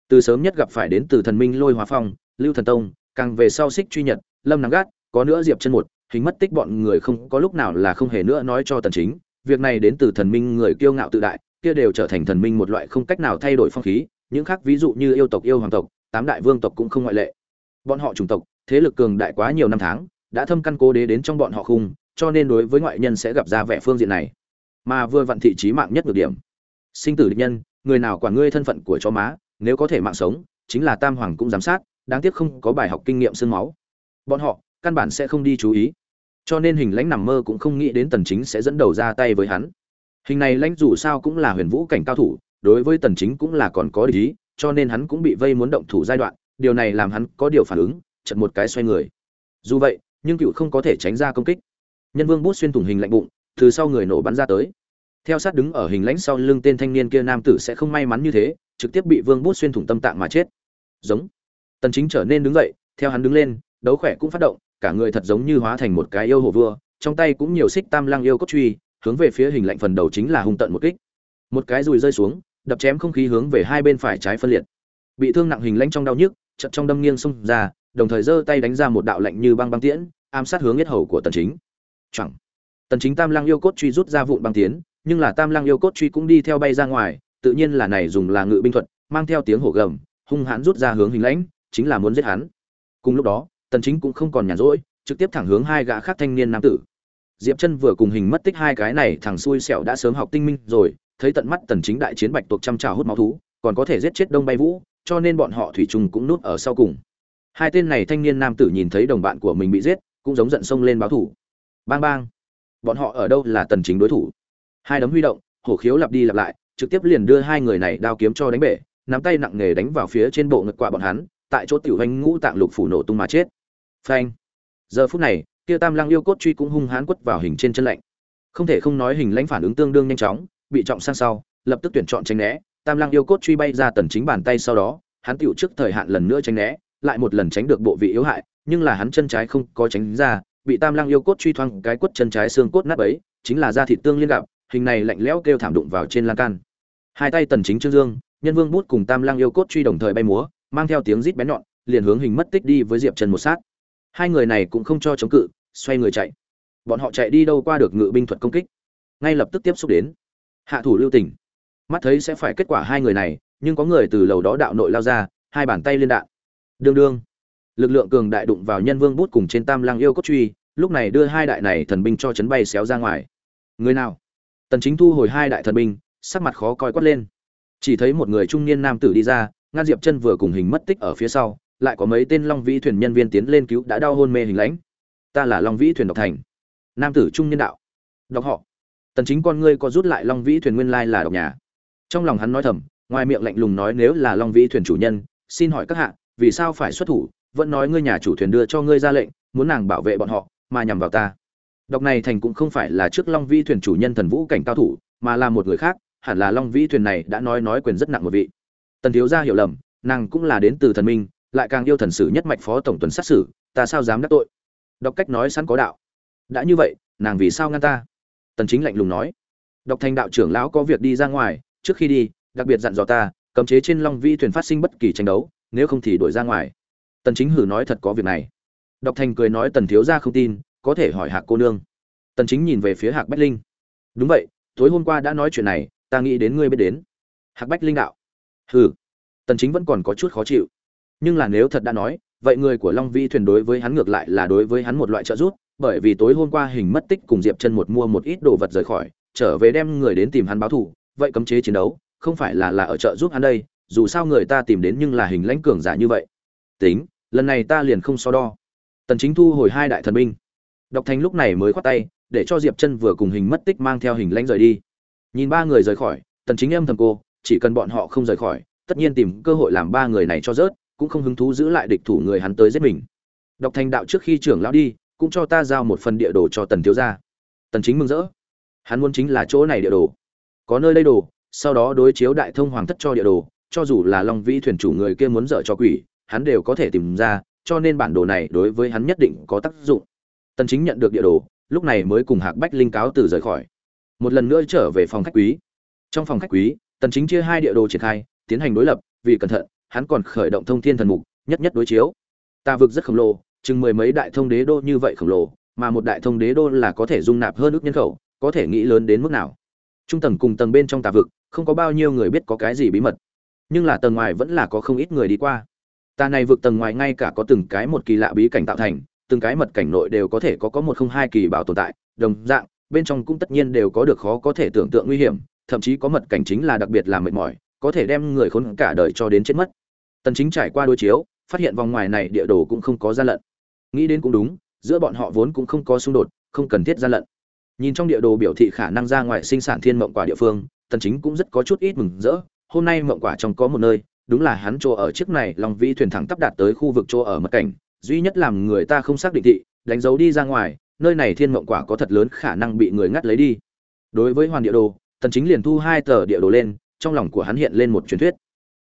Từ sớm nhất gặp phải đến từ thần minh lôi hóa phong, lưu thần tông, càng về sau xích truy nhật, lâm nắng gắt, có nữa diệp chân một, hình mất tích bọn người không, có lúc nào là không hề nữa nói cho tần chính, việc này đến từ thần minh người kiêu ngạo tự đại kia đều trở thành thần minh một loại không cách nào thay đổi phong khí, những khác ví dụ như yêu tộc, yêu hoàng tộc, tám đại vương tộc cũng không ngoại lệ. Bọn họ chủng tộc, thế lực cường đại quá nhiều năm tháng, đã thâm căn cố đế đến trong bọn họ khung, cho nên đối với ngoại nhân sẽ gặp ra vẻ phương diện này. Mà vừa vặn thị trí mạng nhất được điểm. Sinh tử địch nhân, người nào quản ngươi thân phận của chó má, nếu có thể mạng sống, chính là tam hoàng cũng giám sát, đáng tiếc không có bài học kinh nghiệm xương máu. Bọn họ, căn bản sẽ không đi chú ý. Cho nên hình lãnh nằm mơ cũng không nghĩ đến tần chính sẽ dẫn đầu ra tay với hắn hình này lãnh dù sao cũng là huyền vũ cảnh cao thủ, đối với tần chính cũng là còn có ý, cho nên hắn cũng bị vây muốn động thủ giai đoạn, điều này làm hắn có điều phản ứng, chật một cái xoay người. Dù vậy, nhưng cựu không có thể tránh ra công kích. Nhân vương bút xuyên thủng hình lạnh bụng, từ sau người nổ bắn ra tới. Theo sát đứng ở hình lãnh sau lưng tên thanh niên kia nam tử sẽ không may mắn như thế, trực tiếp bị vương bút xuyên thủng tâm tạng mà chết. Giống. Tần chính trở nên đứng dậy, theo hắn đứng lên, đấu khỏe cũng phát động, cả người thật giống như hóa thành một cái yêu hồ vua, trong tay cũng nhiều xích tam lang yêu cốt truy hướng về phía hình lạnh phần đầu chính là hung tận một kích. Một cái dùi rơi xuống, đập chém không khí hướng về hai bên phải trái phân liệt. Bị thương nặng hình lãnh trong đau nhức, chợt trong đâm nghiêng xông ra, đồng thời giơ tay đánh ra một đạo lạnh như băng băng tiễn, ám sát hướng yết hầu của tần chính. Chẳng tần chính tam lang yêu cốt truy rút ra vụn băng tiến nhưng là tam lang yêu cốt truy cũng đi theo bay ra ngoài, tự nhiên là này dùng là ngự binh thuật, mang theo tiếng hổ gầm, hung hãn rút ra hướng hình lãnh chính là muốn giết hắn. Cùng lúc đó, tần chính cũng không còn nhàn rỗi, trực tiếp thẳng hướng hai gã khác thanh niên nam tử diệp chân vừa cùng hình mất tích hai cái này thằng xui xẻo đã sớm học tinh minh rồi, thấy tận mắt tần chính đại chiến bạch tuộc trăm trào hút máu thú, còn có thể giết chết đông bay vũ, cho nên bọn họ thủy chung cũng núp ở sau cùng. Hai tên này thanh niên nam tử nhìn thấy đồng bạn của mình bị giết, cũng giống giận sông lên báo thủ. Bang bang. Bọn họ ở đâu là tần chính đối thủ? Hai đấm huy động, hổ khiếu lặp đi lặp lại, trực tiếp liền đưa hai người này đao kiếm cho đánh bể, nắm tay nặng nề đánh vào phía trên bộ ngực quạ bọn hắn, tại chỗ tiểu hành ngũ tạng lục phủ nổ tung mà chết. Phanh. Giờ phút này kia tam lăng yêu cốt truy cũng hung hãn quất vào hình trên chân lạnh. Không thể không nói hình lãnh phản ứng tương đương nhanh chóng, bị trọng sang sau, lập tức tuyển chọn tránh né. Tam lăng yêu cốt truy bay ra tần chính bàn tay sau đó, hắn tiểu trước thời hạn lần nữa tránh né, lại một lần tránh được bộ vị yếu hại, nhưng là hắn chân trái không có tránh ra, bị tam lăng yêu cốt truy thoang cái quất chân trái xương cốt nát ấy chính là da thịt tương liên gặp, hình này lạnh lẽo kêu thảm đụng vào trên lan can. Hai tay tần chính trương dương, nhân vương bút cùng tam lăng yêu cốt truy đồng thời bay múa, mang theo tiếng rít bén nhọn, liền hướng hình mất tích đi với diệp trần một sát hai người này cũng không cho chống cự, xoay người chạy. Bọn họ chạy đi đâu qua được ngự binh thuật công kích? Ngay lập tức tiếp xúc đến. Hạ thủ lưu tình mắt thấy sẽ phải kết quả hai người này, nhưng có người từ lầu đó đạo nội lao ra, hai bàn tay liên đạn. Đương đương. Lực lượng cường đại đụng vào nhân vương bút cùng trên tam lăng yêu cốt truy, lúc này đưa hai đại này thần binh cho chấn bay xéo ra ngoài. Người nào? Tần chính thu hồi hai đại thần binh, sắc mặt khó coi quát lên. Chỉ thấy một người trung niên nam tử đi ra ngăn diệp chân vừa cùng hình mất tích ở phía sau lại có mấy tên long vĩ thuyền nhân viên tiến lên cứu đã đau hôn mê hình lãnh. Ta là long vĩ thuyền độc thành. Nam tử trung niên đạo. Đọc họ. Tần chính con ngươi có rút lại long vĩ thuyền nguyên lai là độc nhà. Trong lòng hắn nói thầm, ngoài miệng lạnh lùng nói nếu là long vĩ thuyền chủ nhân, xin hỏi các hạ, vì sao phải xuất thủ, vẫn nói ngươi nhà chủ thuyền đưa cho ngươi ra lệnh, muốn nàng bảo vệ bọn họ, mà nhằm vào ta. Độc này thành cũng không phải là trước long vĩ thuyền chủ nhân thần vũ cảnh cao thủ, mà là một người khác, hẳn là long vĩ thuyền này đã nói nói quyền rất nặng một vị. Tần thiếu gia hiểu lầm, nàng cũng là đến từ thần minh lại càng yêu thần sử nhất mạch phó tổng tuần sát sử, ta sao dám đắc tội? Đọc cách nói sẵn có đạo. Đã như vậy, nàng vì sao ngăn ta? Tần chính lạnh lùng nói. Đọc thành đạo trưởng lão có việc đi ra ngoài, trước khi đi, đặc biệt dặn dò ta, cấm chế trên long vi thuyền phát sinh bất kỳ tranh đấu, nếu không thì đuổi ra ngoài. Tần chính hử nói thật có việc này. Đọc thành cười nói tần thiếu gia không tin, có thể hỏi hạc cô nương. Tần chính nhìn về phía hạc bách linh. Đúng vậy, tối hôm qua đã nói chuyện này, ta nghĩ đến ngươi biết đến. Hạc bách linh đạo. Hừ. Tần chính vẫn còn có chút khó chịu nhưng là nếu thật đã nói, vậy người của long vi thuyền đối với hắn ngược lại là đối với hắn một loại trợ giúp, bởi vì tối hôm qua hình mất tích cùng diệp chân một mua một ít đồ vật rời khỏi, trở về đem người đến tìm hắn báo thù, vậy cấm chế chiến đấu, không phải là là ở trợ giúp hắn đây, dù sao người ta tìm đến nhưng là hình lãnh cường giả như vậy. Tính, lần này ta liền không so đo. Tần chính thu hồi hai đại thần binh. Độc thành lúc này mới khoát tay, để cho diệp chân vừa cùng hình mất tích mang theo hình lãnh rời đi. Nhìn ba người rời khỏi, tần chính em thầm cô, chỉ cần bọn họ không rời khỏi, tất nhiên tìm cơ hội làm ba người này cho rớt cũng không hứng thú giữ lại địch thủ người hắn tới giết mình. Độc thành đạo trước khi trưởng lão đi, cũng cho ta giao một phần địa đồ cho tần thiếu gia. Tần chính mừng rỡ. Hắn muốn chính là chỗ này địa đồ. Có nơi đây đồ, sau đó đối chiếu đại thông hoàng thất cho địa đồ, cho dù là long vĩ thuyền chủ người kia muốn dở cho quỷ, hắn đều có thể tìm ra, cho nên bản đồ này đối với hắn nhất định có tác dụng. Tần chính nhận được địa đồ, lúc này mới cùng hạc bách linh cáo từ rời khỏi. Một lần nữa trở về phòng khách quý. Trong phòng khách quý, tần chính chia hai địa đồ triển khai, tiến hành đối lập, vì cẩn thận hắn còn khởi động thông thiên thần mục, nhất nhất đối chiếu. Ta vực rất khổng lồ, chừng mười mấy đại thông đế đô như vậy khổng lồ, mà một đại thông đế đô là có thể dung nạp hơn ước nhân khẩu, có thể nghĩ lớn đến mức nào? Trung tầng cùng tầng bên trong tà vực, không có bao nhiêu người biết có cái gì bí mật. Nhưng là tầng ngoài vẫn là có không ít người đi qua. Tà này vực tầng ngoài ngay cả có từng cái một kỳ lạ bí cảnh tạo thành, từng cái mật cảnh nội đều có thể có có một không hai kỳ bảo tồn tại, đồng dạng, bên trong cũng tất nhiên đều có được khó có thể tưởng tượng nguy hiểm, thậm chí có mật cảnh chính là đặc biệt làm mệt mỏi, có thể đem người khốn cả đời cho đến chết mất tần chính trải qua đối chiếu, phát hiện vòng ngoài này địa đồ cũng không có gian lận. Nghĩ đến cũng đúng, giữa bọn họ vốn cũng không có xung đột, không cần thiết gian lận. Nhìn trong địa đồ biểu thị khả năng ra ngoài sinh sản thiên mộng quả địa phương, tần chính cũng rất có chút ít mừng rỡ. Hôm nay mộng quả trong có một nơi, đúng là hắn chỗ ở chiếc này lòng vĩ thuyền thẳng tắp đạt tới khu vực chỗ ở mật cảnh, duy nhất làm người ta không xác định thị, đánh dấu đi ra ngoài, nơi này thiên mộng quả có thật lớn khả năng bị người ngắt lấy đi. Đối với hoàn địa đồ, tần chính liền thu hai tờ địa đồ lên, trong lòng của hắn hiện lên một truyền thuyết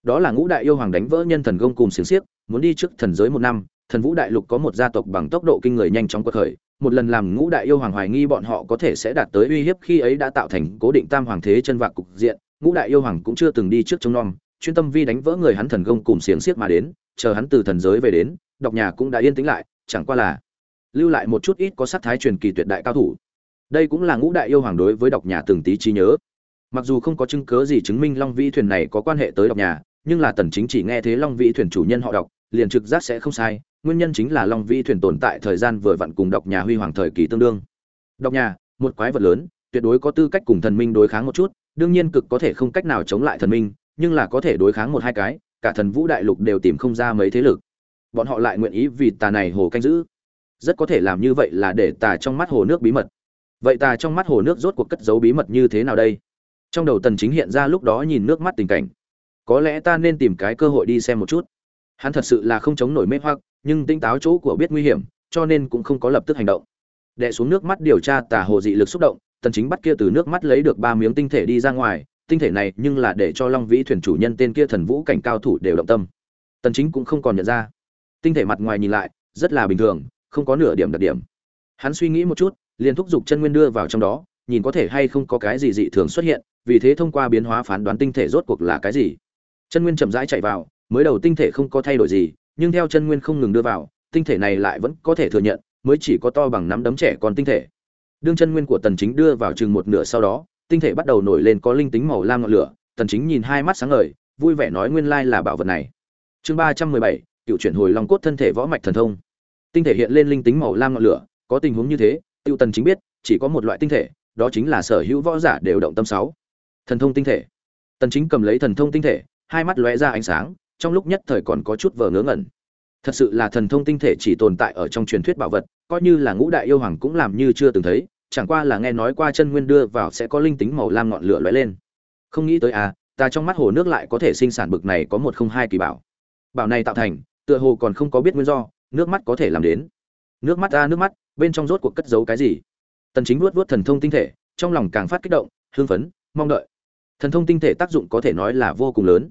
đó là ngũ đại yêu hoàng đánh vỡ nhân thần công cùng xiềng xiếc, muốn đi trước thần giới một năm, thần vũ đại lục có một gia tộc bằng tốc độ kinh người nhanh chóng quật khởi, một lần làm ngũ đại yêu hoàng hoài nghi bọn họ có thể sẽ đạt tới uy hiếp khi ấy đã tạo thành cố định tam hoàng thế chân vạc cục diện, ngũ đại yêu hoàng cũng chưa từng đi trước trông nom, chuyên tâm vi đánh vỡ người hắn thần công cùng xiềng xiếc mà đến, chờ hắn từ thần giới về đến, đọc nhà cũng đã yên tĩnh lại, chẳng qua là lưu lại một chút ít có sắc thái truyền kỳ tuyệt đại cao thủ. Đây cũng là ngũ đại yêu hoàng đối với đọc nhà từng tí trí nhớ. Mặc dù không có chứng cớ gì chứng minh long vĩ thuyền này có quan hệ tới đọc nhà nhưng là tần chính chỉ nghe thế long vĩ thuyền chủ nhân họ đọc, liền trực giác sẽ không sai, nguyên nhân chính là long vĩ thuyền tồn tại thời gian vừa vặn cùng đọc nhà huy hoàng thời kỳ tương đương. Đọc nhà, một quái vật lớn, tuyệt đối có tư cách cùng thần minh đối kháng một chút, đương nhiên cực có thể không cách nào chống lại thần minh, nhưng là có thể đối kháng một hai cái, cả thần vũ đại lục đều tìm không ra mấy thế lực. Bọn họ lại nguyện ý vì tà này hồ canh giữ. Rất có thể làm như vậy là để tà trong mắt hồ nước bí mật. Vậy tà trong mắt hồ nước rốt cuộc cất giấu bí mật như thế nào đây? Trong đầu tần chính hiện ra lúc đó nhìn nước mắt tình cảnh có lẽ ta nên tìm cái cơ hội đi xem một chút. Hắn thật sự là không chống nổi mê hoặc, nhưng tinh táo chỗ của biết nguy hiểm, cho nên cũng không có lập tức hành động. Đệ xuống nước mắt điều tra tà hồ dị lực xúc động, tần chính bắt kia từ nước mắt lấy được ba miếng tinh thể đi ra ngoài, tinh thể này nhưng là để cho long vĩ thuyền chủ nhân tên kia thần vũ cảnh cao thủ đều động tâm. Tần chính cũng không còn nhận ra. Tinh thể mặt ngoài nhìn lại, rất là bình thường, không có nửa điểm đặc điểm. Hắn suy nghĩ một chút, liền thúc giục chân nguyên đưa vào trong đó, nhìn có thể hay không có cái gì dị thường xuất hiện, vì thế thông qua biến hóa phán đoán tinh thể rốt cuộc là cái gì chân nguyên chậm rãi chạy vào mới đầu tinh thể không có thay đổi gì nhưng theo chân nguyên không ngừng đưa vào tinh thể này lại vẫn có thể thừa nhận mới chỉ có to bằng nắm đấm trẻ còn tinh thể. Đương chân nguyên của tần chính đưa vào chừng một nửa sau đó tinh thể bắt đầu nổi lên có linh tính màu lam ngọn lửa tần chính nhìn hai mắt sáng ngời vui vẻ nói nguyên lai là bảo vật này. Chương 317, cựu chuyển hồi long cốt thân thể võ mạch thần thông. Tinh thể hiện lên linh tính màu lam ngọn lửa có tình huống như thế tiêu tần chính biết chỉ có một loại tinh thể đó chính là sở hữu võ giả đều động tâm sáu. Thần thông tinh thể. Tần chính cầm lấy thần thông tinh thể hai mắt lóe ra ánh sáng, trong lúc nhất thời còn có chút vờ ngớ ngẩn. Thật sự là thần thông tinh thể chỉ tồn tại ở trong truyền thuyết bảo vật, coi như là ngũ đại yêu hoàng cũng làm như chưa từng thấy, chẳng qua là nghe nói qua chân nguyên đưa vào sẽ có linh tính màu lam ngọn lửa lóe lên. Không nghĩ tới à ta trong mắt hồ nước lại có thể sinh sản bực này có một không hai kỳ bảo. Bảo này tạo thành, tựa hồ còn không có biết nguyên do, nước mắt có thể làm đến. Nước mắt ra nước mắt, bên trong rốt cuộc cất giấu cái gì? Tần chính vuốt vuốt thần thông tinh thể, trong lòng càng phát kích động, hưng phấn, mong đợi thần thông tinh thể tác dụng có thể nói là vô cùng lớn.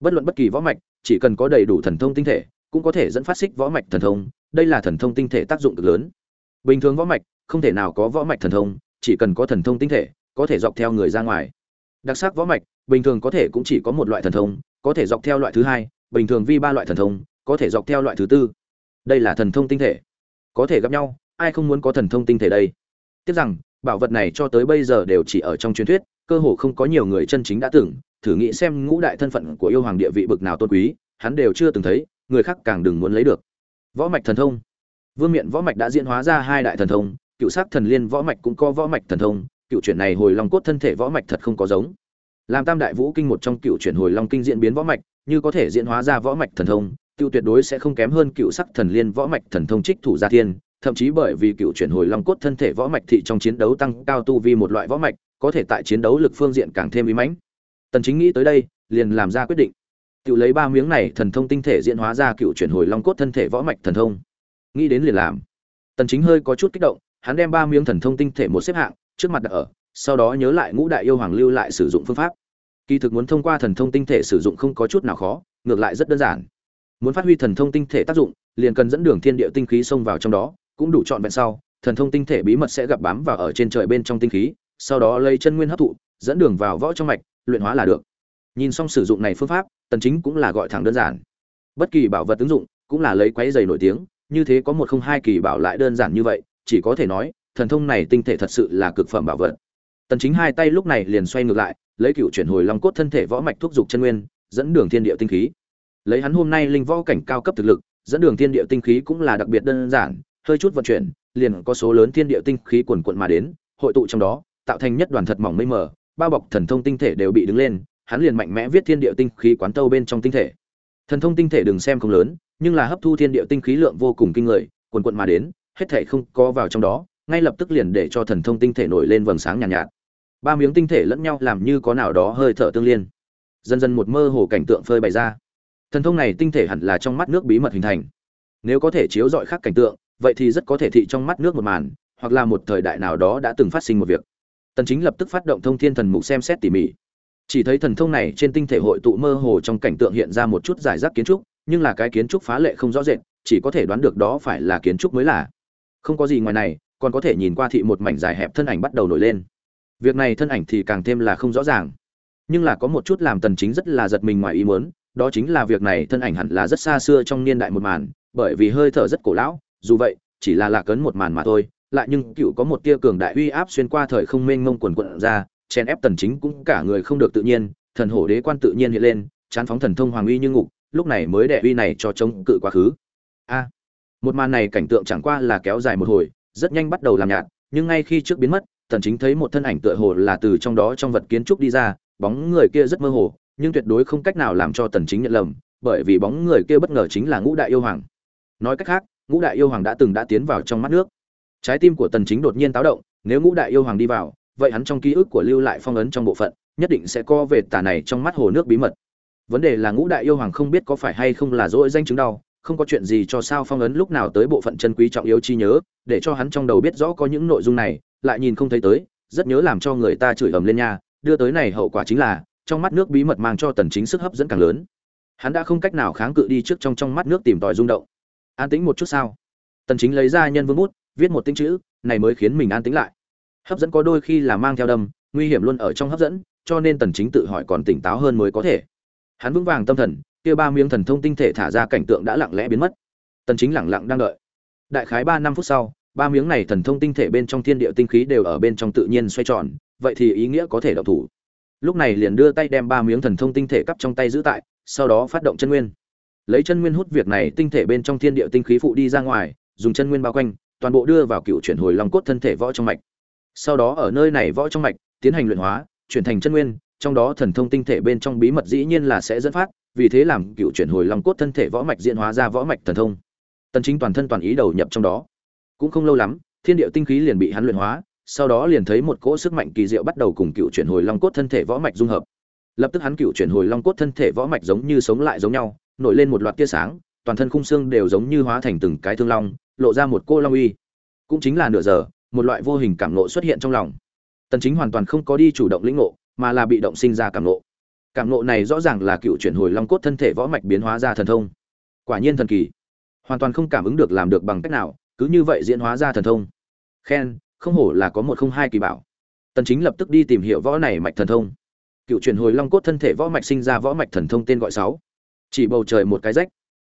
Bất luận bất kỳ võ mạch, chỉ cần có đầy đủ thần thông tinh thể, cũng có thể dẫn phát xích võ mạch thần thông, đây là thần thông tinh thể tác dụng cực lớn. Bình thường võ mạch, không thể nào có võ mạch thần thông, chỉ cần có thần thông tinh thể, có thể dọc theo người ra ngoài. Đặc sắc võ mạch, bình thường có thể cũng chỉ có một loại thần thông, có thể dọc theo loại thứ hai, bình thường vi ba loại thần thông, có thể dọc theo loại thứ tư. Đây là thần thông tinh thể. Có thể gặp nhau, ai không muốn có thần thông tinh thể đây? Tiếc rằng, bảo vật này cho tới bây giờ đều chỉ ở trong truyền thuyết cơ hồ không có nhiều người chân chính đã từng, thử nghĩ xem ngũ đại thân phận của yêu hoàng địa vị bực nào tôn quý, hắn đều chưa từng thấy, người khác càng đừng muốn lấy được. Võ mạch thần thông. Vương miện võ mạch đã diễn hóa ra hai đại thần thông, cựu sắc thần liên võ mạch cũng có võ mạch thần thông, cựu chuyển này hồi long cốt thân thể võ mạch thật không có giống. Làm tam đại vũ kinh một trong cựu chuyển hồi long kinh diễn biến võ mạch, như có thể diễn hóa ra võ mạch thần thông, tiêu tuyệt đối sẽ không kém hơn cựu sắc thần liên võ mạch thần thông trích thủ gia thiên, thậm chí bởi vì cựu chuyển hồi long cốt thân thể võ mạch thị trong chiến đấu tăng cao tu vi một loại võ mạch có thể tại chiến đấu lực phương diện càng thêm uy mãnh. Tần chính nghĩ tới đây, liền làm ra quyết định. Tự lấy ba miếng này thần thông tinh thể diễn hóa ra cựu chuyển hồi long cốt thân thể võ mạch thần thông. Nghĩ đến liền làm. Tần chính hơi có chút kích động, hắn đem ba miếng thần thông tinh thể một xếp hạng, trước mặt đặt ở, sau đó nhớ lại ngũ đại yêu hoàng lưu lại sử dụng phương pháp. Kỳ thực muốn thông qua thần thông tinh thể sử dụng không có chút nào khó, ngược lại rất đơn giản. Muốn phát huy thần thông tinh thể tác dụng, liền cần dẫn đường thiên địa tinh khí xông vào trong đó, cũng đủ chọn vẹn sau, thần thông tinh thể bí mật sẽ gặp bám vào ở trên trời bên trong tinh khí sau đó lấy chân nguyên hấp thụ, dẫn đường vào võ trong mạch, luyện hóa là được. Nhìn xong sử dụng này phương pháp, tần chính cũng là gọi thẳng đơn giản. Bất kỳ bảo vật ứng dụng cũng là lấy quấy giày nổi tiếng, như thế có một không hai kỳ bảo lại đơn giản như vậy, chỉ có thể nói, thần thông này tinh thể thật sự là cực phẩm bảo vật. Tần chính hai tay lúc này liền xoay ngược lại, lấy cựu chuyển hồi long cốt thân thể võ mạch thúc dục chân nguyên, dẫn đường thiên địa tinh khí. Lấy hắn hôm nay linh võ cảnh cao cấp thực lực, dẫn đường thiên địa tinh khí cũng là đặc biệt đơn giản, hơi chút vận chuyển, liền có số lớn thiên địa tinh khí cuồn cuộn mà đến, hội tụ trong đó tạo thành nhất đoàn thật mỏng mây mờ bao bọc thần thông tinh thể đều bị đứng lên hắn liền mạnh mẽ viết thiên địa tinh khí quán tâu bên trong tinh thể. Thần thông tinh thể đừng xem không lớn nhưng là hấp thu thiên địa tinh khí lượng vô cùng kinh người quần quận mà đến hết thể không có vào trong đó ngay lập tức liền để cho thần thông tinh thể nổi lên vầng sáng nhàn nhạt, nhạt. Ba miếng tinh thể lẫn nhau làm như có nào đó hơi thở tương liên. Dần dần một mơ hồ cảnh tượng phơi bày ra. Thần thông này tinh thể hẳn là trong mắt nước bí mật hình thành. Nếu có thể chiếu dọi khác cảnh tượng vậy thì rất có thể thị trong mắt nước một màn hoặc là một thời đại nào đó đã từng phát sinh một việc tần chính lập tức phát động thông thiên thần mục xem xét tỉ mỉ. Chỉ thấy thần thông này trên tinh thể hội tụ mơ hồ trong cảnh tượng hiện ra một chút giải rác kiến trúc, nhưng là cái kiến trúc phá lệ không rõ rệt, chỉ có thể đoán được đó phải là kiến trúc mới là. Không có gì ngoài này, còn có thể nhìn qua thị một mảnh dài hẹp thân ảnh bắt đầu nổi lên. Việc này thân ảnh thì càng thêm là không rõ ràng. Nhưng là có một chút làm tần chính rất là giật mình ngoài ý muốn, đó chính là việc này thân ảnh hẳn là rất xa xưa trong niên đại một màn, bởi vì hơi thở rất cổ lão, dù vậy, chỉ là lạc cấn một màn mà thôi lại nhưng cựu có một tia cường đại uy áp xuyên qua thời không mênh mông quần quận ra chen ép tần chính cũng cả người không được tự nhiên, thần hổ đế quan tự nhiên hiện lên, chán phóng thần thông hoàng uy như ngục, lúc này mới đè uy này cho chống cự quá khứ. A, một màn này cảnh tượng chẳng qua là kéo dài một hồi, rất nhanh bắt đầu làm nhạt, nhưng ngay khi trước biến mất, tần chính thấy một thân ảnh tựa hồ là từ trong đó trong vật kiến trúc đi ra, bóng người kia rất mơ hồ, nhưng tuyệt đối không cách nào làm cho tần chính nhận lầm, bởi vì bóng người kia bất ngờ chính là ngũ đại yêu hoàng. Nói cách khác, ngũ đại yêu hoàng đã từng đã tiến vào trong mắt nước trái tim của tần chính đột nhiên táo động, nếu ngũ đại yêu hoàng đi vào, vậy hắn trong ký ức của lưu lại phong ấn trong bộ phận, nhất định sẽ co về tà này trong mắt hồ nước bí mật. Vấn đề là ngũ đại yêu hoàng không biết có phải hay không là dỗi danh chứng đau, không có chuyện gì cho sao phong ấn lúc nào tới bộ phận chân quý trọng yếu chi nhớ, để cho hắn trong đầu biết rõ có những nội dung này, lại nhìn không thấy tới, rất nhớ làm cho người ta chửi ầm lên nha, đưa tới này hậu quả chính là, trong mắt nước bí mật mang cho tần chính sức hấp dẫn càng lớn. Hắn đã không cách nào kháng cự đi trước trong trong mắt nước tìm tòi rung động. An tĩnh một chút sao? Tần chính lấy ra nhân vương bút viết một tinh chữ, này mới khiến mình an tĩnh lại. Hấp dẫn có đôi khi là mang theo đâm, nguy hiểm luôn ở trong hấp dẫn, cho nên tần chính tự hỏi còn tỉnh táo hơn mới có thể. Hắn vững vàng tâm thần, kia ba miếng thần thông tinh thể thả ra cảnh tượng đã lặng lẽ biến mất. Tần chính lặng lặng đang đợi. Đại khái 3 năm phút sau, ba miếng này thần thông tinh thể bên trong thiên địa tinh khí đều ở bên trong tự nhiên xoay tròn, vậy thì ý nghĩa có thể động thủ. Lúc này liền đưa tay đem ba miếng thần thông tinh thể cắp trong tay giữ tại, sau đó phát động chân nguyên. Lấy chân nguyên hút việc này tinh thể bên trong thiên địa tinh khí phụ đi ra ngoài, dùng chân nguyên bao quanh toàn bộ đưa vào cựu chuyển hồi long cốt thân thể võ trong mạch. Sau đó ở nơi này võ trong mạch, tiến hành luyện hóa, chuyển thành chân nguyên, trong đó thần thông tinh thể bên trong bí mật dĩ nhiên là sẽ dẫn phát, vì thế làm cựu chuyển hồi long cốt thân thể võ mạch diễn hóa ra võ mạch thần thông. Tần chính toàn thân toàn ý đầu nhập trong đó. Cũng không lâu lắm, thiên điệu tinh khí liền bị hắn luyện hóa, sau đó liền thấy một cỗ sức mạnh kỳ diệu bắt đầu cùng cựu chuyển hồi long cốt thân thể võ mạch dung hợp. Lập tức hắn cựu chuyển hồi long cốt thân thể võ mạch giống như sống lại giống nhau, nổi lên một loạt tia sáng, toàn thân khung xương đều giống như hóa thành từng cái thương long lộ ra một cô long uy. Cũng chính là nửa giờ, một loại vô hình cảm nộ xuất hiện trong lòng. Tần chính hoàn toàn không có đi chủ động lĩnh ngộ, mà là bị động sinh ra cảm nộ cảm nộ này rõ ràng là cựu chuyển hồi long cốt thân thể võ mạch biến hóa ra thần thông. Quả nhiên thần kỳ. Hoàn toàn không cảm ứng được làm được bằng cách nào, cứ như vậy diễn hóa ra thần thông. Khen, không hổ là có một không hai kỳ bảo. Tần chính lập tức đi tìm hiểu võ này mạch thần thông. Cựu chuyển hồi long cốt thân thể võ mạch sinh ra võ mạch thần thông tên gọi sáu. Chỉ bầu trời một cái rách.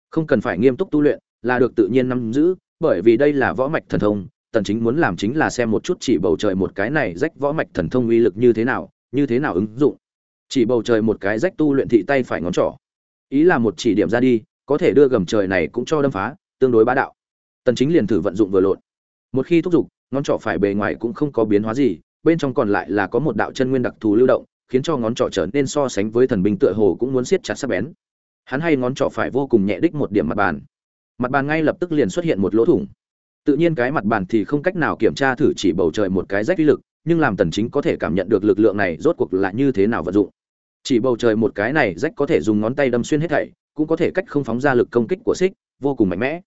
Không cần phải nghiêm túc tu luyện, là được tự nhiên nắm giữ bởi vì đây là võ mạch thần thông, tần chính muốn làm chính là xem một chút chỉ bầu trời một cái này rách võ mạch thần thông uy lực như thế nào, như thế nào ứng dụng. Chỉ bầu trời một cái rách tu luyện thị tay phải ngón trỏ. Ý là một chỉ điểm ra đi, có thể đưa gầm trời này cũng cho đâm phá, tương đối bá đạo. Tần chính liền thử vận dụng vừa lộn. Một khi thúc giục, ngón trỏ phải bề ngoài cũng không có biến hóa gì, bên trong còn lại là có một đạo chân nguyên đặc thù lưu động, khiến cho ngón trỏ trở nên so sánh với thần binh tựa hồ cũng muốn siết chặt sắc bén. Hắn hay ngón trỏ phải vô cùng nhẹ đích một điểm mặt bàn mặt bàn ngay lập tức liền xuất hiện một lỗ thủng. Tự nhiên cái mặt bàn thì không cách nào kiểm tra thử chỉ bầu trời một cái rách uy lực, nhưng làm tần chính có thể cảm nhận được lực lượng này rốt cuộc là như thế nào vận dụng. Chỉ bầu trời một cái này rách có thể dùng ngón tay đâm xuyên hết thảy, cũng có thể cách không phóng ra lực công kích của xích vô cùng mạnh mẽ.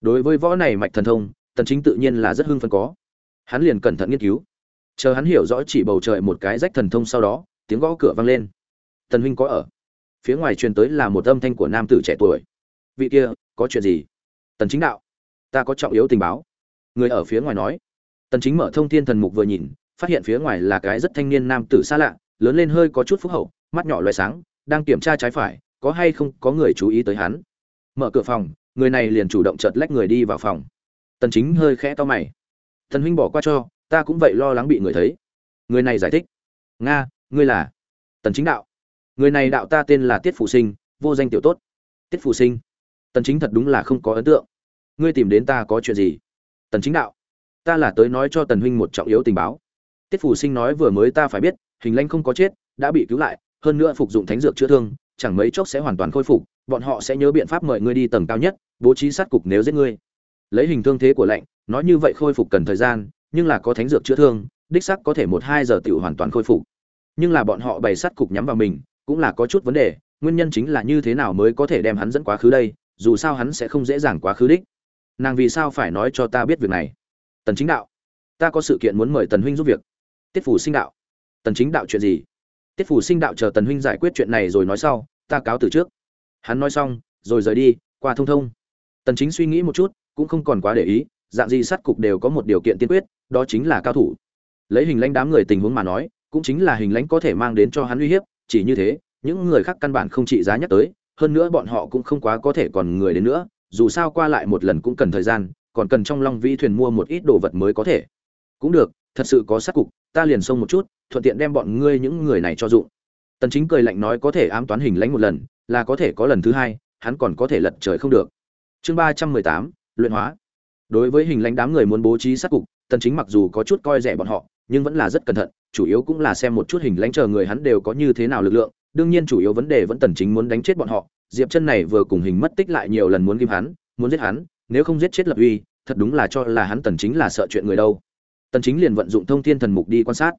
Đối với võ này mạch thần thông, tần chính tự nhiên là rất hưng phấn có. Hắn liền cẩn thận nghiên cứu. Chờ hắn hiểu rõ chỉ bầu trời một cái rách thần thông sau đó, tiếng gõ cửa vang lên. Tần huynh có ở? Phía ngoài truyền tới là một âm thanh của nam tử trẻ tuổi. Vị kia, có chuyện gì? Tần chính đạo, ta có trọng yếu tình báo. Người ở phía ngoài nói. Tần chính mở thông thiên thần mục vừa nhìn, phát hiện phía ngoài là cái rất thanh niên nam tử xa lạ, lớn lên hơi có chút phúc hậu, mắt nhỏ loài sáng, đang kiểm tra trái phải, có hay không có người chú ý tới hắn. Mở cửa phòng, người này liền chủ động chợt lách người đi vào phòng. Tần chính hơi khẽ to mày. Thần huynh bỏ qua cho, ta cũng vậy lo lắng bị người thấy. Người này giải thích. Nga, ngươi là tần chính đạo. Người này đạo ta tên là tiết Phủ sinh, vô danh tiểu tốt. Tiết Phủ sinh tần chính thật đúng là không có ấn tượng. Ngươi tìm đến ta có chuyện gì? Tần chính đạo. Ta là tới nói cho tần huynh một trọng yếu tình báo. Tiết phủ sinh nói vừa mới ta phải biết, hình lanh không có chết, đã bị cứu lại, hơn nữa phục dụng thánh dược chữa thương, chẳng mấy chốc sẽ hoàn toàn khôi phục, bọn họ sẽ nhớ biện pháp mời ngươi đi tầng cao nhất, bố trí sát cục nếu giết ngươi. Lấy hình thương thế của lệnh nói như vậy khôi phục cần thời gian, nhưng là có thánh dược chữa thương, đích xác có thể một hai giờ tiểu hoàn toàn khôi phục. Nhưng là bọn họ bày sát cục nhắm vào mình, cũng là có chút vấn đề, nguyên nhân chính là như thế nào mới có thể đem hắn dẫn quá khứ đây? Dù sao hắn sẽ không dễ dàng quá khứ đích. Nàng vì sao phải nói cho ta biết việc này? Tần chính đạo. Ta có sự kiện muốn mời tần huynh giúp việc. Tiết phủ sinh đạo. Tần chính đạo chuyện gì? Tiết phủ sinh đạo chờ tần huynh giải quyết chuyện này rồi nói sau, ta cáo từ trước. Hắn nói xong, rồi rời đi, qua thông thông. Tần chính suy nghĩ một chút, cũng không còn quá để ý, dạng gì sát cục đều có một điều kiện tiên quyết, đó chính là cao thủ. Lấy hình lãnh đám người tình huống mà nói, cũng chính là hình lãnh có thể mang đến cho hắn uy hiếp, chỉ như thế, những người khác căn bản không trị giá nhắc tới hơn nữa bọn họ cũng không quá có thể còn người đến nữa dù sao qua lại một lần cũng cần thời gian còn cần trong long vĩ thuyền mua một ít đồ vật mới có thể. Cũng được thật sự có sát cục ta liền xông một chút thuận tiện đem bọn ngươi những người này cho dụng. Tần chính cười lạnh nói có thể ám toán hình lãnh một lần là có thể có lần thứ hai hắn còn có thể lật trời không được. Chương 318, luyện hóa. Đối với hình lãnh đám người muốn bố trí sát cục tần chính mặc dù có chút coi rẻ bọn họ nhưng vẫn là rất cẩn thận chủ yếu cũng là xem một chút hình lãnh chờ người hắn đều có như thế nào lực lượng đương nhiên chủ yếu vấn đề vẫn tần chính muốn đánh chết bọn họ, diệp chân này vừa cùng hình mất tích lại nhiều lần muốn ghim hắn, muốn giết hắn, nếu không giết chết lập uy, thật đúng là cho là hắn tần chính là sợ chuyện người đâu. Tần chính liền vận dụng thông thiên thần mục đi quan sát.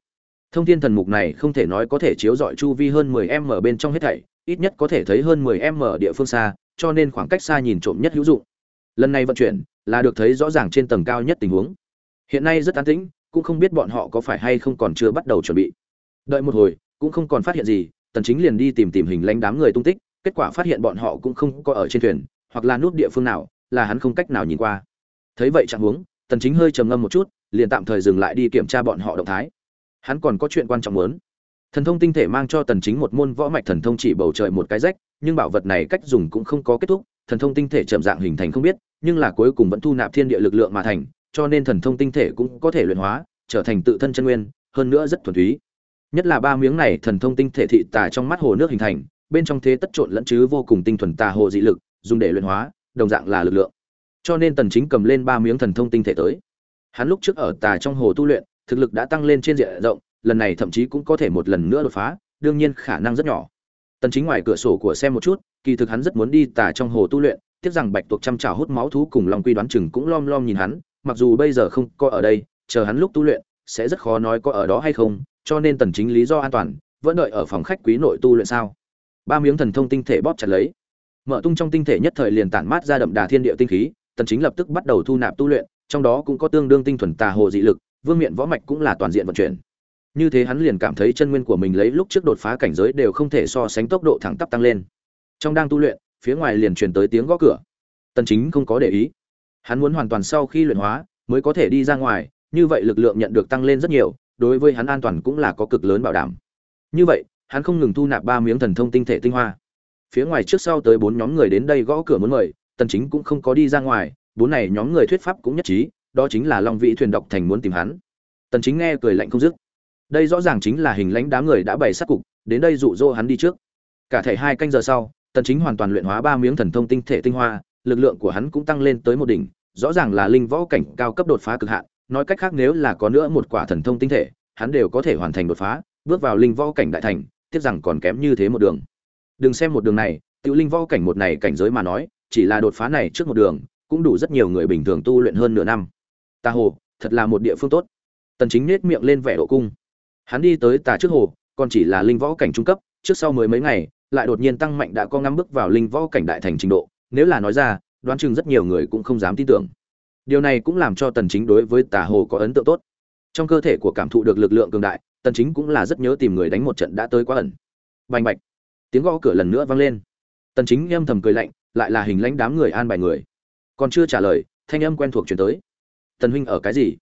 Thông thiên thần mục này không thể nói có thể chiếu dọi chu vi hơn 10 m bên trong hết thảy, ít nhất có thể thấy hơn 10 m địa phương xa, cho nên khoảng cách xa nhìn trộm nhất hữu dụng. Lần này vận chuyển là được thấy rõ ràng trên tầng cao nhất tình huống. Hiện nay rất an tĩnh, cũng không biết bọn họ có phải hay không còn chưa bắt đầu chuẩn bị. Đợi một hồi, cũng không còn phát hiện gì tần chính liền đi tìm tìm hình lãnh đám người tung tích, kết quả phát hiện bọn họ cũng không có ở trên thuyền, hoặc là nút địa phương nào, là hắn không cách nào nhìn qua. Thấy vậy trạng huống, tần chính hơi trầm ngâm một chút, liền tạm thời dừng lại đi kiểm tra bọn họ động thái. Hắn còn có chuyện quan trọng muốn. Thần thông tinh thể mang cho tần chính một môn võ mạch thần thông chỉ bầu trời một cái rách, nhưng bảo vật này cách dùng cũng không có kết thúc, thần thông tinh thể chậm dạng hình thành không biết, nhưng là cuối cùng vẫn thu nạp thiên địa lực lượng mà thành, cho nên thần thông tinh thể cũng có thể luyện hóa, trở thành tự thân chân nguyên, hơn nữa rất thuần túy nhất là ba miếng này thần thông tinh thể thị tà trong mắt hồ nước hình thành, bên trong thế tất trộn lẫn chứ vô cùng tinh thuần tà hồ dị lực, dùng để luyện hóa, đồng dạng là lực lượng. Cho nên tần chính cầm lên ba miếng thần thông tinh thể tới. Hắn lúc trước ở tà trong hồ tu luyện, thực lực đã tăng lên trên diện rộng, lần này thậm chí cũng có thể một lần nữa đột phá, đương nhiên khả năng rất nhỏ. Tần chính ngoài cửa sổ của xem một chút, kỳ thực hắn rất muốn đi tà trong hồ tu luyện, tiếc rằng bạch tuộc chăm chảo hút máu thú cùng long quy đoán chừng cũng lom lom nhìn hắn, mặc dù bây giờ không có ở đây, chờ hắn lúc tu luyện, sẽ rất khó nói có ở đó hay không cho nên tần chính lý do an toàn, vẫn đợi ở phòng khách quý nội tu luyện sao? Ba miếng thần thông tinh thể bóp chặt lấy. Mở tung trong tinh thể nhất thời liền tản mát ra đậm đà thiên địa tinh khí, tần chính lập tức bắt đầu thu nạp tu luyện, trong đó cũng có tương đương tinh thuần tà hồ dị lực, vương miện võ mạch cũng là toàn diện vận chuyển. Như thế hắn liền cảm thấy chân nguyên của mình lấy lúc trước đột phá cảnh giới đều không thể so sánh tốc độ thẳng tắp tăng lên. Trong đang tu luyện, phía ngoài liền truyền tới tiếng gõ cửa. Tần chính không có để ý. Hắn muốn hoàn toàn sau khi luyện hóa, mới có thể đi ra ngoài, như vậy lực lượng nhận được tăng lên rất nhiều đối với hắn an toàn cũng là có cực lớn bảo đảm. Như vậy, hắn không ngừng thu nạp ba miếng thần thông tinh thể tinh hoa. Phía ngoài trước sau tới bốn nhóm người đến đây gõ cửa muốn mời, tần chính cũng không có đi ra ngoài, bốn này nhóm người thuyết pháp cũng nhất trí, đó chính là long vĩ thuyền độc thành muốn tìm hắn. Tần chính nghe cười lạnh không dứt. Đây rõ ràng chính là hình lãnh đám người đã bày sát cục, đến đây dụ dỗ hắn đi trước. Cả thể hai canh giờ sau, tần chính hoàn toàn luyện hóa ba miếng thần thông tinh thể tinh hoa, lực lượng của hắn cũng tăng lên tới một đỉnh, rõ ràng là linh võ cảnh cao cấp đột phá cực hạn nói cách khác nếu là có nữa một quả thần thông tinh thể, hắn đều có thể hoàn thành đột phá, bước vào linh võ cảnh đại thành, tiếc rằng còn kém như thế một đường. Đừng xem một đường này, tiểu linh võ cảnh một này cảnh giới mà nói, chỉ là đột phá này trước một đường, cũng đủ rất nhiều người bình thường tu luyện hơn nửa năm. Ta hồ, thật là một địa phương tốt. Tần chính nét miệng lên vẻ độ cung. Hắn đi tới tà trước hồ, còn chỉ là linh võ cảnh trung cấp, trước sau mới mấy ngày, lại đột nhiên tăng mạnh đã có ngắm bước vào linh võ cảnh đại thành trình độ. Nếu là nói ra, đoán chừng rất nhiều người cũng không dám tin tưởng điều này cũng làm cho tần chính đối với tà hồ có ấn tượng tốt. Trong cơ thể của cảm thụ được lực lượng cường đại, tần chính cũng là rất nhớ tìm người đánh một trận đã tới quá ẩn. Bành bạch. Tiếng gõ cửa lần nữa vang lên. Tần chính âm thầm cười lạnh, lại là hình lãnh đám người an bài người. Còn chưa trả lời, thanh âm quen thuộc truyền tới. Tần huynh ở cái gì?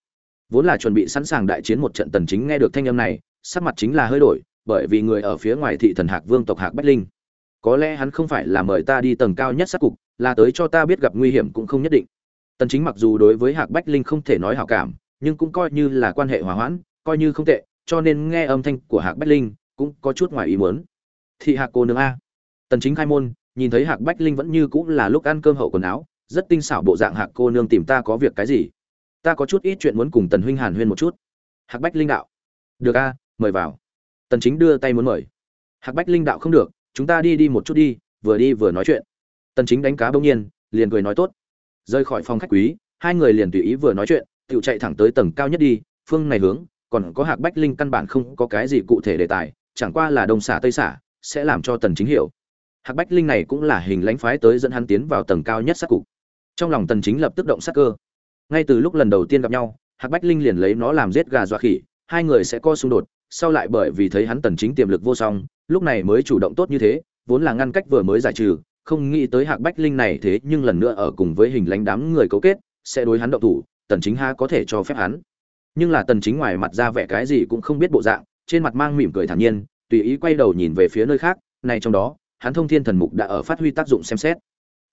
Vốn là chuẩn bị sẵn sàng đại chiến một trận, tần chính nghe được thanh âm này, sắc mặt chính là hơi đổi, bởi vì người ở phía ngoài thị thần hạc vương tộc hạc bách linh. Có lẽ hắn không phải là mời ta đi tầng cao nhất sát cục, là tới cho ta biết gặp nguy hiểm cũng không nhất định tần chính mặc dù đối với hạc bách linh không thể nói hảo cảm, nhưng cũng coi như là quan hệ hòa hoãn, coi như không tệ, cho nên nghe âm thanh của hạc bách linh cũng có chút ngoài ý muốn. Thị hạc cô nương a. Tần chính khai môn, nhìn thấy hạc bách linh vẫn như cũng là lúc ăn cơm hậu quần áo, rất tinh xảo bộ dạng hạc cô nương tìm ta có việc cái gì? Ta có chút ít chuyện muốn cùng tần huynh hàn huyên một chút. Hạc bách linh đạo. Được a, mời vào. Tần chính đưa tay muốn mời. Hạc bách linh đạo không được, chúng ta đi đi một chút đi, vừa đi vừa nói chuyện. Tần chính đánh cá bỗng nhiên, liền cười nói tốt rời khỏi phòng khách quý, hai người liền tùy ý vừa nói chuyện tự chạy thẳng tới tầng cao nhất đi, phương này hướng, còn có hạc bách linh căn bản không có cái gì cụ thể đề tài, chẳng qua là đông xả tây xả, sẽ làm cho tần chính hiểu. Hạc bách linh này cũng là hình lãnh phái tới dẫn hắn tiến vào tầng cao nhất sát cục. Trong lòng tần chính lập tức động sát cơ. Ngay từ lúc lần đầu tiên gặp nhau, hạc bách linh liền lấy nó làm giết gà dọa khỉ, hai người sẽ có xung đột, sau lại bởi vì thấy hắn tần chính tiềm lực vô song, lúc này mới chủ động tốt như thế, vốn là ngăn cách vừa mới giải trừ không nghĩ tới hạc bách linh này thế nhưng lần nữa ở cùng với hình lãnh đám người cấu kết, sẽ đối hắn động thủ, tần chính ha có thể cho phép hắn. Nhưng là tần chính ngoài mặt ra vẻ cái gì cũng không biết bộ dạng, trên mặt mang mỉm cười thản nhiên, tùy ý quay đầu nhìn về phía nơi khác, này trong đó, hắn thông thiên thần mục đã ở phát huy tác dụng xem xét.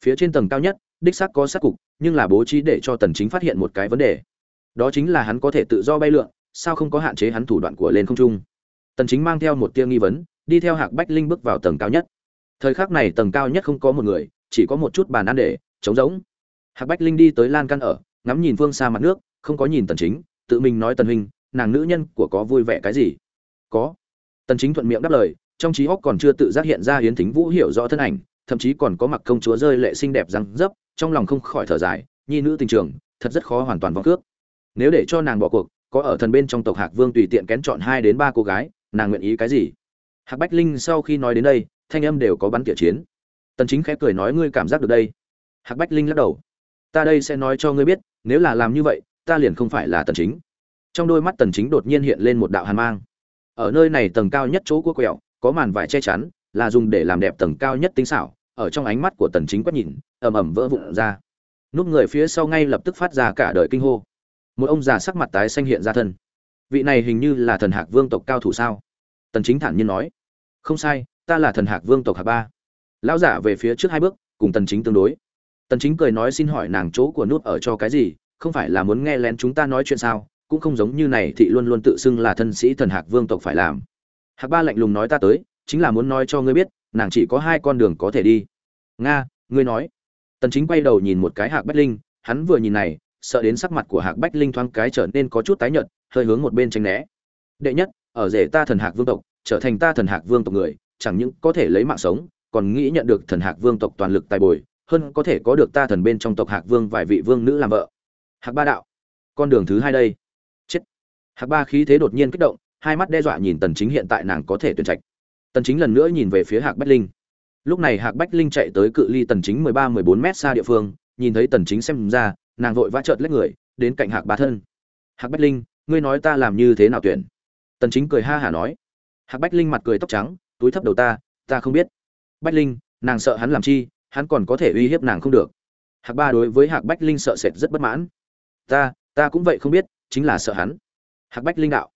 Phía trên tầng cao nhất, đích xác có sát cục, nhưng là bố trí để cho tần chính phát hiện một cái vấn đề. Đó chính là hắn có thể tự do bay lượn, sao không có hạn chế hắn thủ đoạn của lên không trung? Tần chính mang theo một tia nghi vấn, đi theo hạc bách linh bước vào tầng cao nhất thời khắc này tầng cao nhất không có một người, chỉ có một chút bàn ăn để trống rỗng. Hạc bách linh đi tới lan căn ở, ngắm nhìn phương xa mặt nước, không có nhìn tần chính, tự mình nói tần huynh, nàng nữ nhân của có vui vẻ cái gì? Có. Tần chính thuận miệng đáp lời, trong trí óc còn chưa tự giác hiện ra hiến thính vũ hiểu rõ thân ảnh, thậm chí còn có mặc công chúa rơi lệ xinh đẹp răng dấp, trong lòng không khỏi thở dài, nhi nữ tình trường, thật rất khó hoàn toàn vong cước. Nếu để cho nàng bỏ cuộc, có ở thần bên trong tộc hạc vương tùy tiện kén chọn hai đến ba cô gái, nàng nguyện ý cái gì? Hạc bách linh sau khi nói đến đây thanh âm đều có bắn tỉa chiến. Tần chính khẽ cười nói, ngươi cảm giác được đây? Hạc bách linh lắc đầu. Ta đây sẽ nói cho ngươi biết, nếu là làm như vậy, ta liền không phải là tần chính. Trong đôi mắt tần chính đột nhiên hiện lên một đạo hàn mang. Ở nơi này tầng cao nhất chỗ của quẹo, có màn vải che chắn, là dùng để làm đẹp tầng cao nhất tinh xảo. Ở trong ánh mắt của tần chính quét nhìn, ầm ầm vỡ vụn ra. Núp người phía sau ngay lập tức phát ra cả đời kinh hô. Một ông già sắc mặt tái xanh hiện ra thân. Vị này hình như là thần hạc vương tộc cao thủ sao? Tần chính thản nhiên nói. Không sai ta là thần hạc vương tộc hạc ba. Lão giả về phía trước hai bước, cùng tần chính tương đối. Tần chính cười nói xin hỏi nàng chỗ của nút ở cho cái gì, không phải là muốn nghe lén chúng ta nói chuyện sao, cũng không giống như này thị luôn luôn tự xưng là thân sĩ thần hạc vương tộc phải làm. Hạc ba lạnh lùng nói ta tới, chính là muốn nói cho ngươi biết, nàng chỉ có hai con đường có thể đi. Nga, ngươi nói. Tần chính quay đầu nhìn một cái hạc bách linh, hắn vừa nhìn này, sợ đến sắc mặt của hạc bách linh thoáng cái trở nên có chút tái nhợt, hơi hướng một bên tránh né. Đệ nhất, ở rể ta thần hạc vương tộc, trở thành ta thần hạc vương tộc người chẳng những có thể lấy mạng sống, còn nghĩ nhận được thần hạc vương tộc toàn lực tài bồi, hơn có thể có được ta thần bên trong tộc hạc vương vài vị vương nữ làm vợ. Hạc ba đạo, con đường thứ hai đây. Chết. Hạc ba khí thế đột nhiên kích động, hai mắt đe dọa nhìn tần chính hiện tại nàng có thể tuyển trạch. Tần chính lần nữa nhìn về phía hạc bách linh. Lúc này hạc bách linh chạy tới cự ly tần chính 13-14 mét xa địa phương, nhìn thấy tần chính xem ra, nàng vội vã chợt lách người, đến cạnh hạc ba thân. Hạc bách linh, ngươi nói ta làm như thế nào tuyển? Tần chính cười ha hà nói. Hạc bách linh mặt cười tóc trắng túi thấp đầu ta ta không biết. Bách linh, nàng sợ hắn làm chi, hắn còn có thể uy hiếp nàng không được. Hạc ba đối với hạc bách linh sợ sệt rất bất mãn. Ta ta cũng vậy không biết, chính là sợ hắn. Hạc bách linh đạo.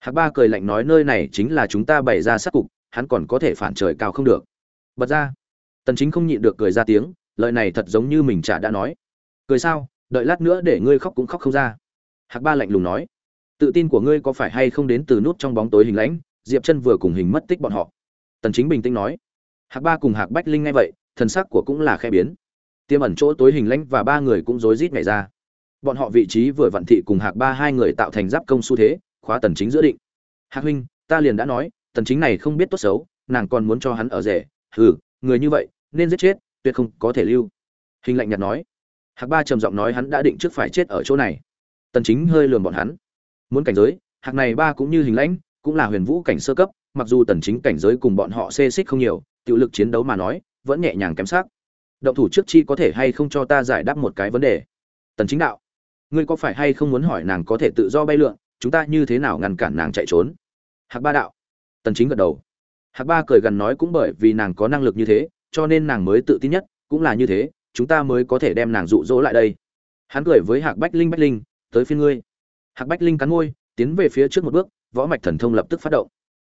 Hạc ba cười lạnh nói nơi này chính là chúng ta bày ra sát cục, hắn còn có thể phản trời cao không được. Bật ra. Tần chính không nhịn được cười ra tiếng, lời này thật giống như mình chả đã nói. Cười sao, đợi lát nữa để ngươi khóc cũng khóc không ra. Hạc ba lạnh lùng nói. Tự tin của ngươi có phải hay không đến từ nút trong bóng tối hình lãnh, diệp chân vừa cùng hình mất tích bọn họ tần chính bình tĩnh nói. Hạc ba cùng hạc bách linh ngay vậy, thần sắc của cũng là khe biến. Tiêm ẩn chỗ tối hình lãnh và ba người cũng rối rít nhảy ra. Bọn họ vị trí vừa vặn thị cùng hạc ba hai người tạo thành giáp công xu thế, khóa tần chính giữa định. Hạc huynh, ta liền đã nói, tần chính này không biết tốt xấu, nàng còn muốn cho hắn ở rể. Hừ, người như vậy, nên giết chết, tuyệt không có thể lưu. Hình lạnh nhạt nói. Hạc ba trầm giọng nói hắn đã định trước phải chết ở chỗ này. Tần chính hơi lườm bọn hắn. Muốn cảnh giới, hạc này ba cũng như hình lãnh, cũng là huyền vũ cảnh sơ cấp mặc dù tần chính cảnh giới cùng bọn họ xê xích không nhiều, tiểu lực chiến đấu mà nói, vẫn nhẹ nhàng kém sắc. Động thủ trước chi có thể hay không cho ta giải đáp một cái vấn đề? Tần chính đạo. Ngươi có phải hay không muốn hỏi nàng có thể tự do bay lượn, chúng ta như thế nào ngăn cản nàng chạy trốn? Hạc ba đạo. Tần chính gật đầu. Hạc ba cười gần nói cũng bởi vì nàng có năng lực như thế, cho nên nàng mới tự tin nhất, cũng là như thế, chúng ta mới có thể đem nàng dụ dỗ lại đây. Hắn cười với hạc bách linh bách linh, tới phiên ngươi. Hạc bách linh cắn môi, tiến về phía trước một bước, võ mạch thần thông lập tức phát động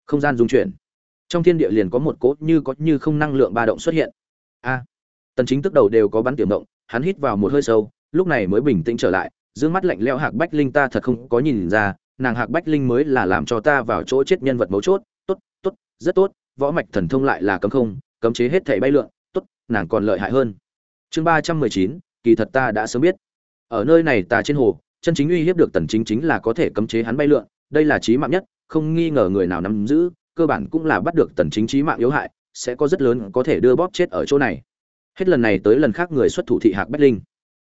không gian dung chuyển. Trong thiên địa liền có một cốt như có như không năng lượng ba động xuất hiện. A, tần chính tức đầu đều có bắn tiềm động, hắn hít vào một hơi sâu, lúc này mới bình tĩnh trở lại, dương mắt lạnh lẽo hạc bách linh ta thật không có nhìn ra, nàng hạc bách linh mới là làm cho ta vào chỗ chết nhân vật mấu chốt, tốt tốt, rất tốt, võ mạch thần thông lại là cấm không, cấm chế hết thảy bay lượn, tốt, nàng còn lợi hại hơn. Chương ba trăm mười chín, kỳ thật ta đã sớm biết. Ở nơi này ta trên hồ, chân chính uy hiếp được tần chính chính là có thể cấm chế hắn bay lượn, đây là chí mạng nhất không nghi ngờ người nào nắm giữ, cơ bản cũng là bắt được tần chính chí mạng yếu hại, sẽ có rất lớn có thể đưa bóp chết ở chỗ này. Hết lần này tới lần khác người xuất thủ thị hạc bách linh.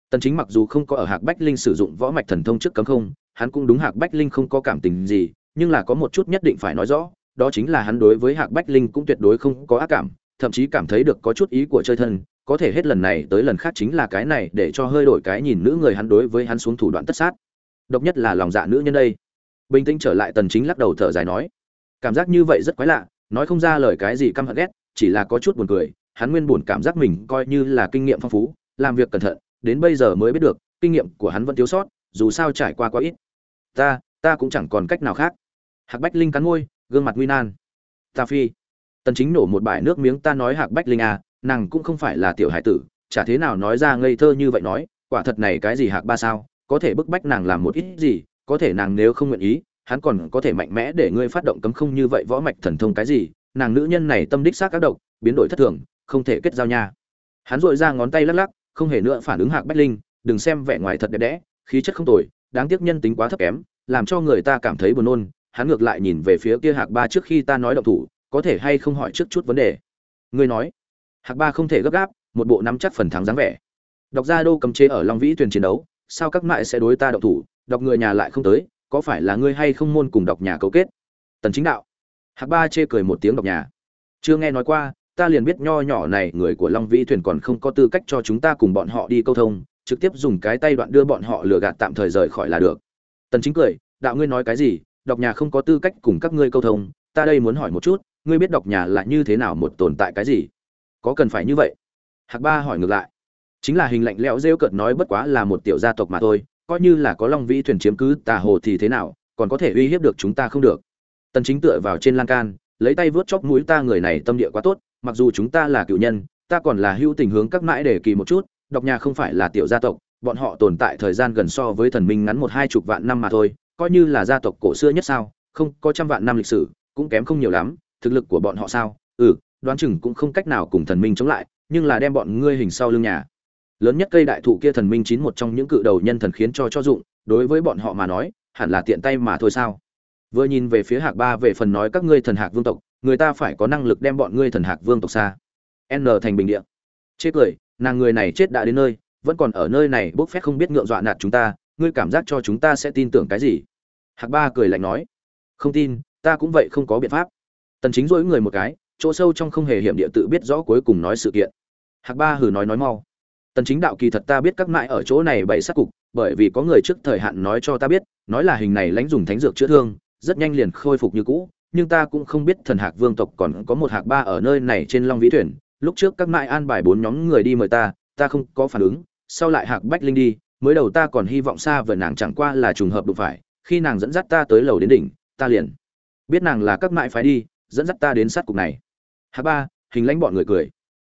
Tần chính mặc dù không có ở hạc bách linh sử dụng võ mạch thần thông trước cấm không, hắn cũng đúng hạc bách linh không có cảm tình gì, nhưng là có một chút nhất định phải nói rõ, đó chính là hắn đối với hạc bách linh cũng tuyệt đối không có ác cảm, thậm chí cảm thấy được có chút ý của chơi thân, có thể hết lần này tới lần khác chính là cái này để cho hơi đổi cái nhìn nữ người hắn đối với hắn xuống thủ đoạn tất sát. Độc nhất là lòng dạ nữ nhân đây bình tĩnh trở lại tần chính lắc đầu thở dài nói, cảm giác như vậy rất quái lạ, nói không ra lời cái gì căm hận ghét, chỉ là có chút buồn cười, hắn nguyên buồn cảm giác mình coi như là kinh nghiệm phong phú, làm việc cẩn thận, đến bây giờ mới biết được, kinh nghiệm của hắn vẫn thiếu sót, dù sao trải qua quá ít. Ta ta cũng chẳng còn cách nào khác. Hạc bách linh cắn môi, gương mặt nguy nan. Ta phi. Tần chính nổ một bài nước miếng, ta nói hạc bách linh à nàng cũng không phải là tiểu hải tử, chả thế nào nói ra ngây thơ như vậy nói, quả thật này cái gì hạc ba sao, có thể bức bách nàng làm một ít gì có thể nàng nếu không nguyện ý, hắn còn có thể mạnh mẽ để ngươi phát động cấm không như vậy võ mạch thần thông cái gì, nàng nữ nhân này tâm đích xác các độc, biến đổi thất thường, không thể kết giao nha. Hắn dội ra ngón tay lắc lắc, không hề nữa phản ứng hạc bách linh, đừng xem vẻ ngoài thật đẹp đẽ, khí chất không tồi, đáng tiếc nhân tính quá thấp kém, làm cho người ta cảm thấy buồn nôn, hắn ngược lại nhìn về phía kia hạc ba trước khi ta nói động thủ, có thể hay không hỏi trước chút vấn đề. Ngươi nói. Hạc ba không thể gấp gáp, một bộ nắm chắc phần thắng dáng vẻ. Đọc ra đô cầm chế ở long vĩ tuyển chiến đấu, sao các mại sẽ đối ta động thủ đọc người nhà lại không tới, có phải là ngươi hay không môn cùng đọc nhà cấu kết? Tần chính đạo. Hạc ba chê cười một tiếng đọc nhà. Chưa nghe nói qua, ta liền biết nho nhỏ này người của long vĩ thuyền còn không có tư cách cho chúng ta cùng bọn họ đi câu thông, trực tiếp dùng cái tay đoạn đưa bọn họ lừa gạt tạm thời rời khỏi là được. Tần chính cười, đạo ngươi nói cái gì? Đọc nhà không có tư cách cùng các ngươi câu thông, ta đây muốn hỏi một chút, ngươi biết đọc nhà là như thế nào một tồn tại cái gì? Có cần phải như vậy? Hạc ba hỏi ngược lại. Chính là hình lạnh lẽo rêu cợt nói bất quá là một tiểu gia tộc mà thôi coi như là có long vĩ thuyền chiếm cứ tà hồ thì thế nào, còn có thể uy hiếp được chúng ta không được. Tần chính tựa vào trên lan can, lấy tay vớt chóp mũi ta, người này tâm địa quá tốt, mặc dù chúng ta là cựu nhân, ta còn là hữu tình hướng các mãi để kỳ một chút, độc nhà không phải là tiểu gia tộc, bọn họ tồn tại thời gian gần so với thần minh ngắn một hai chục vạn năm mà thôi, coi như là gia tộc cổ xưa nhất sao, không có trăm vạn năm lịch sử, cũng kém không nhiều lắm, thực lực của bọn họ sao? Ừ đoán chừng cũng không cách nào cùng thần minh chống lại, nhưng là đem bọn ngươi hình sau lưng nhà lớn nhất cây đại thụ kia thần minh chín một trong những cự đầu nhân thần khiến cho cho dụng, đối với bọn họ mà nói, hẳn là tiện tay mà thôi sao? Vừa nhìn về phía hạc ba về phần nói các ngươi thần hạc vương tộc, người ta phải có năng lực đem bọn ngươi thần hạc vương tộc xa. N thành bình địa. Chết cười, nàng người này chết đã đến nơi, vẫn còn ở nơi này, bốc phép không biết ngượng dọa nạt chúng ta, ngươi cảm giác cho chúng ta sẽ tin tưởng cái gì? Hạc ba cười lạnh nói, không tin, ta cũng vậy không có biện pháp. Tần chính dỗi người một cái, chỗ sâu trong không hề hiểm địa tự biết rõ cuối cùng nói sự kiện. Hạc ba hừ nói nói mau tần chính đạo kỳ thật ta biết các mãi ở chỗ này bày sát cục, bởi vì có người trước thời hạn nói cho ta biết, nói là hình này lãnh dùng thánh dược chữa thương, rất nhanh liền khôi phục như cũ, nhưng ta cũng không biết thần hạc vương tộc còn có một hạc ba ở nơi này trên long vĩ thuyền. Lúc trước các mãi an bài bốn nhóm người đi mời ta ta không có phản ứng, sau lại hạc bách linh đi, mới đầu ta còn hy vọng xa vời nàng chẳng qua là trùng hợp đụng phải, khi nàng dẫn dắt ta tới lầu đến đỉnh, ta liền biết nàng là các mại phái đi, dẫn dắt ta đến sát cục này. Hạc ba, hình lãnh bọn người cười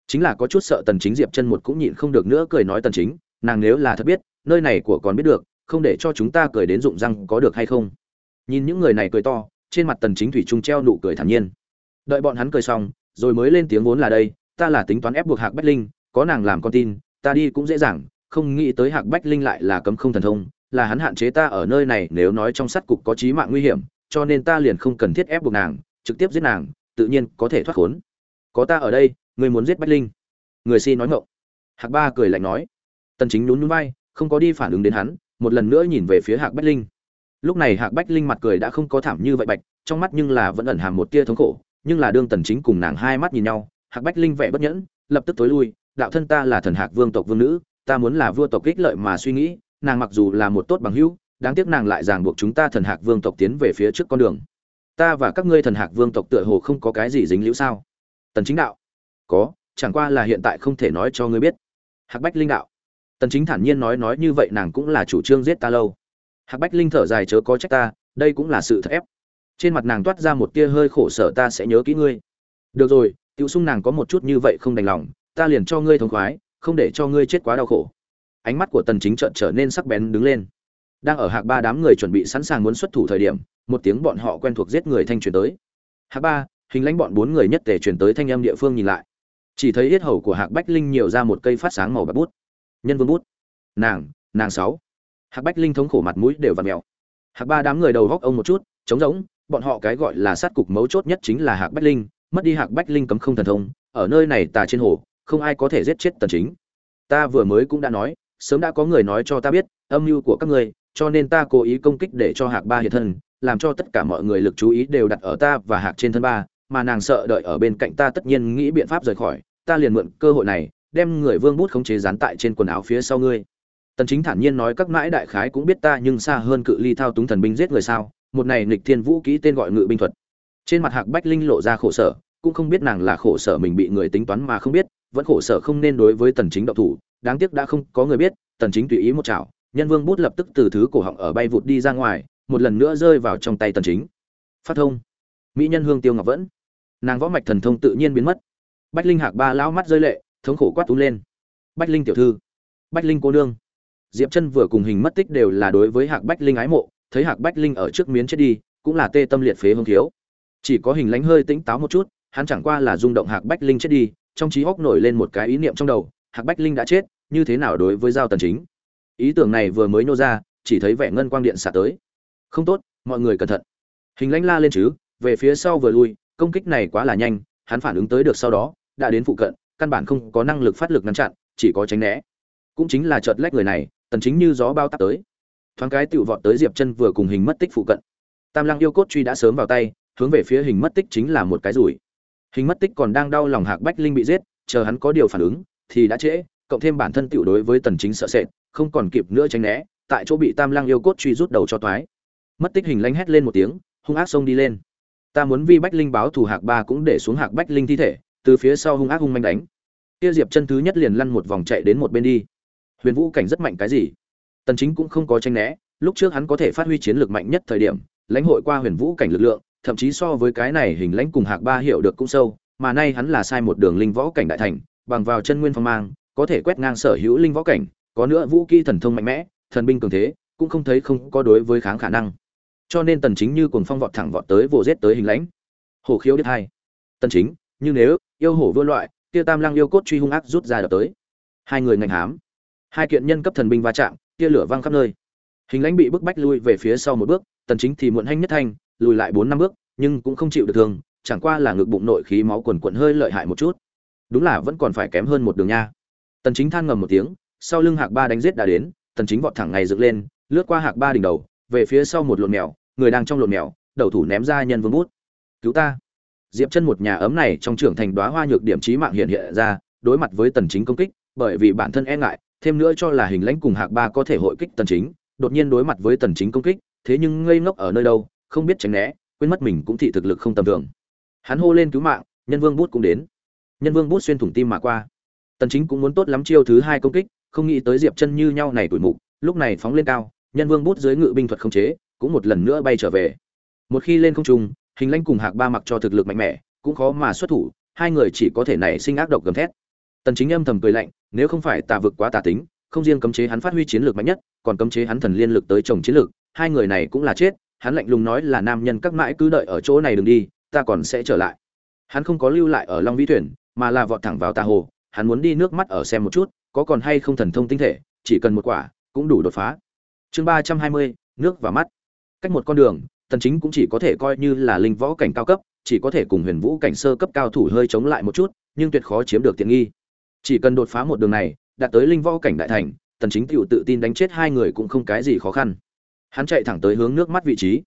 chính là có chút sợ tần chính diệp chân một cũng nhịn không được nữa cười nói tần chính, nàng nếu là thật biết, nơi này của còn biết được, không để cho chúng ta cười đến rụng răng có được hay không? Nhìn những người này cười to, trên mặt tần chính thủy trung treo nụ cười thản nhiên. Đợi bọn hắn cười xong, rồi mới lên tiếng vốn là đây, ta là tính toán ép buộc hạc bách linh, có nàng làm con tin, ta đi cũng dễ dàng, không nghĩ tới hạc bách linh lại là cấm không thần thông, là hắn hạn chế ta ở nơi này, nếu nói trong sát cục có chí mạng nguy hiểm, cho nên ta liền không cần thiết ép buộc nàng, trực tiếp giết nàng, tự nhiên có thể thoát khốn. Có ta ở đây người muốn giết bách linh. Người si nói ngộng hạc ba cười lạnh nói. Tần chính nhún nhún vai, không có đi phản ứng đến hắn, một lần nữa nhìn về phía hạc bách linh. Lúc này hạc bách linh mặt cười đã không có thảm như vậy bạch, trong mắt nhưng là vẫn ẩn hàm một tia thống khổ, nhưng là đương tần chính cùng nàng hai mắt nhìn nhau, hạc bách linh vẻ bất nhẫn, lập tức tối lui, đạo thân ta là thần hạc vương tộc vương nữ, ta muốn là vua tộc kích lợi mà suy nghĩ, nàng mặc dù là một tốt bằng hữu, đáng tiếc nàng lại ràng buộc chúng ta thần hạc vương tộc tiến về phía trước con đường. Ta và các ngươi thần hạc vương tộc tựa hồ không có cái gì dính liễu sao? Tần chính đạo có, chẳng qua là hiện tại không thể nói cho ngươi biết. Hạc bách linh đạo. Tần chính thản nhiên nói nói như vậy nàng cũng là chủ trương giết ta lâu. Hạc bách linh thở dài chớ có trách ta, đây cũng là sự thật ép. Trên mặt nàng toát ra một tia hơi khổ sở ta sẽ nhớ kỹ ngươi. Được rồi, tiểu sung nàng có một chút như vậy không đành lòng, ta liền cho ngươi thống khoái, không để cho ngươi chết quá đau khổ. Ánh mắt của tần chính trợn trở nên sắc bén đứng lên. Đang ở hạc ba đám người chuẩn bị sẵn sàng muốn xuất thủ thời điểm, một tiếng bọn họ quen thuộc giết người thanh truyền tới. Hạc ba, hình lãnh bọn bốn người nhất tề truyền tới thanh âm địa phương nhìn lại chỉ thấy yết hầu của hạc bách linh nhiều ra một cây phát sáng màu bạc bút. Nhân vương bút. Nàng nàng sáu. Hạc bách linh thống khổ mặt mũi đều vặn mèo. Hạc ba đám người đầu góc ông một chút, trống rỗng, bọn họ cái gọi là sát cục mấu chốt nhất chính là hạc bách linh, mất đi hạc bách linh cấm không thần thông, ở nơi này tà trên hồ, không ai có thể giết chết tần chính. Ta vừa mới cũng đã nói, sớm đã có người nói cho ta biết âm mưu của các ngươi, cho nên ta cố ý công kích để cho hạc ba hiện thân, làm cho tất cả mọi người lực chú ý đều đặt ở ta và hạc trên thân ba mà nàng sợ đợi ở bên cạnh ta tất nhiên nghĩ biện pháp rời khỏi, ta liền mượn cơ hội này, đem người vương bút khống chế dán tại trên quần áo phía sau ngươi. Tần chính thản nhiên nói các mãi đại khái cũng biết ta nhưng xa hơn cự ly thao túng thần binh giết người sao, một này nghịch thiên vũ kỹ tên gọi ngự binh thuật. Trên mặt hạc bách linh lộ ra khổ sở, cũng không biết nàng là khổ sở mình bị người tính toán mà không biết, vẫn khổ sở không nên đối với tần chính động thủ, đáng tiếc đã không có người biết, tần chính tùy ý một chảo, nhân vương bút lập tức từ thứ cổ họng ở bay vụt đi ra ngoài, một lần nữa rơi vào trong tay tần chính. Phát thông. Mỹ nhân hương tiêu ngọc vẫn nàng võ mạch thần thông tự nhiên biến mất. Bách linh hạc ba lão mắt rơi lệ, thống khổ quát tú lên. Bách linh tiểu thư, bách linh cô nương. Diệp chân vừa cùng hình mất tích đều là đối với hạc bách linh ái mộ, thấy hạc bách linh ở trước miến chết đi, cũng là tê tâm liệt phế hương thiếu. Chỉ có hình lánh hơi tĩnh táo một chút, hắn chẳng qua là rung động hạc bách linh chết đi, trong trí hốc nổi lên một cái ý niệm trong đầu, hạc bách linh đã chết, như thế nào đối với giao tần chính? Ý tưởng này vừa mới nô ra, chỉ thấy vẻ ngân quang điện xả tới. Không tốt, mọi người cẩn thận. Hình lãnh la lên chứ, về phía sau vừa lui công kích này quá là nhanh, hắn phản ứng tới được sau đó, đã đến phụ cận, căn bản không có năng lực phát lực ngăn chặn, chỉ có tránh né. Cũng chính là chợt lách người này, tần chính như gió bao táp tới. Thoáng cái tiểu vọt tới diệp chân vừa cùng hình mất tích phụ cận. Tam lăng yêu cốt truy đã sớm vào tay, hướng về phía hình mất tích chính là một cái rủi. Hình mất tích còn đang đau lòng hạc bách linh bị giết, chờ hắn có điều phản ứng, thì đã trễ, cộng thêm bản thân tiểu đối với tần chính sợ sệt, không còn kịp nữa tránh né, tại chỗ bị tam lăng yêu cốt truy rút đầu cho toái. Mất tích hình lanh hét lên một tiếng, hung ác xông đi lên ta muốn vi bách linh báo thù hạc ba cũng để xuống hạc bách linh thi thể, từ phía sau hung ác hung manh đánh. Kia diệp chân thứ nhất liền lăn một vòng chạy đến một bên đi. Huyền vũ cảnh rất mạnh cái gì? Tần chính cũng không có tranh né, lúc trước hắn có thể phát huy chiến lược mạnh nhất thời điểm, lãnh hội qua huyền vũ cảnh lực lượng, thậm chí so với cái này hình lãnh cùng hạc ba hiểu được cũng sâu, mà nay hắn là sai một đường linh võ cảnh đại thành, bằng vào chân nguyên phong mang, có thể quét ngang sở hữu linh võ cảnh, có nữa vũ kỹ thần thông mạnh mẽ, thần binh cường thế, cũng không thấy không có đối với kháng khả năng cho nên tần chính như cuồng phong vọt thẳng vọt tới vồ giết tới hình lãnh. Hổ khiếu đứt hai. Tần chính, như nếu, yêu hổ vua loại, kia tam lang yêu cốt truy hung ác rút ra đập tới. Hai người ngành hám. Hai kiện nhân cấp thần binh va chạm kia lửa văng khắp nơi. Hình lãnh bị bức bách lui về phía sau một bước, tần chính thì muộn hanh nhất thanh, lùi lại bốn năm bước, nhưng cũng không chịu được thương, chẳng qua là ngực bụng nội khí máu quần quần hơi lợi hại một chút. Đúng là vẫn còn phải kém hơn một đường nha. Tần chính than ngầm một tiếng, sau lưng hạc ba đánh giết đã đến, tần chính vọt thẳng ngày dựng lên, lướt qua hạc ba đỉnh đầu, về phía sau một lộn mèo người đang trong lộn mèo, đầu thủ ném ra nhân vương bút. Cứu ta. Diệp chân một nhà ấm này trong trưởng thành đóa hoa nhược điểm trí mạng hiện hiện ra, đối mặt với tần chính công kích, bởi vì bản thân e ngại, thêm nữa cho là hình lãnh cùng hạc ba có thể hội kích tần chính, đột nhiên đối mặt với tần chính công kích, thế nhưng ngây ngốc ở nơi đâu, không biết tránh né, quên mất mình cũng thị thực lực không tầm thường. Hắn hô lên cứu mạng, nhân vương bút cũng đến. Nhân vương bút xuyên thủng tim mà qua. Tần chính cũng muốn tốt lắm chiêu thứ hai công kích, không nghĩ tới diệp chân như nhau này tuổi mục, lúc này phóng lên cao, nhân vương bút dưới ngự binh thuật không chế cũng một lần nữa bay trở về. Một khi lên không trung, hình lãnh cùng hạc ba mặc cho thực lực mạnh mẽ, cũng khó mà xuất thủ, hai người chỉ có thể nảy sinh ác độc gầm thét. Tần chính âm thầm cười lạnh, nếu không phải tà vực quá tà tính, không riêng cấm chế hắn phát huy chiến lược mạnh nhất, còn cấm chế hắn thần liên lực tới chồng chiến lược, hai người này cũng là chết, hắn lạnh lùng nói là nam nhân các mãi cứ đợi ở chỗ này đừng đi, ta còn sẽ trở lại. Hắn không có lưu lại ở long vĩ thuyền, mà là vọt thẳng vào tà hồ, hắn muốn đi nước mắt ở xem một chút, có còn hay không thần thông tinh thể, chỉ cần một quả, cũng đủ đột phá. Chương ba trăm hai mươi, nước và mắt cách một con đường, tần chính cũng chỉ có thể coi như là linh võ cảnh cao cấp, chỉ có thể cùng huyền vũ cảnh sơ cấp cao thủ hơi chống lại một chút, nhưng tuyệt khó chiếm được tiện nghi. Chỉ cần đột phá một đường này, đạt tới linh võ cảnh đại thành, tần chính tiểu tự tin đánh chết hai người cũng không cái gì khó khăn. Hắn chạy thẳng tới hướng nước mắt vị trí.